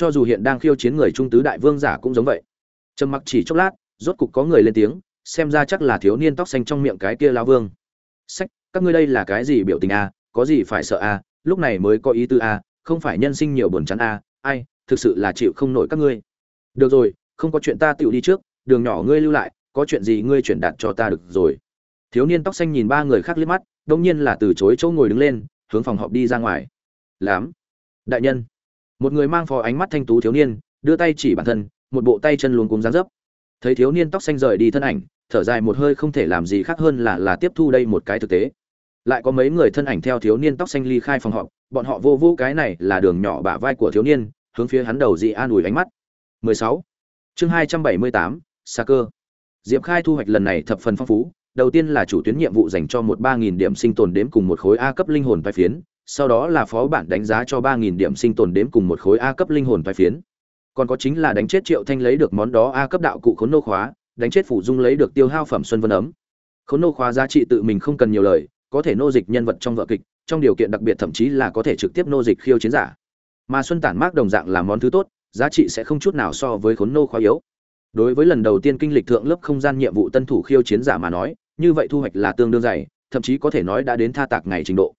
Speaker 1: cho dù hiện đang khiêu chiến người trung tứ đại vương giả cũng giống vậy. Trầm mặc chỉ chốc lát, rốt cục có người lên tiếng, xem ra chắc là thiếu niên tóc xanh trong miệng cái kia lao vương. Sách, các ngươi đây là cái gì biểu tình a, có gì phải sợ a, lúc này mới có ý tư a, không phải nhân sinh nhiều buồn chán a, ai, thực sự là chịu không nổi các ngươi. Được rồi, không có chuyện ta tựu đi trước, đường nhỏ ngươi lưu lại, có chuyện gì ngươi chuyển đạt cho ta được rồi. Thiếu niên tóc xanh nhìn ba người khác liếc mắt, đông nhiên là từ chối chỗ ngồi đứng lên, hướng phòng họp đi ra ngoài. Lắm đại nhân một người mang phò ánh mắt thanh tú thiếu niên đưa tay chỉ bản thân một bộ tay chân luống cuống dáng dấp. Thấy thiếu niên tóc xanh rời đi thân ảnh thở dài một hơi không thể làm gì khác hơn là là tiếp thu đây một cái thực tế. Lại có mấy người thân ảnh theo thiếu niên tóc xanh ly khai phòng họp bọn họ vô vô cái này là đường nhỏ bả vai của thiếu niên hướng phía hắn đầu dị an ủi ánh mắt. 16. chương 278, xa cơ. Diệp khai thu hoạch lần này thập phần phong phú đầu tiên là chủ tuyến nhiệm vụ dành cho một ba nghìn điểm sinh tồn đếm cùng một khối a cấp linh hồn vai phiến sau đó là phó bản đánh giá cho ba nghìn điểm sinh tồn đếm cùng một khối a cấp linh hồn vai phiến. Còn có chính là đánh chết triệu thanh lấy được món đó a cấp đạo cụ khốn nô khóa, đánh chết phủ dung lấy được tiêu hao phẩm xuân vân ấm. Khốn nô khóa giá trị tự mình không cần nhiều lời, có thể nô dịch nhân vật trong vợ kịch, trong điều kiện đặc biệt thậm chí là có thể trực tiếp nô dịch khiêu chiến giả. Mà xuân tản mác đồng dạng là món thứ tốt, giá trị sẽ không chút nào so với khốn nô khóa yếu. Đối với lần đầu tiên kinh lịch thượng lớp không gian nhiệm vụ tân thủ khiêu chiến giả mà nói, như vậy thu hoạch là tương đương dày, thậm chí có thể nói đã đến tha tạc ngày trình độ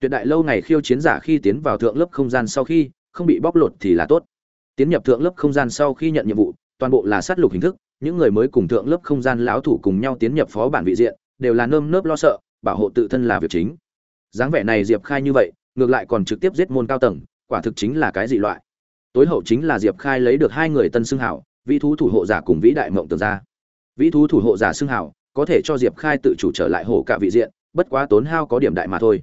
Speaker 1: tuyệt đại lâu ngày khiêu chiến giả khi tiến vào thượng lớp không gian sau khi, không bị bóc lột thì là tốt. Tiến nhập thượng lớp không gian sau khi nhận nhiệm vụ, toàn bộ là sát lục hình thức, những người mới cùng thượng lớp không gian lão thủ cùng nhau tiến nhập phó bản vị diện, đều là nơm nớp lo sợ, bảo hộ tự thân là việc chính. Dáng vẻ này diệp khai như vậy, ngược lại còn trực tiếp giết môn cao tầng, quả thực chính là cái dị loại. Tối hậu chính là diệp khai lấy được hai người tân xưng hảo, vĩ thú thủ hộ giả cùng vĩ đại mộng tường ra. Vĩ thú thủ hộ giả xưng hảo, có thể cho diệp khai tự chủ trở lại hổ cả vị diện, bất quá tốn hao có điểm đại mà thôi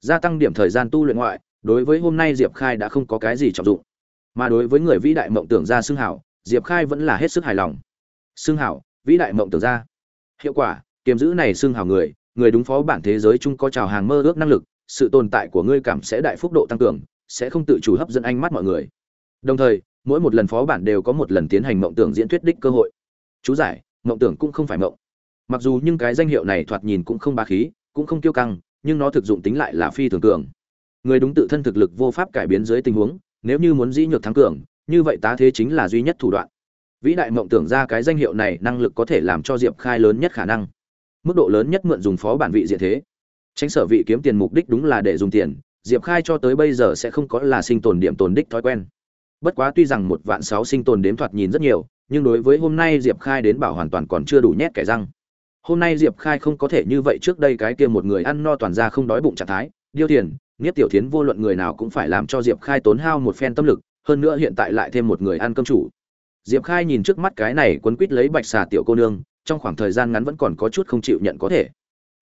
Speaker 1: gia tăng điểm thời gian tu luyện ngoại, đối với hôm nay diệp khai đã không có cái gì trọng dụng. Mà đối với người vĩ đại mộng tưởng gia xưng hảo, diệp khai vẫn là hết sức hài lòng. Xưng hảo, vĩ đại mộng tưởng gia. Hiệu quả, kiềm giữ này xưng hảo người người đúng phó bản thế giới chung có trào hàng mơ ước năng lực, sự tồn tại của ngươi cảm sẽ đại phúc độ tăng cường, sẽ không tự chủ hấp dẫn ánh mắt mọi người. Đồng thời, mỗi một lần phó bản đều có một lần tiến hành mộng tưởng diễn thuyết đích cơ hội. Chú giải, mộng tưởng cũng không phải mộng. Mặc dù nhưng cái danh hiệu này thoạt nhìn cũng không ba khí, cũng không kiêu căng nhưng nó thực dụng tính lại là phi thường cường. Người đúng tự thân thực lực vô pháp cải biến dưới tình huống, nếu như muốn dĩ nhược thắng cường, như vậy tá thế chính là duy nhất thủ đoạn. Vĩ đại mộng tưởng ra cái danh hiệu này năng lực có thể làm cho diệp khai lớn nhất khả năng. Mức độ lớn nhất mượn dùng phó bản vị diện thế. Tránh sở vị kiếm tiền mục đích đúng là để dùng tiền, diệp khai cho tới bây giờ sẽ không có là sinh tồn điểm tồn đích thói quen. Bất quá tuy rằng một vạn sáu sinh tồn đếm thoạt nhìn rất nhiều, nhưng đối với hôm nay diệp khai đến bảo hoàn toàn còn chưa đủ nhét kẻ răng hôm nay diệp khai không có thể như vậy trước đây cái kia một người ăn no toàn ra không đói bụng trạng thái, điêu thiền nghiết tiểu thiến vô luận người nào cũng phải làm cho diệp khai tốn hao một phen tâm lực, hơn nữa hiện tại lại thêm một người ăn cơm chủ. Diệp khai nhìn trước mắt cái này quấn quít lấy bạch xà tiểu cô nương, trong khoảng thời gian ngắn vẫn còn có chút không chịu nhận có thể.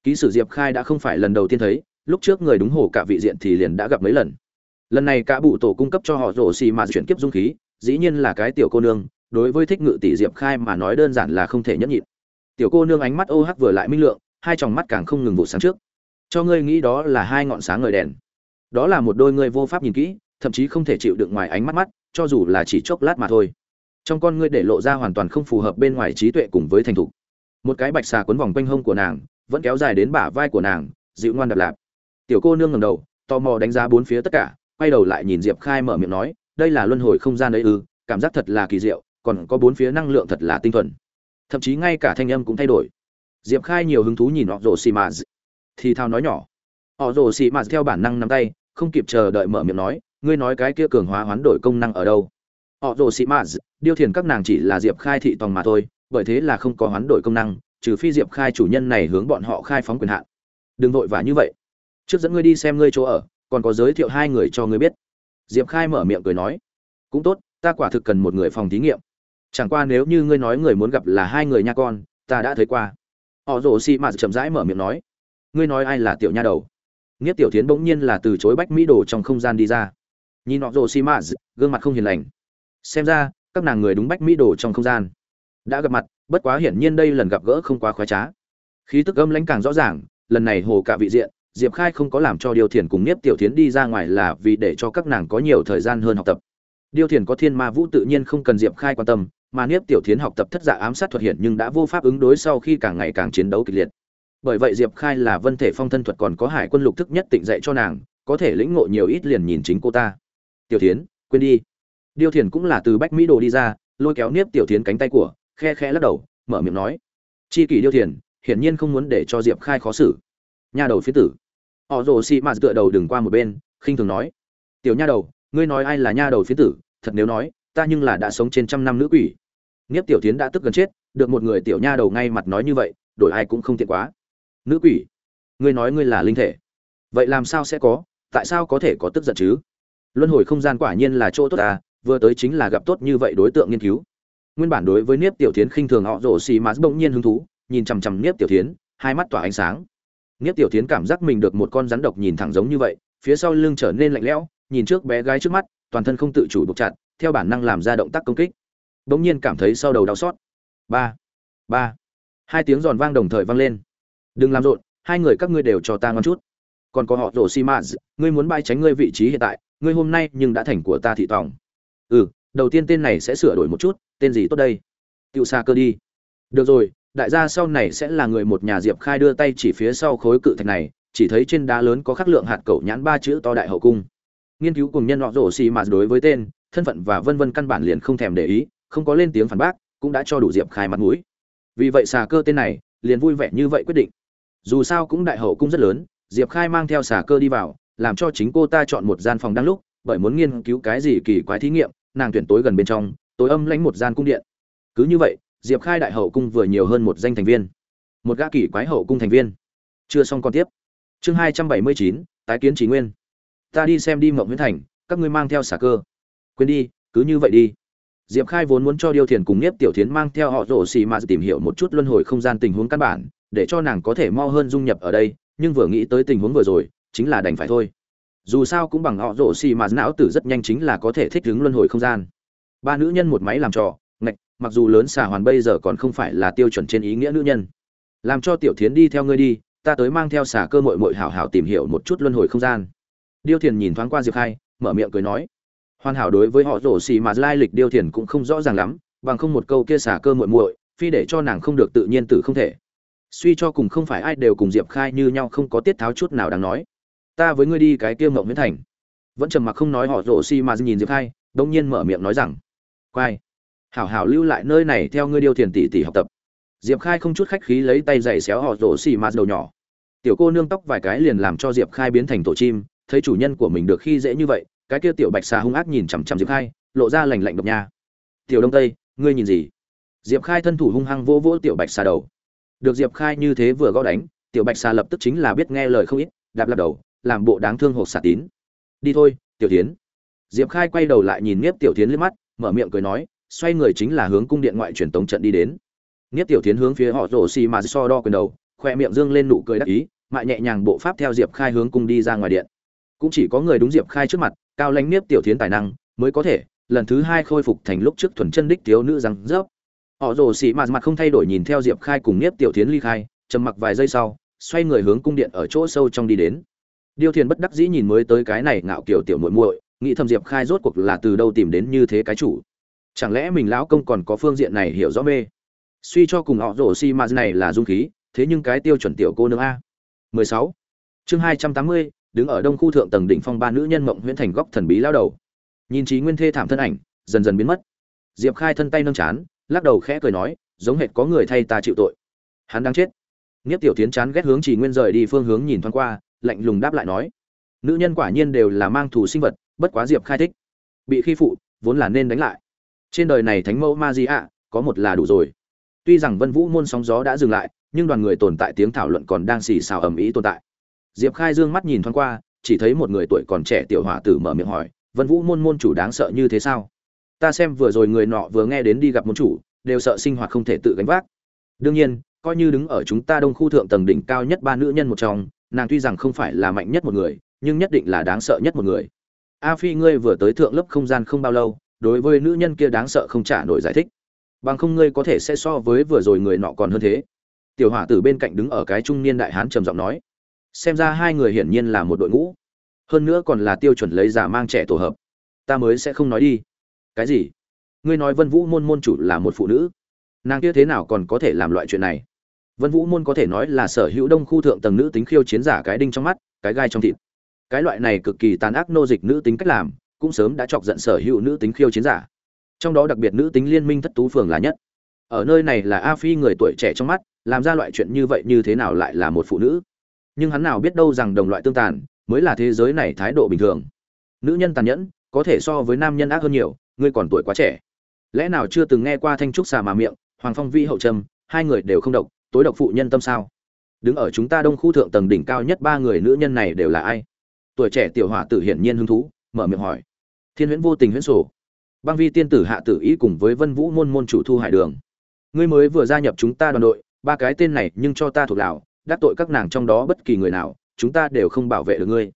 Speaker 1: Ký sử diệp khai đã không phải lần đầu tiên thấy, lúc trước người đúng hồ cả vị diện thì liền đã gặp mấy lần. Lần này cả bụ tổ cung cấp cho họ rổ xì mà chuyển kiếp dung khí, dĩ nhiên là cái tiểu cô nương, đối với thích ngự tỷ diệp khai mà nói đơn giản là không thể nhẫn nhịn tiểu cô nương ánh mắt ô hắc vừa lại minh lượng, hai tròng mắt càng không ngừng vụ sáng trước. Cho ngươi nghĩ đó là hai ngọn sáng ngời đèn. Đó là một đôi ngươi vô pháp nhìn kỹ, thậm chí không thể chịu được ngoài ánh mắt mắt, cho dù là chỉ chốc lát mà thôi. Trong con ngươi để lộ ra hoàn toàn không phù hợp bên ngoài trí tuệ cùng với thành thục. Một cái bạch xà quấn vòng quanh hông của nàng, vẫn kéo dài đến bả vai của nàng, dịu ngoan đập lạp. Tiểu cô nương ngầm đầu, tò mò đánh giá bốn phía tất cả, quay đầu lại nhìn diệp khai mở miệng nói, đây là luân hồi không gian ấy ư, cảm giác thật là kỳ diệu, còn có bốn phía năng lượng thật là tinh thuần thậm chí ngay cả thanh âm cũng thay đổi. Diệp khai nhiều hứng thú nhìn họ rồ xì mà thì thao nói nhỏ. Họ rồ xì mà theo bản năng nắm tay, không kịp chờ đợi mở miệng nói, ngươi nói cái kia cường hóa hoán đổi công năng ở đâu? Họ rồ xì mà điêu thiền các nàng chỉ là diệp khai thị tòng mà thôi, bởi thế là không có hoán đổi công năng, trừ phi diệp khai chủ nhân này hướng bọn họ khai phóng quyền hạn. Đừng vội vã như vậy. Trước dẫn ngươi đi xem ngươi chỗ ở, còn có giới thiệu hai người cho ngươi biết. Diệp khai mở miệng cười nói, cũng tốt, ta quả thực cần một người phòng thí nghiệm chẳng qua nếu như ngươi nói người muốn gặp là hai người nha con, ta đã thấy qua. Họ rồ xì mạt chậm rãi mở miệng nói. Ngươi nói ai là tiểu nha đầu? Nghiết tiểu tiến bỗng nhiên là từ chối bách mỹ đồ trong không gian đi ra. Nhìn họ rồ xì mạt gương mặt không hiền lành. Xem ra, các nàng người đúng bách mỹ đồ trong không gian. Đã gặp mặt, bất quá hiển nhiên đây lần gặp gỡ không quá khoái trá. Khí tức âm lãnh càng rõ ràng, lần này hồ cả vị diện, diệp khai không có làm cho điều thiền cùng nhiếp tiểu tiến đi ra ngoài là vì để cho các nàng có nhiều thời gian hơn học tập. Điều thiền có thiên ma vũ tự nhiên không cần diệp khai quan tâm mà niếp tiểu thiến học tập thất dạ ám sát thuật hiện nhưng đã vô pháp ứng đối sau khi càng ngày càng chiến đấu kịch liệt. Bởi vậy diệp khai là vân thể phong thân thuật còn có hải quân lục thức nhất tịnh dạy cho nàng, có thể lĩnh ngộ nhiều ít liền nhìn chính cô ta. Tiểu thiến, quên đi. Điêu thiền cũng là từ bách mỹ đồ đi ra, lôi kéo niếp tiểu thiến cánh tay của, khe khẽ lắc đầu, mở miệng nói, chi kỷ điêu thiền hiển nhiên không muốn để cho diệp khai khó xử. Nha đầu phía tử. Họ rồ xị mạt tựa đầu đừng qua một bên, khinh thường nói, tiểu nha đầu, ngươi nói ai là nha đầu phía tử, thật nếu nói ta nhưng là đã sống trên trăm năm nữ quỷ. Nghiếp tiểu tiến đã tức gần chết, được một người tiểu nha đầu ngay mặt nói như vậy, đổi ai cũng không tiện quá. Nữ quỷ, ngươi nói ngươi là linh thể. Vậy làm sao sẽ có? Tại sao có thể có tức giận chứ? Luân hồi không gian quả nhiên là chỗ tốt ta, vừa tới chính là gặp tốt như vậy đối tượng nghiên cứu. Nguyên bản đối với niếp tiểu tiến khinh thường họ rổ xì mà bỗng nhiên hứng thú, nhìn chằm chằm niếp tiểu tiến, hai mắt tỏa ánh sáng. Niếp tiểu tiến cảm giác mình được một con rắn độc nhìn thẳng giống như vậy, phía sau lưng trở nên lạnh lẽo, nhìn trước bé gái trước mắt, toàn thân không tự chủ buộc chặt theo bản năng làm ra động tác công kích. Bỗng nhiên cảm thấy sau đầu đau xót. Ba ba. Hai tiếng giòn vang đồng thời vang lên. Đừng làm rộn, hai người các ngươi đều cho ta ngon chút. Còn có họ rổ xi mã ngươi muốn bay tránh ngươi vị trí hiện tại, ngươi hôm nay nhưng đã thành của ta thị tòng. Ừ đầu tiên tên này sẽ sửa đổi một chút, tên gì tốt đây? Tiêu xa cơ đi. Được rồi, đại gia sau này sẽ là người một nhà diệp khai đưa tay chỉ phía sau khối cự thạch này, chỉ thấy trên đá lớn có khắc lượng hạt cẩu nhãn ba chữ to đại hậu cung. Nghiên cứu cùng nhân họ rổ xi mà đối với tên thân phận và vân vân căn bản liền không thèm để ý, không có lên tiếng phản bác, cũng đã cho đủ diệp khai mặt mũi. Vì vậy xà cơ tên này liền vui vẻ như vậy quyết định. Dù sao cũng đại hậu cung rất lớn, diệp khai mang theo xà cơ đi vào, làm cho chính cô ta chọn một gian phòng đang lúc, bởi muốn nghiên cứu cái gì kỳ quái thí nghiệm, nàng tuyển tối gần bên trong, tối âm lãnh một gian cung điện. Cứ như vậy, diệp khai đại hậu cung vừa nhiều hơn một danh thành viên. Một gã kỳ quái hậu cung thành viên. Chưa xong còn tiếp. Chương hai trăm bảy mươi chín, tái kiến trí nguyên. Ta đi xem đi mộng huyễn thành, các ngươi mang theo xà cơ quên đi, cứ như vậy đi. Diệp khai vốn muốn cho điêu thiền cùng nhiếp tiểu thiến mang theo họ rổ xì mà tìm hiểu một chút luân hồi không gian tình huống căn bản, để cho nàng có thể mau hơn dung nhập ở đây, nhưng vừa nghĩ tới tình huống vừa rồi, chính là đành phải thôi. Dù sao cũng bằng họ rổ xì mà não tử rất nhanh chính là có thể thích ứng luân hồi không gian. Ba nữ nhân một máy làm trò, ngạch, mặc dù lớn xà hoàn bây giờ còn không phải là tiêu chuẩn trên ý nghĩa nữ nhân. Làm cho tiểu thiến đi theo ngươi đi, ta tới mang theo xà cơ mội mội hảo hảo tìm hiểu một chút luân hồi không gian. Điêu thiền nhìn thoáng qua diệp khai, mở miệng cười nói hoàn hảo đối với họ rổ xì mà lai lịch điêu thiền cũng không rõ ràng lắm bằng không một câu kia xả cơ muội muội, phi để cho nàng không được tự nhiên tử không thể. Suy cho cùng không phải ai đều cùng diệp khai như nhau không có tiết tháo chút nào đáng nói. Ta với ngươi đi cái kia mộng miễn thành. Vẫn trầm mặc không nói họ rổ xì mà nhìn diệp khai đông nhiên mở miệng nói rằng quai hảo hảo lưu lại nơi này theo ngươi điêu thiền tỷ tỷ học tập. Diệp khai không chút khách khí lấy tay giày xéo họ rổ xì mà đầu nhỏ. Tiểu cô nương tóc vài cái liền làm cho diệp khai biến thành tổ chim thấy chủ nhân của mình được khi dễ như vậy cái kia tiểu bạch xà hung ác nhìn chằm chằm diệp khai, lộ ra lành lạnh độc nha. Tiểu đông tây, ngươi nhìn gì? Diệp khai thân thủ hung hăng vỗ vỗ tiểu bạch xà đầu. Được diệp khai như thế vừa gõ đánh, tiểu bạch xà lập tức chính là biết nghe lời không ít, đạp lạp đầu, làm bộ đáng thương hộp xà tín. Đi thôi, tiểu tiến diệp khai quay đầu lại nhìn nếp tiểu tiến liếc mắt, mở miệng cười nói, xoay người chính là hướng cung điện ngoại truyền tống trận đi đến. Nếp tiểu tiến hướng phía họ rổ xì mà so đo quyền đầu, khoe miệng dương lên nụ cười đắc ý, mại nhẹ nhàng bộ pháp theo diệp khai hướng cung đi ra ngoài điện. Cũng chỉ có người đúng diệp khai trước mặt cao lãnh Niếp tiểu thiến tài năng mới có thể lần thứ hai khôi phục thành lúc trước thuần chân đích thiếu nữ răng rớp họ rồ xì mà mặt không thay đổi nhìn theo diệp khai cùng Niếp tiểu thiến ly khai trầm mặc vài giây sau xoay người hướng cung điện ở chỗ sâu trong đi đến Điêu Thiền bất đắc dĩ nhìn mới tới cái này ngạo kiểu tiểu muội muội, nghĩ thầm Diệp Khai rốt cuộc là từ đâu tìm đến như thế cái chủ. Chẳng lẽ mình lão công còn có phương diện này hiểu rõ mê? Suy cho cùng họ rổ si mà này là dung khí, thế nhưng cái tiêu chuẩn tiểu cô nương a. 16. Chương 280, đứng ở đông khu thượng tầng đỉnh phong ba nữ nhân mộng huyễn thành góc thần bí lao đầu. Nhìn trí nguyên thê thảm thân ảnh, dần dần biến mất. Diệp Khai thân tay nâng chán, lắc đầu khẽ cười nói, giống hệt có người thay ta chịu tội. Hắn đang chết. Niếp Tiểu Tiến chán ghét hướng Chỉ Nguyên rời đi phương hướng nhìn thoáng qua, lạnh lùng đáp lại nói nữ nhân quả nhiên đều là mang thù sinh vật bất quá diệp khai thích bị khi phụ vốn là nên đánh lại trên đời này thánh mẫu ma di ạ có một là đủ rồi tuy rằng vân vũ môn sóng gió đã dừng lại nhưng đoàn người tồn tại tiếng thảo luận còn đang xì xào ầm ĩ tồn tại diệp khai dương mắt nhìn thoáng qua, chỉ thấy một người tuổi còn trẻ tiểu hỏa tử mở miệng hỏi, vân vũ môn môn chủ đáng sợ như thế sao? Ta xem vừa rồi người nọ vừa nghe đến đi gặp môn chủ, đều sợ sinh hoạt không thể tự gánh vác. Đương nhiên, coi như đứng ở chúng ta đông khu thượng tầng đỉnh cao nhất ba nữ nhân một trong, nàng tuy rằng không phải là mạnh nhất một người, nhưng nhất định là đáng sợ nhất một người. A phi, ngươi vừa tới thượng lớp không gian không bao lâu, đối với nữ nhân kia đáng sợ không trả nổi giải thích. Bằng không ngươi có thể sẽ so với vừa rồi người nọ còn hơn thế. Tiểu hỏa tử bên cạnh đứng ở cái trung niên đại hán trầm giọng nói xem ra hai người hiển nhiên là một đội ngũ hơn nữa còn là tiêu chuẩn lấy giả mang trẻ tổ hợp ta mới sẽ không nói đi cái gì ngươi nói vân vũ môn môn chủ là một phụ nữ nàng kia thế nào còn có thể làm loại chuyện này Vân Vũ môn có thể nói là sở hữu đông khu thượng tầng nữ tính khiêu chiến giả cái đinh trong mắt, cái gai trong thịt. Cái loại này cực kỳ tàn ác nô dịch nữ tính cách làm, cũng sớm đã chọc giận sở hữu nữ tính khiêu chiến giả. Trong đó đặc biệt nữ tính liên minh thất tú phường là nhất. Ở nơi này là A Phi người tuổi trẻ trong mắt, làm ra loại chuyện như vậy như thế nào lại là một phụ nữ? Nhưng hắn nào biết đâu rằng đồng loại tương tàn mới là thế giới này thái độ bình thường. Nữ nhân tàn nhẫn, có thể so với nam nhân ác hơn nhiều, ngươi còn tuổi quá trẻ. Lẽ nào chưa từng nghe qua thanh trúc xà mà miệng, Hoàng Phong Vi hậu trầm, hai người đều không độc, tối độc phụ nhân tâm sao? Đứng ở chúng ta đông khu thượng tầng đỉnh cao nhất ba người nữ nhân này đều là ai? Tuổi trẻ tiểu hỏa tử hiển nhiên hứng thú mở miệng hỏi. Thiên huyễn vô tình huyễn sổ. Băng vi tiên tử hạ tử ý cùng với vân vũ môn môn chủ thu hải đường. Ngươi mới vừa gia nhập chúng ta đoàn đội ba cái tên này nhưng cho ta thuộc lào đắc tội các nàng trong đó bất kỳ người nào chúng ta đều không bảo vệ được ngươi.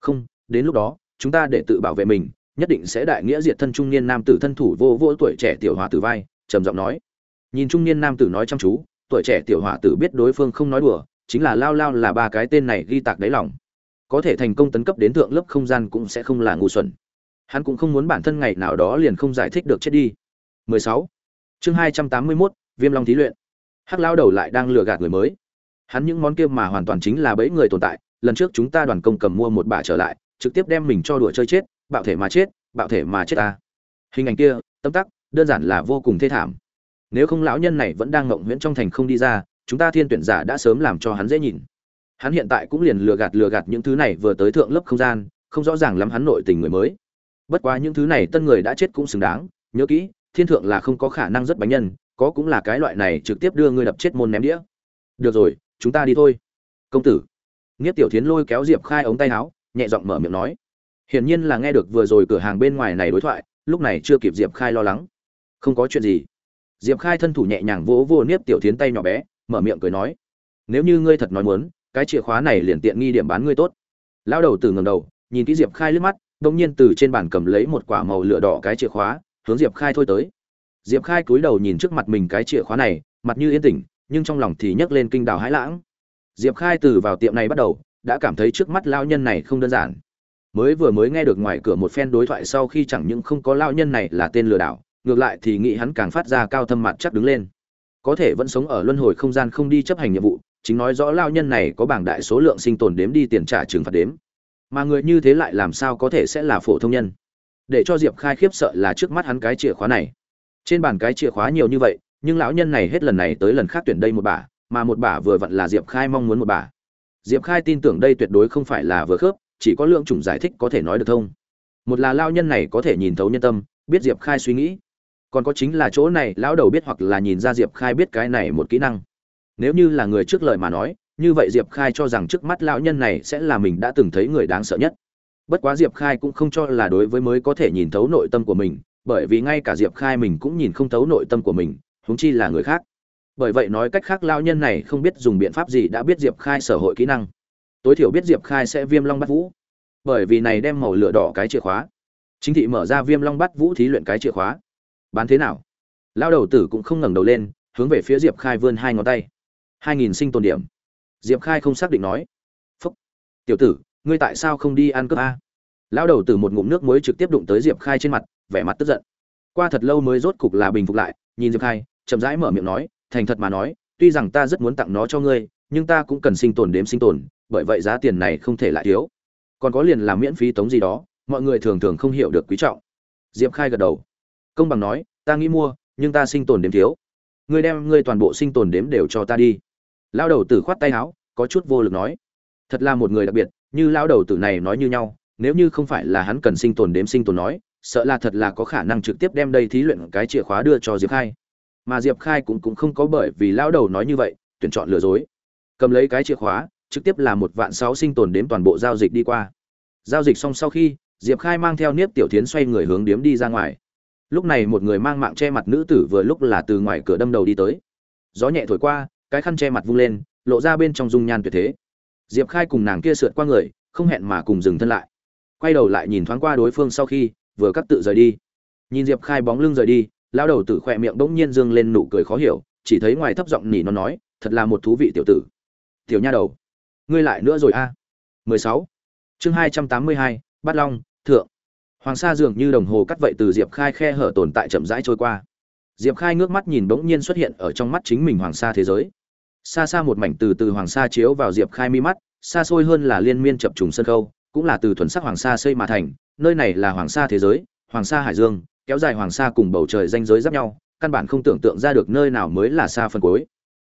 Speaker 1: Không đến lúc đó chúng ta để tự bảo vệ mình nhất định sẽ đại nghĩa diệt thân trung niên nam tử thân thủ vô vô tuổi trẻ tiểu hỏa tử vai trầm giọng nói. Nhìn trung niên nam tử nói chăm chú tuổi trẻ tiểu hỏa tử biết đối phương không nói đùa chính là lao lao là ba cái tên này ghi tạc đáy lòng. Có thể thành công tấn cấp đến thượng lớp không gian cũng sẽ không là ngu xuẩn. Hắn cũng không muốn bản thân ngày nào đó liền không giải thích được chết đi. 16. chương 281, viêm long thí luyện. Hắc lao đầu lại đang lừa gạt người mới hắn những món kia mà hoàn toàn chính là bẫy người tồn tại, lần trước chúng ta đoàn công cầm mua một bả trở lại, trực tiếp đem mình cho đùa chơi chết, bạo thể mà chết, bạo thể mà chết ta. Hình ảnh kia, tâm tắc, đơn giản là vô cùng thê thảm. Nếu không lão nhân này vẫn đang ngộng nguyễn trong thành không đi ra, chúng ta thiên tuyển giả đã sớm làm cho hắn dễ nhìn. Hắn hiện tại cũng liền lừa gạt lừa gạt những thứ này vừa tới thượng lớp không gian, không rõ ràng lắm hắn nội tình người mới. Bất quá những thứ này tân người đã chết cũng xứng đáng, nhớ kỹ, thiên thượng là không có khả năng rất bánh nhân, có cũng là cái loại này trực tiếp đưa ngươi đập chết môn ném đĩa. Được rồi chúng ta đi thôi. Công tử. Nghiết tiểu thiến lôi kéo diệp khai ống tay áo, nhẹ giọng mở miệng nói. Hiển nhiên là nghe được vừa rồi cửa hàng bên ngoài này đối thoại, lúc này chưa kịp diệp khai lo lắng. Không có chuyện gì. Diệp khai thân thủ nhẹ nhàng vỗ vỗ niếp tiểu thiến tay nhỏ bé, mở miệng cười nói. Nếu như ngươi thật nói muốn, cái chìa khóa này liền tiện nghi điểm bán ngươi tốt. Lao đầu từ ngầm đầu, nhìn kỹ diệp khai lướt mắt đông nhiên từ trên bàn cầm lấy một quả màu lửa đỏ cái chìa khóa, hướng diệp khai thôi tới. Diệp khai cúi đầu nhìn trước mặt mình cái chìa khóa này, mặt như yên tĩnh nhưng trong lòng thì nhấc lên kinh đào hãi lãng. Diệp khai từ vào tiệm này bắt đầu, đã cảm thấy trước mắt lao nhân này không đơn giản. Mới vừa mới nghe được ngoài cửa một phen đối thoại sau khi chẳng những không có lao nhân này là tên lừa đảo, ngược lại thì nghĩ hắn càng phát ra cao thâm mặt chắc đứng lên. Có thể vẫn sống ở luân hồi không gian không đi chấp hành nhiệm vụ, chính nói rõ lao nhân này có bảng đại số lượng sinh tồn đếm đi tiền trả trừng phạt đếm. Mà người như thế lại làm sao có thể sẽ là phổ thông nhân? Để cho diệp khai khiếp sợ là trước mắt hắn cái chìa khóa này. Trên bàn cái chìa khóa nhiều như vậy nhưng lão nhân này hết lần này tới lần khác tuyển đây một bả mà một bả vừa vặn là diệp khai mong muốn một bả diệp khai tin tưởng đây tuyệt đối không phải là vừa khớp, chỉ có lượng chủng giải thích có thể nói được thông. Một là lao nhân này có thể nhìn thấu nhân tâm, biết diệp khai suy nghĩ. Còn có chính là chỗ này, lão đầu biết hoặc là nhìn ra diệp khai biết cái này một kỹ năng. Nếu như là người trước lời mà nói, như vậy diệp khai cho rằng trước mắt lão nhân này sẽ là mình đã từng thấy người đáng sợ nhất. Bất quá diệp khai cũng không cho là đối với mới có thể nhìn thấu nội tâm của mình, bởi vì ngay cả diệp khai mình cũng nhìn không thấu nội tâm của mình huống chi là người khác. Bởi vậy nói cách khác lao nhân này không biết dùng biện pháp gì đã biết diệp khai sở hội kỹ năng. Tối thiểu biết diệp khai sẽ viêm long bắt vũ. Bởi vì này đem màu lửa đỏ cái chìa khóa. Chính thị mở ra viêm long bắt vũ thí luyện cái chìa khóa. Bán thế nào? Lao đầu tử cũng không ngẩng đầu lên, hướng về phía diệp khai vươn hai ngón tay. Hai nghìn sinh tồn điểm. Diệp khai không xác định nói. Phúc. Tiểu tử, ngươi tại sao không đi ăn cơm a? Lao đầu tử một ngụm nước muối trực tiếp đụng tới diệp khai trên mặt, vẻ mặt tức giận. Qua thật lâu mới rốt cục là bình phục lại, nhìn diệp khai chậm rãi mở miệng nói, thành thật mà nói, tuy rằng ta rất muốn tặng nó cho ngươi, nhưng ta cũng cần sinh tồn đếm sinh tồn, bởi vậy giá tiền này không thể lại thiếu. Còn có liền làm miễn phí tống gì đó, mọi người thường thường không hiểu được quý trọng. Diệp khai gật đầu. Công bằng nói, ta nghĩ mua, nhưng ta sinh tồn đếm thiếu. Ngươi đem ngươi toàn bộ sinh tồn đếm đều cho ta đi. Lao đầu tử khoát tay áo, có chút vô lực nói. Thật là một người đặc biệt, như lao đầu tử này nói như nhau, nếu như không phải là hắn cần sinh tồn đếm sinh tồn nói, sợ là thật là có khả năng trực tiếp đem đây thí luyện cái chìa khóa đưa cho diệp khai mà diệp khai cũng cũng không có bởi vì lao đầu nói như vậy, tuyển chọn lừa dối. Cầm lấy cái chìa khóa, trực tiếp là một vạn sáu sinh tồn đến toàn bộ giao dịch đi qua. Giao dịch xong sau khi, diệp khai mang theo niếp tiểu tiến xoay người hướng điếm đi ra ngoài. Lúc này một người mang mạng che mặt nữ tử vừa lúc là từ ngoài cửa đâm đầu đi tới. Gió nhẹ thổi qua, cái khăn che mặt vung lên, lộ ra bên trong dung nhan tuyệt thế. Diệp khai cùng nàng kia sượt qua người, không hẹn mà cùng dừng thân lại. Quay đầu lại nhìn thoáng qua đối phương sau khi, vừa cắt tự rời đi. Nhìn diệp khai bóng lưng rời đi lao đầu tử khỏe miệng bỗng nhiên dương lên nụ cười khó hiểu chỉ thấy ngoài thấp giọng nỉ nó nói thật là một thú vị tiểu tử tiểu nha đầu ngươi lại nữa rồi a à. 16. chương 282, bát long thượng hoàng sa dường như đồng hồ cắt vậy từ diệp khai khe hở tồn tại chậm rãi trôi qua diệp khai ngước mắt nhìn bỗng nhiên xuất hiện ở trong mắt chính mình hoàng sa thế giới xa xa một mảnh từ từ hoàng sa chiếu vào diệp khai mi mắt xa xôi hơn là liên miên chập trùng sân khâu cũng là từ thuần sắc hoàng sa xây mà thành nơi này là hoàng sa thế giới hoàng sa hải dương kéo dài hoàng sa cùng bầu trời danh giới giáp nhau, căn bản không tưởng tượng ra được nơi nào mới là xa phân cuối.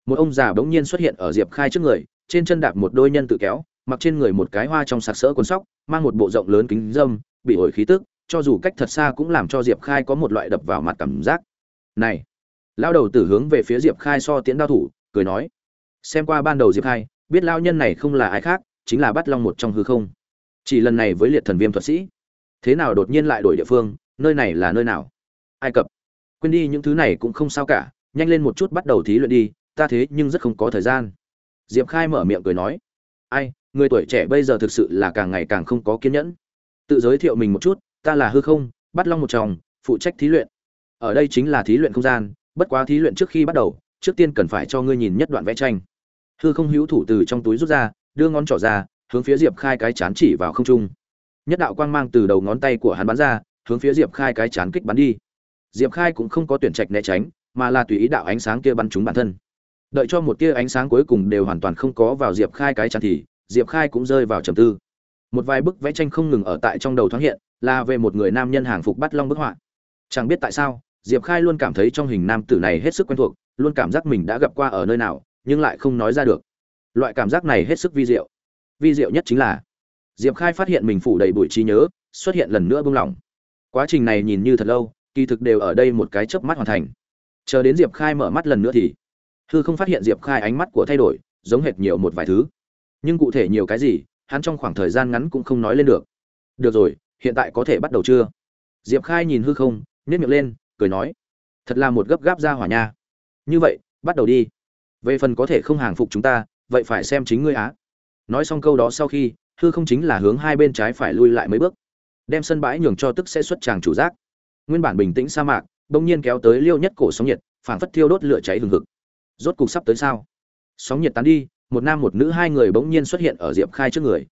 Speaker 1: Một ông già bỗng nhiên xuất hiện ở diệp khai trước người, trên chân đạp một đôi nhân tự kéo, mặc trên người một cái hoa trong sặc sỡ quần sóc, mang một bộ rộng lớn kính dâm, bị ổi khí tức, cho dù cách thật xa cũng làm cho diệp khai có một loại đập vào mặt cảm giác. Này! Lao đầu tử hướng về phía diệp khai so tiến đao thủ, cười nói, xem qua ban đầu diệp khai, biết lao nhân này không là ai khác, chính là bắt long một trong hư không. Chỉ lần này với liệt thần viêm thuật sĩ. Thế nào đột nhiên lại đổi địa phương nơi này là nơi nào? Ai cập. Quên đi những thứ này cũng không sao cả, nhanh lên một chút bắt đầu thí luyện đi, ta thế nhưng rất không có thời gian. Diệp khai mở miệng cười nói, ai, người tuổi trẻ bây giờ thực sự là càng ngày càng không có kiên nhẫn. Tự giới thiệu mình một chút, ta là hư không bắt long một chồng, phụ trách thí luyện. Ở đây chính là thí luyện không gian, bất quá thí luyện trước khi bắt đầu, trước tiên cần phải cho ngươi nhìn nhất đoạn vẽ tranh. Hư không hữu thủ từ trong túi rút ra, đưa ngón trỏ ra, hướng phía diệp khai cái chán chỉ vào không trung. Nhất đạo quang mang từ đầu ngón tay của hắn bắn ra hướng phía diệp khai cái chán kích bắn đi. Diệp khai cũng không có tuyển trạch né tránh, mà là tùy ý đạo ánh sáng kia bắn trúng bản thân. Đợi cho một tia ánh sáng cuối cùng đều hoàn toàn không có vào diệp khai cái chán thì, diệp khai cũng rơi vào trầm tư. Một vài bức vẽ tranh không ngừng ở tại trong đầu thoáng hiện, là về một người nam nhân hàng phục bắt long bức họa. Chẳng biết tại sao, diệp khai luôn cảm thấy trong hình nam tử này hết sức quen thuộc, luôn cảm giác mình đã gặp qua ở nơi nào, nhưng lại không nói ra được. Loại cảm giác này hết sức vi diệu. Vi diệu nhất chính là, diệp khai phát hiện mình phủ đầy bụi trí nhớ, xuất hiện lần nữa buông lỏng quá trình này nhìn như thật lâu, kỳ thực đều ở đây một cái chớp mắt hoàn thành. Chờ đến diệp khai mở mắt lần nữa thì, hư không phát hiện diệp khai ánh mắt của thay đổi, giống hệt nhiều một vài thứ. Nhưng cụ thể nhiều cái gì, hắn trong khoảng thời gian ngắn cũng không nói lên được. Được rồi, hiện tại có thể bắt đầu chưa? Diệp khai nhìn hư không nhét miệng lên, cười nói, thật là một gấp gáp ra hỏa nha. Như vậy, bắt đầu đi. Về phần có thể không hàng phục chúng ta, vậy phải xem chính ngươi á. Nói xong câu đó sau khi, hư không chính là hướng hai bên trái phải lui lại mấy bước đem sân bãi nhường cho tức sẽ xuất tràng chủ giác. Nguyên bản bình tĩnh sa mạc bỗng nhiên kéo tới liêu nhất cổ sóng nhiệt phảng phất thiêu đốt lửa cháy hừng hực. Rốt cục sắp tới sao? Sóng nhiệt tán đi một nam một nữ hai người bỗng nhiên xuất hiện ở diệp khai trước người.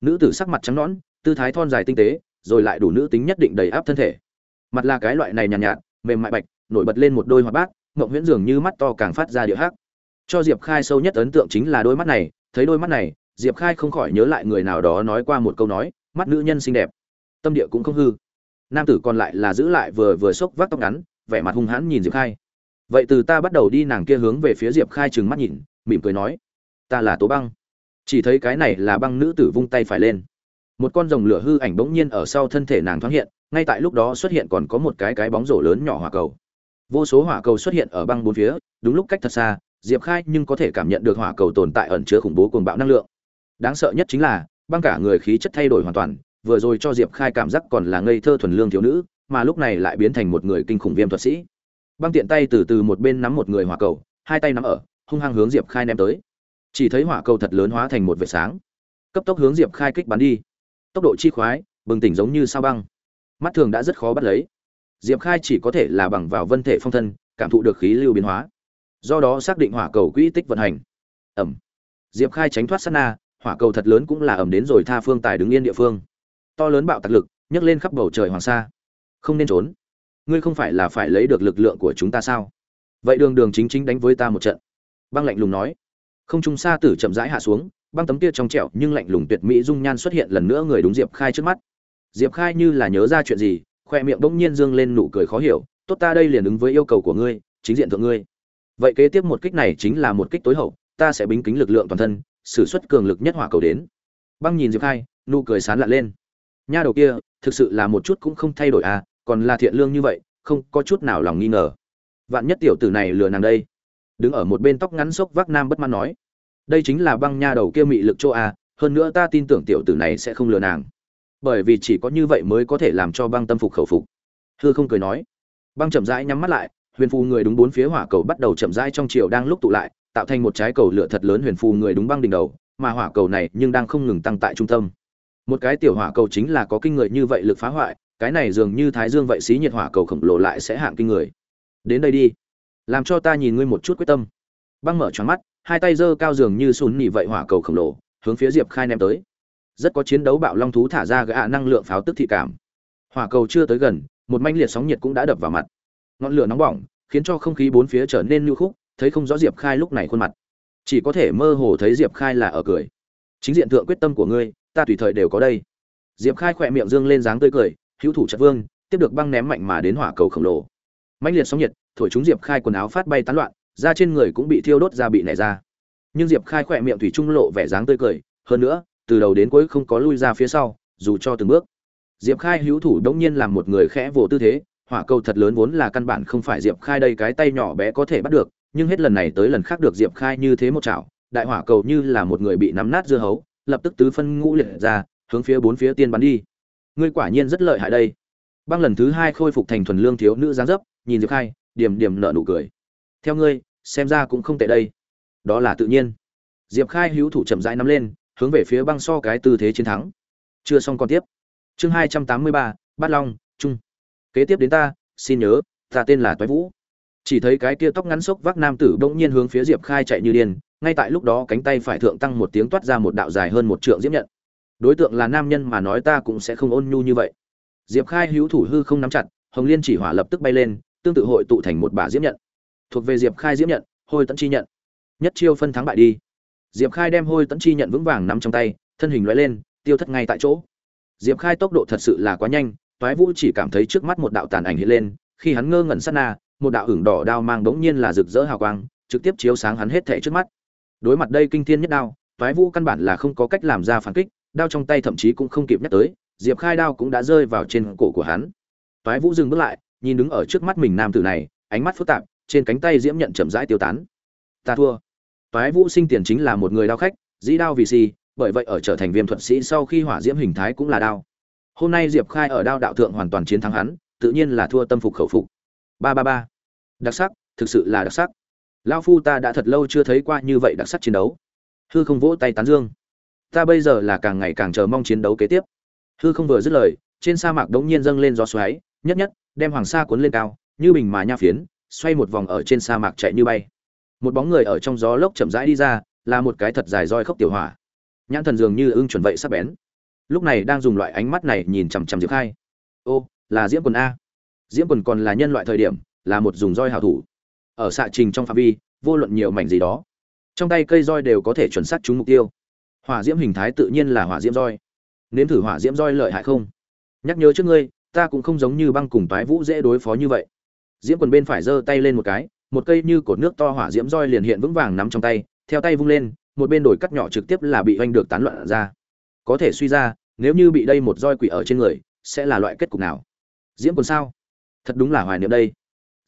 Speaker 1: Nữ tử sắc mặt trắng nõn tư thái thon dài tinh tế rồi lại đủ nữ tính nhất định đầy áp thân thể. Mặt là cái loại này nhàn nhạt, nhạt mềm mại bạch nổi bật lên một đôi hoạt bát ngọc huyễn dường như mắt to càng phát ra địa hắc. Cho diệp khai sâu nhất ấn tượng chính là đôi mắt này thấy đôi mắt này diệp khai không khỏi nhớ lại người nào đó nói qua một câu nói mắt nữ nhân xinh đẹp tâm địa cũng không hư. Nam tử còn lại là giữ lại vừa vừa xốc vác tóc ngắn, vẻ mặt hung hãn nhìn diệp khai. Vậy từ ta bắt đầu đi nàng kia hướng về phía diệp khai trừng mắt nhìn, mỉm cười nói, ta là tố băng. Chỉ thấy cái này là băng nữ tử vung tay phải lên. Một con rồng lửa hư ảnh bỗng nhiên ở sau thân thể nàng thoáng hiện, ngay tại lúc đó xuất hiện còn có một cái cái bóng rổ lớn nhỏ hỏa cầu. Vô số hỏa cầu xuất hiện ở băng bốn phía, đúng lúc cách thật xa, diệp khai nhưng có thể cảm nhận được hỏa cầu tồn tại ẩn chứa khủng bố cuồng bạo năng lượng. Đáng sợ nhất chính là, băng cả người khí chất thay đổi hoàn toàn vừa rồi cho diệp khai cảm giác còn là ngây thơ thuần lương thiếu nữ, mà lúc này lại biến thành một người kinh khủng viêm thuật sĩ. Băng tiện tay từ từ một bên nắm một người hỏa cầu, hai tay nắm ở, hung hăng hướng diệp khai ném tới. Chỉ thấy hỏa cầu thật lớn hóa thành một vệt sáng. Cấp tốc hướng diệp khai kích bắn đi. Tốc độ chi khoái, bừng tỉnh giống như sao băng. Mắt thường đã rất khó bắt lấy. Diệp khai chỉ có thể là bằng vào vân thể phong thân, cảm thụ được khí lưu biến hóa. Do đó xác định hỏa cầu quỹ tích vận hành. Ẩm. Diệp khai tránh thoát sát na, hỏa cầu thật lớn cũng là ẩm đến rồi tha phương tài đứng yên địa phương to lớn bạo tạc lực, nhấc lên khắp bầu trời hoàng sa. Không nên trốn. Ngươi không phải là phải lấy được lực lượng của chúng ta sao? Vậy đường đường chính chính đánh với ta một trận. Băng lạnh lùng nói. Không trung sa tử chậm rãi hạ xuống, băng tấm kia trong trẻo nhưng lạnh lùng tuyệt mỹ dung nhan xuất hiện lần nữa người đúng diệp khai trước mắt. Diệp khai như là nhớ ra chuyện gì, khoe miệng bỗng nhiên dương lên nụ cười khó hiểu, tốt ta đây liền ứng với yêu cầu của ngươi, chính diện thượng ngươi. Vậy kế tiếp một kích này chính là một kích tối hậu, ta sẽ bính kính lực lượng toàn thân, sử xuất cường lực nhất hỏa cầu đến. Băng nhìn diệp khai, nụ cười sán lạ lên nha đầu kia, thực sự là một chút cũng không thay đổi à còn là thiện lương như vậy, không có chút nào lòng nghi ngờ. Vạn nhất tiểu tử này lừa nàng đây. Đứng ở một bên tóc ngắn xốc vác nam bất mãn nói. Đây chính là băng nha đầu kia mị lực chỗ à hơn nữa ta tin tưởng tiểu tử này sẽ không lừa nàng. Bởi vì chỉ có như vậy mới có thể làm cho băng tâm phục khẩu phục. Hư không cười nói. Băng chậm rãi nhắm mắt lại, huyền phù người đúng bốn phía hỏa cầu bắt đầu chậm rãi trong chiều đang lúc tụ lại, tạo thành một trái cầu lửa thật lớn huyền phù người đúng băng đỉnh đầu, mà hỏa cầu này nhưng đang không ngừng tăng tại trung tâm một cái tiểu hỏa cầu chính là có kinh người như vậy lực phá hoại, cái này dường như thái dương vậy xí nhiệt hỏa cầu khổng lồ lại sẽ hạng kinh người. Đến đây đi. Làm cho ta nhìn ngươi một chút quyết tâm. Băng mở choáng mắt, hai tay giơ cao dường như sùn nỉ vậy hỏa cầu khổng lồ, hướng phía diệp khai ném tới. Rất có chiến đấu bạo long thú thả ra gã năng lượng pháo tức thị cảm. Hỏa cầu chưa tới gần, một manh liệt sóng nhiệt cũng đã đập vào mặt. Ngọn lửa nóng bỏng, khiến cho không khí bốn phía trở nên lưu khúc, thấy không rõ diệp khai lúc này khuôn mặt. Chỉ có thể mơ hồ thấy diệp khai là ở cười. Chính diện thượng quyết tâm của ngươi ta tùy thời đều có đây. Diệp khai khỏe miệng dương lên dáng tươi cười, hữu thủ trận vương, tiếp được băng ném mạnh mà đến hỏa cầu khổng lồ. Mạnh liệt sóng nhiệt, thổi chúng diệp khai quần áo phát bay tán loạn, da trên người cũng bị thiêu đốt ra bị nảy ra. Nhưng diệp khai khỏe miệng thủy trung lộ vẻ dáng tươi cười, hơn nữa, từ đầu đến cuối không có lui ra phía sau, dù cho từng bước. Diệp khai hữu thủ đống nhiên làm một người khẽ vỗ tư thế, hỏa cầu thật lớn vốn là căn bản không phải diệp khai đây cái tay nhỏ bé có thể bắt được, nhưng hết lần này tới lần khác được diệp khai như thế một chảo, đại hỏa cầu như là một người bị nắm nát dưa hấu lập tức tứ phân ngũ liệt ra, hướng phía bốn phía tiên bắn đi. Ngươi quả nhiên rất lợi hại đây. Băng lần thứ hai khôi phục thành thuần lương thiếu nữ giáng dấp, nhìn diệp khai, điểm điểm nợ nụ cười. Theo ngươi, xem ra cũng không tệ đây. Đó là tự nhiên. Diệp khai hữu thủ chậm rãi nắm lên, hướng về phía băng so cái tư thế chiến thắng. Chưa xong còn tiếp. Chương hai trăm tám mươi ba, bát long, trung. Kế tiếp đến ta, xin nhớ, ta tên là toái vũ. Chỉ thấy cái kia tóc ngắn xốc vác nam tử bỗng nhiên hướng phía diệp khai chạy như điên ngay tại lúc đó cánh tay phải thượng tăng một tiếng toát ra một đạo dài hơn một trượng diễm nhận. Đối tượng là nam nhân mà nói ta cũng sẽ không ôn nhu như vậy. Diệp khai hữu thủ hư không nắm chặt, hồng liên chỉ hỏa lập tức bay lên, tương tự hội tụ thành một bả diễm nhận. Thuộc về diệp khai diễm nhận, hôi tẫn chi nhận. Nhất chiêu phân thắng bại đi. Diệp khai đem hôi tẫn chi nhận vững vàng nắm trong tay, thân hình loại lên, tiêu thất ngay tại chỗ. Diệp khai tốc độ thật sự là quá nhanh, toái vũ chỉ cảm thấy trước mắt một đạo tàn ảnh hiện lên, khi hắn ngơ ngẩn sát na, một đạo hưởng đỏ đao mang bỗng nhiên là rực rỡ hào quang, trực tiếp chiếu sáng hắn hết thảy trước mắt đối mặt đây kinh thiên nhất đao, toái vũ căn bản là không có cách làm ra phản kích, đao trong tay thậm chí cũng không kịp nhắc tới, diệp khai đao cũng đã rơi vào trên cổ của hắn. Toái vũ dừng bước lại, nhìn đứng ở trước mắt mình nam tử này, ánh mắt phức tạp, trên cánh tay diễm nhận chậm rãi tiêu tán. Ta thua. Toái vũ sinh tiền chính là một người đao khách, dĩ đao vì si, bởi vậy ở trở thành viêm thuật sĩ sau khi hỏa diễm hình thái cũng là đao. Hôm nay diệp khai ở đao đạo thượng hoàn toàn chiến thắng hắn, tự nhiên là thua tâm phục khẩu phục. Ba ba ba. Đặc sắc, thực sự là đặc sắc lao phu ta đã thật lâu chưa thấy qua như vậy đặc sắc chiến đấu. Hư không vỗ tay tán dương. Ta bây giờ là càng ngày càng chờ mong chiến đấu kế tiếp. Hư không vừa dứt lời, trên sa mạc đống nhiên dâng lên gió xoáy, nhất nhất, đem hoàng sa cuốn lên cao, như bình mà nha phiến, xoay một vòng ở trên sa mạc chạy như bay. Một bóng người ở trong gió lốc chậm rãi đi ra, là một cái thật dài roi khốc tiểu hỏa. Nhãn thần dường như ưng chuẩn vậy sắp bén. Lúc này đang dùng loại ánh mắt này nhìn chằm chằm diệp khai. Ô, là diễm quần a. Diễm quần còn là nhân loại thời điểm, là một dùng roi hào thủ ở xạ trình trong phạm vi, vô luận nhiều mảnh gì đó. Trong tay cây roi đều có thể chuẩn xác trúng mục tiêu. Hỏa diễm hình thái tự nhiên là hỏa diễm roi. Nếm thử hỏa diễm roi lợi hại không? Nhắc nhớ trước ngươi, ta cũng không giống như băng cùng toái vũ dễ đối phó như vậy. Diễm quần bên phải giơ tay lên một cái, một cây như cột nước to hỏa diễm roi liền hiện vững vàng nắm trong tay, theo tay vung lên, một bên đổi cắt nhỏ trực tiếp là bị oanh được tán loạn ra. Có thể suy ra, nếu như bị đây một roi quỷ ở trên người, sẽ là loại kết cục nào? Diễm quần sao? Thật đúng là hoài niệm đây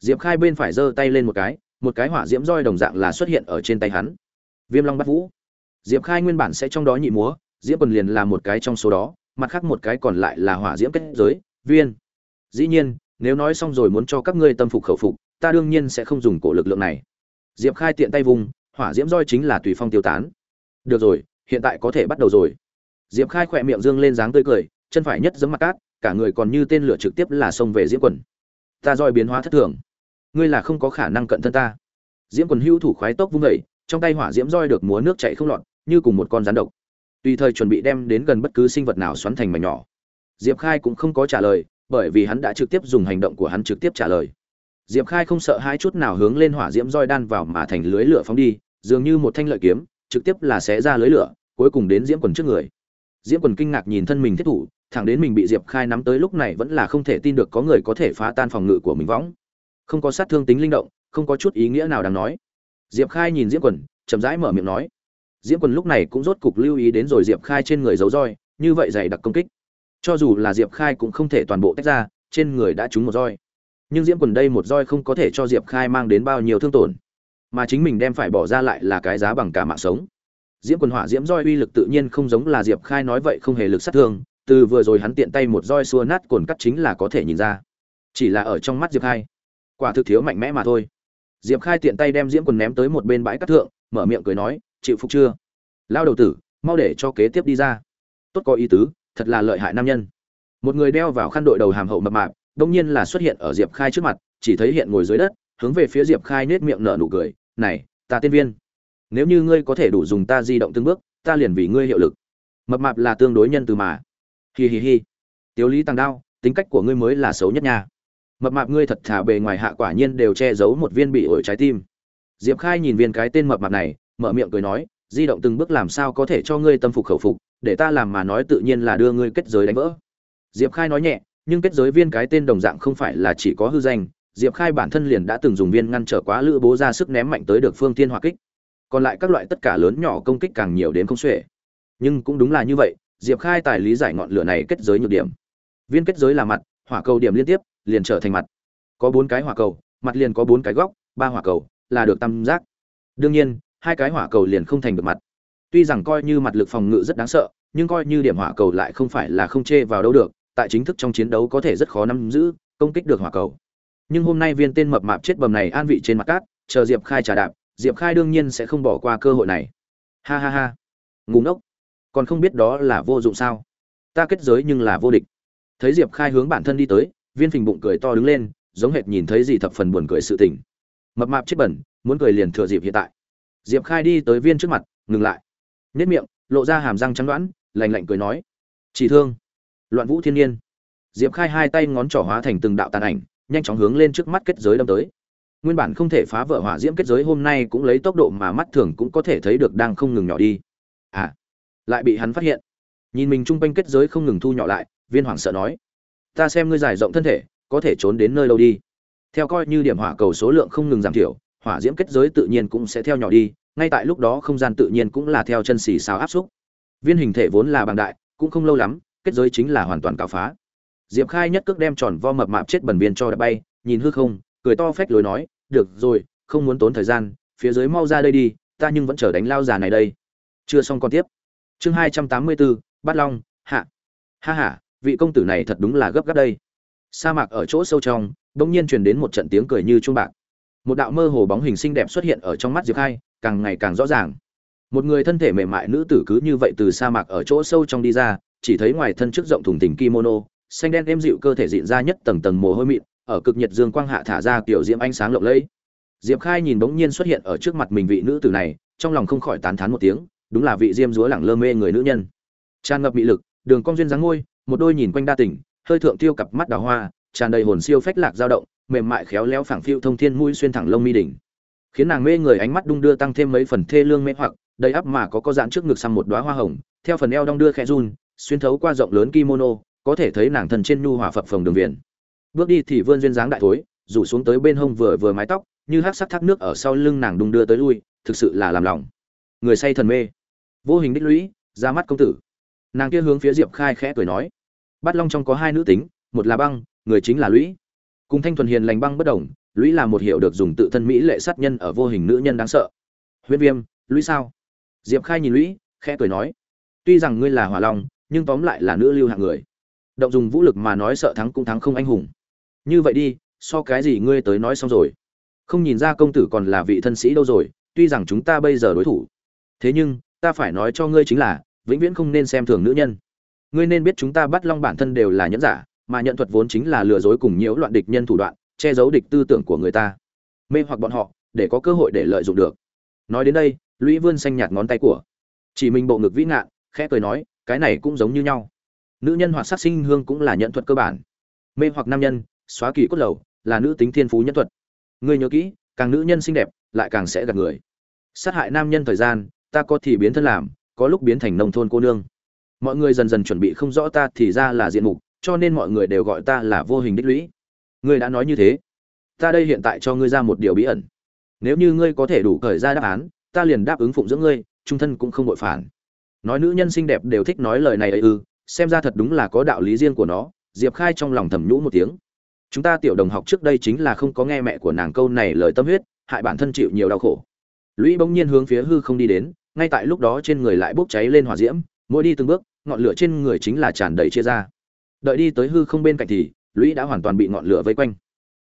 Speaker 1: diệp khai bên phải giơ tay lên một cái một cái hỏa diễm roi đồng dạng là xuất hiện ở trên tay hắn. Viêm long bắt vũ. Diệp khai nguyên bản sẽ trong đó nhị múa, diễm quần liền là một cái trong số đó, mặt khác một cái còn lại là hỏa diễm kết giới, viên. Dĩ nhiên, nếu nói xong rồi muốn cho các ngươi tâm phục khẩu phục, ta đương nhiên sẽ không dùng cổ lực lượng này. Diệp khai tiện tay vùng, hỏa diễm roi chính là tùy phong tiêu tán. Được rồi, hiện tại có thể bắt đầu rồi. Diệp khai khỏe miệng dương lên dáng tươi cười, chân phải nhất giấm mặt cát, cả người còn như tên lửa trực tiếp là xông về diễm quần. Ta roi biến hóa thất thường ngươi là không có khả năng cận thân ta. Diễm quần hưu thủ khoái tốc vung vẩy trong tay hỏa diễm roi được múa nước chạy không lọt, như cùng một con rắn độc. Tùy thời chuẩn bị đem đến gần bất cứ sinh vật nào xoắn thành mảnh nhỏ. Diệp khai cũng không có trả lời, bởi vì hắn đã trực tiếp dùng hành động của hắn trực tiếp trả lời. Diệp khai không sợ hai chút nào hướng lên hỏa diễm roi đan vào mà thành lưới lửa phóng đi, dường như một thanh lợi kiếm, trực tiếp là xé ra lưới lửa, cuối cùng đến diễm quần trước người. Diễm quần kinh ngạc nhìn thân mình thiết thủ, thẳng đến mình bị diệp khai nắm tới lúc này vẫn là không thể tin được có người có thể phá tan phòng ngự của mình võng không có sát thương tính linh động, không có chút ý nghĩa nào đáng nói. Diệp khai nhìn diễm quần, chậm rãi mở miệng nói, diễm quần lúc này cũng rốt cục lưu ý đến rồi diệp khai trên người giấu roi, như vậy dày đặc công kích. Cho dù là diệp khai cũng không thể toàn bộ tách ra, trên người đã trúng một roi. Nhưng diễm quần đây một roi không có thể cho diệp khai mang đến bao nhiêu thương tổn, mà chính mình đem phải bỏ ra lại là cái giá bằng cả mạng sống. Diễm quần hỏa diễm roi uy lực tự nhiên không giống là diệp khai nói vậy không hề lực sát thương, từ vừa rồi hắn tiện tay một roi xua nát cồn cắt chính là có thể nhìn ra. Chỉ là ở trong mắt diệp khai quả thực thiếu mạnh mẽ mà thôi. Diệp khai tiện tay đem diễm quần ném tới một bên bãi cát thượng, mở miệng cười nói, chịu phục chưa? Lao đầu tử, mau để cho kế tiếp đi ra. Tốt có ý tứ, thật là lợi hại nam nhân. Một người đeo vào khăn đội đầu hàm hậu mập mạp, đông nhiên là xuất hiện ở diệp khai trước mặt, chỉ thấy hiện ngồi dưới đất, hướng về phía diệp khai nết miệng nở nụ cười, này, ta tiên viên, nếu như ngươi có thể đủ dùng ta di động từng bước, ta liền vì ngươi hiệu lực. Mập mạp là tương đối nhân từ mà. Hi hi hi. Tiếu lý tăng đao, tính cách của ngươi mới là xấu nhất nha mập mạp ngươi thật thà bề ngoài hạ quả nhiên đều che giấu một viên bị ổi trái tim. Diệp khai nhìn viên cái tên mập mạp này, mở miệng cười nói, di động từng bước làm sao có thể cho ngươi tâm phục khẩu phục, để ta làm mà nói tự nhiên là đưa ngươi kết giới đánh vỡ. Diệp khai nói nhẹ, nhưng kết giới viên cái tên đồng dạng không phải là chỉ có hư danh, diệp khai bản thân liền đã từng dùng viên ngăn trở quá lữ bố ra sức ném mạnh tới được phương tiên hỏa kích. Còn lại các loại tất cả lớn nhỏ công kích càng nhiều đến không xuể. Nhưng cũng đúng là như vậy, diệp khai tài lý giải ngọn lửa này kết giới nhược điểm. Viên kết giới là mặt, hỏa cầu điểm liên tiếp liền trở thành mặt. Có bốn cái hỏa cầu, mặt liền có bốn cái góc, ba hỏa cầu là được tam giác. Đương nhiên, hai cái hỏa cầu liền không thành được mặt. Tuy rằng coi như mặt lực phòng ngự rất đáng sợ, nhưng coi như điểm hỏa cầu lại không phải là không chê vào đâu được, tại chính thức trong chiến đấu có thể rất khó nắm giữ, công kích được hỏa cầu. Nhưng hôm nay viên tên mập mạp chết bầm này an vị trên mặt cát, chờ diệp khai trả đạp, diệp khai đương nhiên sẽ không bỏ qua cơ hội này. Ha ha ha. Ngủ ngốc. Còn không biết đó là vô dụng sao? Ta kết giới nhưng là vô địch. Thấy diệp khai hướng bản thân đi tới viên phình bụng cười to đứng lên, giống hệt nhìn thấy gì thập phần buồn cười sự tình. Mập mạp chết bẩn, muốn cười liền thừa dịp hiện tại. Diệp khai đi tới viên trước mặt, ngừng lại. Nếp miệng, lộ ra hàm răng trắng đoãn lành lạnh cười nói, chỉ thương. Loạn vũ thiên nhiên. Diệp khai hai tay ngón trỏ hóa thành từng đạo tàn ảnh, nhanh chóng hướng lên trước mắt kết giới đâm tới. Nguyên bản không thể phá vỡ hỏa diễm kết giới, hôm nay cũng lấy tốc độ mà mắt thường cũng có thể thấy được đang không ngừng nhỏ đi. À lại bị hắn phát hiện. Nhìn mình chung quanh kết giới không ngừng thu nhỏ lại, viên hoàng sợ nói ta xem ngươi giải rộng thân thể, có thể trốn đến nơi đâu đi. Theo coi như điểm hỏa cầu số lượng không ngừng giảm thiểu, hỏa diễm kết giới tự nhiên cũng sẽ theo nhỏ đi, ngay tại lúc đó không gian tự nhiên cũng là theo chân xì xào áp xúc. Viên hình thể vốn là bằng đại, cũng không lâu lắm, kết giới chính là hoàn toàn cào phá. Diệp khai nhất cước đem tròn vo mập mạp chết bẩn viên cho đã bay, nhìn hư không, cười to phách lối nói, được rồi, không muốn tốn thời gian, phía dưới mau ra đây đi, ta nhưng vẫn chờ đánh lao già này đây. Chưa xong còn tiếp. Chương hai trăm tám mươi bốn, bát long, hạ. Ha ha vị công tử này thật đúng là gấp gáp đây. Sa mạc ở chỗ sâu trong, bỗng nhiên truyền đến một trận tiếng cười như chuông bạc. Một đạo mơ hồ bóng hình xinh đẹp xuất hiện ở trong mắt diệp khai, càng ngày càng rõ ràng. Một người thân thể mềm mại nữ tử cứ như vậy từ sa mạc ở chỗ sâu trong đi ra, chỉ thấy ngoài thân trước rộng thùng tình kimono, xanh đen êm dịu cơ thể dịn ra nhất tầng tầng mồ hôi mịn, ở cực nhiệt dương quang hạ thả ra kiểu diễm ánh sáng lộng lẫy. Diệp khai nhìn bỗng nhiên xuất hiện ở trước mặt mình vị nữ tử này, trong lòng không khỏi tán thán một tiếng, đúng là vị diêm dúa lẳng lơ mê người nữ nhân. Tràn ngập mị lực, đường cong duyên dáng ngôi một đôi nhìn quanh đa tỉnh, hơi thượng tiêu cặp mắt đào hoa, tràn đầy hồn siêu phách lạc dao động, mềm mại khéo léo phảng phiu thông thiên mũi xuyên thẳng lông mi đỉnh. Khiến nàng mê người ánh mắt đung đưa tăng thêm mấy phần thê lương mê hoặc, đầy ắp mà có có dạn trước ngực xăm một đóa hoa hồng, theo phần eo đong đưa khẽ run, xuyên thấu qua rộng lớn kimono, có thể thấy nàng thân trên nhu hòa phập phồng đường viền. Bước đi thì vươn duyên dáng đại thối, rủ xuống tới bên hông vừa vừa mái tóc, như hắc sắc thác nước ở sau lưng nàng đung đưa tới lui, thực sự là làm lòng. Người say thần mê. Vô hình đích lũy, ra mắt công tử nàng kia hướng phía diệp khai khẽ cười nói, bát long trong có hai nữ tính, một là băng, người chính là lũy. Cùng thanh thuần hiền lành băng bất đồng, lũy là một hiệu được dùng tự thân mỹ lệ sát nhân ở vô hình nữ nhân đáng sợ. Huyết viêm, lũy sao? Diệp khai nhìn lũy, khẽ cười nói, tuy rằng ngươi là hỏa long, nhưng tóm lại là nữ lưu hạng người. Động dùng vũ lực mà nói sợ thắng cũng thắng không anh hùng. Như vậy đi, so cái gì ngươi tới nói xong rồi. Không nhìn ra công tử còn là vị thân sĩ đâu rồi, tuy rằng chúng ta bây giờ đối thủ. Thế nhưng, ta phải nói cho ngươi chính là vĩnh viễn không nên xem thường nữ nhân. Ngươi nên biết chúng ta bắt long bản thân đều là nhẫn giả, mà nhận thuật vốn chính là lừa dối cùng nhiễu loạn địch nhân thủ đoạn, che giấu địch tư tưởng của người ta. Mê hoặc bọn họ, để có cơ hội để lợi dụng được. Nói đến đây, lũy vươn xanh nhạt ngón tay của chỉ mình bộ ngực vĩ ngạn, khẽ cười nói, cái này cũng giống như nhau. Nữ nhân hoặc sát sinh hương cũng là nhận thuật cơ bản. Mê hoặc nam nhân, xóa kỳ cốt lầu, là nữ tính thiên phú nhân thuật. Ngươi nhớ kỹ, càng nữ nhân xinh đẹp, lại càng sẽ gạt người. Sát hại nam nhân thời gian, ta có thì biến thân làm có lúc biến thành nông thôn cô nương. Mọi người dần dần chuẩn bị không rõ ta thì ra là diện mục, cho nên mọi người đều gọi ta là vô hình đích lũy. Ngươi đã nói như thế, ta đây hiện tại cho ngươi ra một điều bí ẩn. Nếu như ngươi có thể đủ khởi ra đáp án, ta liền đáp ứng phụng dưỡng ngươi, trung thân cũng không bội phản. Nói nữ nhân xinh đẹp đều thích nói lời này ấy ư, xem ra thật đúng là có đạo lý riêng của nó, diệp khai trong lòng thầm nhũ một tiếng. Chúng ta tiểu đồng học trước đây chính là không có nghe mẹ của nàng câu này lời tâm huyết, hại bản thân chịu nhiều đau khổ. Lũy bỗng nhiên hướng phía hư không đi đến ngay tại lúc đó trên người lại bốc cháy lên hỏa diễm, mỗi đi từng bước, ngọn lửa trên người chính là tràn đầy chia ra. Đợi đi tới hư không bên cạnh thì, lũy đã hoàn toàn bị ngọn lửa vây quanh.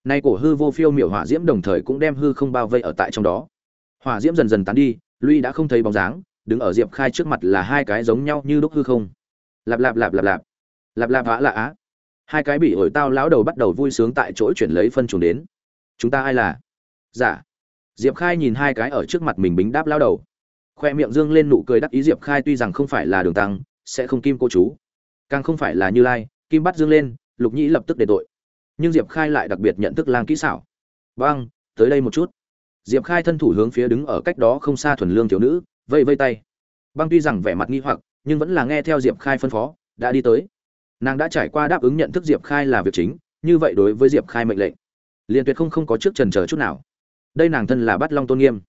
Speaker 1: Nay cổ hư vô phiêu miểu hỏa diễm đồng thời cũng đem hư không bao vây ở tại trong đó. Hỏa diễm dần dần tán đi, lũy đã không thấy bóng dáng, đứng ở diệp khai trước mặt là hai cái giống nhau như đúc hư không. Lạp lạp lạp lạp lạp. Lạp lạp vã lạ á. Hai cái bị ổi tao lão đầu bắt đầu vui sướng tại chỗ chuyển lấy phân chuồng đến. Chúng ta ai là? Giả dạ. diệp khai nhìn hai cái ở trước mặt mình bính đáp lão đầu khoe miệng dương lên nụ cười đắc ý diệp khai tuy rằng không phải là đường tăng, sẽ không kim cô chú. Càng không phải là như lai, kim bắt dương lên, lục nhĩ lập tức để tội. Nhưng diệp khai lại đặc biệt nhận thức lang kỹ xảo. Vâng tới đây một chút. Diệp khai thân thủ hướng phía đứng ở cách đó không xa thuần lương thiếu nữ vây vây tay. Băng tuy rằng vẻ mặt nghi hoặc, nhưng vẫn là nghe theo diệp khai phân phó, đã đi tới. Nàng đã trải qua đáp ứng nhận thức diệp khai là việc chính, như vậy đối với diệp khai mệnh lệnh, liền tuyệt không không có trước trần chờ chút nào. Đây nàng thân là bắt long tôn nghiêm.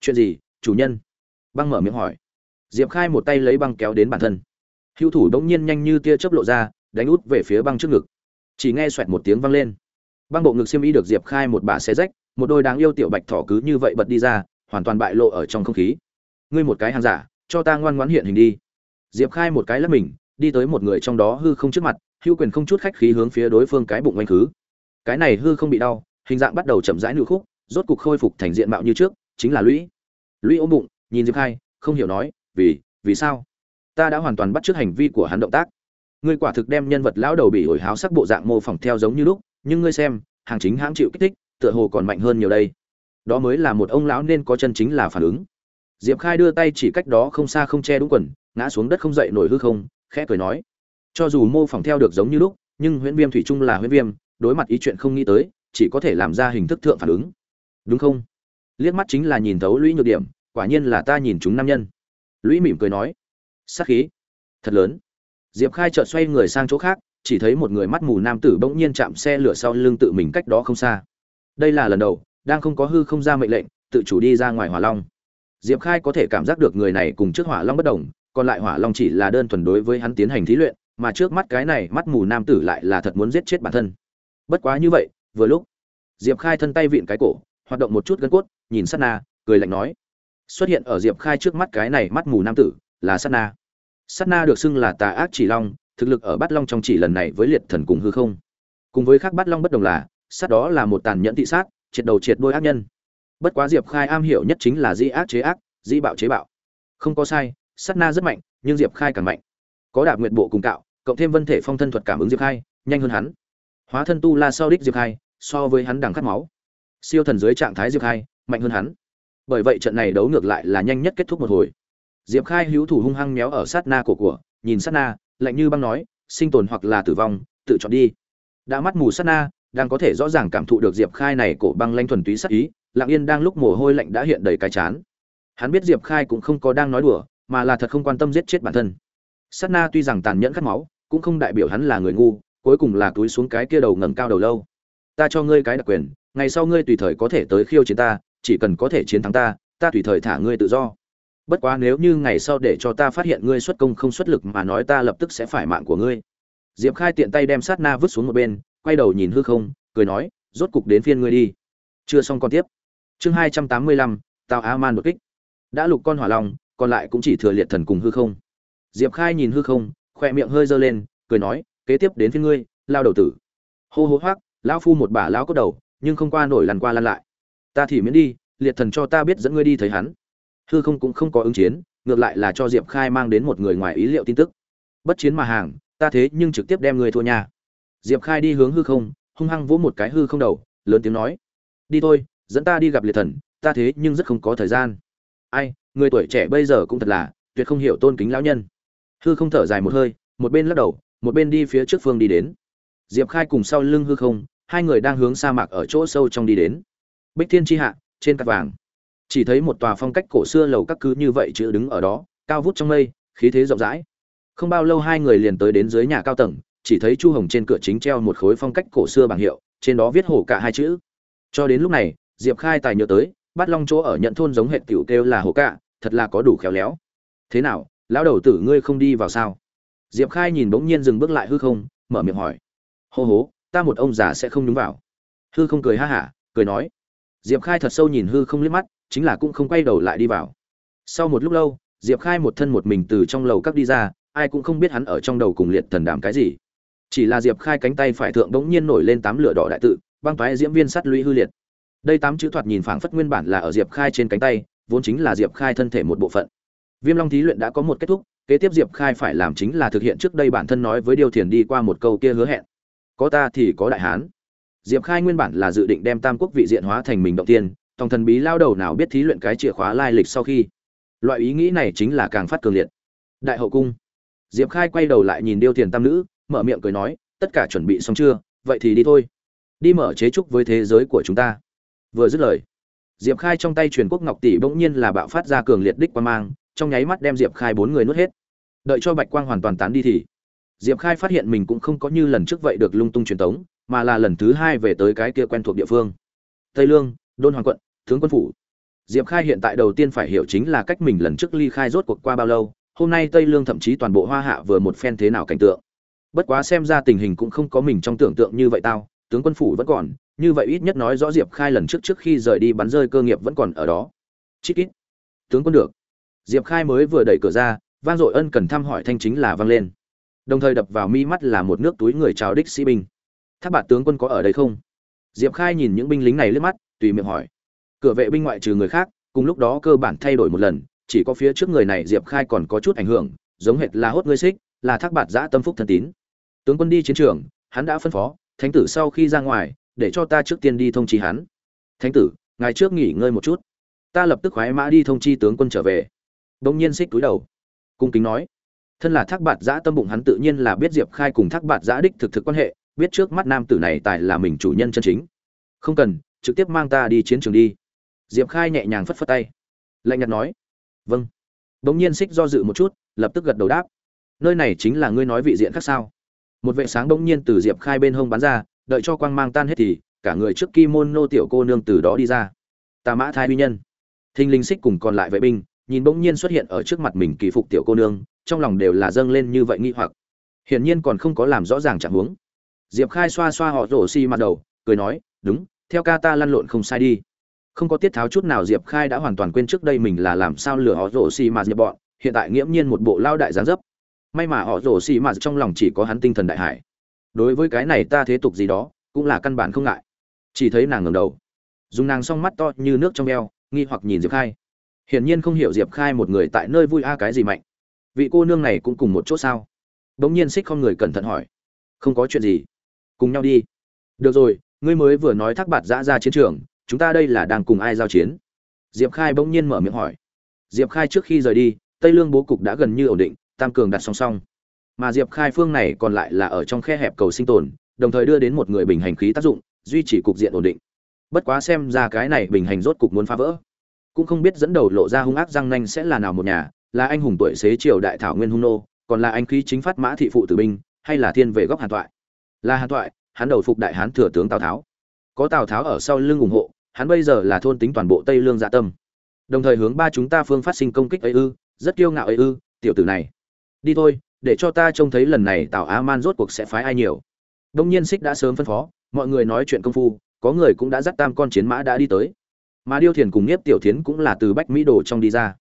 Speaker 1: Chuyện gì, chủ nhân? Băng mở miệng hỏi. Diệp khai một tay lấy băng kéo đến bản thân. Hưu thủ đống nhiên nhanh như tia chớp lộ ra, đánh út về phía băng trước ngực. Chỉ nghe xoẹt một tiếng văng lên. Băng bộ ngực xiêm y được diệp khai một bà xe rách, một đôi đáng yêu tiểu bạch thỏ cứ như vậy bật đi ra, hoàn toàn bại lộ ở trong không khí. Ngươi một cái hàng giả, cho ta ngoan ngoãn hiện hình đi. Diệp khai một cái lắp mình, đi tới một người trong đó hư không trước mặt hữu quyền không chút khách khí hướng phía đối phương cái bụng oanh khứ. Cái này hư không bị đau, hình dạng bắt đầu chậm rãi nụ khúc, rốt cục khôi phục thành diện mạo như trước, chính là lũy. Lũy ôm bụng nhìn diệp khai, không hiểu nói, vì vì sao? Ta đã hoàn toàn bắt chước hành vi của hắn động tác. Ngươi quả thực đem nhân vật lão đầu bị ổi háo sắc bộ dạng mô phỏng theo giống như lúc, nhưng ngươi xem, hàng chính hãng chịu kích thích, tựa hồ còn mạnh hơn nhiều đây. Đó mới là một ông lão nên có chân chính là phản ứng. Diệp khai đưa tay chỉ cách đó không xa không che đúng quần, ngã xuống đất không dậy nổi hư không, khẽ cười nói, cho dù mô phỏng theo được giống như lúc, nhưng huyễn viêm thủy chung là huyễn viêm, đối mặt ý chuyện không nghĩ tới, chỉ có thể làm ra hình thức thượng phản ứng. Đúng không? Liếc mắt chính là nhìn thấu lũy nhược điểm quả nhiên là ta nhìn chúng nam nhân. Lũy mỉm cười nói sắc khí, thật lớn. Diệp khai chợt xoay người sang chỗ khác, chỉ thấy một người mắt mù nam tử bỗng nhiên chạm xe lửa sau lưng tự mình cách đó không xa. Đây là lần đầu, đang không có hư không ra mệnh lệnh, tự chủ đi ra ngoài hỏa long. Diệp khai có thể cảm giác được người này cùng trước hỏa long bất đồng, còn lại hỏa long chỉ là đơn thuần đối với hắn tiến hành thí luyện, mà trước mắt cái này mắt mù nam tử lại là thật muốn giết chết bản thân. Bất quá như vậy, vừa lúc, diệp khai thân tay vịn cái cổ, hoạt động một chút gân cốt, nhìn sát na, cười lạnh nói xuất hiện ở diệp khai trước mắt cái này mắt mù nam tử, là sát na. Sát na được xưng là tà ác chỉ long, thực lực ở bát long trong chỉ lần này với liệt thần cùng hư không. Cùng với khác bát long bất đồng là, sát đó là một tàn nhẫn thị sát, triệt đầu triệt đôi ác nhân. Bất quá diệp khai am hiểu nhất chính là di ác chế ác di bạo chế bạo. Không có sai, sát na rất mạnh, nhưng diệp khai càng mạnh. Có đạp nguyện bộ cùng cạo, cộng thêm vân thể phong thân thuật cảm ứng diệp khai, nhanh hơn hắn. Hóa thân tu la sau đích diệp khai, so với hắn đằng cắt máu. Siêu thần dưới trạng thái diệp khai, mạnh hơn hắn bởi vậy trận này đấu ngược lại là nhanh nhất kết thúc một hồi. Diệp khai hữu thủ hung hăng méo ở sát na cổ của, nhìn sát na, lạnh như băng nói, sinh tồn hoặc là tử vong, tự chọn đi. Đã mắt mù sát na, đang có thể rõ ràng cảm thụ được diệp khai này cổ băng lanh thuần túy sát ý, lặng yên đang lúc mồ hôi lạnh đã hiện đầy cái chán. Hắn biết diệp khai cũng không có đang nói đùa, mà là thật không quan tâm giết chết bản thân. Sát na tuy rằng tàn nhẫn cắt máu, cũng không đại biểu hắn là người ngu, cuối cùng là túi xuống cái kia đầu ngẩng cao đầu lâu. Ta cho ngươi cái đặc quyền, ngày sau ngươi tùy thời có thể tới khiêu chiến ta chỉ cần có thể chiến thắng ta ta tùy thời thả ngươi tự do. Bất quá nếu như ngày sau để cho ta phát hiện ngươi xuất công không xuất lực mà nói ta lập tức sẽ phải mạng của ngươi. Diệp khai tiện tay đem sát na vứt xuống một bên, quay đầu nhìn hư không, cười nói, rốt cục đến phiên ngươi đi. Chưa xong còn tiếp. Chương hai trăm tám mươi lăm, tào a man đột kích. Đã lục con hỏa long, còn lại cũng chỉ thừa liệt thần cùng hư không. Diệp khai nhìn hư không, khoe miệng hơi giơ lên, cười nói, kế tiếp đến phiên ngươi, lao đầu tử. Hô hô hoác, lão phu một bả lão cốt đầu, nhưng không qua nổi lăn qua lăn lại ta thì miễn đi, liệt thần cho ta biết dẫn ngươi đi thấy hắn. Hư không cũng không có ứng chiến, ngược lại là cho diệp khai mang đến một người ngoài ý liệu tin tức. Bất chiến mà hàng, ta thế nhưng trực tiếp đem ngươi thua nhà diệp khai đi hướng hư không, hung hăng vỗ một cái hư không đầu, lớn tiếng nói. Đi thôi, dẫn ta đi gặp liệt thần, ta thế nhưng rất không có thời gian. Ai, người tuổi trẻ bây giờ cũng thật là, tuyệt không hiểu tôn kính lão nhân. Hư không thở dài một hơi, một bên lắc đầu, một bên đi phía trước phương đi đến. Diệp khai cùng sau lưng hư không, hai người đang hướng sa mạc ở chỗ sâu trong đi đến bích thiên tri hạ, trên cát vàng. Chỉ thấy một tòa phong cách cổ xưa lầu các cứ như vậy chữ đứng ở đó, cao vút trong mây, khí thế rộng rãi. Không bao lâu hai người liền tới đến dưới nhà cao tầng, chỉ thấy chu hồng trên cửa chính treo một khối phong cách cổ xưa bảng hiệu, trên đó viết hổ cả hai chữ. Cho đến lúc này, diệp khai tài nhớ tới bắt long chỗ ở nhận thôn giống hệ tiểu kêu là hổ cả, thật là có đủ khéo léo. Thế nào, lão đầu tử ngươi không đi vào sao? Diệp khai nhìn bỗng nhiên dừng bước lại hư không, mở miệng hỏi. Hô hố, ta một ông già sẽ không đúng vào. Hư không cười ha hả, cười nói diệp khai thật sâu nhìn hư không liếc mắt, chính là cũng không quay đầu lại đi vào. Sau một lúc lâu, diệp khai một thân một mình từ trong lầu các đi ra, ai cũng không biết hắn ở trong đầu cùng liệt thần đàm cái gì. Chỉ là diệp khai cánh tay phải thượng bỗng nhiên nổi lên tám lửa đỏ đại tự, băng toái diễm viên sắt lũy hư liệt. Đây tám chữ thoạt nhìn phảng phất nguyên bản là ở diệp khai trên cánh tay, vốn chính là diệp khai thân thể một bộ phận. Viêm long thí luyện đã có một kết thúc, kế tiếp diệp khai phải làm chính là thực hiện trước đây bản thân nói với điều thiền đi qua một câu kia hứa hẹn. Có ta thì có đại hán diệp khai nguyên bản là dự định đem tam quốc vị diện hóa thành mình động tiên, tòng thần bí lao đầu nào biết thí luyện cái chìa khóa lai lịch sau khi. Loại ý nghĩ này chính là càng phát cường liệt. Đại hậu cung. Diệp khai quay đầu lại nhìn điêu thiền tam nữ, mở miệng cười nói, tất cả chuẩn bị xong chưa? Vậy thì đi thôi. Đi mở chế trúc với thế giới của chúng ta. Vừa dứt lời, diệp khai trong tay truyền quốc ngọc tỷ bỗng nhiên là bạo phát ra cường liệt đích quan mang, trong nháy mắt đem diệp khai bốn người nuốt hết. Đợi cho bạch quang hoàn toàn tán đi thì, diệp khai phát hiện mình cũng không có như lần trước vậy được lung tung truyền tống mà là lần thứ hai về tới cái kia quen thuộc địa phương. Tây lương, đôn hoàng quận tướng quân phủ. Diệp khai hiện tại đầu tiên phải hiểu chính là cách mình lần trước ly khai rốt cuộc qua bao lâu, hôm nay tây lương thậm chí toàn bộ hoa hạ vừa một phen thế nào cảnh tượng. Bất quá xem ra tình hình cũng không có mình trong tưởng tượng như vậy tao tướng quân phủ vẫn còn, như vậy ít nhất nói rõ diệp khai lần trước trước khi rời đi bắn rơi cơ nghiệp vẫn còn ở đó. Chít ít. Tướng quân được. Diệp khai mới vừa đẩy cửa ra, vang dội ân cần thăm hỏi thanh chính là vang lên. Đồng thời đập vào mi mắt là một nước túi người chào đích sĩ binh tháp bạt tướng quân có ở đây không? Diệp khai nhìn những binh lính này lướt mắt, tùy miệng hỏi. Cửa vệ binh ngoại trừ người khác, cùng lúc đó cơ bản thay đổi một lần, chỉ có phía trước người này diệp khai còn có chút ảnh hưởng, giống hệt là hốt ngươi xích, là thác bạt giã tâm phúc thần tín. Tướng quân đi chiến trường, hắn đã phân phó, thánh tử sau khi ra ngoài, để cho ta trước tiên đi thông trì hắn. Thánh tử, ngài trước nghỉ ngơi một chút. Ta lập tức khoái mã đi thông chi tướng quân trở về. Đông nhiên xích túi đầu, cung kính nói. Thân là thác bạt giã tâm bụng hắn tự nhiên là biết diệp khai cùng thác bạt giã đích thực thực quan hệ biết trước mắt nam tử này tài là mình chủ nhân chân chính. Không cần, trực tiếp mang ta đi chiến trường đi. Diệp khai nhẹ nhàng phất phất tay. Lạnh nhạt nói. Vâng. Bỗng nhiên xích do dự một chút, lập tức gật đầu đáp. Nơi này chính là ngươi nói vị diện khác sao? Một vệ sáng bỗng nhiên từ diệp khai bên hông bắn ra, đợi cho quang mang tan hết thì, cả người trước kimono tiểu cô nương từ đó đi ra. Tà mã thai uy nhân. Thinh linh xích cùng còn lại vệ binh, nhìn bỗng nhiên xuất hiện ở trước mặt mình kỳ phục tiểu cô nương, trong lòng đều là dâng lên như vậy nghi hoặc. Hiển nhiên còn không có làm rõ ràng trạng huống diệp khai xoa xoa họ rổ xi mặt đầu cười nói đúng theo ca ta lăn lộn không sai đi. Không có tiết tháo chút nào diệp khai đã hoàn toàn quên trước đây mình là làm sao lừa họ rổ xi mặt nhập bọn hiện tại nghiễm nhiên một bộ lao đại giáng dấp. May mà họ rổ xi mặt trong lòng chỉ có hắn tinh thần đại hải. Đối với cái này ta thế tục gì đó cũng là căn bản không ngại. Chỉ thấy nàng ngẩng đầu. Dùng nàng song mắt to như nước trong eo, nghi hoặc nhìn diệp khai. Hiển nhiên không hiểu diệp khai một người tại nơi vui a cái gì mạnh. Vị cô nương này cũng cùng một chỗ sao? Bỗng nhiên xích không người cẩn thận hỏi. Không có chuyện gì cùng nhau đi. Được rồi, ngươi mới vừa nói thác bạt giã ra chiến trường, chúng ta đây là đang cùng ai giao chiến? Diệp khai bỗng nhiên mở miệng hỏi. Diệp khai trước khi rời đi, tây lương bố cục đã gần như ổn định, tam cường đặt song song. Mà diệp khai phương này còn lại là ở trong khe hẹp cầu sinh tồn, đồng thời đưa đến một người bình hành khí tác dụng, duy trì cục diện ổn định. Bất quá xem ra cái này bình hành rốt cục muốn phá vỡ. Cũng không biết dẫn đầu lộ ra hung ác răng nanh sẽ là nào một nhà, là anh hùng tuổi xế triều đại thảo nguyên hung nô, còn là anh khí chính phát mã thị phụ tử binh, hay là thiên về góc hàn Toại? Là hàn thoại, hắn đầu phục đại hán thừa tướng tào tháo. Có tào tháo ở sau lưng ủng hộ, hắn bây giờ là thôn tính toàn bộ tây lương dạ tâm. Đồng thời hướng ba chúng ta phương phát sinh công kích ấy ư, rất kiêu ngạo ấy ư, tiểu tử này. Đi thôi, để cho ta trông thấy lần này tào á man rốt cuộc sẽ phái ai nhiều. Đông nhiên xích đã sớm phân phó, mọi người nói chuyện công phu, có người cũng đã dắt tam con chiến mã đã đi tới. Mà điêu thiền cùng nhiếp tiểu thiến cũng là từ bách mỹ đồ trong đi ra.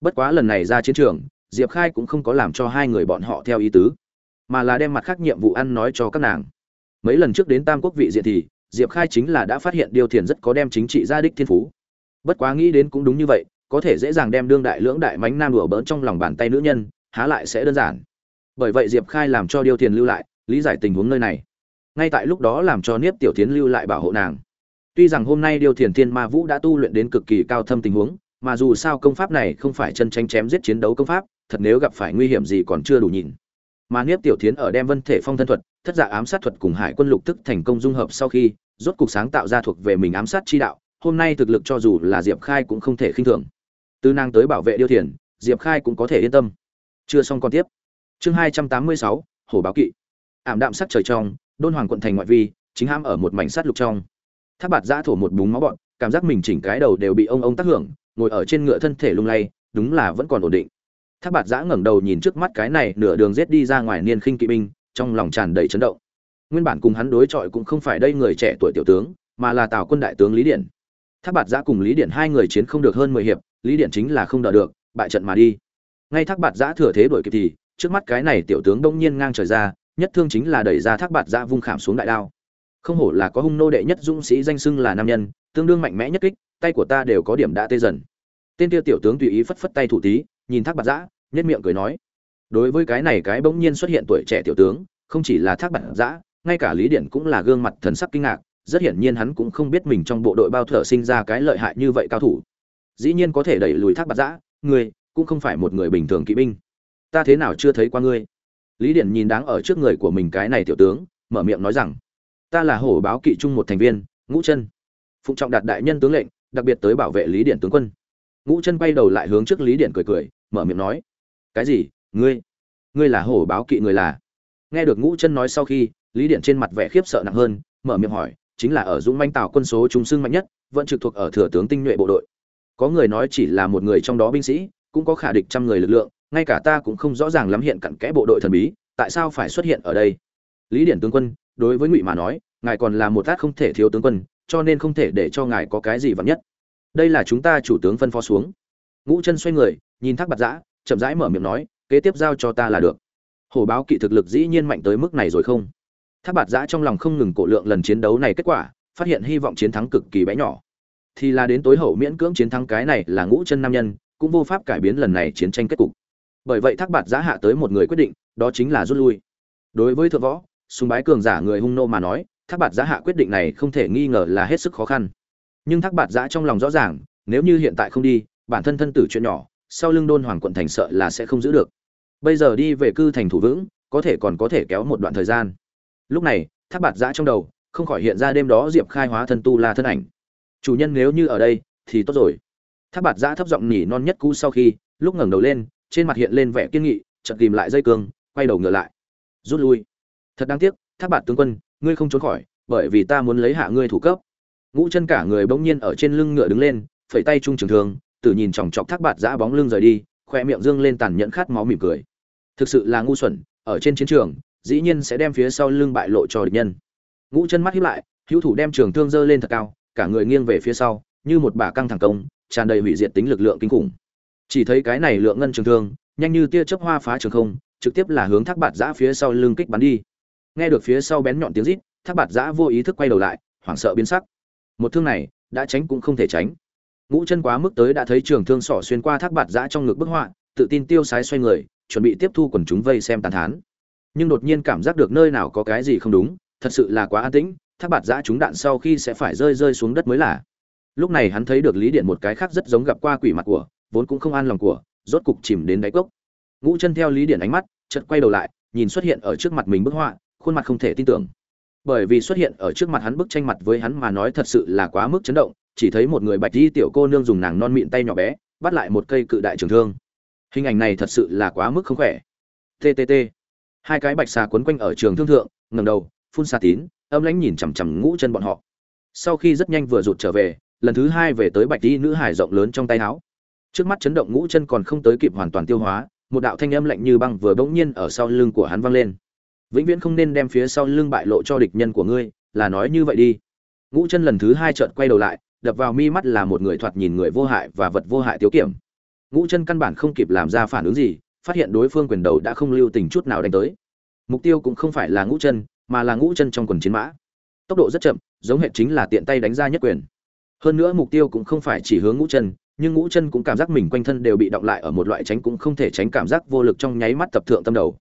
Speaker 1: Bất quá lần này ra chiến trường, diệp khai cũng không có làm cho hai người bọn họ theo ý tứ mà là đem mặt khác nhiệm vụ ăn nói cho các nàng. Mấy lần trước đến tam quốc vị diện thì, diệp khai chính là đã phát hiện điêu thiền rất có đem chính trị gia đích thiên phú. Bất quá nghĩ đến cũng đúng như vậy, có thể dễ dàng đem đương đại lưỡng đại mánh nam đùa bỡn trong lòng bàn tay nữ nhân, há lại sẽ đơn giản. Bởi vậy diệp khai làm cho điêu thiền lưu lại, lý giải tình huống nơi này. Ngay tại lúc đó làm cho niếp tiểu tiến lưu lại bảo hộ nàng. Tuy rằng hôm nay điêu thiền thiên ma vũ đã tu luyện đến cực kỳ cao thâm tình huống, mà dù sao công pháp này không phải chân tranh chém giết chiến đấu công pháp, thật nếu gặp phải nguy hiểm gì còn chưa đủ nhìn mà niếp tiểu Thiến ở đem vân thể phong thân thuật, thất dạ ám sát thuật cùng hải quân lục tức thành công dung hợp sau khi, rốt cục sáng tạo ra thuộc về mình ám sát chi đạo, hôm nay thực lực cho dù là diệp khai cũng không thể khinh thường. Từ nàng tới bảo vệ điêu thiền, diệp khai cũng có thể yên tâm. Chưa xong còn tiếp. Chương hai trăm tám mươi sáu hồ báo kỵ. Ảm đạm sắc trời trong, đôn hoàng quận thành ngoại vi, chính ham ở một mảnh sắt lục trong. Tháp bạt giã thổ một búng máu bọn, cảm giác mình chỉnh cái đầu đều bị ông ông tác hưởng, ngồi ở trên ngựa thân thể lung lay, đúng là vẫn còn ổn định tháp bạt giã ngẩng đầu nhìn trước mắt cái này nửa đường rết đi ra ngoài niên khinh kỵ binh, trong lòng tràn đầy chấn động. Nguyên bản cùng hắn đối chọi cũng không phải đây người trẻ tuổi tiểu tướng, mà là tào quân đại tướng lý điện tháp bạt giã cùng lý điện hai người chiến không được hơn mười hiệp, lý điện chính là không đỡ được, bại trận mà đi. Ngay thác bạt giã thừa thế đuổi kịp thì, trước mắt cái này tiểu tướng đông nhiên ngang trời ra, nhất thương chính là đẩy ra thác bạt giã vung khảm xuống đại đao. Không hổ là có hung nô đệ nhất dũng sĩ danh xưng là nam nhân, tương đương mạnh mẽ nhất kích, tay của ta đều có điểm đã tê dần. Tên tiêu tiểu tướng tùy ý phất phất tay thủ tí nhìn thác bạt giã nhất miệng cười nói, đối với cái này cái bỗng nhiên xuất hiện tuổi trẻ tiểu tướng, không chỉ là thác bạt giã, ngay cả lý điển cũng là gương mặt thần sắc kinh ngạc, rất hiển nhiên hắn cũng không biết mình trong bộ đội bao thở sinh ra cái lợi hại như vậy cao thủ. Dĩ nhiên có thể đẩy lùi thác bạt giã người cũng không phải một người bình thường kỵ binh. Ta thế nào chưa thấy qua ngươi? Lý điển nhìn đáng ở trước người của mình cái này tiểu tướng, mở miệng nói rằng, ta là hổ báo kỵ trung một thành viên, ngũ chân, phụng trọng đạt đại nhân tướng lệnh, đặc biệt tới bảo vệ lý điển tướng quân ngũ chân quay đầu lại hướng trước lý Điện cười cười, mở miệng nói, cái gì? Ngươi? Ngươi là hổ báo kỵ người là? Nghe được ngũ chân nói sau khi, lý điện trên mặt vẻ khiếp sợ nặng hơn, mở miệng hỏi, chính là ở dũng manh tạo quân số trung xưng mạnh nhất, vẫn trực thuộc ở thừa tướng tinh nhuệ bộ đội. Có người nói chỉ là một người trong đó binh sĩ, cũng có khả địch trăm người lực lượng, ngay cả ta cũng không rõ ràng lắm hiện cặn kẽ bộ đội thần bí, tại sao phải xuất hiện ở đây? Lý điển tướng quân, đối với ngụy mà nói, ngài còn là một tác không thể thiếu tướng quân, cho nên không thể để cho ngài có cái gì vắn nhất đây là chúng ta chủ tướng phân phó xuống. Ngũ chân xoay người, nhìn thác bạt giã, chậm rãi mở miệng nói, kế tiếp giao cho ta là được. Hổ báo kỵ thực lực dĩ nhiên mạnh tới mức này rồi không? Thác bạt giã trong lòng không ngừng cổ lượng lần chiến đấu này kết quả, phát hiện hy vọng chiến thắng cực kỳ bé nhỏ. Thì là đến tối hậu miễn cưỡng chiến thắng cái này là ngũ chân nam nhân, cũng vô pháp cải biến lần này chiến tranh kết cục. Bởi vậy thác bạt giã hạ tới một người quyết định, đó chính là rút lui. Đối với thượng võ sùng bái cường giả người hung nô mà nói, thác bạt giã hạ quyết định này không thể nghi ngờ là hết sức khó khăn nhưng thác bạt giã trong lòng rõ ràng, nếu như hiện tại không đi, bản thân thân tử chuyện nhỏ, sau lưng đôn hoàng quận thành sợ là sẽ không giữ được. Bây giờ đi về cư thành thủ vững, có thể còn có thể kéo một đoạn thời gian. Lúc này, thác bạt giã trong đầu, không khỏi hiện ra đêm đó diệp khai hóa thân tu la thân ảnh. Chủ nhân nếu như ở đây, thì tốt rồi. Thác bạt giã thấp giọng nhỉ non nhất cũ sau khi, lúc ngẩng đầu lên, trên mặt hiện lên vẻ kiên nghị, chợt tìm lại dây cương, quay đầu ngựa lại. Rút lui. Thật đáng tiếc, thác bạt tướng quân, ngươi không trốn khỏi, bởi vì ta muốn lấy hạ ngươi thủ cấp ngũ chân cả người bỗng nhiên ở trên lưng ngựa đứng lên, phẩy tay trung trường thường tự nhìn chòng chọc thác bạt giã bóng lưng rời đi, khoe miệng dương lên tàn nhẫn khát máu mỉm cười. Thực sự là ngu xuẩn, ở trên chiến trường, dĩ nhiên sẽ đem phía sau lưng bại lộ cho địch nhân. Ngũ chân mắt hiếp lại, hữu thủ đem trường thương dơ lên thật cao, cả người nghiêng về phía sau, như một bà căng thẳng công, tràn đầy hủy diệt tính lực lượng kinh khủng. Chỉ thấy cái này lượng ngân trường thương, nhanh như tia chớp hoa phá trường không, trực tiếp là hướng thác bạt giã phía sau lưng kích bắn đi. Nghe được phía sau bén nhọn tiếng rít, thác bạt giã vô ý thức quay đầu lại, hoảng sợ biến sắc một thương này, đã tránh cũng không thể tránh. Ngũ chân quá mức tới đã thấy trường thương sỏ xuyên qua thác bạt giã trong ngực bức họa, tự tin tiêu sái xoay người, chuẩn bị tiếp thu quần chúng vây xem tàn thán. Nhưng đột nhiên cảm giác được nơi nào có cái gì không đúng, thật sự là quá an tĩnh, thác bạt giã trúng đạn sau khi sẽ phải rơi rơi xuống đất mới là. Lúc này hắn thấy được lý điện một cái khác rất giống gặp qua quỷ mặt của, vốn cũng không an lòng của, rốt cục chìm đến đáy cốc. Ngũ chân theo lý điện ánh mắt chật quay đầu lại, nhìn xuất hiện ở trước mặt mình bức họa, khuôn mặt không thể tin tưởng bởi vì xuất hiện ở trước mặt hắn bức tranh mặt với hắn mà nói thật sự là quá mức chấn động, chỉ thấy một người bạch di tiểu cô nương dùng nàng non mịn tay nhỏ bé, bắt lại một cây cự đại trường thương. Hình ảnh này thật sự là quá mức không khỏe. Ttt hai cái bạch xà quấn quanh ở trường thương thượng ngầm đầu, phun xà tín, âm lãnh nhìn chằm chằm ngũ chân bọn họ. Sau khi rất nhanh vừa rụt trở về, lần thứ hai về tới bạch di nữ hải rộng lớn trong tay áo. Trước mắt chấn động ngũ chân còn không tới kịp hoàn toàn tiêu hóa, một đạo thanh âm lạnh như băng vừa bỗng nhiên ở sau lưng của hắn vang lên vĩnh viễn không nên đem phía sau lưng bại lộ cho địch nhân của ngươi, là nói như vậy đi. Ngũ chân lần thứ hai trợn quay đầu lại, đập vào mi mắt là một người thoạt nhìn người vô hại và vật vô hại tiếu kiểm. Ngũ chân căn bản không kịp làm ra phản ứng gì, phát hiện đối phương quyền đầu đã không lưu tình chút nào đánh tới. Mục tiêu cũng không phải là ngũ chân, mà là ngũ chân trong quần chiến mã. Tốc độ rất chậm, giống hệ chính là tiện tay đánh ra nhất quyền. Hơn nữa mục tiêu cũng không phải chỉ hướng ngũ chân, nhưng ngũ chân cũng cảm giác mình quanh thân đều bị động lại ở một loại tránh cũng không thể tránh cảm giác vô lực trong nháy mắt tập thượng tâm đầu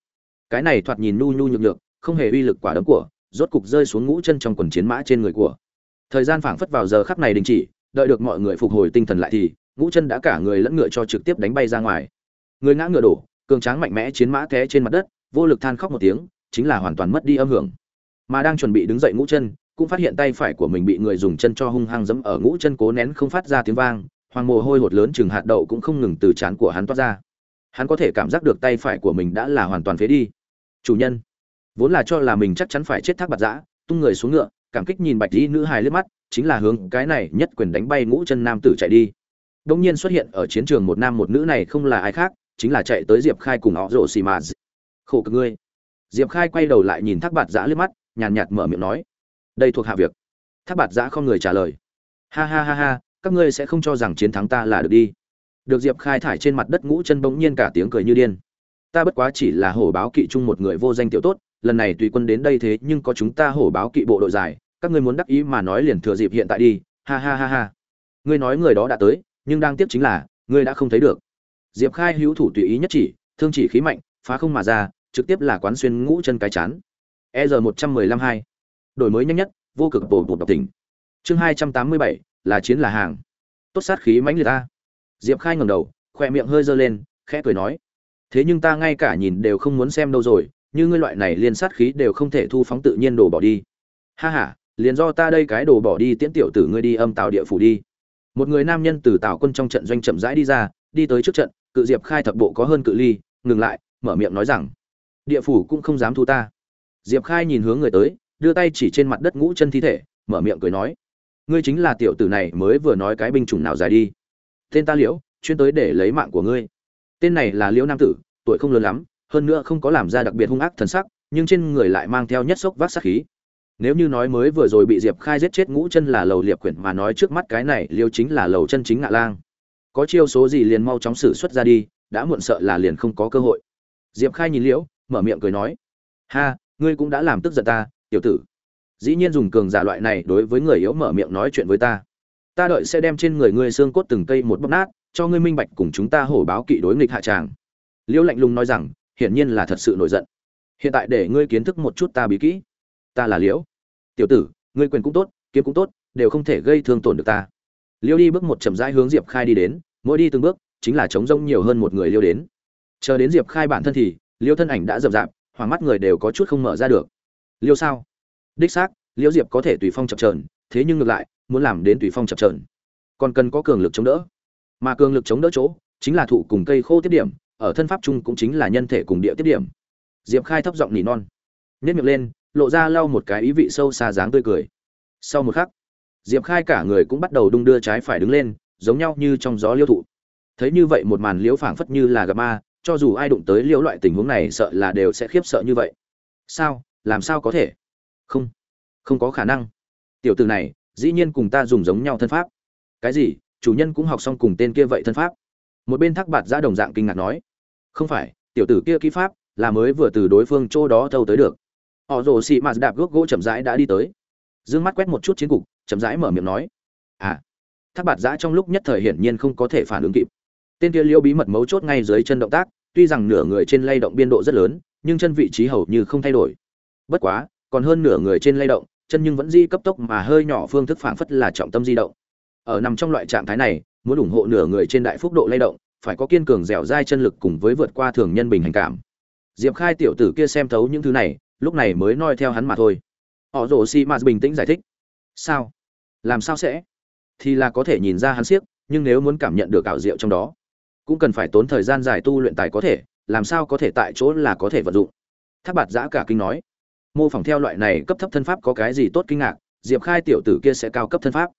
Speaker 1: cái này thoạt nhìn nu nhu nhược nhược, không hề uy lực quả đấm của, rốt cục rơi xuống ngũ chân trong quần chiến mã trên người của. Thời gian phảng phất vào giờ khắc này đình chỉ, đợi được mọi người phục hồi tinh thần lại thì, ngũ chân đã cả người lẫn ngựa cho trực tiếp đánh bay ra ngoài. Người ngã ngựa đổ, cường tráng mạnh mẽ chiến mã té trên mặt đất, vô lực than khóc một tiếng, chính là hoàn toàn mất đi âm hưởng. Mà đang chuẩn bị đứng dậy ngũ chân, cũng phát hiện tay phải của mình bị người dùng chân cho hung hăng giẫm ở ngũ chân cố nén không phát ra tiếng vang, hoàng mồ hôi hột lớn chừng hạt đậu cũng không ngừng từ trán của hắn toát ra. Hắn có thể cảm giác được tay phải của mình đã là hoàn toàn phế đi chủ nhân. Vốn là cho là mình chắc chắn phải chết thác bạt dã tung người xuống ngựa, cảm kích nhìn bạch dĩ nữ hài liếc mắt, chính là hướng cái này nhất quyền đánh bay ngũ chân nam tử chạy đi. Đông nhiên xuất hiện ở chiến trường một nam một nữ này không là ai khác, chính là chạy tới diệp khai cùng họ rổ xì mà khổ cực ngươi. Diệp khai quay đầu lại nhìn thác bạt giã liếc mắt, nhàn nhạt mở miệng nói. Đây thuộc hạ việc. Thác bạt giã không người trả lời. Ha ha ha ha, các ngươi sẽ không cho rằng chiến thắng ta là được đi. Được diệp khai thải trên mặt đất ngũ chân bỗng nhiên cả tiếng cười như điên ta bất quá chỉ là hổ báo kỵ chung một người vô danh tiểu tốt, lần này tùy quân đến đây thế nhưng có chúng ta hổ báo kỵ bộ đội dài các ngươi muốn đắc ý mà nói liền thừa dịp hiện tại đi, ha ha ha ha. Ngươi nói người đó đã tới, nhưng đang tiếp chính là, ngươi đã không thấy được. Diệp khai hữu thủ tùy ý nhất chỉ, thương chỉ khí mạnh, phá không mà ra, trực tiếp là quán xuyên ngũ chân cái chán. E r một trăm mười lăm hai. Đổi mới nhanh nhất, vô cực bổ bột độc tỉnh chương hai trăm tám mươi bảy, là chiến là hàng. Tốt sát khí mãnh liệt ta. Diệp khai ngầm đầu, khoe miệng hơi giơ lên, khẽ cười nói thế nhưng ta ngay cả nhìn đều không muốn xem đâu rồi, như ngươi loại này liên sát khí đều không thể thu phóng tự nhiên đồ bỏ đi. Ha ha, liền do ta đây cái đồ bỏ đi tiễn tiểu tử ngươi đi âm tạo địa phủ đi. Một người nam nhân từ tào quân trong trận doanh chậm rãi đi ra, đi tới trước trận, cự diệp khai thập bộ có hơn cự ly, ngừng lại, mở miệng nói rằng, địa phủ cũng không dám thu ta. Diệp khai nhìn hướng người tới, đưa tay chỉ trên mặt đất ngũ chân thi thể, mở miệng cười nói, ngươi chính là tiểu tử này mới vừa nói cái binh chủng nào dài đi. Tên ta liễu, chuyên tới để lấy mạng của ngươi tên này là liễu nam tử, tuổi không lớn lắm, hơn nữa không có làm ra đặc biệt hung ác thần sắc, nhưng trên người lại mang theo nhất sốc vác sát khí. Nếu như nói mới vừa rồi bị diệp khai giết chết ngũ chân là lầu liệp quyển mà nói trước mắt cái này liêu chính là lầu chân chính ngạ lang. Có chiêu số gì liền mau chóng xử xuất ra đi, đã muộn sợ là liền không có cơ hội. Diệp khai nhìn liễu, mở miệng cười nói, ha, ngươi cũng đã làm tức giận ta, tiểu tử. Dĩ nhiên dùng cường giả loại này đối với người yếu mở miệng nói chuyện với ta. Ta đợi sẽ đem trên người ngươi xương cốt từng cây một bóc nát cho ngươi minh bạch cùng chúng ta hổ báo kỵ đối nghịch hạ tràng. Liễu lạnh lùng nói rằng, hiển nhiên là thật sự nổi giận. Hiện tại để ngươi kiến thức một chút ta bí kỹ. Ta là liễu. Tiểu tử, ngươi quyền cũng tốt, kiếm cũng tốt, đều không thể gây thương tổn được ta. Liêu đi bước một chậm rãi hướng diệp khai đi đến, mỗi đi từng bước, chính là chống rông nhiều hơn một người liêu đến. Chờ đến diệp khai bản thân thì liêu thân ảnh đã rậm rạp, hoàng mắt người đều có chút không mở ra được. Liêu sao? Đích xác liêu diệp có thể tùy phong chập trờn thế nhưng ngược lại, muốn làm đến tùy phong chập trờn còn cần có cường lực chống đỡ mà cường lực chống đỡ chỗ chính là thụ cùng cây khô tiết điểm, ở thân pháp chung cũng chính là nhân thể cùng địa tiết điểm. Diệp khai thấp giọng nỉ non nhét miệng lên, lộ ra lau một cái ý vị sâu xa dáng tươi cười. Sau một khắc, diệp khai cả người cũng bắt đầu đung đưa trái phải đứng lên, giống nhau như trong gió liêu thụ. Thấy như vậy một màn liễu phảng phất như là gặp ma, cho dù ai đụng tới liễu loại tình huống này sợ là đều sẽ khiếp sợ như vậy. Sao? Làm sao có thể? Không. Không có khả năng. Tiểu từ này, dĩ nhiên cùng ta dùng giống nhau thân pháp. Cái gì? Chủ nhân cũng học xong cùng tên kia vậy thân pháp. Một bên thác bạt ra đồng dạng kinh ngạc nói, không phải, tiểu tử kia kỹ pháp là mới vừa từ đối phương chỗ đó thâu tới được. Họ rồ xị mạt đạp gốc gỗ chậm rãi đã đi tới. D ư ơ n g mắt quét một chút chiến cục, chậm rãi mở miệng nói à. Thác bạt giã trong lúc nhất thời hiển nhiên không có thể phản ứng kịp. Tên kia liêu bí mật mấu chốt ngay dưới chân động tác, tuy rằng nửa người trên lay động biên độ rất lớn, nhưng chân vị trí hầu như không thay đổi. Bất quá, còn hơn nửa người trên lay động, chân nhưng vẫn di cấp tốc mà hơi nhỏ phương thức phản phất là trọng tâm di động ở nằm trong loại trạng thái này, muốn ủng hộ nửa người trên đại phúc độ lay động, phải có kiên cường dẻo dai chân lực cùng với vượt qua thường nhân bình hành cảm. Diệp khai tiểu tử kia xem thấu những thứ này, lúc này mới noi theo hắn mà thôi. Họ rồ xi mạt bình tĩnh giải thích. Sao? Làm sao sẽ? Thì là có thể nhìn ra hắn siếc, nhưng nếu muốn cảm nhận được ảo diệu trong đó, cũng cần phải tốn thời gian dài tu luyện tài có thể, làm sao có thể tại chỗ là có thể vận dụng. Tháp bạt giã cả kinh nói. Mô phỏng theo loại này cấp thấp thân pháp có cái gì tốt kinh ngạc, diệp khai tiểu tử kia sẽ cao cấp thân pháp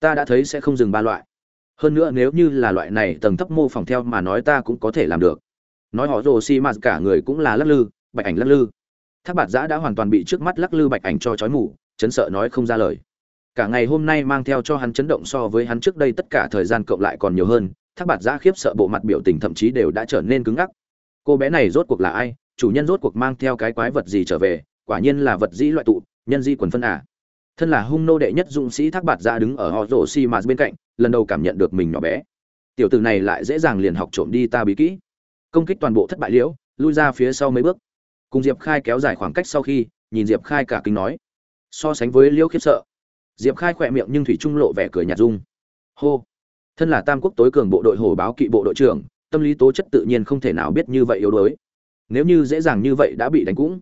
Speaker 1: ta đã thấy sẽ không dừng ba loại. Hơn nữa nếu như là loại này tầng thấp mô phỏng theo mà nói ta cũng có thể làm được. Nói họ rồ xi mạt cả người cũng là lắc lư, bạch ảnh lắc lư. Thác bạt giã đã hoàn toàn bị trước mắt lắc lư bạch ảnh cho chói mù, chấn sợ nói không ra lời. Cả ngày hôm nay mang theo cho hắn chấn động so với hắn trước đây tất cả thời gian cộng lại còn nhiều hơn, thác bạt giã khiếp sợ bộ mặt biểu tình thậm chí đều đã trở nên cứng ngắc. Cô bé này rốt cuộc là ai? Chủ nhân rốt cuộc mang theo cái quái vật gì trở về? Quả nhiên là vật dĩ loại tụ, nhân di quần phân à? Thân là hung nô đệ nhất dũng sĩ thác bạt ra đứng ở họ rổ xi mạt bên cạnh, lần đầu cảm nhận được mình nhỏ bé. Tiểu tử này lại dễ dàng liền học trộm đi ta bí kỹ. Công kích toàn bộ thất bại liễu, lui ra phía sau mấy bước. Cùng diệp khai kéo dài khoảng cách sau khi, nhìn diệp khai cả kinh nói. So sánh với liễu khiếp sợ. Diệp khai khỏe miệng nhưng thủy trung lộ vẻ cười nhạt dung. Hô. Thân là tam quốc tối cường bộ đội hồ báo kỵ bộ đội trưởng, tâm lý tố chất tự nhiên không thể nào biết như vậy yếu đuối. Nếu như dễ dàng như vậy đã bị đánh cũng.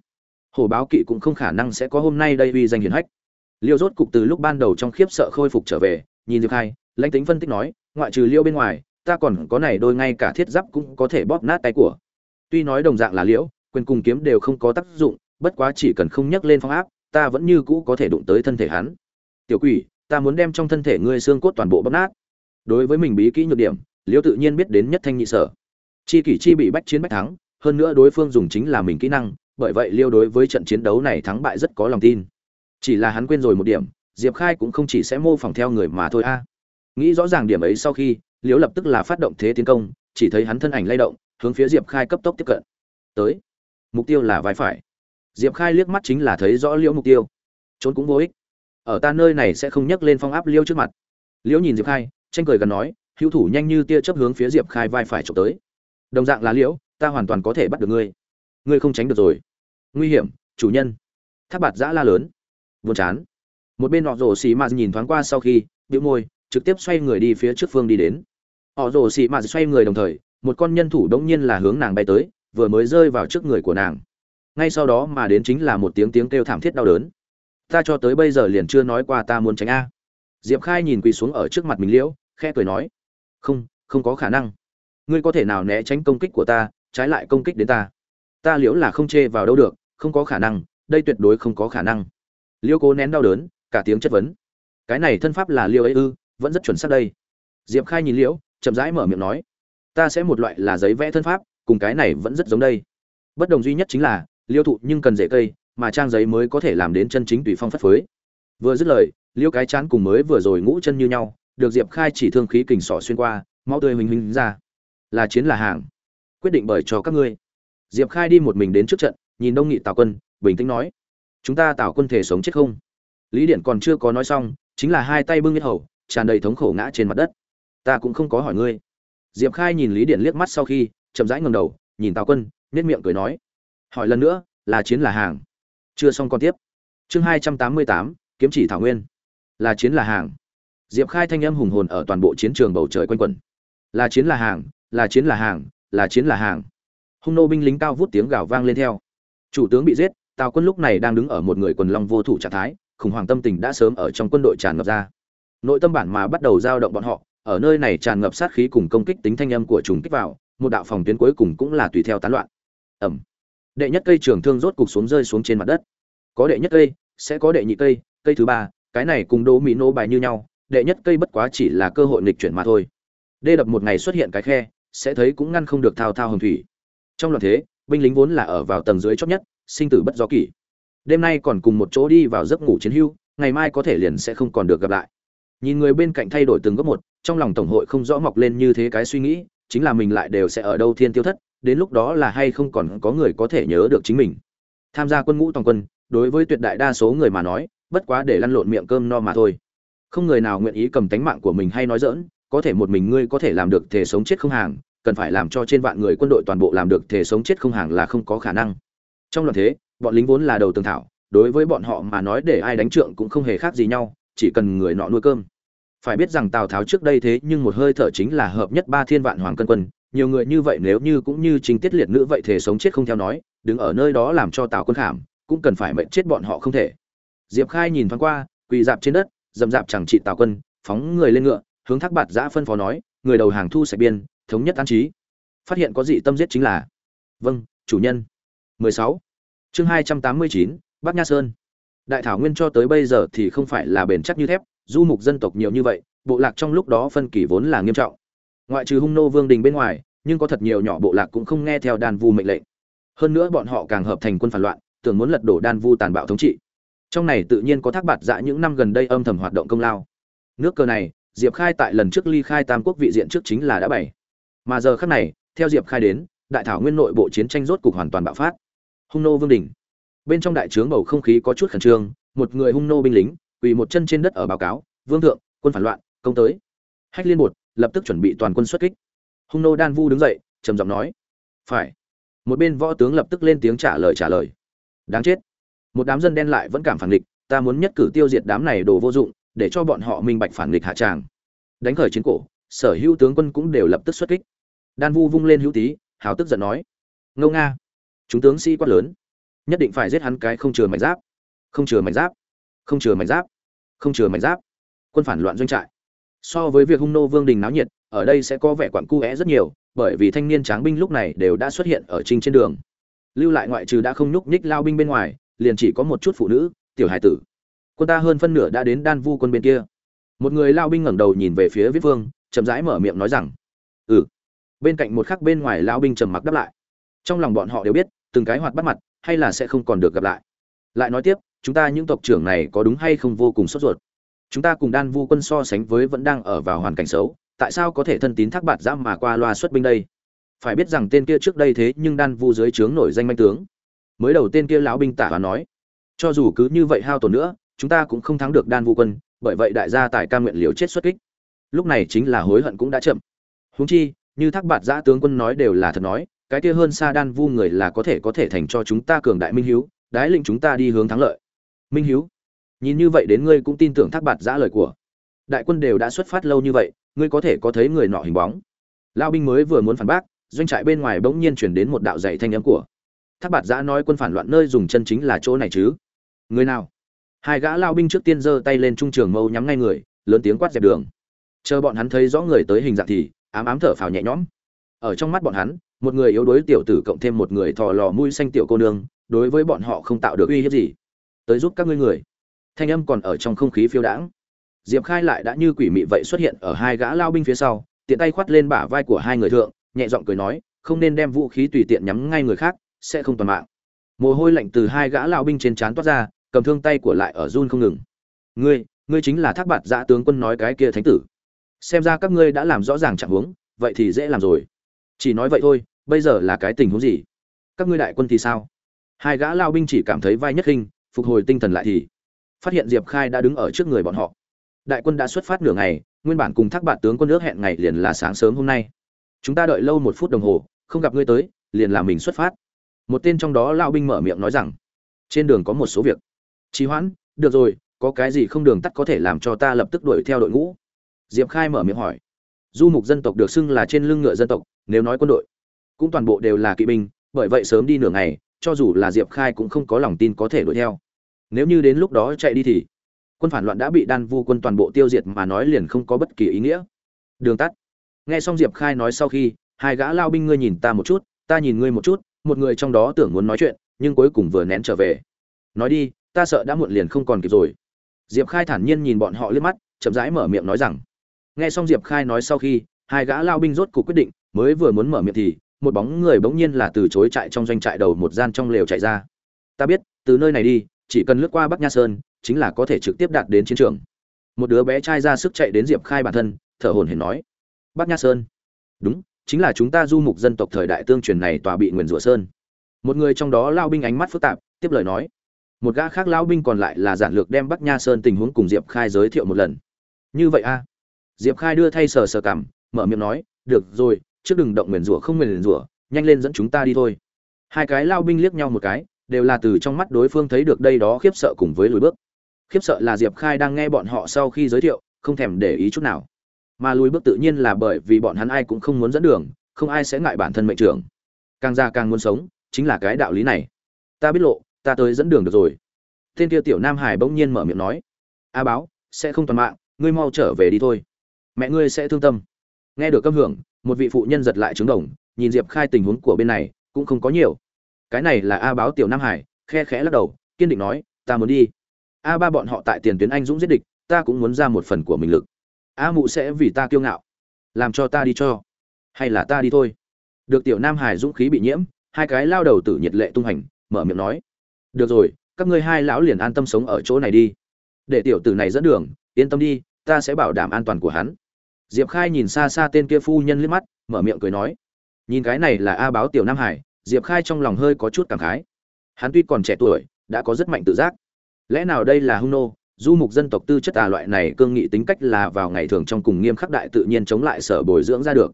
Speaker 1: Hồ báo kỵ cũng không khả năng sẽ có hôm nay đây uy danh hiển hách liêu rốt cục từ lúc ban đầu trong khiếp sợ khôi phục trở về, nhìn diệp khai, lãnh tính phân tích nói, ngoại trừ liêu bên ngoài, ta còn có này đôi ngay cả thiết giáp cũng có thể bóp nát tay của. Tuy nói đồng dạng là liễu quyền cùng kiếm đều không có tác dụng, bất quá chỉ cần không nhắc lên phong áp, ta vẫn như cũ có thể đụng tới thân thể hắn. Tiểu quỷ, ta muốn đem trong thân thể ngươi xương cốt toàn bộ bóp nát. Đối với mình bí kỹ nhược điểm liễu tự nhiên biết đến nhất thanh nhị sở. Chi kỷ chi bị bách chiến bách thắng, hơn nữa đối phương dùng chính là mình kỹ năng, bởi vậy liêu đối với trận chiến đấu này thắng bại rất có lòng tin chỉ là hắn quên rồi một điểm, diệp khai cũng không chỉ sẽ mô phỏng theo người mà thôi a. Nghĩ rõ ràng điểm ấy sau khi, liễu lập tức là phát động thế tiến công, chỉ thấy hắn thân ảnh lay động, hướng phía diệp khai cấp tốc tiếp cận. Tới. Mục tiêu là vai phải. Diệp khai liếc mắt chính là thấy rõ liễu mục tiêu. Trốn cũng vô ích. Ở ta nơi này sẽ không nhắc lên phong áp liễu trước mặt. Liễu nhìn diệp khai, tranh cười gần nói, hữu thủ nhanh như tia chấp hướng phía diệp khai vai phải trộm tới. Đồng dạng là liễu, ta hoàn toàn có thể bắt được ngươi. Ngươi không tránh được rồi. Nguy hiểm, chủ nhân. Tháp bạt giã la lớn buồn chán. Một bên họ rồ xì mạt nhìn thoáng qua sau khi, bĩu môi, trực tiếp xoay người đi phía trước phương đi đến. Họ rồ xì mạt xoay người đồng thời, một con nhân thủ đống nhiên là hướng nàng bay tới, vừa mới rơi vào trước người của nàng. Ngay sau đó mà đến chính là một tiếng tiếng kêu thảm thiết đau đớn. Ta cho tới bây giờ liền chưa nói qua ta muốn tránh a. Diệp khai nhìn quỳ xuống ở trước mặt mình liễu, khẽ cười nói. Không không có khả năng. Ngươi có thể nào né tránh công kích của ta, trái lại công kích đến ta. Ta liễu là không chê vào đâu được, không có khả năng, đây tuyệt đối không có khả năng liêu cố nén đau đớn, cả tiếng chất vấn. Cái này thân pháp là liêu ấy ư, vẫn rất chuẩn xác đây. Diệp khai nhìn liễu, chậm rãi mở miệng nói, ta sẽ một loại là giấy vẽ thân pháp, cùng cái này vẫn rất giống đây. Bất đồng duy nhất chính là, liêu thụ nhưng cần rễ cây, mà trang giấy mới có thể làm đến chân chính tùy phong phất phới. Vừa dứt lời, liêu cái chán cùng mới vừa rồi ngũ chân như nhau, được diệp khai chỉ thương khí kình sỏ xuyên qua mau tươi huỳnh huỳnh ra. Là chiến là hàng, quyết định bởi cho các ngươi. Diệp khai đi một mình đến trước trận, nhìn đông nghị tào quân, bình tĩnh nói chúng ta tạo quân thể sống chết không? Lý điện còn chưa có nói xong, chính là hai tay bưng nhất hầu, tràn đầy thống khổ ngã trên mặt đất. Ta cũng không có hỏi ngươi. Diệp khai nhìn lý điện liếc mắt sau khi, chậm rãi ngầm đầu, nhìn tào quân nết miệng cười nói, hỏi lần nữa, là chiến là hàng? Chưa xong còn tiếp. Chương hai trăm tám mươi tám, kiếm chỉ thảo nguyên. Là chiến là hàng? Diệp khai thanh âm hùng hồn ở toàn bộ chiến trường bầu trời quanh quẩn. Là chiến là hàng, là chiến là hàng, là chiến là hàng. Hung nô binh lính cao vút tiếng gào vang lên theo. Chủ tướng bị giết tào quân lúc này đang đứng ở một người quần long vô thủ trạng thái, khủng hoảng tâm tình đã sớm ở trong quân đội tràn ngập ra. Nội tâm bản mà bắt đầu giao động bọn họ, ở nơi này tràn ngập sát khí cùng công kích tính thanh âm của trùng kích vào, một đạo phòng tuyến cuối cùng cũng là tùy theo tán loạn. Ẩm đệ nhất cây trường thương rốt cục xuống rơi xuống trên mặt đất. Có đệ nhất cây, sẽ có đệ nhị cây cây thứ ba, cái này cùng đố mỹ nô bài như nhau, đệ nhất cây bất quá chỉ là cơ hội nghịch chuyển mà thôi. Đê đập một ngày xuất hiện cái khe, sẽ thấy cũng ngăn không được thao thao hồng thủy. Trong loạt thế, binh lính vốn là ở vào tầng dưới chót nhất sinh tử bất do kỷ. Đêm nay còn cùng một chỗ đi vào giấc ngủ chiến hưu, ngày mai có thể liền sẽ không còn được gặp lại. Nhìn người bên cạnh thay đổi từng góc một, trong lòng tổng hội không rõ mọc lên như thế cái suy nghĩ, chính là mình lại đều sẽ ở đâu thiên tiêu thất, đến lúc đó là hay không còn có người có thể nhớ được chính mình. Tham gia quân ngũ toàn quân, đối với tuyệt đại đa số người mà nói, bất quá để lăn lộn miệng cơm no mà thôi. Không người nào nguyện ý cầm tánh mạng của mình hay nói dỡn có thể một mình ngươi có thể làm được thể sống chết không hàng, cần phải làm cho trên vạn người quân đội toàn bộ làm được thể sống chết không hàng là không có khả năng trong loạn thế, bọn lính vốn là đầu tường thảo, đối với bọn họ mà nói để ai đánh trượng cũng không hề khác gì nhau, chỉ cần người nọ nuôi cơm. Phải biết rằng tào tháo trước đây thế nhưng một hơi thở chính là hợp nhất ba thiên vạn hoàng cân quân, nhiều người như vậy nếu như cũng như chính tiết liệt nữ vậy thể sống chết không theo nói, đứng ở nơi đó làm cho tào quân khảm, cũng cần phải mệnh chết bọn họ không thể. Diệp khai nhìn thoáng qua, quỳ dạp trên đất, dầm dạp chẳng trị tào quân, phóng người lên ngựa, hướng thác bạt giã phân phó nói, người đầu hàng thu sạch biên, thống nhất an trí. Phát hiện có dị tâm giết chính là vâng chủ nhân. 16 chương 289, bắc nha sơn. Đại thảo nguyên cho tới bây giờ thì không phải là bền chắc như thép du mục dân tộc nhiều như vậy bộ lạc trong lúc đó phân kỳ vốn là nghiêm trọng. Ngoại trừ hung nô vương đình bên ngoài nhưng có thật nhiều nhỏ bộ lạc cũng không nghe theo đan vu mệnh lệnh. Hơn nữa bọn họ càng hợp thành quân phản loạn tưởng muốn lật đổ đan vu tàn bạo thống trị. Trong này tự nhiên có thác bạt dạ những năm gần đây âm thầm hoạt động công lao. Nước cờ này diệp khai tại lần trước ly khai tam quốc vị diện trước chính là đã bày. Mà giờ khác này theo diệp khai đến đại thảo nguyên nội bộ chiến tranh rốt cục hoàn toàn bạo phát hung nô vương đình bên trong đại trướng bầu không khí có chút khẩn trương, một người hung nô binh lính, quỳ một chân trên đất ở báo cáo, vương thượng, quân phản loạn, công tới. Hách liên bột lập tức chuẩn bị toàn quân xuất kích. Hung nô đan vu đứng dậy, trầm giọng nói, phải. Một bên võ tướng lập tức lên tiếng trả lời trả lời, đáng chết. Một đám dân đen lại vẫn cảm phản nghịch, ta muốn nhất cử tiêu diệt đám này đồ vô dụng, để cho bọn họ minh bạch phản nghịch hạ tràng. Đánh khởi chiến cổ, sở hữu tướng quân cũng đều lập tức xuất kích. Đan vu vung lên hữu tý, hào tức giận nói ngâu nga chúng tướng sĩ quát lớn. Nhất định phải giết hắn cái không chừa mảnh giáp. Không chừa mảnh giáp. Không chừa mảnh giáp. Không chừa mảnh giáp. Quân phản loạn doanh trại. So với việc hung nô vương đình náo nhiệt, ở đây sẽ có vẻ quặn cu é rất nhiều, bởi vì thanh niên tráng binh lúc này đều đã xuất hiện ở trinh trên đường. Lưu lại ngoại trừ đã không nhúc nhích lao binh bên ngoài, liền chỉ có một chút phụ nữ, tiểu hải tử. Quân ta hơn phân nửa đã đến đan vu quân bên kia. Một người lao binh ngẩng đầu nhìn về phía viết vương, chậm rãi mở miệng nói rằng ừ. Bên cạnh một khắc bên ngoài lao binh trầm mặc đáp lại. Trong lòng bọn họ đều biết từng cái hoạt bắt mặt, hay là sẽ không còn được gặp lại. Lại nói tiếp, chúng ta những tộc trưởng này có đúng hay không vô cùng sốt ruột. Chúng ta cùng đan vu quân so sánh với vẫn đang ở vào hoàn cảnh xấu, tại sao có thể thân tín thác bạt giã mà qua loa xuất binh đây? Phải biết rằng tên kia trước đây thế nhưng đan vu dưới trướng nổi danh manh tướng. Mới đầu tên kia lão binh tả và nói, cho dù cứ như vậy hao tổn nữa, chúng ta cũng không thắng được đan vu quân, bởi vậy đại gia tài ca nguyện liều chết xuất kích. Lúc này chính là hối hận cũng đã chậm. Huống chi, như thác bạt giã tướng quân nói đều là thật nói cái kia hơn xa đan vu người là có thể có thể thành cho chúng ta cường đại minh hiếu, đái lĩnh chúng ta đi hướng thắng lợi. Minh hiếu, nhìn như vậy đến ngươi cũng tin tưởng thác bạt giã lời của. Đại quân đều đã xuất phát lâu như vậy, ngươi có thể có thấy người nọ hình bóng. Lao binh mới vừa muốn phản bác, doanh trại bên ngoài bỗng nhiên chuyển đến một đạo dạy thanh âm của. Thác bạt giã nói quân phản loạn nơi dùng chân chính là chỗ này chứ? Người nào? Hai gã lao binh trước tiên giơ tay lên trung trường mâu nhắm ngay người, lớn tiếng quát dẹp đường. Chờ bọn hắn thấy rõ người tới hình dạng thì, ám ám thở phào nhẹ nhõm. Ở trong mắt bọn hắn một người yếu đuối tiểu tử cộng thêm một người thò lò mũi xanh tiểu cô nương, đối với bọn họ không tạo được uy hiếp gì. Tới giúp các ngươi người. Thanh âm còn ở trong không khí phiêu đãng. Diệp khai lại đã như quỷ mị vậy xuất hiện ở hai gã lao binh phía sau, tiện tay khoắt lên bả vai của hai người thượng, nhẹ giọng cười nói, không nên đem vũ khí tùy tiện nhắm ngay người khác, sẽ không toàn mạng. Mồ hôi lạnh từ hai gã lao binh trên trán toát ra, cầm thương tay của lại ở run không ngừng. Ngươi ngươi chính là thác bạt giã tướng quân nói cái kia thánh tử. Xem ra các ngươi đã làm rõ ràng trạng huống, vậy thì dễ làm rồi chỉ nói vậy thôi, bây giờ là cái tình huống gì? Các ngươi đại quân thì sao? Hai gã lao binh chỉ cảm thấy vai nhất hình, phục hồi tinh thần lại thì phát hiện diệp khai đã đứng ở trước người bọn họ. Đại quân đã xuất phát nửa ngày, nguyên bản cùng thác bạn tướng quân nước hẹn ngày liền là sáng sớm hôm nay. Chúng ta đợi lâu một phút đồng hồ, không gặp ngươi tới, liền là mình xuất phát. Một tên trong đó lao binh mở miệng nói rằng, trên đường có một số việc. Trì hoãn, được rồi, có cái gì không đường tắt có thể làm cho ta lập tức đuổi theo đội ngũ. Diệp khai mở miệng hỏi du mục dân tộc được xưng là trên lưng ngựa dân tộc, nếu nói quân đội, cũng toàn bộ đều là kỵ binh, bởi vậy sớm đi nửa ngày, cho dù là diệp khai cũng không có lòng tin có thể đuổi theo. Nếu như đến lúc đó chạy đi thì, quân phản loạn đã bị đan vu quân toàn bộ tiêu diệt mà nói liền không có bất kỳ ý nghĩa. Đường tắt. Nghe xong diệp khai nói sau khi, hai gã lao binh ngươi nhìn ta một chút, ta nhìn ngươi một chút, một người trong đó tưởng muốn nói chuyện, nhưng cuối cùng vừa nén trở về. Nói đi, ta sợ đã muộn liền không còn kịp rồi. Diệp khai thản nhiên nhìn bọn họ liếc mắt, chậm rãi mở miệng nói rằng nghe xong diệp khai nói sau khi, hai gã lao binh rốt cuộc quyết định, mới vừa muốn mở miệng thì, một bóng người bỗng nhiên là từ chối chạy trong doanh trại đầu một gian trong lều chạy ra. Ta biết, từ nơi này đi, chỉ cần lướt qua bắc nha sơn, chính là có thể trực tiếp đạt đến chiến trường. Một đứa bé trai ra sức chạy đến diệp khai bản thân, thở hổn hển nói, bắc nha sơn? Đúng, chính là chúng ta du mục dân tộc thời đại tương truyền này tòa bị nguyền rủa sơn. Một người trong đó lao binh ánh mắt phức tạp, tiếp lời nói, một gã khác lao binh còn lại là giản lược đem bắc nha sơn tình huống cùng diệp khai giới thiệu một lần. Như vậy a diệp khai đưa thay sờ sờ cảm, mở miệng nói, được rồi, trước đừng động nguyền rủa không nguyền rủa, nhanh lên dẫn chúng ta đi thôi. Hai cái lao binh liếc nhau một cái, đều là từ trong mắt đối phương thấy được đây đó khiếp sợ cùng với lùi bước. Khiếp sợ là diệp khai đang nghe bọn họ sau khi giới thiệu, không thèm để ý chút nào. Mà lùi bước tự nhiên là bởi vì bọn hắn ai cũng không muốn dẫn đường, không ai sẽ ngại bản thân mệnh trưởng. Càng già càng muốn sống, chính là cái đạo lý này. Ta biết lộ, ta tới dẫn đường được rồi. Tên kia tiểu nam hải bỗng nhiên mở miệng nói, a báo, sẽ không toàn mạng, ngươi mau trở về đi thôi mẹ ngươi sẽ thương tâm. Nghe được câm hưởng, một vị phụ nhân giật lại trứng đồng, nhìn diệp khai tình huống của bên này, cũng không có nhiều. Cái này là a báo tiểu nam hải, khe khẽ lắc đầu, kiên định nói, ta muốn đi. A ba bọn họ tại tiền tuyến anh dũng giết địch, ta cũng muốn ra một phần của mình lực. A mụ sẽ vì ta kiêu ngạo, làm cho ta đi cho, hay là ta đi thôi. Được tiểu nam hải dũng khí bị nhiễm, hai cái lao đầu tử nhiệt lệ tung hành, mở miệng nói, được rồi, các ngươi hai lão liền an tâm sống ở chỗ này đi. Để tiểu tử này dẫn đường, yên tâm đi, ta sẽ bảo đảm an toàn của hắn diệp khai nhìn xa xa tên kia phu nhân liếc mắt, mở miệng cười nói, nhìn cái này là a báo tiểu nam hải. Diệp khai trong lòng hơi có chút cảm khái. Hắn tuy còn trẻ tuổi, đã có rất mạnh tự giác. Lẽ nào đây là hung nô? Du mục dân tộc tư chất tà loại này cương nghị tính cách là vào ngày thường trong cùng nghiêm khắc đại tự nhiên chống lại sở bồi dưỡng ra được.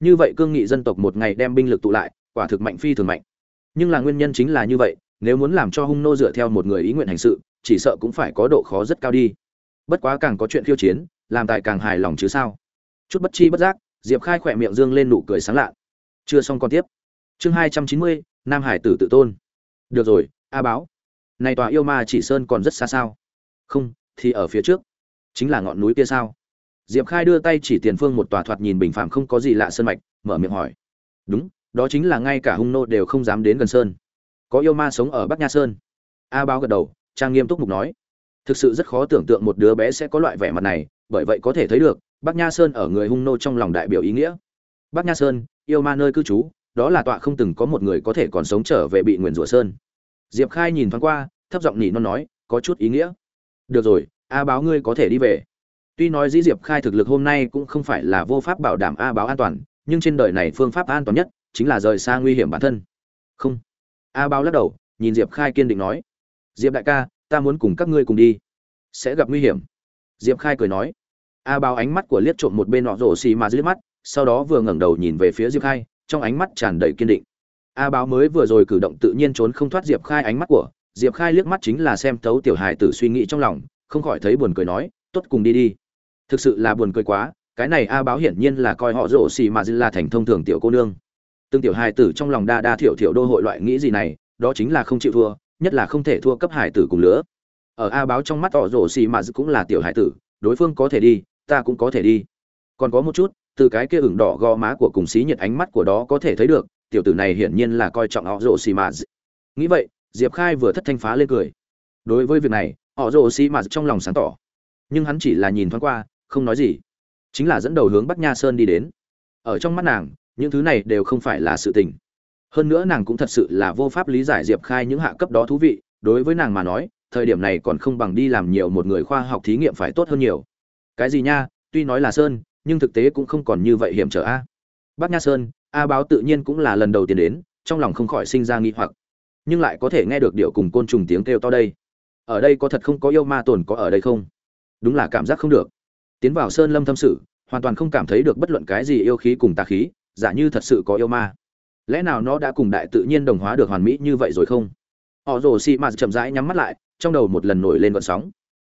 Speaker 1: Như vậy cương nghị dân tộc một ngày đem binh lực tụ lại, quả thực mạnh phi thường mạnh. Nhưng là nguyên nhân chính là như vậy, nếu muốn làm cho hung nô dựa theo một người ý nguyện hành sự, chỉ sợ cũng phải có độ khó rất cao đi. Bất quá càng có chuyện khiêu chiến, làm tài càng hài lòng chứ sao? Chút bất chi bất giác, diệp khai khỏe miệng dương lên nụ cười sáng lạ. Chưa xong còn tiếp. Chương hai trăm chín mươi, nam hải tử tự tôn. Được rồi, a báo. Này tòa yêu ma chỉ sơn còn rất xa sao? Không, thì ở phía trước. Chính là ngọn núi kia sao? Diệp khai đưa tay chỉ tiền phương một tòa thoạt nhìn bình phạm không có gì lạ sơn mạch, mở miệng hỏi. Đúng, đó chính là ngay cả hung nô đều không dám đến gần sơn. Có yêu ma sống ở bắc nha sơn. A báo gật đầu, trang nghiêm túc mục nói. Thực sự rất khó tưởng tượng một đứa bé sẽ có loại vẻ mặt này, bởi vậy có thể thấy được bắc nha sơn ở người hung nô trong lòng đại biểu ý nghĩa. Bắc nha sơn, yêu ma nơi cư trú, đó là tọa không từng có một người có thể còn sống trở về bị nguyền rủa sơn. Diệp khai nhìn thoáng qua, thấp giọng nhỉ non nói, có chút ý nghĩa. Được rồi, a báo ngươi có thể đi về. Tuy nói dĩ diệp khai thực lực hôm nay cũng không phải là vô pháp bảo đảm a báo an toàn, nhưng trên đời này phương pháp an toàn nhất chính là rời xa nguy hiểm bản thân. Không. A báo lắc đầu, nhìn diệp khai kiên định nói, diệp đại ca, ta muốn cùng các ngươi cùng đi. Sẽ gặp nguy hiểm. Diệp khai cười nói a báo ánh mắt của liếc trộm một bên nọ rổ xì mà dưới mắt, sau đó vừa ngẩng đầu nhìn về phía diệp khai, trong ánh mắt tràn đầy kiên định. A báo mới vừa rồi cử động tự nhiên trốn không thoát diệp khai ánh mắt của, diệp khai liếc mắt chính là xem thấu tiểu hài tử suy nghĩ trong lòng, không khỏi thấy buồn cười nói, tốt, cùng đi đi. Thực sự là buồn cười quá, cái này a báo hiển nhiên là coi họ rổ xì mà dư là thành thông thường tiểu cô nương. Từng tiểu hài tử trong lòng đa đa thiểu thiểu đô hội loại nghĩ gì này, đó chính là không chịu thua, nhất là không thể thua cấp hài tử cùng lứa. Ở a báo trong mắt họ rổ xì mà dư cũng là tiểu hài tử đối phương có thể đi, ta cũng có thể đi. Còn có một chút, từ cái kia ửng đỏ gò má của cùng xí nhiệt ánh mắt của đó có thể thấy được, tiểu tử này hiển nhiên là coi trọng họ rồ xì mà nghĩ vậy, diệp khai vừa thất thanh phá lên cười. Đối với việc này, họ rồ xì mà trong lòng sáng tỏ. Nhưng hắn chỉ là nhìn thoáng qua, không nói gì. Chính là dẫn đầu hướng bắc nha sơn đi đến. Ở trong mắt nàng, những thứ này đều không phải là sự tình. Hơn nữa nàng cũng thật sự là vô pháp lý giải diệp khai những hạ cấp đó thú vị. Đối với nàng mà nói thời điểm này còn không bằng đi làm nhiều một người khoa học thí nghiệm phải tốt hơn nhiều. Cái gì nha, tuy nói là sơn, nhưng thực tế cũng không còn như vậy hiểm trở a. Bác nha sơn, a báo tự nhiên cũng là lần đầu tiên đến, trong lòng không khỏi sinh ra nghi hoặc. Nhưng lại có thể nghe được điệu cùng côn trùng tiếng kêu to đây. Ở đây có thật không có yêu ma tồn có ở đây không? Đúng là cảm giác không được. Tiến vào sơn lâm thâm sự, hoàn toàn không cảm thấy được bất luận cái gì yêu khí cùng tà khí, giả như thật sự có yêu ma. Lẽ nào nó đã cùng đại tự nhiên đồng hóa được hoàn mỹ như vậy rồi không? Họ rồ xị mạt chậm rãi nhắm mắt lại trong đầu một lần nổi lên vận sóng.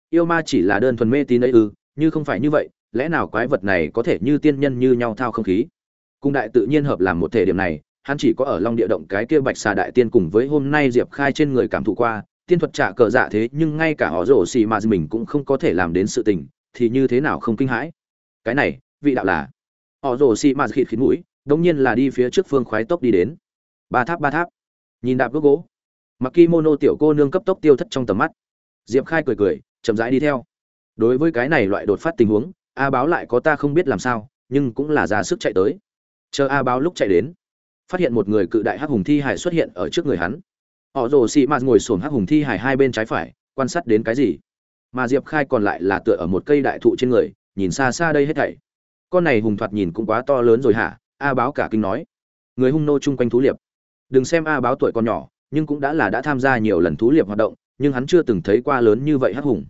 Speaker 1: Yêu ma chỉ là đơn thuần mê tín ấy ư, như không phải như vậy, lẽ nào quái vật này có thể như tiên nhân như nhau thao không khí? Cung đại tự nhiên hợp làm một thể điểm này, hắn chỉ có ở long địa động cái kia bạch xà đại tiên cùng với hôm nay diệp khai trên người cảm thụ qua, tiên thuật trả cờ dạ thế, nhưng ngay cả họ rổ xì mà mình cũng không có thể làm đến sự tình, thì như thế nào không kinh hãi? Cái này, vị đạo là, họ rổ xì mà khịt khít mũi, đống nhiên là đi phía trước phương khoái tốc đi đến. Ba tháp ba tháp. Nhìn đạp gốc gỗ mặc kimono tiểu cô nương cấp tốc tiêu thất trong tầm mắt. Diệp khai cười cười, chậm rãi đi theo. Đối với cái này loại đột phát tình huống, a báo lại có ta không biết làm sao, nhưng cũng là ra sức chạy tới. Chờ a báo lúc chạy đến, phát hiện một người cự đại hắc hùng thi hải xuất hiện ở trước người hắn. Họ rồ xị mạt ngồi xổm hắc hùng thi hải hai bên trái phải, quan sát đến cái gì. Mà diệp khai còn lại là tựa ở một cây đại thụ trên người, nhìn xa xa đây hết thảy. Con này hùng thoạt nhìn cũng quá to lớn rồi hả? A báo cả kinh nói. Người hung nô chung quanh thú liệp. Đừng xem a báo tuổi còn nhỏ nhưng cũng đã là đã tham gia nhiều lần thú liệp hoạt động, nhưng hắn chưa từng thấy qua lớn như vậy hắc hùng.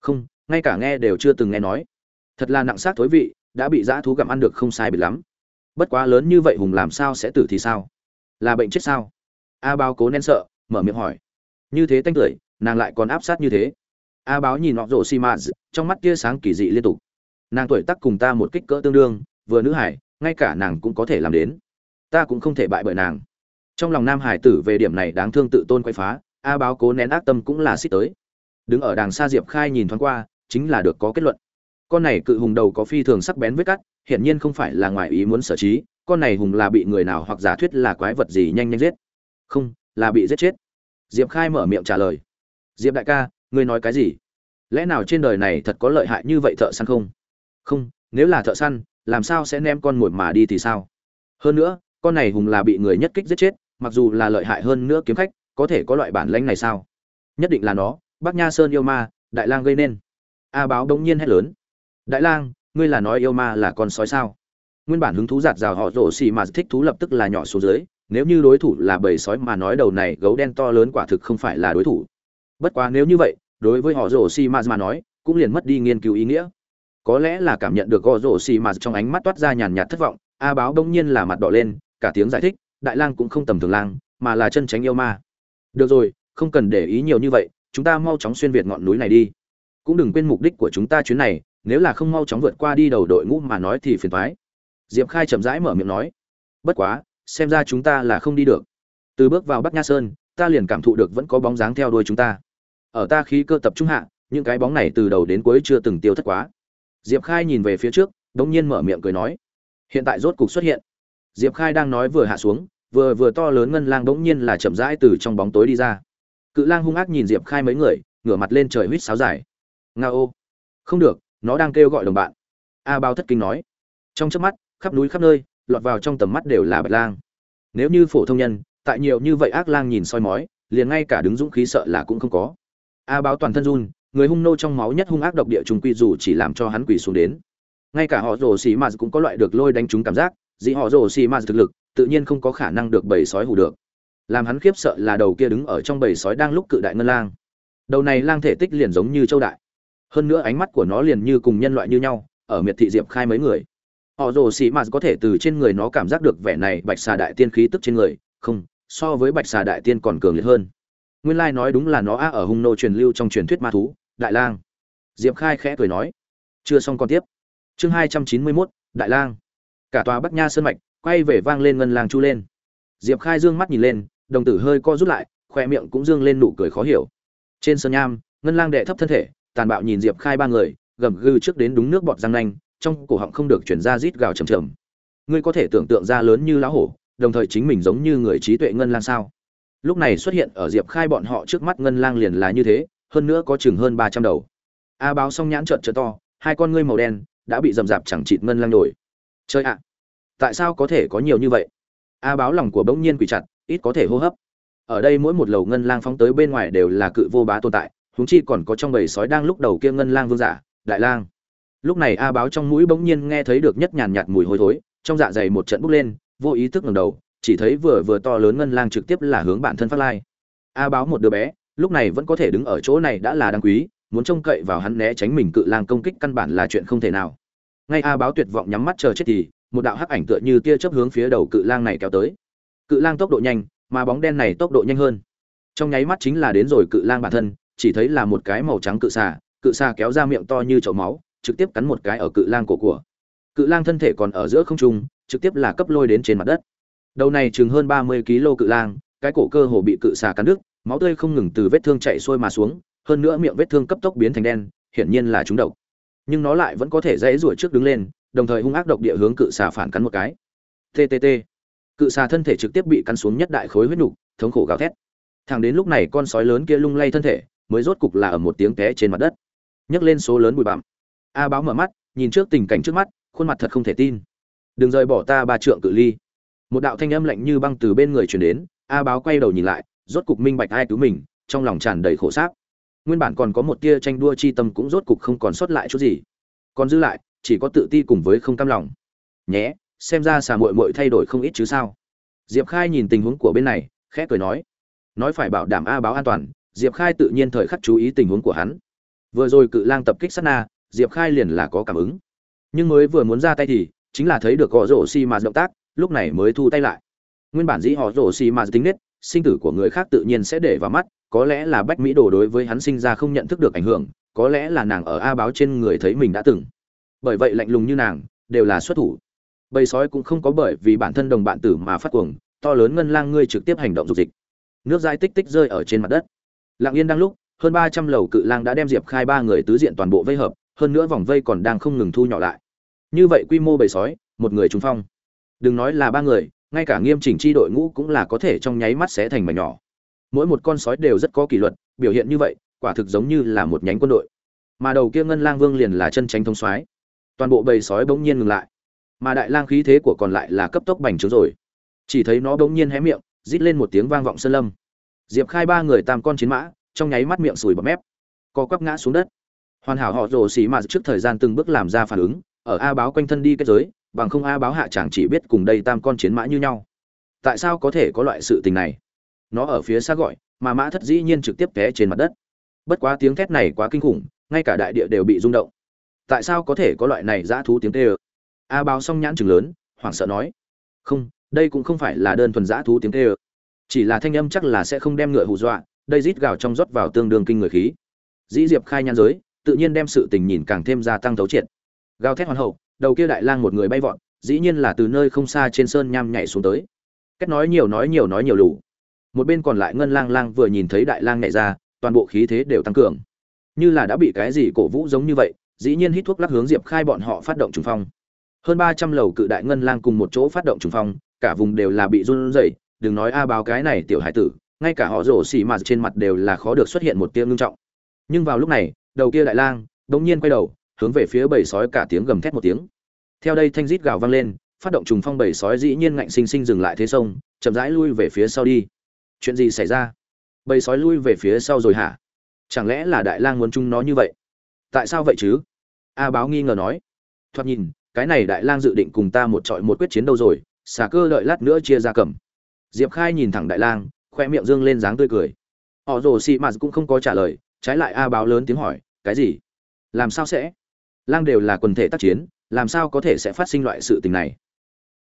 Speaker 1: Không, ngay cả nghe đều chưa từng nghe nói. Thật là nặng xác thối vị, đã bị dã thú gặm ăn được không sai biệt lắm. Bất quá lớn như vậy hùng làm sao sẽ tử thì sao? Là bệnh chết sao? A báo cố nén sợ, mở miệng hỏi. Như thế tanh tưởi, nàng lại còn áp sát như thế. A báo nhìn nọ rổ xi mã trong mắt tia sáng kỳ dị liên tục. Nàng tuổi tác cùng ta một kích cỡ tương đương, vừa nữ hải, ngay cả nàng cũng có thể làm đến. Ta cũng không thể bại bởi nàng trong lòng nam hải tử về điểm này đáng thương tự tôn quay phá, a báo cố nén ác tâm cũng là xích tới. Đứng ở đàng xa diệp khai nhìn thoáng qua, chính là được có kết luận. Con này cự hùng đầu có phi thường sắc bén vết cắt, hiển nhiên không phải là ngoài ý muốn sở trí, con này hùng là bị người nào hoặc giả thuyết là quái vật gì nhanh nhanh giết? Không, là bị giết chết. Diệp khai mở miệng trả lời. Diệp đại ca, ngươi nói cái gì? Lẽ nào trên đời này thật có lợi hại như vậy thợ săn không? Không, nếu là thợ săn, làm sao sẽ ném con mồi mà đi thì sao? Hơn nữa, con này hùng là bị người nhất kích giết chết mặc dù là lợi hại hơn nữa kiếm khách, có thể có loại bản lãnh này sao? Nhất định là nó, bắc nha sơn yêu ma, đại lang gây nên. A báo đống nhiên hét lớn. Đại lang, ngươi là nói yêu ma là con sói sao? Nguyên bản hứng thú giạt rào họ rổ xì mà thích thú lập tức là nhỏ xuống dưới, nếu như đối thủ là bầy sói mà nói đầu này gấu đen to lớn quả thực không phải là đối thủ. Bất quá nếu như vậy, đối với họ rổ xì mà mà nói, cũng liền mất đi nghiên cứu ý nghĩa. Có lẽ là cảm nhận được họ rổ xì mà trong ánh mắt toát ra nhàn nhạt thất vọng, a báo đông nhiên là mặt đỏ lên, cả tiếng giải thích đại lang cũng không tầm thường lang, mà là chân tránh yêu ma. Được rồi, không cần để ý nhiều như vậy, chúng ta mau chóng xuyên việt ngọn núi này đi. Cũng đừng quên mục đích của chúng ta chuyến này, nếu là không mau chóng vượt qua đi đầu đội ngũ mà nói thì phiền thoái diệp khai chậm rãi mở miệng nói. Bất quá, xem ra chúng ta là không đi được. Từ bước vào bắc nha sơn, ta liền cảm thụ được vẫn có bóng dáng theo đuôi chúng ta. Ở ta khí cơ tập trung hạ, những cái bóng này từ đầu đến cuối chưa từng tiêu thất quá. Diệp khai nhìn về phía trước, đống nhiên mở miệng cười nói. Hiện tại rốt cục xuất hiện diệp khai đang nói vừa hạ xuống, vừa vừa to lớn ngân lang bỗng nhiên là chậm rãi từ trong bóng tối đi ra. Cự lang hung ác nhìn diệp khai mấy người, ngửa mặt lên trời huýt sáo dài. Nga ô. Không được, nó đang kêu gọi đồng bạn. A bao thất kinh nói. Trong chớp mắt, khắp núi khắp nơi, lọt vào trong tầm mắt đều là bạch lang. Nếu như phổ thông nhân, tại nhiều như vậy ác lang nhìn soi mói, liền ngay cả đứng dũng khí sợ là cũng không có. A báo toàn thân run, người hung nô trong máu nhất hung ác độc địa trùng quy dù chỉ làm cho hắn quỳ xuống đến. Ngay cả họ rồ xì mà cũng có loại được lôi đánh trúng cảm giác dị họ rồ xì ma thực lực, tự nhiên không có khả năng được bầy sói hù được. Làm hắn khiếp sợ là đầu kia đứng ở trong bầy sói đang lúc cự đại ngân lang. Đầu này lang thể tích liền giống như châu đại. Hơn nữa ánh mắt của nó liền như cùng nhân loại như nhau, ở miệt thị diệp khai mấy người. Họ rồ xì ma có thể từ trên người nó cảm giác được vẻ này bạch xà đại tiên khí tức trên người, không, so với bạch xà đại tiên còn cường liệt hơn. Nguyên lai nói đúng là nó a ở hung nô truyền lưu trong truyền thuyết ma thú, đại lang. Diệp khai khẽ cười nói, chưa xong còn tiếp. Chương hai trăm chín mươi mốt, đại lang cả tòa bắc nha sơn mạch quay về vang lên ngân lang chu lên. Diệp khai dương mắt nhìn lên, đồng tử hơi co rút lại khoe miệng cũng dương lên nụ cười khó hiểu. Trên sơn nham, ngân lang đệ thấp thân thể, tàn bạo nhìn diệp khai ba người, gầm gừ trước đến đúng nước bọt răng nanh, trong cổ họng không được chuyển ra rít gào trầm trầm. Ngươi có thể tưởng tượng ra lớn như lá hổ, đồng thời chính mình giống như người trí tuệ ngân lang sao? Lúc này xuất hiện ở diệp khai bọn họ trước mắt ngân lang liền là như thế, hơn nữa có chừng hơn ba trăm đầu. A báo xong nhãn trợn trợ to, hai con ngươi màu đen, đã bị rầm rạp chẳng chịt ngân lang nổi chơi ạ, tại sao có thể có nhiều như vậy? A báo lòng của bỗng nhiên quỷ chặt, ít có thể hô hấp. Ở đây mỗi một lầu ngân lang phóng tới bên ngoài đều là cự vô bá tồn tại, huống chi còn có trong bầy sói đang lúc đầu kia ngân lang vương giả, đại lang. Lúc này a báo trong mũi bỗng nhiên nghe thấy được nhất nhàn nhạt mùi hôi thối, trong dạ dày một trận bốc lên, vô ý thức ngẩng đầu, chỉ thấy vừa vừa to lớn ngân lang trực tiếp là hướng bản thân phát lai. A báo một đứa bé, lúc này vẫn có thể đứng ở chỗ này đã là đáng quý, muốn trông cậy vào hắn né tránh mình cự lang công kích căn bản là chuyện không thể nào ngay a báo tuyệt vọng nhắm mắt chờ chết thì, một đạo hắc ảnh tựa như tia chớp hướng phía đầu cự lang này kéo tới. Cự lang tốc độ nhanh, mà bóng đen này tốc độ nhanh hơn. Trong nháy mắt chính là đến rồi cự lang bản thân, chỉ thấy là một cái màu trắng cự xà cự xà kéo ra miệng to như chậu máu, trực tiếp cắn một cái ở cự lang cổ của. Cự lang thân thể còn ở giữa không trung, trực tiếp là cấp lôi đến trên mặt đất. Đầu này chừng hơn ba mươi kg cự lang, cái cổ cơ hồ bị cự xà cắn đứt, máu tươi không ngừng từ vết thương chạy xuôi mà xuống, hơn nữa miệng vết thương cấp tốc biến thành đen, hiển nhiên là trúng độc nhưng nó lại vẫn có thể dãy rủa trước đứng lên, đồng thời hung ác độc địa hướng cự xà phản cắn một cái. Ttt cự xà thân thể trực tiếp bị cắn xuống nhất đại khối huyết nhục, thống khổ gào thét. Thẳng đến lúc này con sói lớn kia lung lay thân thể, mới rốt cục là ở một tiếng té trên mặt đất. Nhấc lên số lớn bụi bặm. A báo mở mắt, nhìn trước tình cảnh trước mắt, khuôn mặt thật không thể tin. Đừng rời bỏ ta ba trượng cự ly. Một đạo thanh âm lạnh như băng từ bên người truyền đến, a báo quay đầu nhìn lại, rốt cục minh bạch ai cứu mình, trong lòng tràn đầy khổ sáp nguyên bản còn có một tia tranh đua chi tâm cũng rốt cục không còn sót lại chút gì. Còn giữ lại, chỉ có tự ti cùng với không cam lòng. Nhé, xem ra xà muội muội thay đổi không ít chứ sao? Diệp khai nhìn tình huống của bên này, khẽ cười nói. Nói phải bảo đảm a báo an toàn, diệp khai tự nhiên thời khắc chú ý tình huống của hắn. Vừa rồi cự lang tập kích sát na, diệp khai liền là có cảm ứng. Nhưng mới vừa muốn ra tay thì, chính là thấy được gõ rổ xi mà động tác, lúc này mới thu tay lại. Nguyên bản dĩ họ rổ xi mà tính nết sinh tử của người khác tự nhiên sẽ để vào mắt, có lẽ là bách mỹ đồ đối với hắn sinh ra không nhận thức được ảnh hưởng, có lẽ là nàng ở a báo trên người thấy mình đã từng. Bởi vậy lạnh lùng như nàng, đều là xuất thủ. Bầy sói cũng không có bởi vì bản thân đồng bạn tử mà phát cuồng, to lớn ngân lang ngươi trực tiếp hành động dục dịch. Nước dai tích tích rơi ở trên mặt đất. Lặng yên đang lúc, hơn ba trăm lầu cự lang đã đem diệp khai ba người tứ diện toàn bộ vây hợp, hơn nữa vòng vây còn đang không ngừng thu nhỏ lại. Như vậy quy mô bầy sói, một người trúng phong. Đừng nói là ba người ngay cả nghiêm chỉnh chi đội ngũ cũng là có thể trong nháy mắt sẽ thành mảnh nhỏ. Mỗi một con sói đều rất có kỷ luật, biểu hiện như vậy, quả thực giống như là một nhánh quân đội. Mà đầu kia ngân lang vương liền là chân tránh thông soái. Toàn bộ bầy sói bỗng nhiên ngừng lại. Mà đại lang khí thế của còn lại là cấp tốc bành trướng rồi. Chỉ thấy nó bỗng nhiên hé miệng, rít lên một tiếng vang vọng sơn lâm. Diệp khai ba người tam con chiến mã, trong nháy mắt miệng sùi bọt mép. Co quắp ngã xuống đất. Hoàn hảo họ rồ xì mà trước thời gian từng bước làm ra phản ứng, ở a báo quanh thân đi kết giới bằng không a báo hạ chẳng chỉ biết cùng đây tam con chiến mã như nhau. Tại sao có thể có loại sự tình này? Nó ở phía xa gọi, mà mã thất dĩ nhiên trực tiếp té trên mặt đất. Bất quá tiếng thét này quá kinh khủng, ngay cả đại địa đều bị rung động. Tại sao có thể có loại này dã thú tiếng tê ơ? A báo xong nhãn chừng lớn, hoảng sợ nói. Không, đây cũng không phải là đơn thuần dã thú tiếng tê ơ. Chỉ là thanh âm chắc là sẽ không đem ngựa hù dọa, đây rít gào trong rót vào tương đương kinh người khí. Dĩ diệp khai nhan giới, tự nhiên đem sự tình nhìn càng thêm gia tăng thấu triệt. Gào thét hoàn hậu đầu kia đại lang một người bay vọt, dĩ nhiên là từ nơi không xa trên sơn nham nhảy xuống tới. Cách nói nhiều nói nhiều nói nhiều lù. Một bên còn lại ngân lang lang vừa nhìn thấy đại lang nhảy ra, toàn bộ khí thế đều tăng cường. Như là đã bị cái gì cổ vũ giống như vậy, dĩ nhiên hít thuốc lắc hướng diệp khai bọn họ phát động trùng phong. Hơn ba trăm lầu cự đại ngân lang cùng một chỗ phát động trùng phong, cả vùng đều là bị run rẩy, đừng nói a báo cái này tiểu hải tử, ngay cả họ rổ xỉ mà trên mặt đều là khó được xuất hiện một tia ngưng trọng. Nhưng vào lúc này, đầu kia đại lang đột nhiên quay đầu hướng về phía bầy sói cả tiếng gầm thét một tiếng. Theo đây thanh rít gào vang lên, phát động trùng phong bầy sói dĩ nhiên ngạnh sinh sinh dừng lại thế sông, chậm rãi lui về phía sau đi. Chuyện gì xảy ra? Bầy sói lui về phía sau rồi hả? Chẳng lẽ là đại lang muốn chung nó như vậy? Tại sao vậy chứ? A báo nghi ngờ nói. Thoạt nhìn, cái này đại lang dự định cùng ta một trọi một quyết chiến đâu rồi, xà cơ đợi lát nữa chia ra cầm. Diệp khai nhìn thẳng đại lang khoe miệng dương lên dáng tươi cười. Họ rồ xị mà cũng không có trả lời, trái lại a báo lớn tiếng hỏi, cái gì? Làm sao sẽ? Lang đều là quần thể tác chiến, làm sao có thể sẽ phát sinh loại sự tình này?